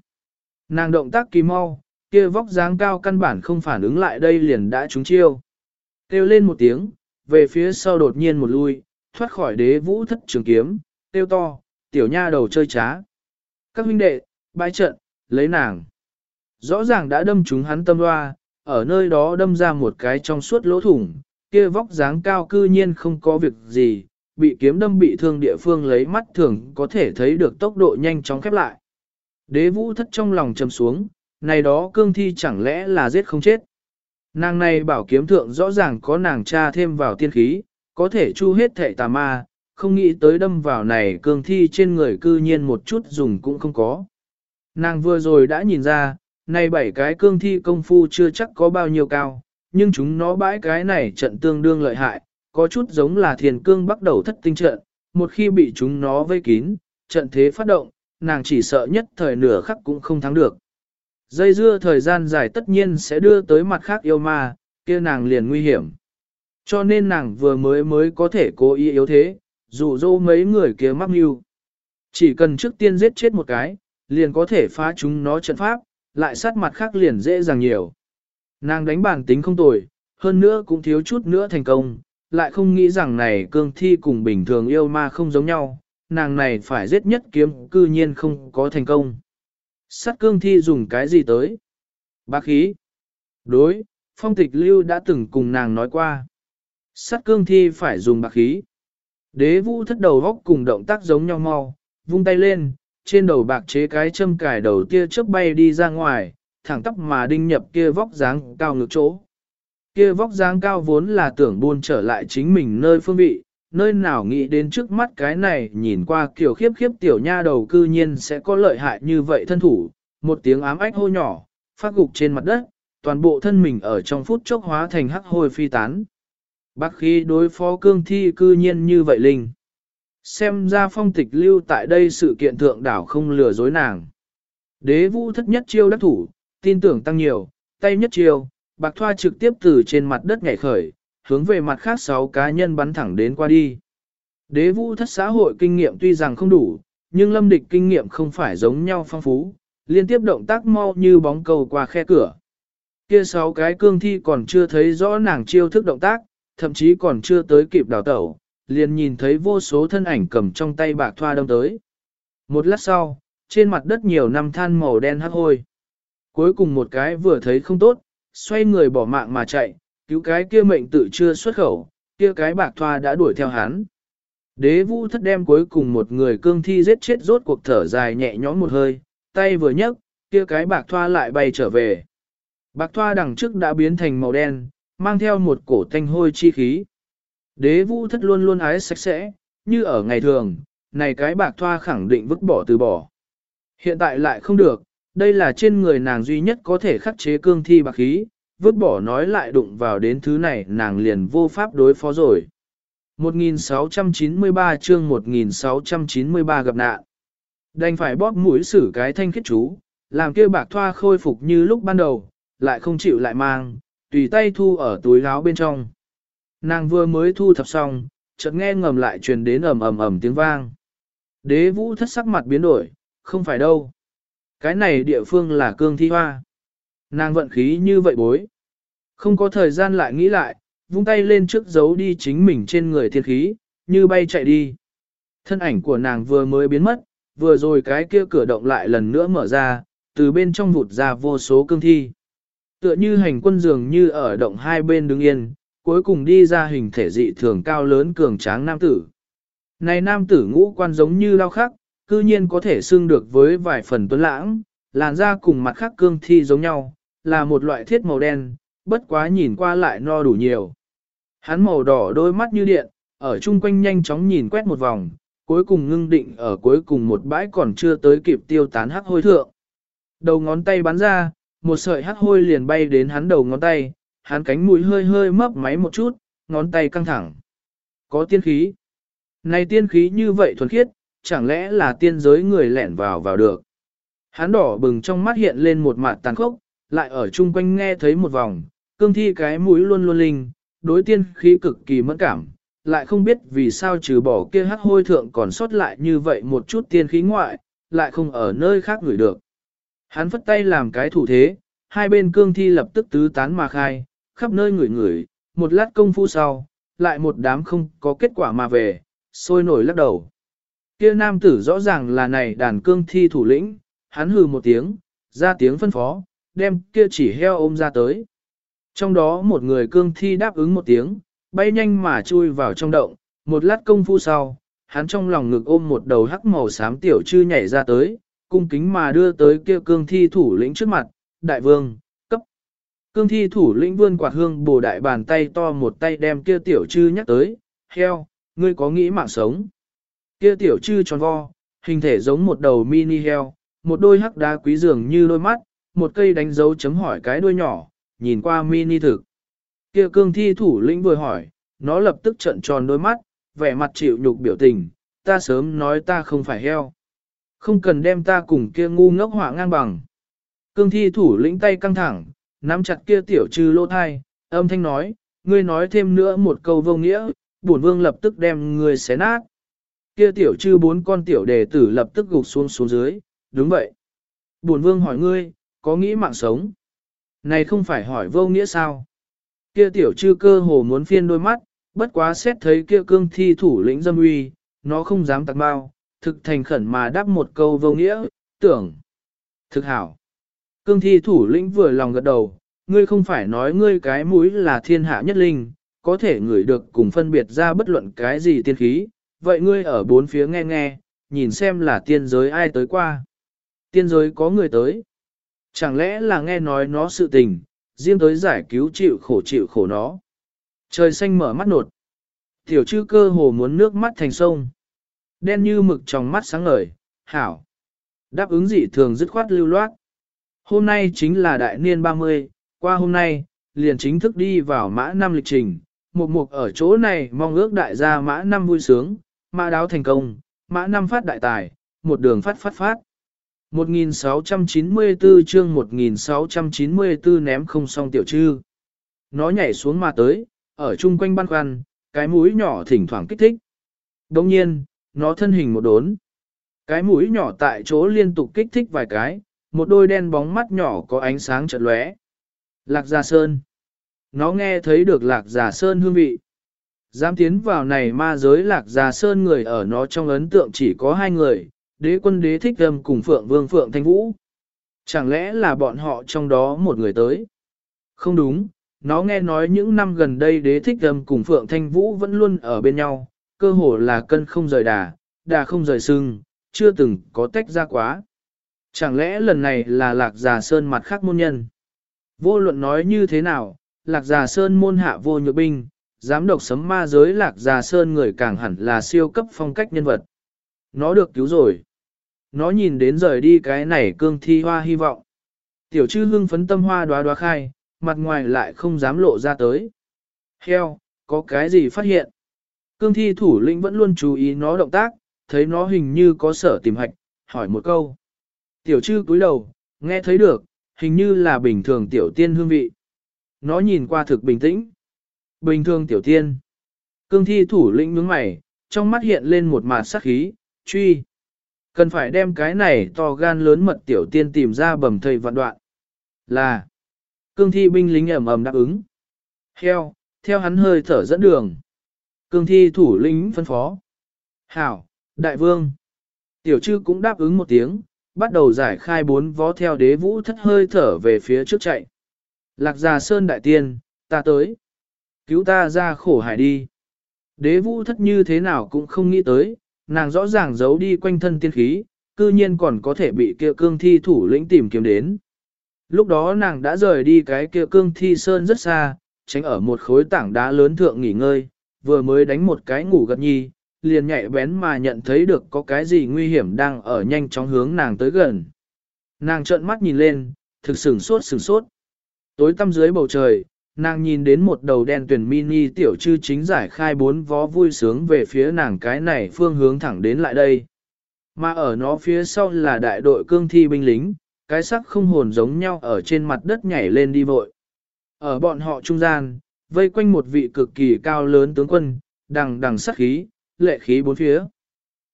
S1: Nàng động tác kỳ mau, kia vóc dáng cao căn bản không phản ứng lại đây liền đã trúng chiêu. Kêu lên một tiếng, về phía sau đột nhiên một lui, thoát khỏi đế vũ thất trường kiếm, tiêu to, tiểu nha đầu chơi trá. Các huynh đệ, bãi trận, lấy nàng. Rõ ràng đã đâm trúng hắn tâm loa ở nơi đó đâm ra một cái trong suốt lỗ thủng, kia vóc dáng cao cư nhiên không có việc gì, bị kiếm đâm bị thương địa phương lấy mắt thường có thể thấy được tốc độ nhanh chóng khép lại. Đế vũ thất trong lòng trầm xuống, này đó cương thi chẳng lẽ là giết không chết. Nàng này bảo kiếm thượng rõ ràng có nàng cha thêm vào tiên khí, có thể chu hết thể tà ma, không nghĩ tới đâm vào này cương thi trên người cư nhiên một chút dùng cũng không có. Nàng vừa rồi đã nhìn ra, này bảy cái cương thi công phu chưa chắc có bao nhiêu cao, nhưng chúng nó bãi cái này trận tương đương lợi hại, có chút giống là thiền cương bắt đầu thất tinh trận, một khi bị chúng nó vây kín, trận thế phát động, nàng chỉ sợ nhất thời nửa khắc cũng không thắng được. Dây dưa thời gian dài tất nhiên sẽ đưa tới mặt khác yêu ma, kia nàng liền nguy hiểm. Cho nên nàng vừa mới mới có thể cố ý yếu thế, dụ dỗ mấy người kia mắc mưu. Chỉ cần trước tiên giết chết một cái, liền có thể phá chúng nó trận pháp, lại sát mặt khác liền dễ dàng nhiều. Nàng đánh bản tính không tồi, hơn nữa cũng thiếu chút nữa thành công, lại không nghĩ rằng này cương thi cùng bình thường yêu ma không giống nhau, nàng này phải giết nhất kiếm cư nhiên không có thành công. Sát cương thi dùng cái gì tới? Bác khí. Đối, phong tịch lưu đã từng cùng nàng nói qua. Sát cương thi phải dùng bạc khí. Đế vũ thất đầu góc cùng động tác giống nhau mau, vung tay lên, trên đầu bạc chế cái châm cài đầu tia chớp bay đi ra ngoài, thẳng tóc mà đinh nhập kia vóc dáng cao ngược chỗ. Kia vóc dáng cao vốn là tưởng buôn trở lại chính mình nơi phương vị, nơi nào nghĩ đến trước mắt cái này nhìn qua kiểu khiếp khiếp tiểu nha đầu cư nhiên sẽ có lợi hại như vậy thân thủ, một tiếng ám ách hô nhỏ, phát gục trên mặt đất, toàn bộ thân mình ở trong phút chốc hóa thành hắc hôi phi tán. Bác khi đối phó cương thi cư nhiên như vậy linh. Xem ra phong tịch lưu tại đây sự kiện thượng đảo không lừa dối nàng. Đế vũ thất nhất chiêu đắc thủ, tin tưởng tăng nhiều, tay nhất chiêu, bạc thoa trực tiếp từ trên mặt đất nhảy khởi, hướng về mặt khác sáu cá nhân bắn thẳng đến qua đi. Đế vũ thất xã hội kinh nghiệm tuy rằng không đủ, nhưng lâm địch kinh nghiệm không phải giống nhau phong phú, liên tiếp động tác mau như bóng cầu qua khe cửa. Kia sáu cái cương thi còn chưa thấy rõ nàng chiêu thức động tác, thậm chí còn chưa tới kịp đào tẩu, liền nhìn thấy vô số thân ảnh cầm trong tay bạc thoa đông tới. Một lát sau, trên mặt đất nhiều năm than màu đen hắc hôi. Cuối cùng một cái vừa thấy không tốt, xoay người bỏ mạng mà chạy, cứu cái kia mệnh tự chưa xuất khẩu, kia cái bạc thoa đã đuổi theo hắn. Đế vũ thất đem cuối cùng một người cương thi giết chết rốt cuộc thở dài nhẹ nhõm một hơi, tay vừa nhấc, kia cái bạc thoa lại bay trở về. Bạc thoa đằng trước đã biến thành màu đen, mang theo một cổ thanh hôi chi khí. Đế vũ thất luôn luôn ái sạch sẽ, như ở ngày thường, này cái bạc thoa khẳng định vứt bỏ từ bỏ. Hiện tại lại không được, đây là trên người nàng duy nhất có thể khắc chế cương thi bạc khí, vứt bỏ nói lại đụng vào đến thứ này nàng liền vô pháp đối phó rồi. 1693 chương 1693 gặp nạn. Đành phải bóp mũi xử cái thanh khiết chú, làm kia bạc thoa khôi phục như lúc ban đầu, lại không chịu lại mang, tùy tay thu ở túi áo bên trong. Nàng vừa mới thu thập xong, chợt nghe ngầm lại truyền đến ầm ầm ầm tiếng vang. Đế vũ thất sắc mặt biến đổi, không phải đâu. Cái này địa phương là cương thi hoa. Nàng vận khí như vậy bối. Không có thời gian lại nghĩ lại, vung tay lên trước giấu đi chính mình trên người thiên khí, như bay chạy đi. Thân ảnh của nàng vừa mới biến mất, vừa rồi cái kia cửa động lại lần nữa mở ra, từ bên trong vụt ra vô số cương thi. Tựa như hành quân dường như ở động hai bên đứng yên, cuối cùng đi ra hình thể dị thường cao lớn cường tráng nam tử. Này nam tử ngũ quan giống như lao khắc, cư nhiên có thể xưng được với vài phần tuấn lãng, làn da cùng mặt khác cương thi giống nhau, là một loại thiết màu đen, bất quá nhìn qua lại no đủ nhiều. Hắn màu đỏ đôi mắt như điện, ở chung quanh nhanh chóng nhìn quét một vòng, cuối cùng ngưng định ở cuối cùng một bãi còn chưa tới kịp tiêu tán hắc hôi thượng. Đầu ngón tay bắn ra, một sợi hắc hôi liền bay đến hắn đầu ngón tay, hắn cánh mũi hơi hơi mấp máy một chút, ngón tay căng thẳng. Có tiên khí. Này tiên khí như vậy thuần khiết, chẳng lẽ là tiên giới người lẻn vào vào được. Hắn đỏ bừng trong mắt hiện lên một mặt tàn khốc, lại ở chung quanh nghe thấy một vòng, cương thi cái mũi luôn luôn linh, đối tiên khí cực kỳ mẫn cảm, lại không biết vì sao trừ bỏ kia hắc hôi thượng còn sót lại như vậy một chút tiên khí ngoại, lại không ở nơi khác gửi được. Hắn phất tay làm cái thủ thế, hai bên cương thi lập tức tứ tán mà khai, khắp nơi ngửi ngửi, một lát công phu sau, lại một đám không có kết quả mà về, sôi nổi lắc đầu. Kia nam tử rõ ràng là này đàn cương thi thủ lĩnh, hắn hừ một tiếng, ra tiếng phân phó, đem kia chỉ heo ôm ra tới. Trong đó một người cương thi đáp ứng một tiếng, bay nhanh mà chui vào trong động, một lát công phu sau, hắn trong lòng ngực ôm một đầu hắc màu xám tiểu chư nhảy ra tới, cung kính mà đưa tới kia cương thi thủ lĩnh trước mặt, đại vương, cấp. Cương thi thủ lĩnh vươn quạt hương bồ đại bàn tay to một tay đem kia tiểu chư nhắc tới, heo, ngươi có nghĩ mạng sống. Kia tiểu chư tròn vo, hình thể giống một đầu mini heo, một đôi hắc đá quý dường như đôi mắt, một cây đánh dấu chấm hỏi cái đuôi nhỏ, nhìn qua mini thực. Kia cương thi thủ lĩnh vừa hỏi, nó lập tức trận tròn đôi mắt, vẻ mặt chịu nhục biểu tình, ta sớm nói ta không phải heo. Không cần đem ta cùng kia ngu ngốc họa ngang bằng. Cương thi thủ lĩnh tay căng thẳng, nắm chặt kia tiểu trừ lô thai, âm thanh nói, ngươi nói thêm nữa một câu vô nghĩa, bổn vương lập tức đem ngươi xé nát. Kia tiểu trừ bốn con tiểu đề tử lập tức gục xuống xuống dưới, đúng vậy. Bổn vương hỏi ngươi, có nghĩ mạng sống? Này không phải hỏi vô nghĩa sao? Kia tiểu trừ cơ hồ muốn phiên đôi mắt, bất quá xét thấy kia cương thi thủ lĩnh dâm uy, nó không dám tặng bao, thực thành khẩn mà đáp một câu vô nghĩa, tưởng. Thực hảo. Cương thi thủ lĩnh vừa lòng gật đầu, ngươi không phải nói ngươi cái mũi là thiên hạ nhất linh, có thể ngửi được cùng phân biệt ra bất luận cái gì tiên khí, vậy ngươi ở bốn phía nghe nghe, nhìn xem là tiên giới ai tới qua. Tiên giới có người tới. Chẳng lẽ là nghe nói nó sự tình, riêng tới giải cứu chịu khổ chịu khổ nó. Trời xanh mở mắt nột. Tiểu chư cơ hồ muốn nước mắt thành sông. Đen như mực trong mắt sáng ngời, hảo. Đáp ứng dị thường dứt khoát lưu loát. Hôm nay chính là đại niên 30, qua hôm nay, liền chính thức đi vào mã năm lịch trình. Một mục ở chỗ này mong ước đại gia mã năm vui sướng, mã đáo thành công, mã năm phát đại tài, một đường phát phát phát. 1694 chương 1694 ném không xong tiểu trư. Nó nhảy xuống mà tới, ở chung quanh băn khoăn, cái mũi nhỏ thỉnh thoảng kích thích. Đồng nhiên, nó thân hình một đốn. Cái mũi nhỏ tại chỗ liên tục kích thích vài cái, một đôi đen bóng mắt nhỏ có ánh sáng chợt lóe. Lạc Gia Sơn. Nó nghe thấy được Lạc Gia Sơn hương vị. Dám tiến vào này ma giới Lạc Gia Sơn người ở nó trong ấn tượng chỉ có hai người, đế quân đế thích âm cùng Phượng Vương Phượng Thanh Vũ. Chẳng lẽ là bọn họ trong đó một người tới? Không đúng, nó nghe nói những năm gần đây đế thích âm cùng Phượng Thanh Vũ vẫn luôn ở bên nhau, cơ hồ là cân không rời đà, đà không rời sưng, chưa từng có tách ra quá. Chẳng lẽ lần này là lạc già sơn mặt khác môn nhân? Vô luận nói như thế nào, lạc già sơn môn hạ vô nhược binh, giám độc sấm ma giới lạc già sơn người càng hẳn là siêu cấp phong cách nhân vật. Nó được cứu rồi. Nó nhìn đến rời đi cái này cương thi hoa hy vọng. Tiểu chư hương phấn tâm hoa đoá đoá khai, mặt ngoài lại không dám lộ ra tới. Heo, có cái gì phát hiện? Cương thi thủ lĩnh vẫn luôn chú ý nó động tác, thấy nó hình như có sở tìm hạch, hỏi một câu. Tiểu chư cúi đầu, nghe thấy được, hình như là bình thường tiểu tiên hương vị. Nó nhìn qua thực bình tĩnh. Bình thường tiểu tiên. Cương thi thủ lĩnh nhướng mày, trong mắt hiện lên một mạt sắc khí, truy. Cần phải đem cái này to gan lớn mật tiểu tiên tìm ra bầm thầy vạn đoạn. Là. Cương thi binh lính ẩm ẩm đáp ứng. Heo, theo hắn hơi thở dẫn đường. Cương thi thủ lĩnh phân phó. Hảo, đại vương. Tiểu chư cũng đáp ứng một tiếng, bắt đầu giải khai bốn vó theo đế vũ thất hơi thở về phía trước chạy. Lạc già sơn đại tiên, ta tới. Cứu ta ra khổ hải đi. Đế vũ thất như thế nào cũng không nghĩ tới, nàng rõ ràng giấu đi quanh thân tiên khí, cư nhiên còn có thể bị kia cương thi thủ lĩnh tìm kiếm đến. Lúc đó nàng đã rời đi cái kia cương thi sơn rất xa, tránh ở một khối tảng đá lớn thượng nghỉ ngơi, vừa mới đánh một cái ngủ gật nhi, liền nhạy bén mà nhận thấy được có cái gì nguy hiểm đang ở nhanh chóng hướng nàng tới gần. Nàng trợn mắt nhìn lên, thực sửng sốt sửng sốt. Tối tăm dưới bầu trời, nàng nhìn đến một đầu đen tuyển mini tiểu chư chính giải khai bốn vó vui sướng về phía nàng cái này phương hướng thẳng đến lại đây. Mà ở nó phía sau là đại đội cương thi binh lính, cái sắc không hồn giống nhau ở trên mặt đất nhảy lên đi vội. Ở bọn họ trung gian, vây quanh một vị cực kỳ cao lớn tướng quân, đằng đằng sát khí, lệ khí bốn phía.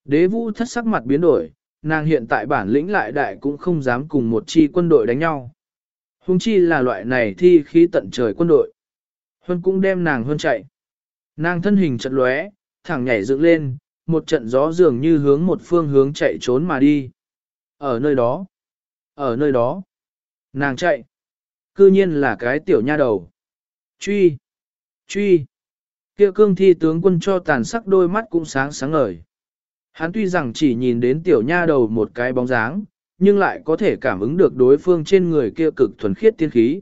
S1: Đế vũ thất sắc mặt biến đổi, nàng hiện tại bản lĩnh lại đại cũng không dám cùng một chi quân đội đánh nhau. Hùng chi là loại này thi khí tận trời quân đội. Huân cũng đem nàng hơn chạy. Nàng thân hình chật lóe, thẳng nhảy dựng lên, một trận gió dường như hướng một phương hướng chạy trốn mà đi. Ở nơi đó, ở nơi đó, nàng chạy. Cư nhiên là cái tiểu nha đầu. Truy, truy. Kia cương thi tướng quân cho tàn sắc đôi mắt cũng sáng sáng ngời. Hắn tuy rằng chỉ nhìn đến tiểu nha đầu một cái bóng dáng, nhưng lại có thể cảm ứng được đối phương trên người kia cực thuần khiết tiên khí.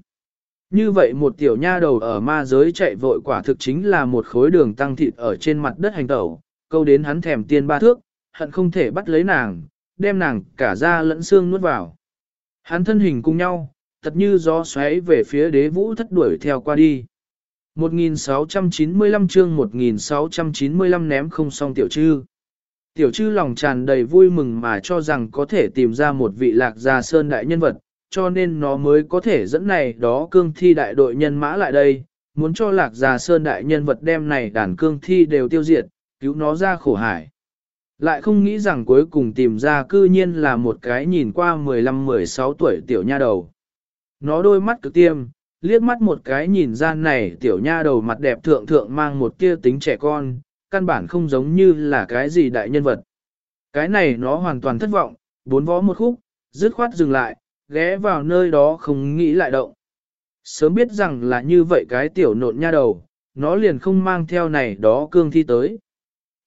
S1: Như vậy một tiểu nha đầu ở ma giới chạy vội quả thực chính là một khối đường tăng thịt ở trên mặt đất hành tẩu, câu đến hắn thèm tiên ba thước, hận không thể bắt lấy nàng, đem nàng cả da lẫn xương nuốt vào. Hắn thân hình cùng nhau, thật như gió xoáy về phía đế vũ thất đuổi theo qua đi. 1695 chương 1695 ném không xong tiểu trư. Tiểu trư lòng tràn đầy vui mừng mà cho rằng có thể tìm ra một vị lạc gia sơn đại nhân vật, cho nên nó mới có thể dẫn này đó cương thi đại đội nhân mã lại đây, muốn cho lạc gia sơn đại nhân vật đem này đàn cương thi đều tiêu diệt, cứu nó ra khổ hải. Lại không nghĩ rằng cuối cùng tìm ra cư nhiên là một cái nhìn qua 15-16 tuổi tiểu nha đầu. Nó đôi mắt cực tiêm, liếc mắt một cái nhìn ra này tiểu nha đầu mặt đẹp thượng thượng mang một tia tính trẻ con, căn bản không giống như là cái gì đại nhân vật. Cái này nó hoàn toàn thất vọng, bốn vó một khúc, dứt khoát dừng lại, ghé vào nơi đó không nghĩ lại động. Sớm biết rằng là như vậy cái tiểu nộn nha đầu, nó liền không mang theo này đó cương thi tới.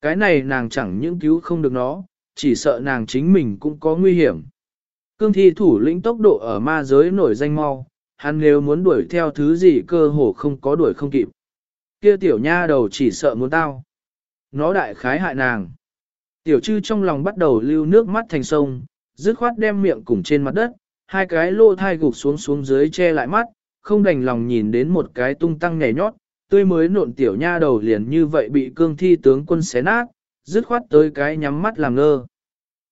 S1: Cái này nàng chẳng những cứu không được nó, chỉ sợ nàng chính mình cũng có nguy hiểm. Cương thi thủ lĩnh tốc độ ở ma giới nổi danh mau, hắn nếu muốn đuổi theo thứ gì cơ hồ không có đuổi không kịp. Kia tiểu nha đầu chỉ sợ muốn tao. Nó đại khái hại nàng. Tiểu chư trong lòng bắt đầu lưu nước mắt thành sông, dứt khoát đem miệng cùng trên mặt đất, hai cái lô thai gục xuống xuống dưới che lại mắt, không đành lòng nhìn đến một cái tung tăng nhảy nhót, tươi mới nộn tiểu nha đầu liền như vậy bị cương thi tướng quân xé nát, dứt khoát tới cái nhắm mắt làm ngơ.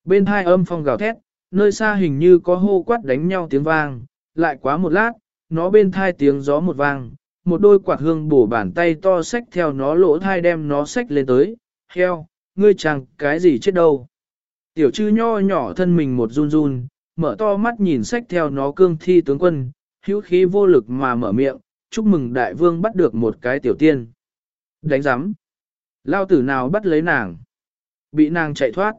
S1: Bên hai âm phong gào thét, nơi xa hình như có hô quát đánh nhau tiếng vang, lại quá một lát, nó bên thai tiếng gió một vang, một đôi quạt hương bổ bàn tay to xách theo nó lỗ thai đem nó xách lên tới, heo, ngươi chẳng cái gì chết đâu. Tiểu chư nho nhỏ thân mình một run run, mở to mắt nhìn xách theo nó cương thi tướng quân, hữu khí vô lực mà mở miệng, chúc mừng đại vương bắt được một cái tiểu tiên. Đánh giám. Lao tử nào bắt lấy nàng. Bị nàng chạy thoát.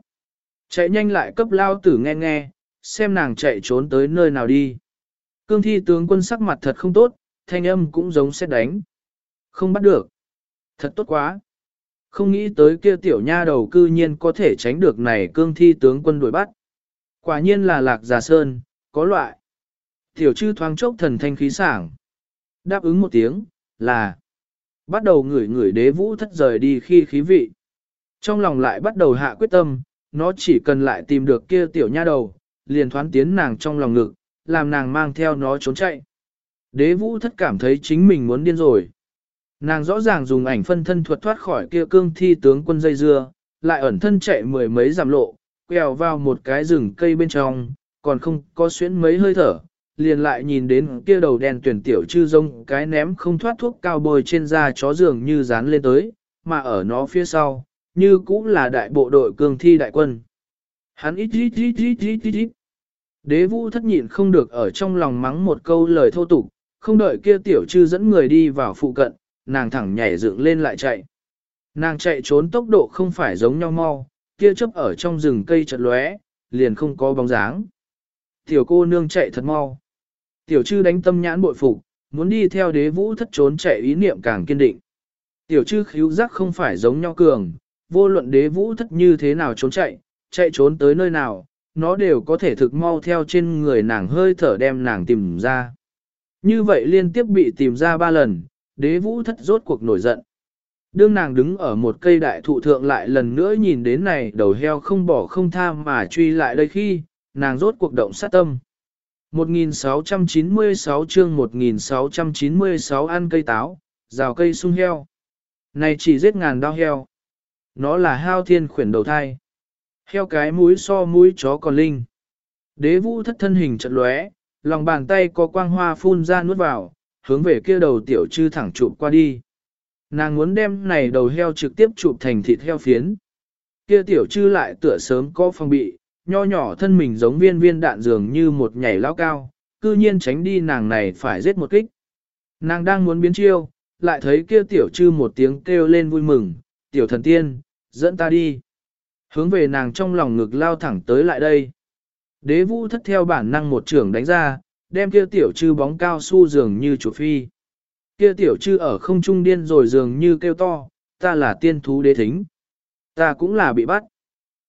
S1: Chạy nhanh lại cấp lao tử nghe nghe, xem nàng chạy trốn tới nơi nào đi. Cương thi tướng quân sắc mặt thật không tốt, thanh âm cũng giống xét đánh. Không bắt được. Thật tốt quá. Không nghĩ tới kia tiểu nha đầu cư nhiên có thể tránh được này cương thi tướng quân đuổi bắt. Quả nhiên là lạc giả sơn, có loại. Tiểu chư thoáng chốc thần thanh khí sảng. Đáp ứng một tiếng, là. Bắt đầu ngửi ngửi đế vũ thất rời đi khi khí vị. Trong lòng lại bắt đầu hạ quyết tâm, nó chỉ cần lại tìm được kia tiểu nha đầu, liền thoán tiến nàng trong lòng ngực, làm nàng mang theo nó trốn chạy. Đế vũ thất cảm thấy chính mình muốn điên rồi. Nàng rõ ràng dùng ảnh phân thân thuật thoát khỏi kia cương thi tướng quân dây dưa, lại ẩn thân chạy mười mấy giảm lộ, quẹo vào một cái rừng cây bên trong, còn không có xuyến mấy hơi thở, liền lại nhìn đến kia đầu đen tuyển tiểu chư rông cái ném không thoát thuốc cao bồi trên da chó giường như dán lên tới, mà ở nó phía sau, như cũng là đại bộ đội cương thi đại quân. Hắn ít ít ít ít ít ít ít. Đế vũ thất nhịn không được ở trong lòng mắng một câu lời thô tục, không đợi kia tiểu chư dẫn người đi vào phụ cận, nàng thẳng nhảy dựng lên lại chạy. Nàng chạy trốn tốc độ không phải giống nhau mau, kia chấp ở trong rừng cây chật lóe, liền không có bóng dáng. Tiểu cô nương chạy thật mau. Tiểu chư đánh tâm nhãn bội phục, muốn đi theo đế vũ thất trốn chạy ý niệm càng kiên định. Tiểu chư khíu giác không phải giống nhau cường, vô luận đế vũ thất như thế nào trốn chạy, chạy trốn tới nơi nào, nó đều có thể thực mau theo trên người nàng hơi thở đem nàng tìm ra. Như vậy liên tiếp bị tìm ra ba lần, đế vũ thất rốt cuộc nổi giận. Đương nàng đứng ở một cây đại thụ thượng lại lần nữa nhìn đến này đầu heo không bỏ không tha mà truy lại đây khi, nàng rốt cuộc động sát tâm. 1696 chương 1696 ăn cây táo, rào cây sung heo. Này chỉ giết ngàn đau heo. Nó là hao thiên khuyển đầu thai. Heo cái mũi so mũi chó còn linh. Đế vũ thất thân hình chật lóe, lòng bàn tay có quang hoa phun ra nuốt vào, hướng về kia đầu tiểu chư thẳng chụp qua đi. Nàng muốn đem này đầu heo trực tiếp chụp thành thịt heo phiến. Kia tiểu chư lại tựa sớm có phòng bị, nho nhỏ thân mình giống viên viên đạn dường như một nhảy lao cao, cư nhiên tránh đi nàng này phải giết một kích. Nàng đang muốn biến chiêu, lại thấy kia tiểu chư một tiếng kêu lên vui mừng, tiểu thần tiên, dẫn ta đi. Hướng về nàng trong lòng ngực lao thẳng tới lại đây. Đế vũ thất theo bản năng một trưởng đánh ra, đem kia tiểu chư bóng cao su dường như chủ phi. Kia tiểu chư ở không trung điên rồi dường như kêu to, ta là tiên thú đế thính. Ta cũng là bị bắt.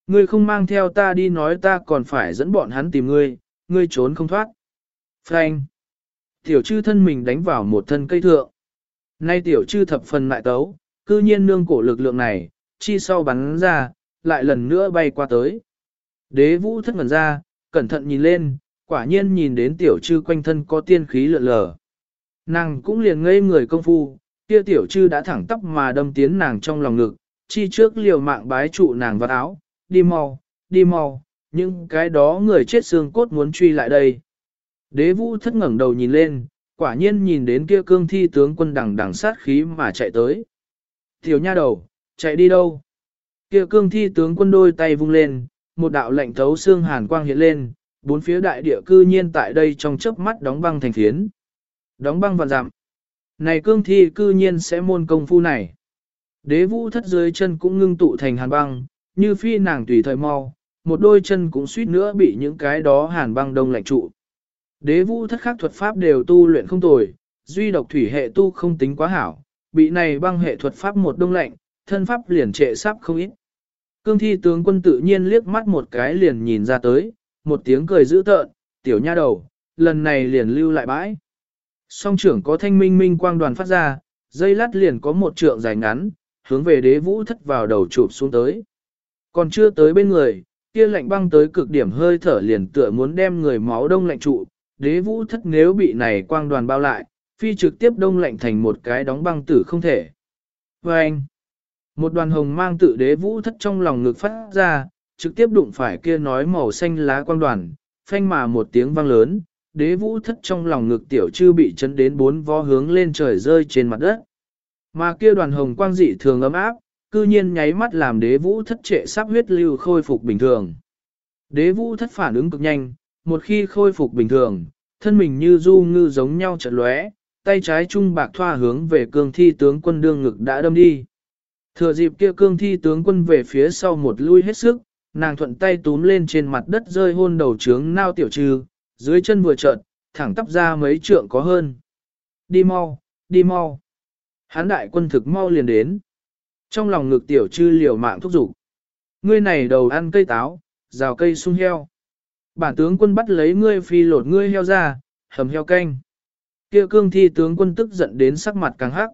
S1: Ngươi không mang theo ta đi nói ta còn phải dẫn bọn hắn tìm ngươi, ngươi trốn không thoát. Frank. Tiểu chư thân mình đánh vào một thân cây thượng. Nay tiểu chư thập phần lại tấu, cư nhiên nương cổ lực lượng này, chi sau bắn ra, lại lần nữa bay qua tới. Đế vũ thất ngần ra, cẩn thận nhìn lên, quả nhiên nhìn đến tiểu trư quanh thân có tiên khí lượn lờ. Nàng cũng liền ngây người công phu, kia tiểu trư đã thẳng tóc mà đâm tiến nàng trong lòng ngực, chi trước liều mạng bái trụ nàng vào áo, đi mau, đi mau, nhưng cái đó người chết xương cốt muốn truy lại đây. Đế vũ thất ngẩng đầu nhìn lên, quả nhiên nhìn đến kia cương thi tướng quân đằng đằng sát khí mà chạy tới. Tiểu nha đầu, chạy đi đâu? Kia cương thi tướng quân đôi tay vung lên, một đạo lệnh thấu xương hàn quang hiện lên, bốn phía đại địa cư nhiên tại đây trong chớp mắt đóng băng thành phiến. Đóng băng vạn dặm. Này cương thi cư nhiên sẽ môn công phu này. Đế vũ thất dưới chân cũng ngưng tụ thành hàn băng, như phi nàng tùy thời mau, một đôi chân cũng suýt nữa bị những cái đó hàn băng đông lạnh trụ. Đế vũ thất khắc thuật pháp đều tu luyện không tồi, duy độc thủy hệ tu không tính quá hảo, bị này băng hệ thuật pháp một đông lạnh, thân pháp liền trệ sắp không ít. Cương thi tướng quân tự nhiên liếc mắt một cái liền nhìn ra tới, một tiếng cười dữ tợn, tiểu nha đầu, lần này liền lưu lại bãi. Song trưởng có thanh minh minh quang đoàn phát ra, dây lát liền có một trượng dài ngắn, hướng về đế vũ thất vào đầu chụp xuống tới. Còn chưa tới bên người, kia lạnh băng tới cực điểm hơi thở liền tựa muốn đem người máu đông lạnh trụ, đế vũ thất nếu bị này quang đoàn bao lại, phi trực tiếp đông lạnh thành một cái đóng băng tử không thể. Và anh, một đoàn hồng mang tự đế vũ thất trong lòng ngực phát ra, trực tiếp đụng phải kia nói màu xanh lá quang đoàn, phanh mà một tiếng vang lớn, đế vũ thất trong lòng ngực tiểu chư bị chấn đến bốn vó hướng lên trời rơi trên mặt đất. Mà kia đoàn hồng quang dị thường ấm áp, cư nhiên nháy mắt làm đế vũ thất trệ sắp huyết lưu khôi phục bình thường. Đế vũ thất phản ứng cực nhanh, một khi khôi phục bình thường, thân mình như du ngư giống nhau chật lóe, tay trái trung bạc thoa hướng về cương thi tướng quân đương ngực đã đâm đi. Thừa dịp kia cương thi tướng quân về phía sau một lui hết sức, nàng thuận tay túm lên trên mặt đất rơi hôn đầu trướng nao tiểu trừ, dưới chân vừa trợn, thẳng tắp ra mấy trượng có hơn. Đi mau, đi mau. Hán đại quân thực mau liền đến. Trong lòng ngực tiểu trư liều mạng thúc giục. Ngươi này đầu ăn cây táo, rào cây sung heo. Bản tướng quân bắt lấy ngươi phi lột ngươi heo ra, hầm heo canh. Kia cương thi tướng quân tức giận đến sắc mặt càng hắc.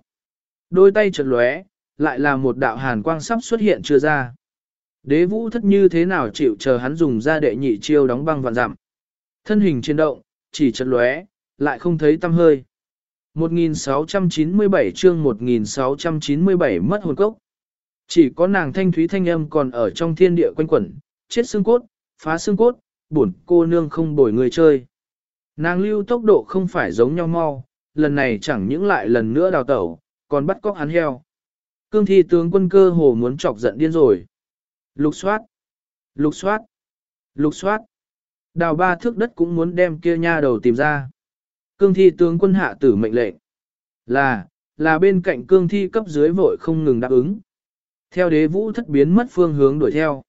S1: Đôi tay chợt lóe, lại là một đạo hàn quang sắp xuất hiện chưa ra. Đế vũ thất như thế nào chịu chờ hắn dùng ra đệ nhị chiêu đóng băng vạn dặm. Thân hình chiến động, chỉ chật lóe, lại không thấy tâm hơi. 1697 chương 1697 mất hồn cốc. Chỉ có nàng thanh thúy thanh âm còn ở trong thiên địa quanh quẩn, chết xương cốt, phá xương cốt, bổn cô nương không bồi người chơi. Nàng lưu tốc độ không phải giống nhau mau, lần này chẳng những lại lần nữa đào tẩu, còn bắt cóc hắn heo. Cương thi tướng quân cơ hồ muốn chọc giận điên rồi. Lục soát, lục soát, lục soát. Đào ba thước đất cũng muốn đem kia nha đầu tìm ra. Cương thi tướng quân hạ tử mệnh lệnh. Là, là bên cạnh cương thi cấp dưới vội không ngừng đáp ứng. Theo đế vũ thất biến mất phương hướng đuổi theo.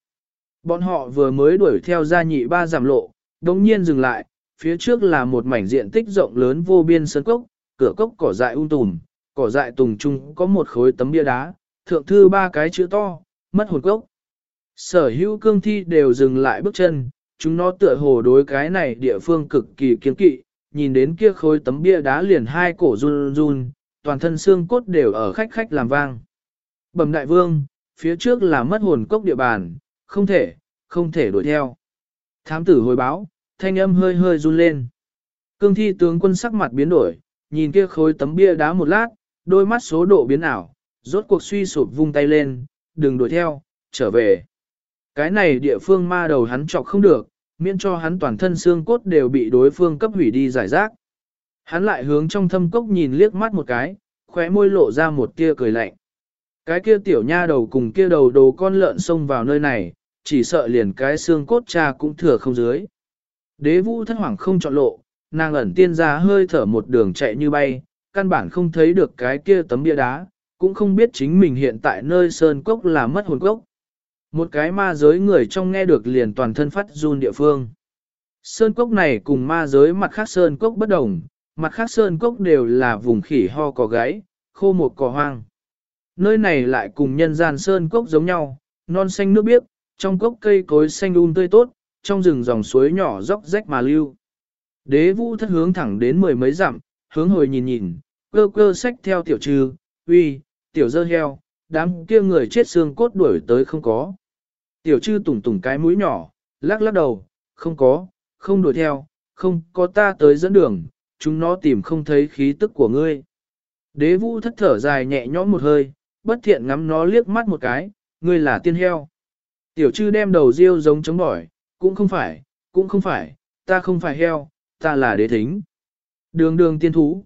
S1: Bọn họ vừa mới đuổi theo ra nhị ba giảm lộ, đồng nhiên dừng lại, phía trước là một mảnh diện tích rộng lớn vô biên sân cốc, cửa cốc cỏ dại ung tùm, cỏ dại tùng trung có một khối tấm bia đá, thượng thư ba cái chữ to, mất hồn cốc. Sở hữu cương thi đều dừng lại bước chân, chúng nó tựa hồ đối cái này địa phương cực kỳ kiên kỵ, nhìn đến kia khối tấm bia đá liền hai cổ run run, toàn thân xương cốt đều ở khách khách làm vang. Bẩm đại vương, phía trước là mất hồn cốc địa bàn, không thể, không thể đuổi theo. Thám tử hồi báo, thanh âm hơi hơi run lên. Cương thi tướng quân sắc mặt biến đổi, nhìn kia khối tấm bia đá một lát, đôi mắt số độ biến ảo, rốt cuộc suy sụp vung tay lên, đừng đuổi theo, trở về. Cái này địa phương ma đầu hắn chọc không được, miễn cho hắn toàn thân xương cốt đều bị đối phương cấp hủy đi giải rác. Hắn lại hướng trong thâm cốc nhìn liếc mắt một cái, khóe môi lộ ra một tia cười lạnh. Cái kia tiểu nha đầu cùng kia đầu đồ con lợn xông vào nơi này, chỉ sợ liền cái xương cốt cha cũng thừa không dưới. Đế vũ thất hoảng không chọn lộ, nàng ẩn tiên ra hơi thở một đường chạy như bay, căn bản không thấy được cái kia tấm bia đá, cũng không biết chính mình hiện tại nơi sơn cốc là mất hồn cốc. Một cái ma giới người trong nghe được liền toàn thân phát run địa phương. Sơn cốc này cùng ma giới mặt khác sơn cốc bất đồng, mặt khác sơn cốc đều là vùng khỉ ho cỏ gáy, khô một cỏ hoang. Nơi này lại cùng nhân gian sơn cốc giống nhau, non xanh nước biếc, trong cốc cây cối xanh um tươi tốt, trong rừng dòng suối nhỏ róc rách mà lưu. Đế vũ thất hướng thẳng đến mười mấy dặm, hướng hồi nhìn nhìn, cơ cơ sách theo tiểu trừ uy, tiểu dơ heo, đám kia người chết xương cốt đuổi tới không có. Tiểu trư tủng tủng cái mũi nhỏ, lắc lắc đầu, không có, không đuổi theo, không có ta tới dẫn đường, chúng nó tìm không thấy khí tức của ngươi. Đế vũ thất thở dài nhẹ nhõm một hơi, bất thiện ngắm nó liếc mắt một cái, ngươi là tiên heo. Tiểu trư đem đầu riêu giống chống bỏi, cũng không phải, cũng không phải, ta không phải heo, ta là đế thính. Đường đường tiên thú.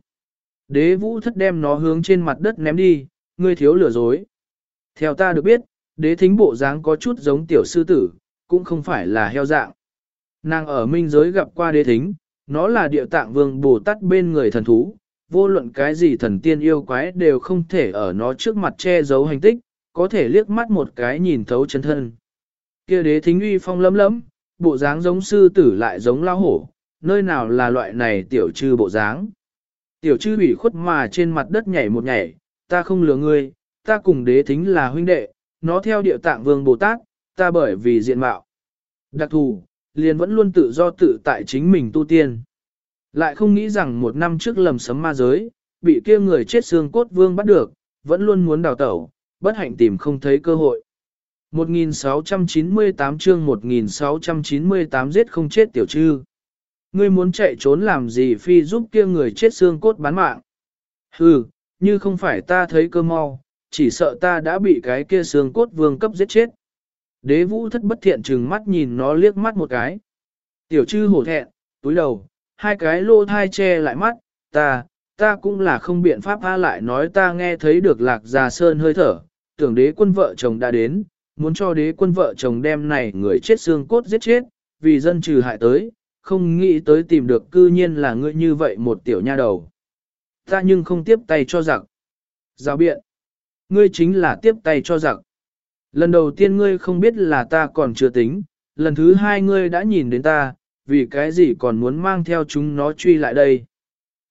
S1: Đế vũ thất đem nó hướng trên mặt đất ném đi, ngươi thiếu lừa dối. Theo ta được biết, đế thính bộ dáng có chút giống tiểu sư tử, cũng không phải là heo dạng. Nàng ở minh giới gặp qua đế thính, nó là địa tạng vương Bồ Tát bên người thần thú, vô luận cái gì thần tiên yêu quái đều không thể ở nó trước mặt che giấu hành tích, có thể liếc mắt một cái nhìn thấu chân thân. Kia đế thính uy phong lấm lấm, bộ dáng giống sư tử lại giống lao hổ, nơi nào là loại này tiểu trư bộ dáng. Tiểu trư ủy khuất mà trên mặt đất nhảy một nhảy, ta không lừa ngươi, ta cùng đế thính là huynh đệ, nó theo địa tạng vương Bồ Tát, ta bởi vì diện mạo. Đặc thù, liền vẫn luôn tự do tự tại chính mình tu tiên. Lại không nghĩ rằng một năm trước lầm sấm ma giới, bị kia người chết xương cốt vương bắt được, vẫn luôn muốn đào tẩu, bất hạnh tìm không thấy cơ hội. 1698 chương 1698 giết không chết tiểu trư. Ngươi muốn chạy trốn làm gì phi giúp kia người chết xương cốt bán mạng. Hừ, như không phải ta thấy cơ mau, chỉ sợ ta đã bị cái kia xương cốt vương cấp giết chết. Đế vũ thất bất thiện trừng mắt nhìn nó liếc mắt một cái. Tiểu trư hổ thẹn, túi đầu, hai cái lô thai che lại mắt, ta, ta cũng là không biện pháp tha lại nói ta nghe thấy được lạc già sơn hơi thở, tưởng đế quân vợ chồng đã đến, muốn cho đế quân vợ chồng đem này người chết xương cốt giết chết, vì dân trừ hại tới, không nghĩ tới tìm được cư nhiên là ngươi như vậy một tiểu nha đầu. Ta nhưng không tiếp tay cho giặc. Giao biện. Ngươi chính là tiếp tay cho giặc. Lần đầu tiên ngươi không biết là ta còn chưa tính, lần thứ hai ngươi đã nhìn đến ta, vì cái gì còn muốn mang theo chúng nó truy lại đây.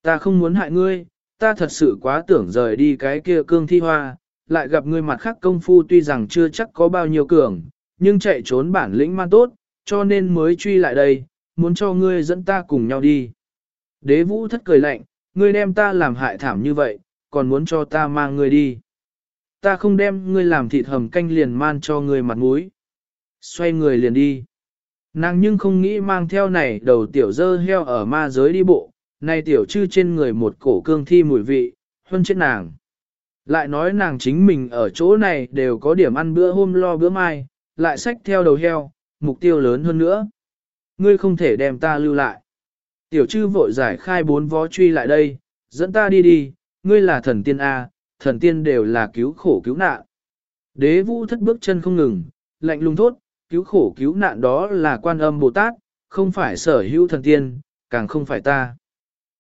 S1: Ta không muốn hại ngươi, ta thật sự quá tưởng rời đi cái kia cương thi hoa, lại gặp ngươi mặt khác công phu tuy rằng chưa chắc có bao nhiêu cường, nhưng chạy trốn bản lĩnh man tốt, cho nên mới truy lại đây, muốn cho ngươi dẫn ta cùng nhau đi. Đế vũ thất cười lạnh, ngươi đem ta làm hại thảm như vậy, còn muốn cho ta mang ngươi đi. Ta không đem ngươi làm thịt hầm canh liền man cho ngươi mặt mũi. Xoay người liền đi. Nàng nhưng không nghĩ mang theo này đầu tiểu dơ heo ở ma giới đi bộ, nay tiểu chư trên người một cổ cương thi mùi vị, hơn chết nàng. Lại nói nàng chính mình ở chỗ này đều có điểm ăn bữa hôm lo bữa mai, lại xách theo đầu heo, mục tiêu lớn hơn nữa. Ngươi không thể đem ta lưu lại. Tiểu chư vội giải khai bốn vó truy lại đây, dẫn ta đi đi, ngươi là thần tiên A, thần tiên đều là cứu khổ cứu nạn. Đế vũ thất bước chân không ngừng, lạnh lùng thốt, cứu khổ cứu nạn đó là quan âm Bồ Tát, không phải sở hữu thần tiên, càng không phải ta.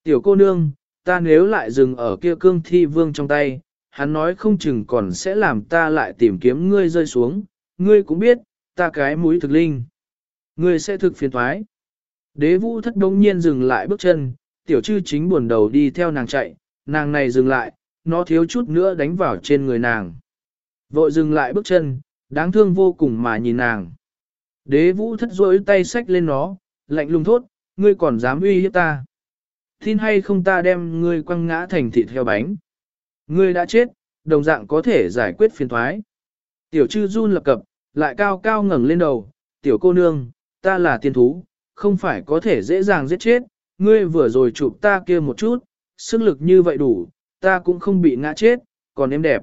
S1: Tiểu cô nương, ta nếu lại dừng ở kia cương thi vương trong tay, hắn nói không chừng còn sẽ làm ta lại tìm kiếm ngươi rơi xuống, ngươi cũng biết, ta cái mũi thực linh. Ngươi sẽ thực phiền thoái. Đế vũ thất đông nhiên dừng lại bước chân, tiểu chư chính buồn đầu đi theo nàng chạy, nàng này dừng lại, nó thiếu chút nữa đánh vào trên người nàng. Vội dừng lại bước chân, đáng thương vô cùng mà nhìn nàng. Đế vũ thất rỗi tay xách lên nó, lạnh lùng thốt, ngươi còn dám uy hiếp ta. Tin hay không ta đem ngươi quăng ngã thành thịt heo bánh. Ngươi đã chết, đồng dạng có thể giải quyết phiền thoái. Tiểu chư run lập cập, lại cao cao ngẩng lên đầu, tiểu cô nương, ta là tiên thú, không phải có thể dễ dàng giết chết, ngươi vừa rồi chụp ta kia một chút, sức lực như vậy đủ, ta cũng không bị ngã chết, còn em đẹp.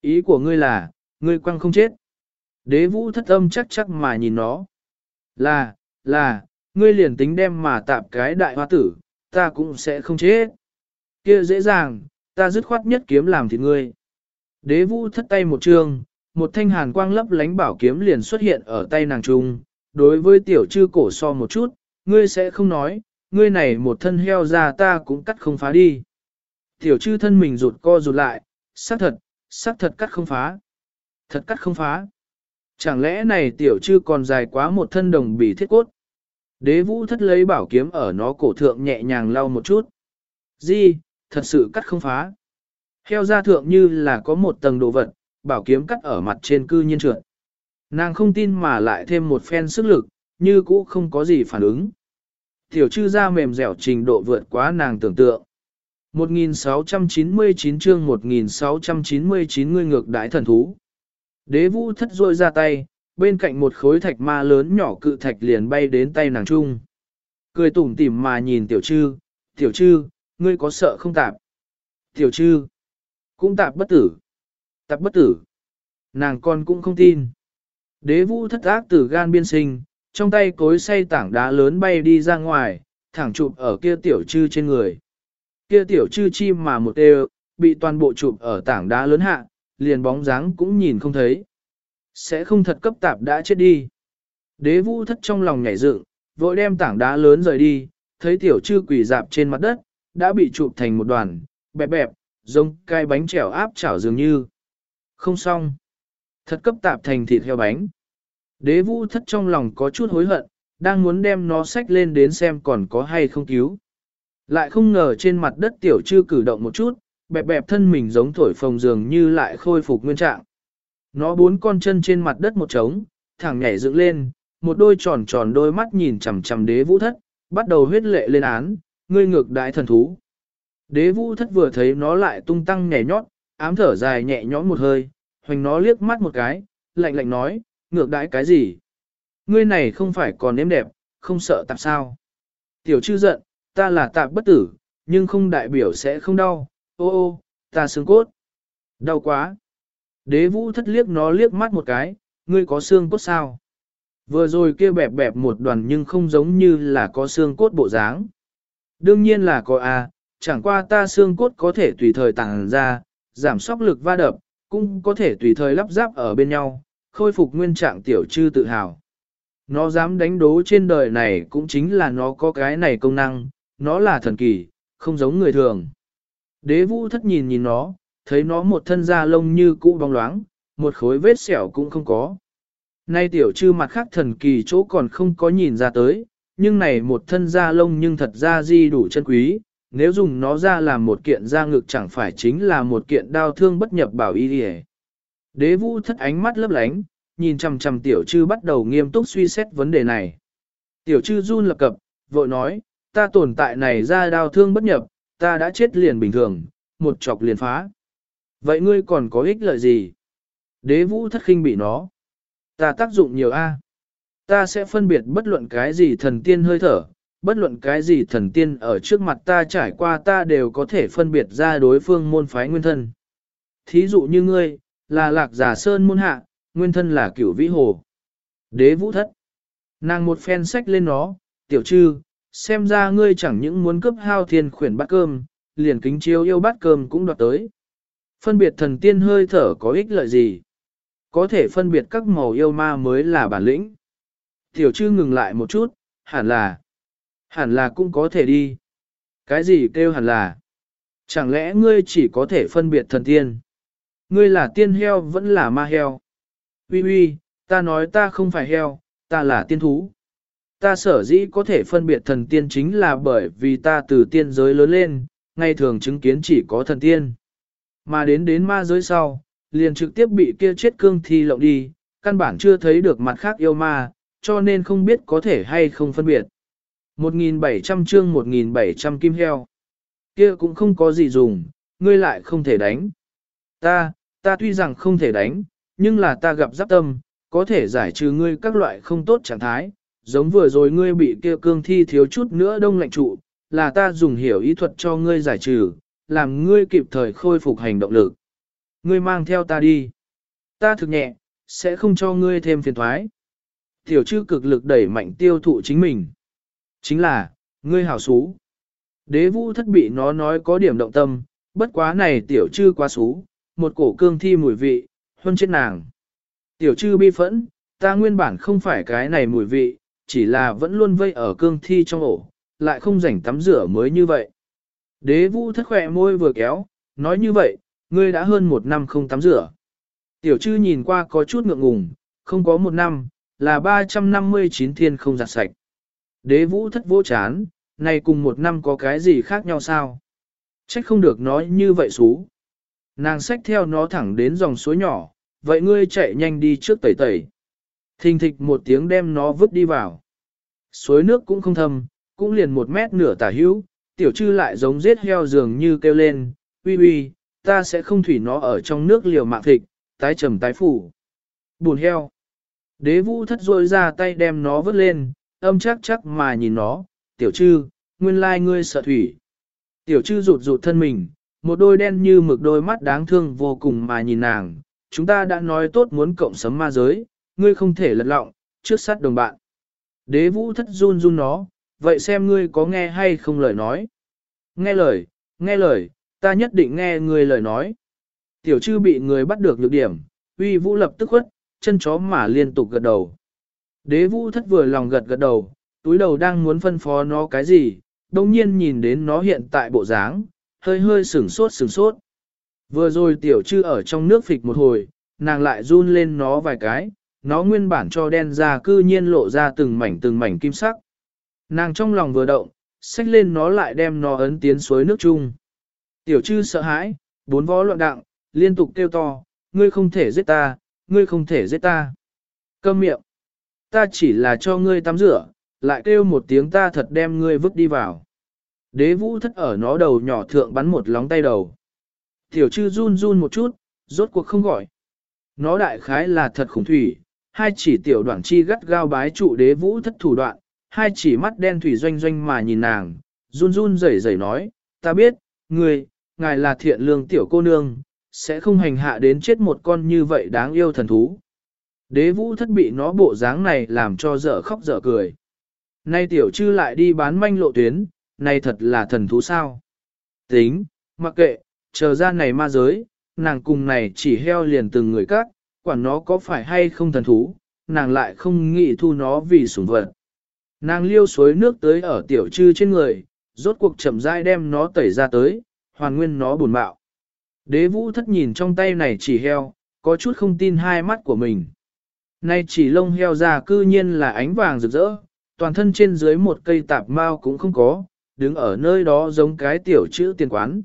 S1: Ý của ngươi là, ngươi quăng không chết. Đế vũ thất âm chắc chắc mà nhìn nó. Là, là, ngươi liền tính đem mà tạp cái đại hoa tử, ta cũng sẽ không chết. kia dễ dàng, ta dứt khoát nhất kiếm làm thịt ngươi. Đế vũ thất tay một trường, một thanh hàn quang lấp lánh bảo kiếm liền xuất hiện ở tay nàng trung. Đối với tiểu chư cổ so một chút, ngươi sẽ không nói, ngươi này một thân heo ra ta cũng cắt không phá đi. Tiểu chư thân mình rụt co rụt lại, xác thật, xác thật cắt không phá. Thật cắt không phá. Chẳng lẽ này tiểu chư còn dài quá một thân đồng bì thiết cốt? Đế vũ thất lấy bảo kiếm ở nó cổ thượng nhẹ nhàng lau một chút. Di, thật sự cắt không phá. Heo ra thượng như là có một tầng đồ vật, bảo kiếm cắt ở mặt trên cư nhiên trượt. Nàng không tin mà lại thêm một phen sức lực, như cũ không có gì phản ứng. Tiểu chư da mềm dẻo trình độ vượt quá nàng tưởng tượng. 1699 chương 1699 ngươi ngược đái thần thú. Đế vũ thất rôi ra tay, bên cạnh một khối thạch ma lớn nhỏ cự thạch liền bay đến tay nàng trung. Cười tủm tỉm mà nhìn tiểu trư, tiểu trư, ngươi có sợ không tạp? Tiểu trư, cũng tạp bất tử. Tạp bất tử. Nàng con cũng không tin. Đế vũ thất ác từ gan biên sinh, trong tay cối xay tảng đá lớn bay đi ra ngoài, thẳng chụp ở kia tiểu trư trên người. Kia tiểu trư chim mà một đều, bị toàn bộ chụp ở tảng đá lớn hạ, liền bóng dáng cũng nhìn không thấy. Sẽ không thật cấp tạp đã chết đi. Đế vũ thất trong lòng nhảy dựng, vội đem tảng đá lớn rời đi, thấy tiểu trư quỷ dạp trên mặt đất, đã bị chụp thành một đoàn, bẹp bẹp, giống cai bánh chèo áp chảo dường như. Không xong. Thật cấp tạp thành thịt heo bánh. Đế vũ thất trong lòng có chút hối hận, đang muốn đem nó sách lên đến xem còn có hay không cứu. Lại không ngờ trên mặt đất tiểu chư cử động một chút, bẹp bẹp thân mình giống thổi phồng dường như lại khôi phục nguyên trạng. Nó bốn con chân trên mặt đất một trống, thẳng nhảy dựng lên, một đôi tròn tròn đôi mắt nhìn chằm chằm đế vũ thất, bắt đầu huyết lệ lên án, ngươi ngược đại thần thú. Đế vũ thất vừa thấy nó lại tung tăng nhảy nhót, ám thở dài nhẹ nhõm một hơi, hoành nó liếc mắt một cái, lạnh lạnh nói, ngược đãi cái gì? Ngươi này không phải còn nếm đẹp, không sợ tạp sao? Tiểu chư giận, ta là tạp bất tử, nhưng không đại biểu sẽ không đau, ô ô, ta xương cốt. Đau quá. Đế vũ thất liếc nó liếc mắt một cái, ngươi có xương cốt sao? Vừa rồi kia bẹp bẹp một đoàn nhưng không giống như là có xương cốt bộ dáng. Đương nhiên là có à, chẳng qua ta xương cốt có thể tùy thời tàng ra, giảm sóc lực va đập, cũng có thể tùy thời lắp ráp ở bên nhau, khôi phục nguyên trạng tiểu trư tự hào. Nó dám đánh đố trên đời này cũng chính là nó có cái này công năng, nó là thần kỳ, không giống người thường. Đế vũ thất nhìn nhìn nó, thấy nó một thân da lông như cũ bóng loáng, một khối vết sẹo cũng không có. Nay tiểu trư mặt khác thần kỳ chỗ còn không có nhìn ra tới, nhưng này một thân da lông nhưng thật ra di đủ chân quý, nếu dùng nó ra làm một kiện da ngực chẳng phải chính là một kiện đau thương bất nhập bảo y đi Đế vũ thất ánh mắt lấp lánh, nhìn chằm chằm tiểu trư bắt đầu nghiêm túc suy xét vấn đề này. Tiểu trư run lập cập, vội nói, ta tồn tại này ra đau thương bất nhập, ta đã chết liền bình thường, một chọc liền phá. Vậy ngươi còn có ích lợi gì? Đế vũ thất khinh bị nó. Ta tác dụng nhiều A. Ta sẽ phân biệt bất luận cái gì thần tiên hơi thở, bất luận cái gì thần tiên ở trước mặt ta trải qua ta đều có thể phân biệt ra đối phương môn phái nguyên thân. Thí dụ như ngươi, là lạc giả sơn môn hạ, nguyên thân là cửu vĩ hồ. Đế vũ thất. Nàng một phen sách lên nó, tiểu trư, xem ra ngươi chẳng những muốn cướp hao thiên khuyển bát cơm, liền kính chiếu yêu bát cơm cũng đoạt tới. Phân biệt thần tiên hơi thở có ích lợi gì? Có thể phân biệt các màu yêu ma mới là bản lĩnh. Tiểu trư ngừng lại một chút, hẳn là, hẳn là cũng có thể đi. Cái gì kêu hẳn là? Chẳng lẽ ngươi chỉ có thể phân biệt thần tiên? Ngươi là tiên heo vẫn là ma heo? Uy uy, ta nói ta không phải heo, ta là tiên thú. Ta sở dĩ có thể phân biệt thần tiên chính là bởi vì ta từ tiên giới lớn lên, ngày thường chứng kiến chỉ có thần tiên. Mà đến đến ma giới sau, liền trực tiếp bị kia chết cương thi lộng đi, căn bản chưa thấy được mặt khác yêu ma, cho nên không biết có thể hay không phân biệt. 1.700 chương 1.700 kim heo. Kia cũng không có gì dùng, ngươi lại không thể đánh. Ta, ta tuy rằng không thể đánh, nhưng là ta gặp giáp tâm, có thể giải trừ ngươi các loại không tốt trạng thái, giống vừa rồi ngươi bị kia cương thi thiếu chút nữa đông lạnh trụ, là ta dùng hiểu ý thuật cho ngươi giải trừ, làm ngươi kịp thời khôi phục hành động lực. Ngươi mang theo ta đi. Ta thực nhẹ, sẽ không cho ngươi thêm phiền thoái. Tiểu chư cực lực đẩy mạnh tiêu thụ chính mình. Chính là, ngươi hảo xú. Đế vũ thất bị nó nói có điểm động tâm, bất quá này tiểu chư quá xú, một cổ cương thi mùi vị, hơn chết nàng. Tiểu chư bi phẫn, ta nguyên bản không phải cái này mùi vị, chỉ là vẫn luôn vây ở cương thi trong ổ, lại không rảnh tắm rửa mới như vậy. Đế vũ thất khỏe môi vừa kéo, nói như vậy, ngươi đã hơn một năm không tắm rửa. Tiểu chư nhìn qua có chút ngượng ngùng, không có một năm, là 359 thiên không giặt sạch. Đế vũ thất vô chán, này cùng một năm có cái gì khác nhau sao? Trách không được nói như vậy xú. Nàng xách theo nó thẳng đến dòng suối nhỏ, vậy ngươi chạy nhanh đi trước tẩy tẩy. Thình thịch một tiếng đem nó vứt đi vào. Suối nước cũng không thâm, cũng liền một mét nửa tả hữu, tiểu chư lại giống giết heo dường như kêu lên, uy uy, ta sẽ không thủy nó ở trong nước liều mạng thịt, tái trầm tái phủ. Buồn heo. Đế vũ thất rôi ra tay đem nó vứt lên, âm chắc chắc mà nhìn nó, tiểu chư, nguyên lai ngươi sợ thủy. Tiểu chư rụt rụt thân mình, một đôi đen như mực đôi mắt đáng thương vô cùng mà nhìn nàng, chúng ta đã nói tốt muốn cộng sấm ma giới, ngươi không thể lật lọng, trước sát đồng bạn. Đế vũ thất run run nó, vậy xem ngươi có nghe hay không lời nói. Nghe lời, nghe lời, ta nhất định nghe ngươi lời nói. Tiểu chư bị người bắt được nhược điểm, uy vũ lập tức khuất, chân chó mà liên tục gật đầu. Đế vũ thất vừa lòng gật gật đầu, túi đầu đang muốn phân phó nó cái gì, đồng nhiên nhìn đến nó hiện tại bộ dáng, hơi hơi sửng sốt sửng sốt. Vừa rồi tiểu chư ở trong nước phịch một hồi, nàng lại run lên nó vài cái, nó nguyên bản cho đen ra cư nhiên lộ ra từng mảnh từng mảnh kim sắc. Nàng trong lòng vừa động, xách lên nó lại đem nó ấn tiến suối nước chung. Tiểu chư sợ hãi, bốn vó loạn đặng, liên tục kêu to, ngươi không thể giết ta, ngươi không thể giết ta. Câm miệng. Ta chỉ là cho ngươi tắm rửa, lại kêu một tiếng ta thật đem ngươi vứt đi vào. Đế vũ thất ở nó đầu nhỏ thượng bắn một lóng tay đầu. Tiểu chư run run một chút, rốt cuộc không gọi. Nó đại khái là thật khủng thủy, hai chỉ tiểu đoạn chi gắt gao bái trụ đế vũ thất thủ đoạn, hai chỉ mắt đen thủy doanh doanh mà nhìn nàng, run run rẩy rẩy nói, ta biết, người, ngài là thiện lương tiểu cô nương, sẽ không hành hạ đến chết một con như vậy đáng yêu thần thú. Đế vũ thất bị nó bộ dáng này làm cho dở khóc dở cười. Nay tiểu chư lại đi bán manh lộ tuyến, này thật là thần thú sao. Tính, mặc kệ, chờ ra này ma giới, nàng cùng này chỉ heo liền từng người các, quản nó có phải hay không thần thú, nàng lại không nghĩ thu nó vì sủng vật. Nàng liêu suối nước tới ở tiểu trư trên người, rốt cuộc chậm rãi đem nó tẩy ra tới, hoàn nguyên nó buồn bạo. Đế vũ thất nhìn trong tay này chỉ heo, có chút không tin hai mắt của mình. Nay chỉ lông heo ra cư nhiên là ánh vàng rực rỡ, toàn thân trên dưới một cây tạp mao cũng không có, đứng ở nơi đó giống cái tiểu chữ tiền quán.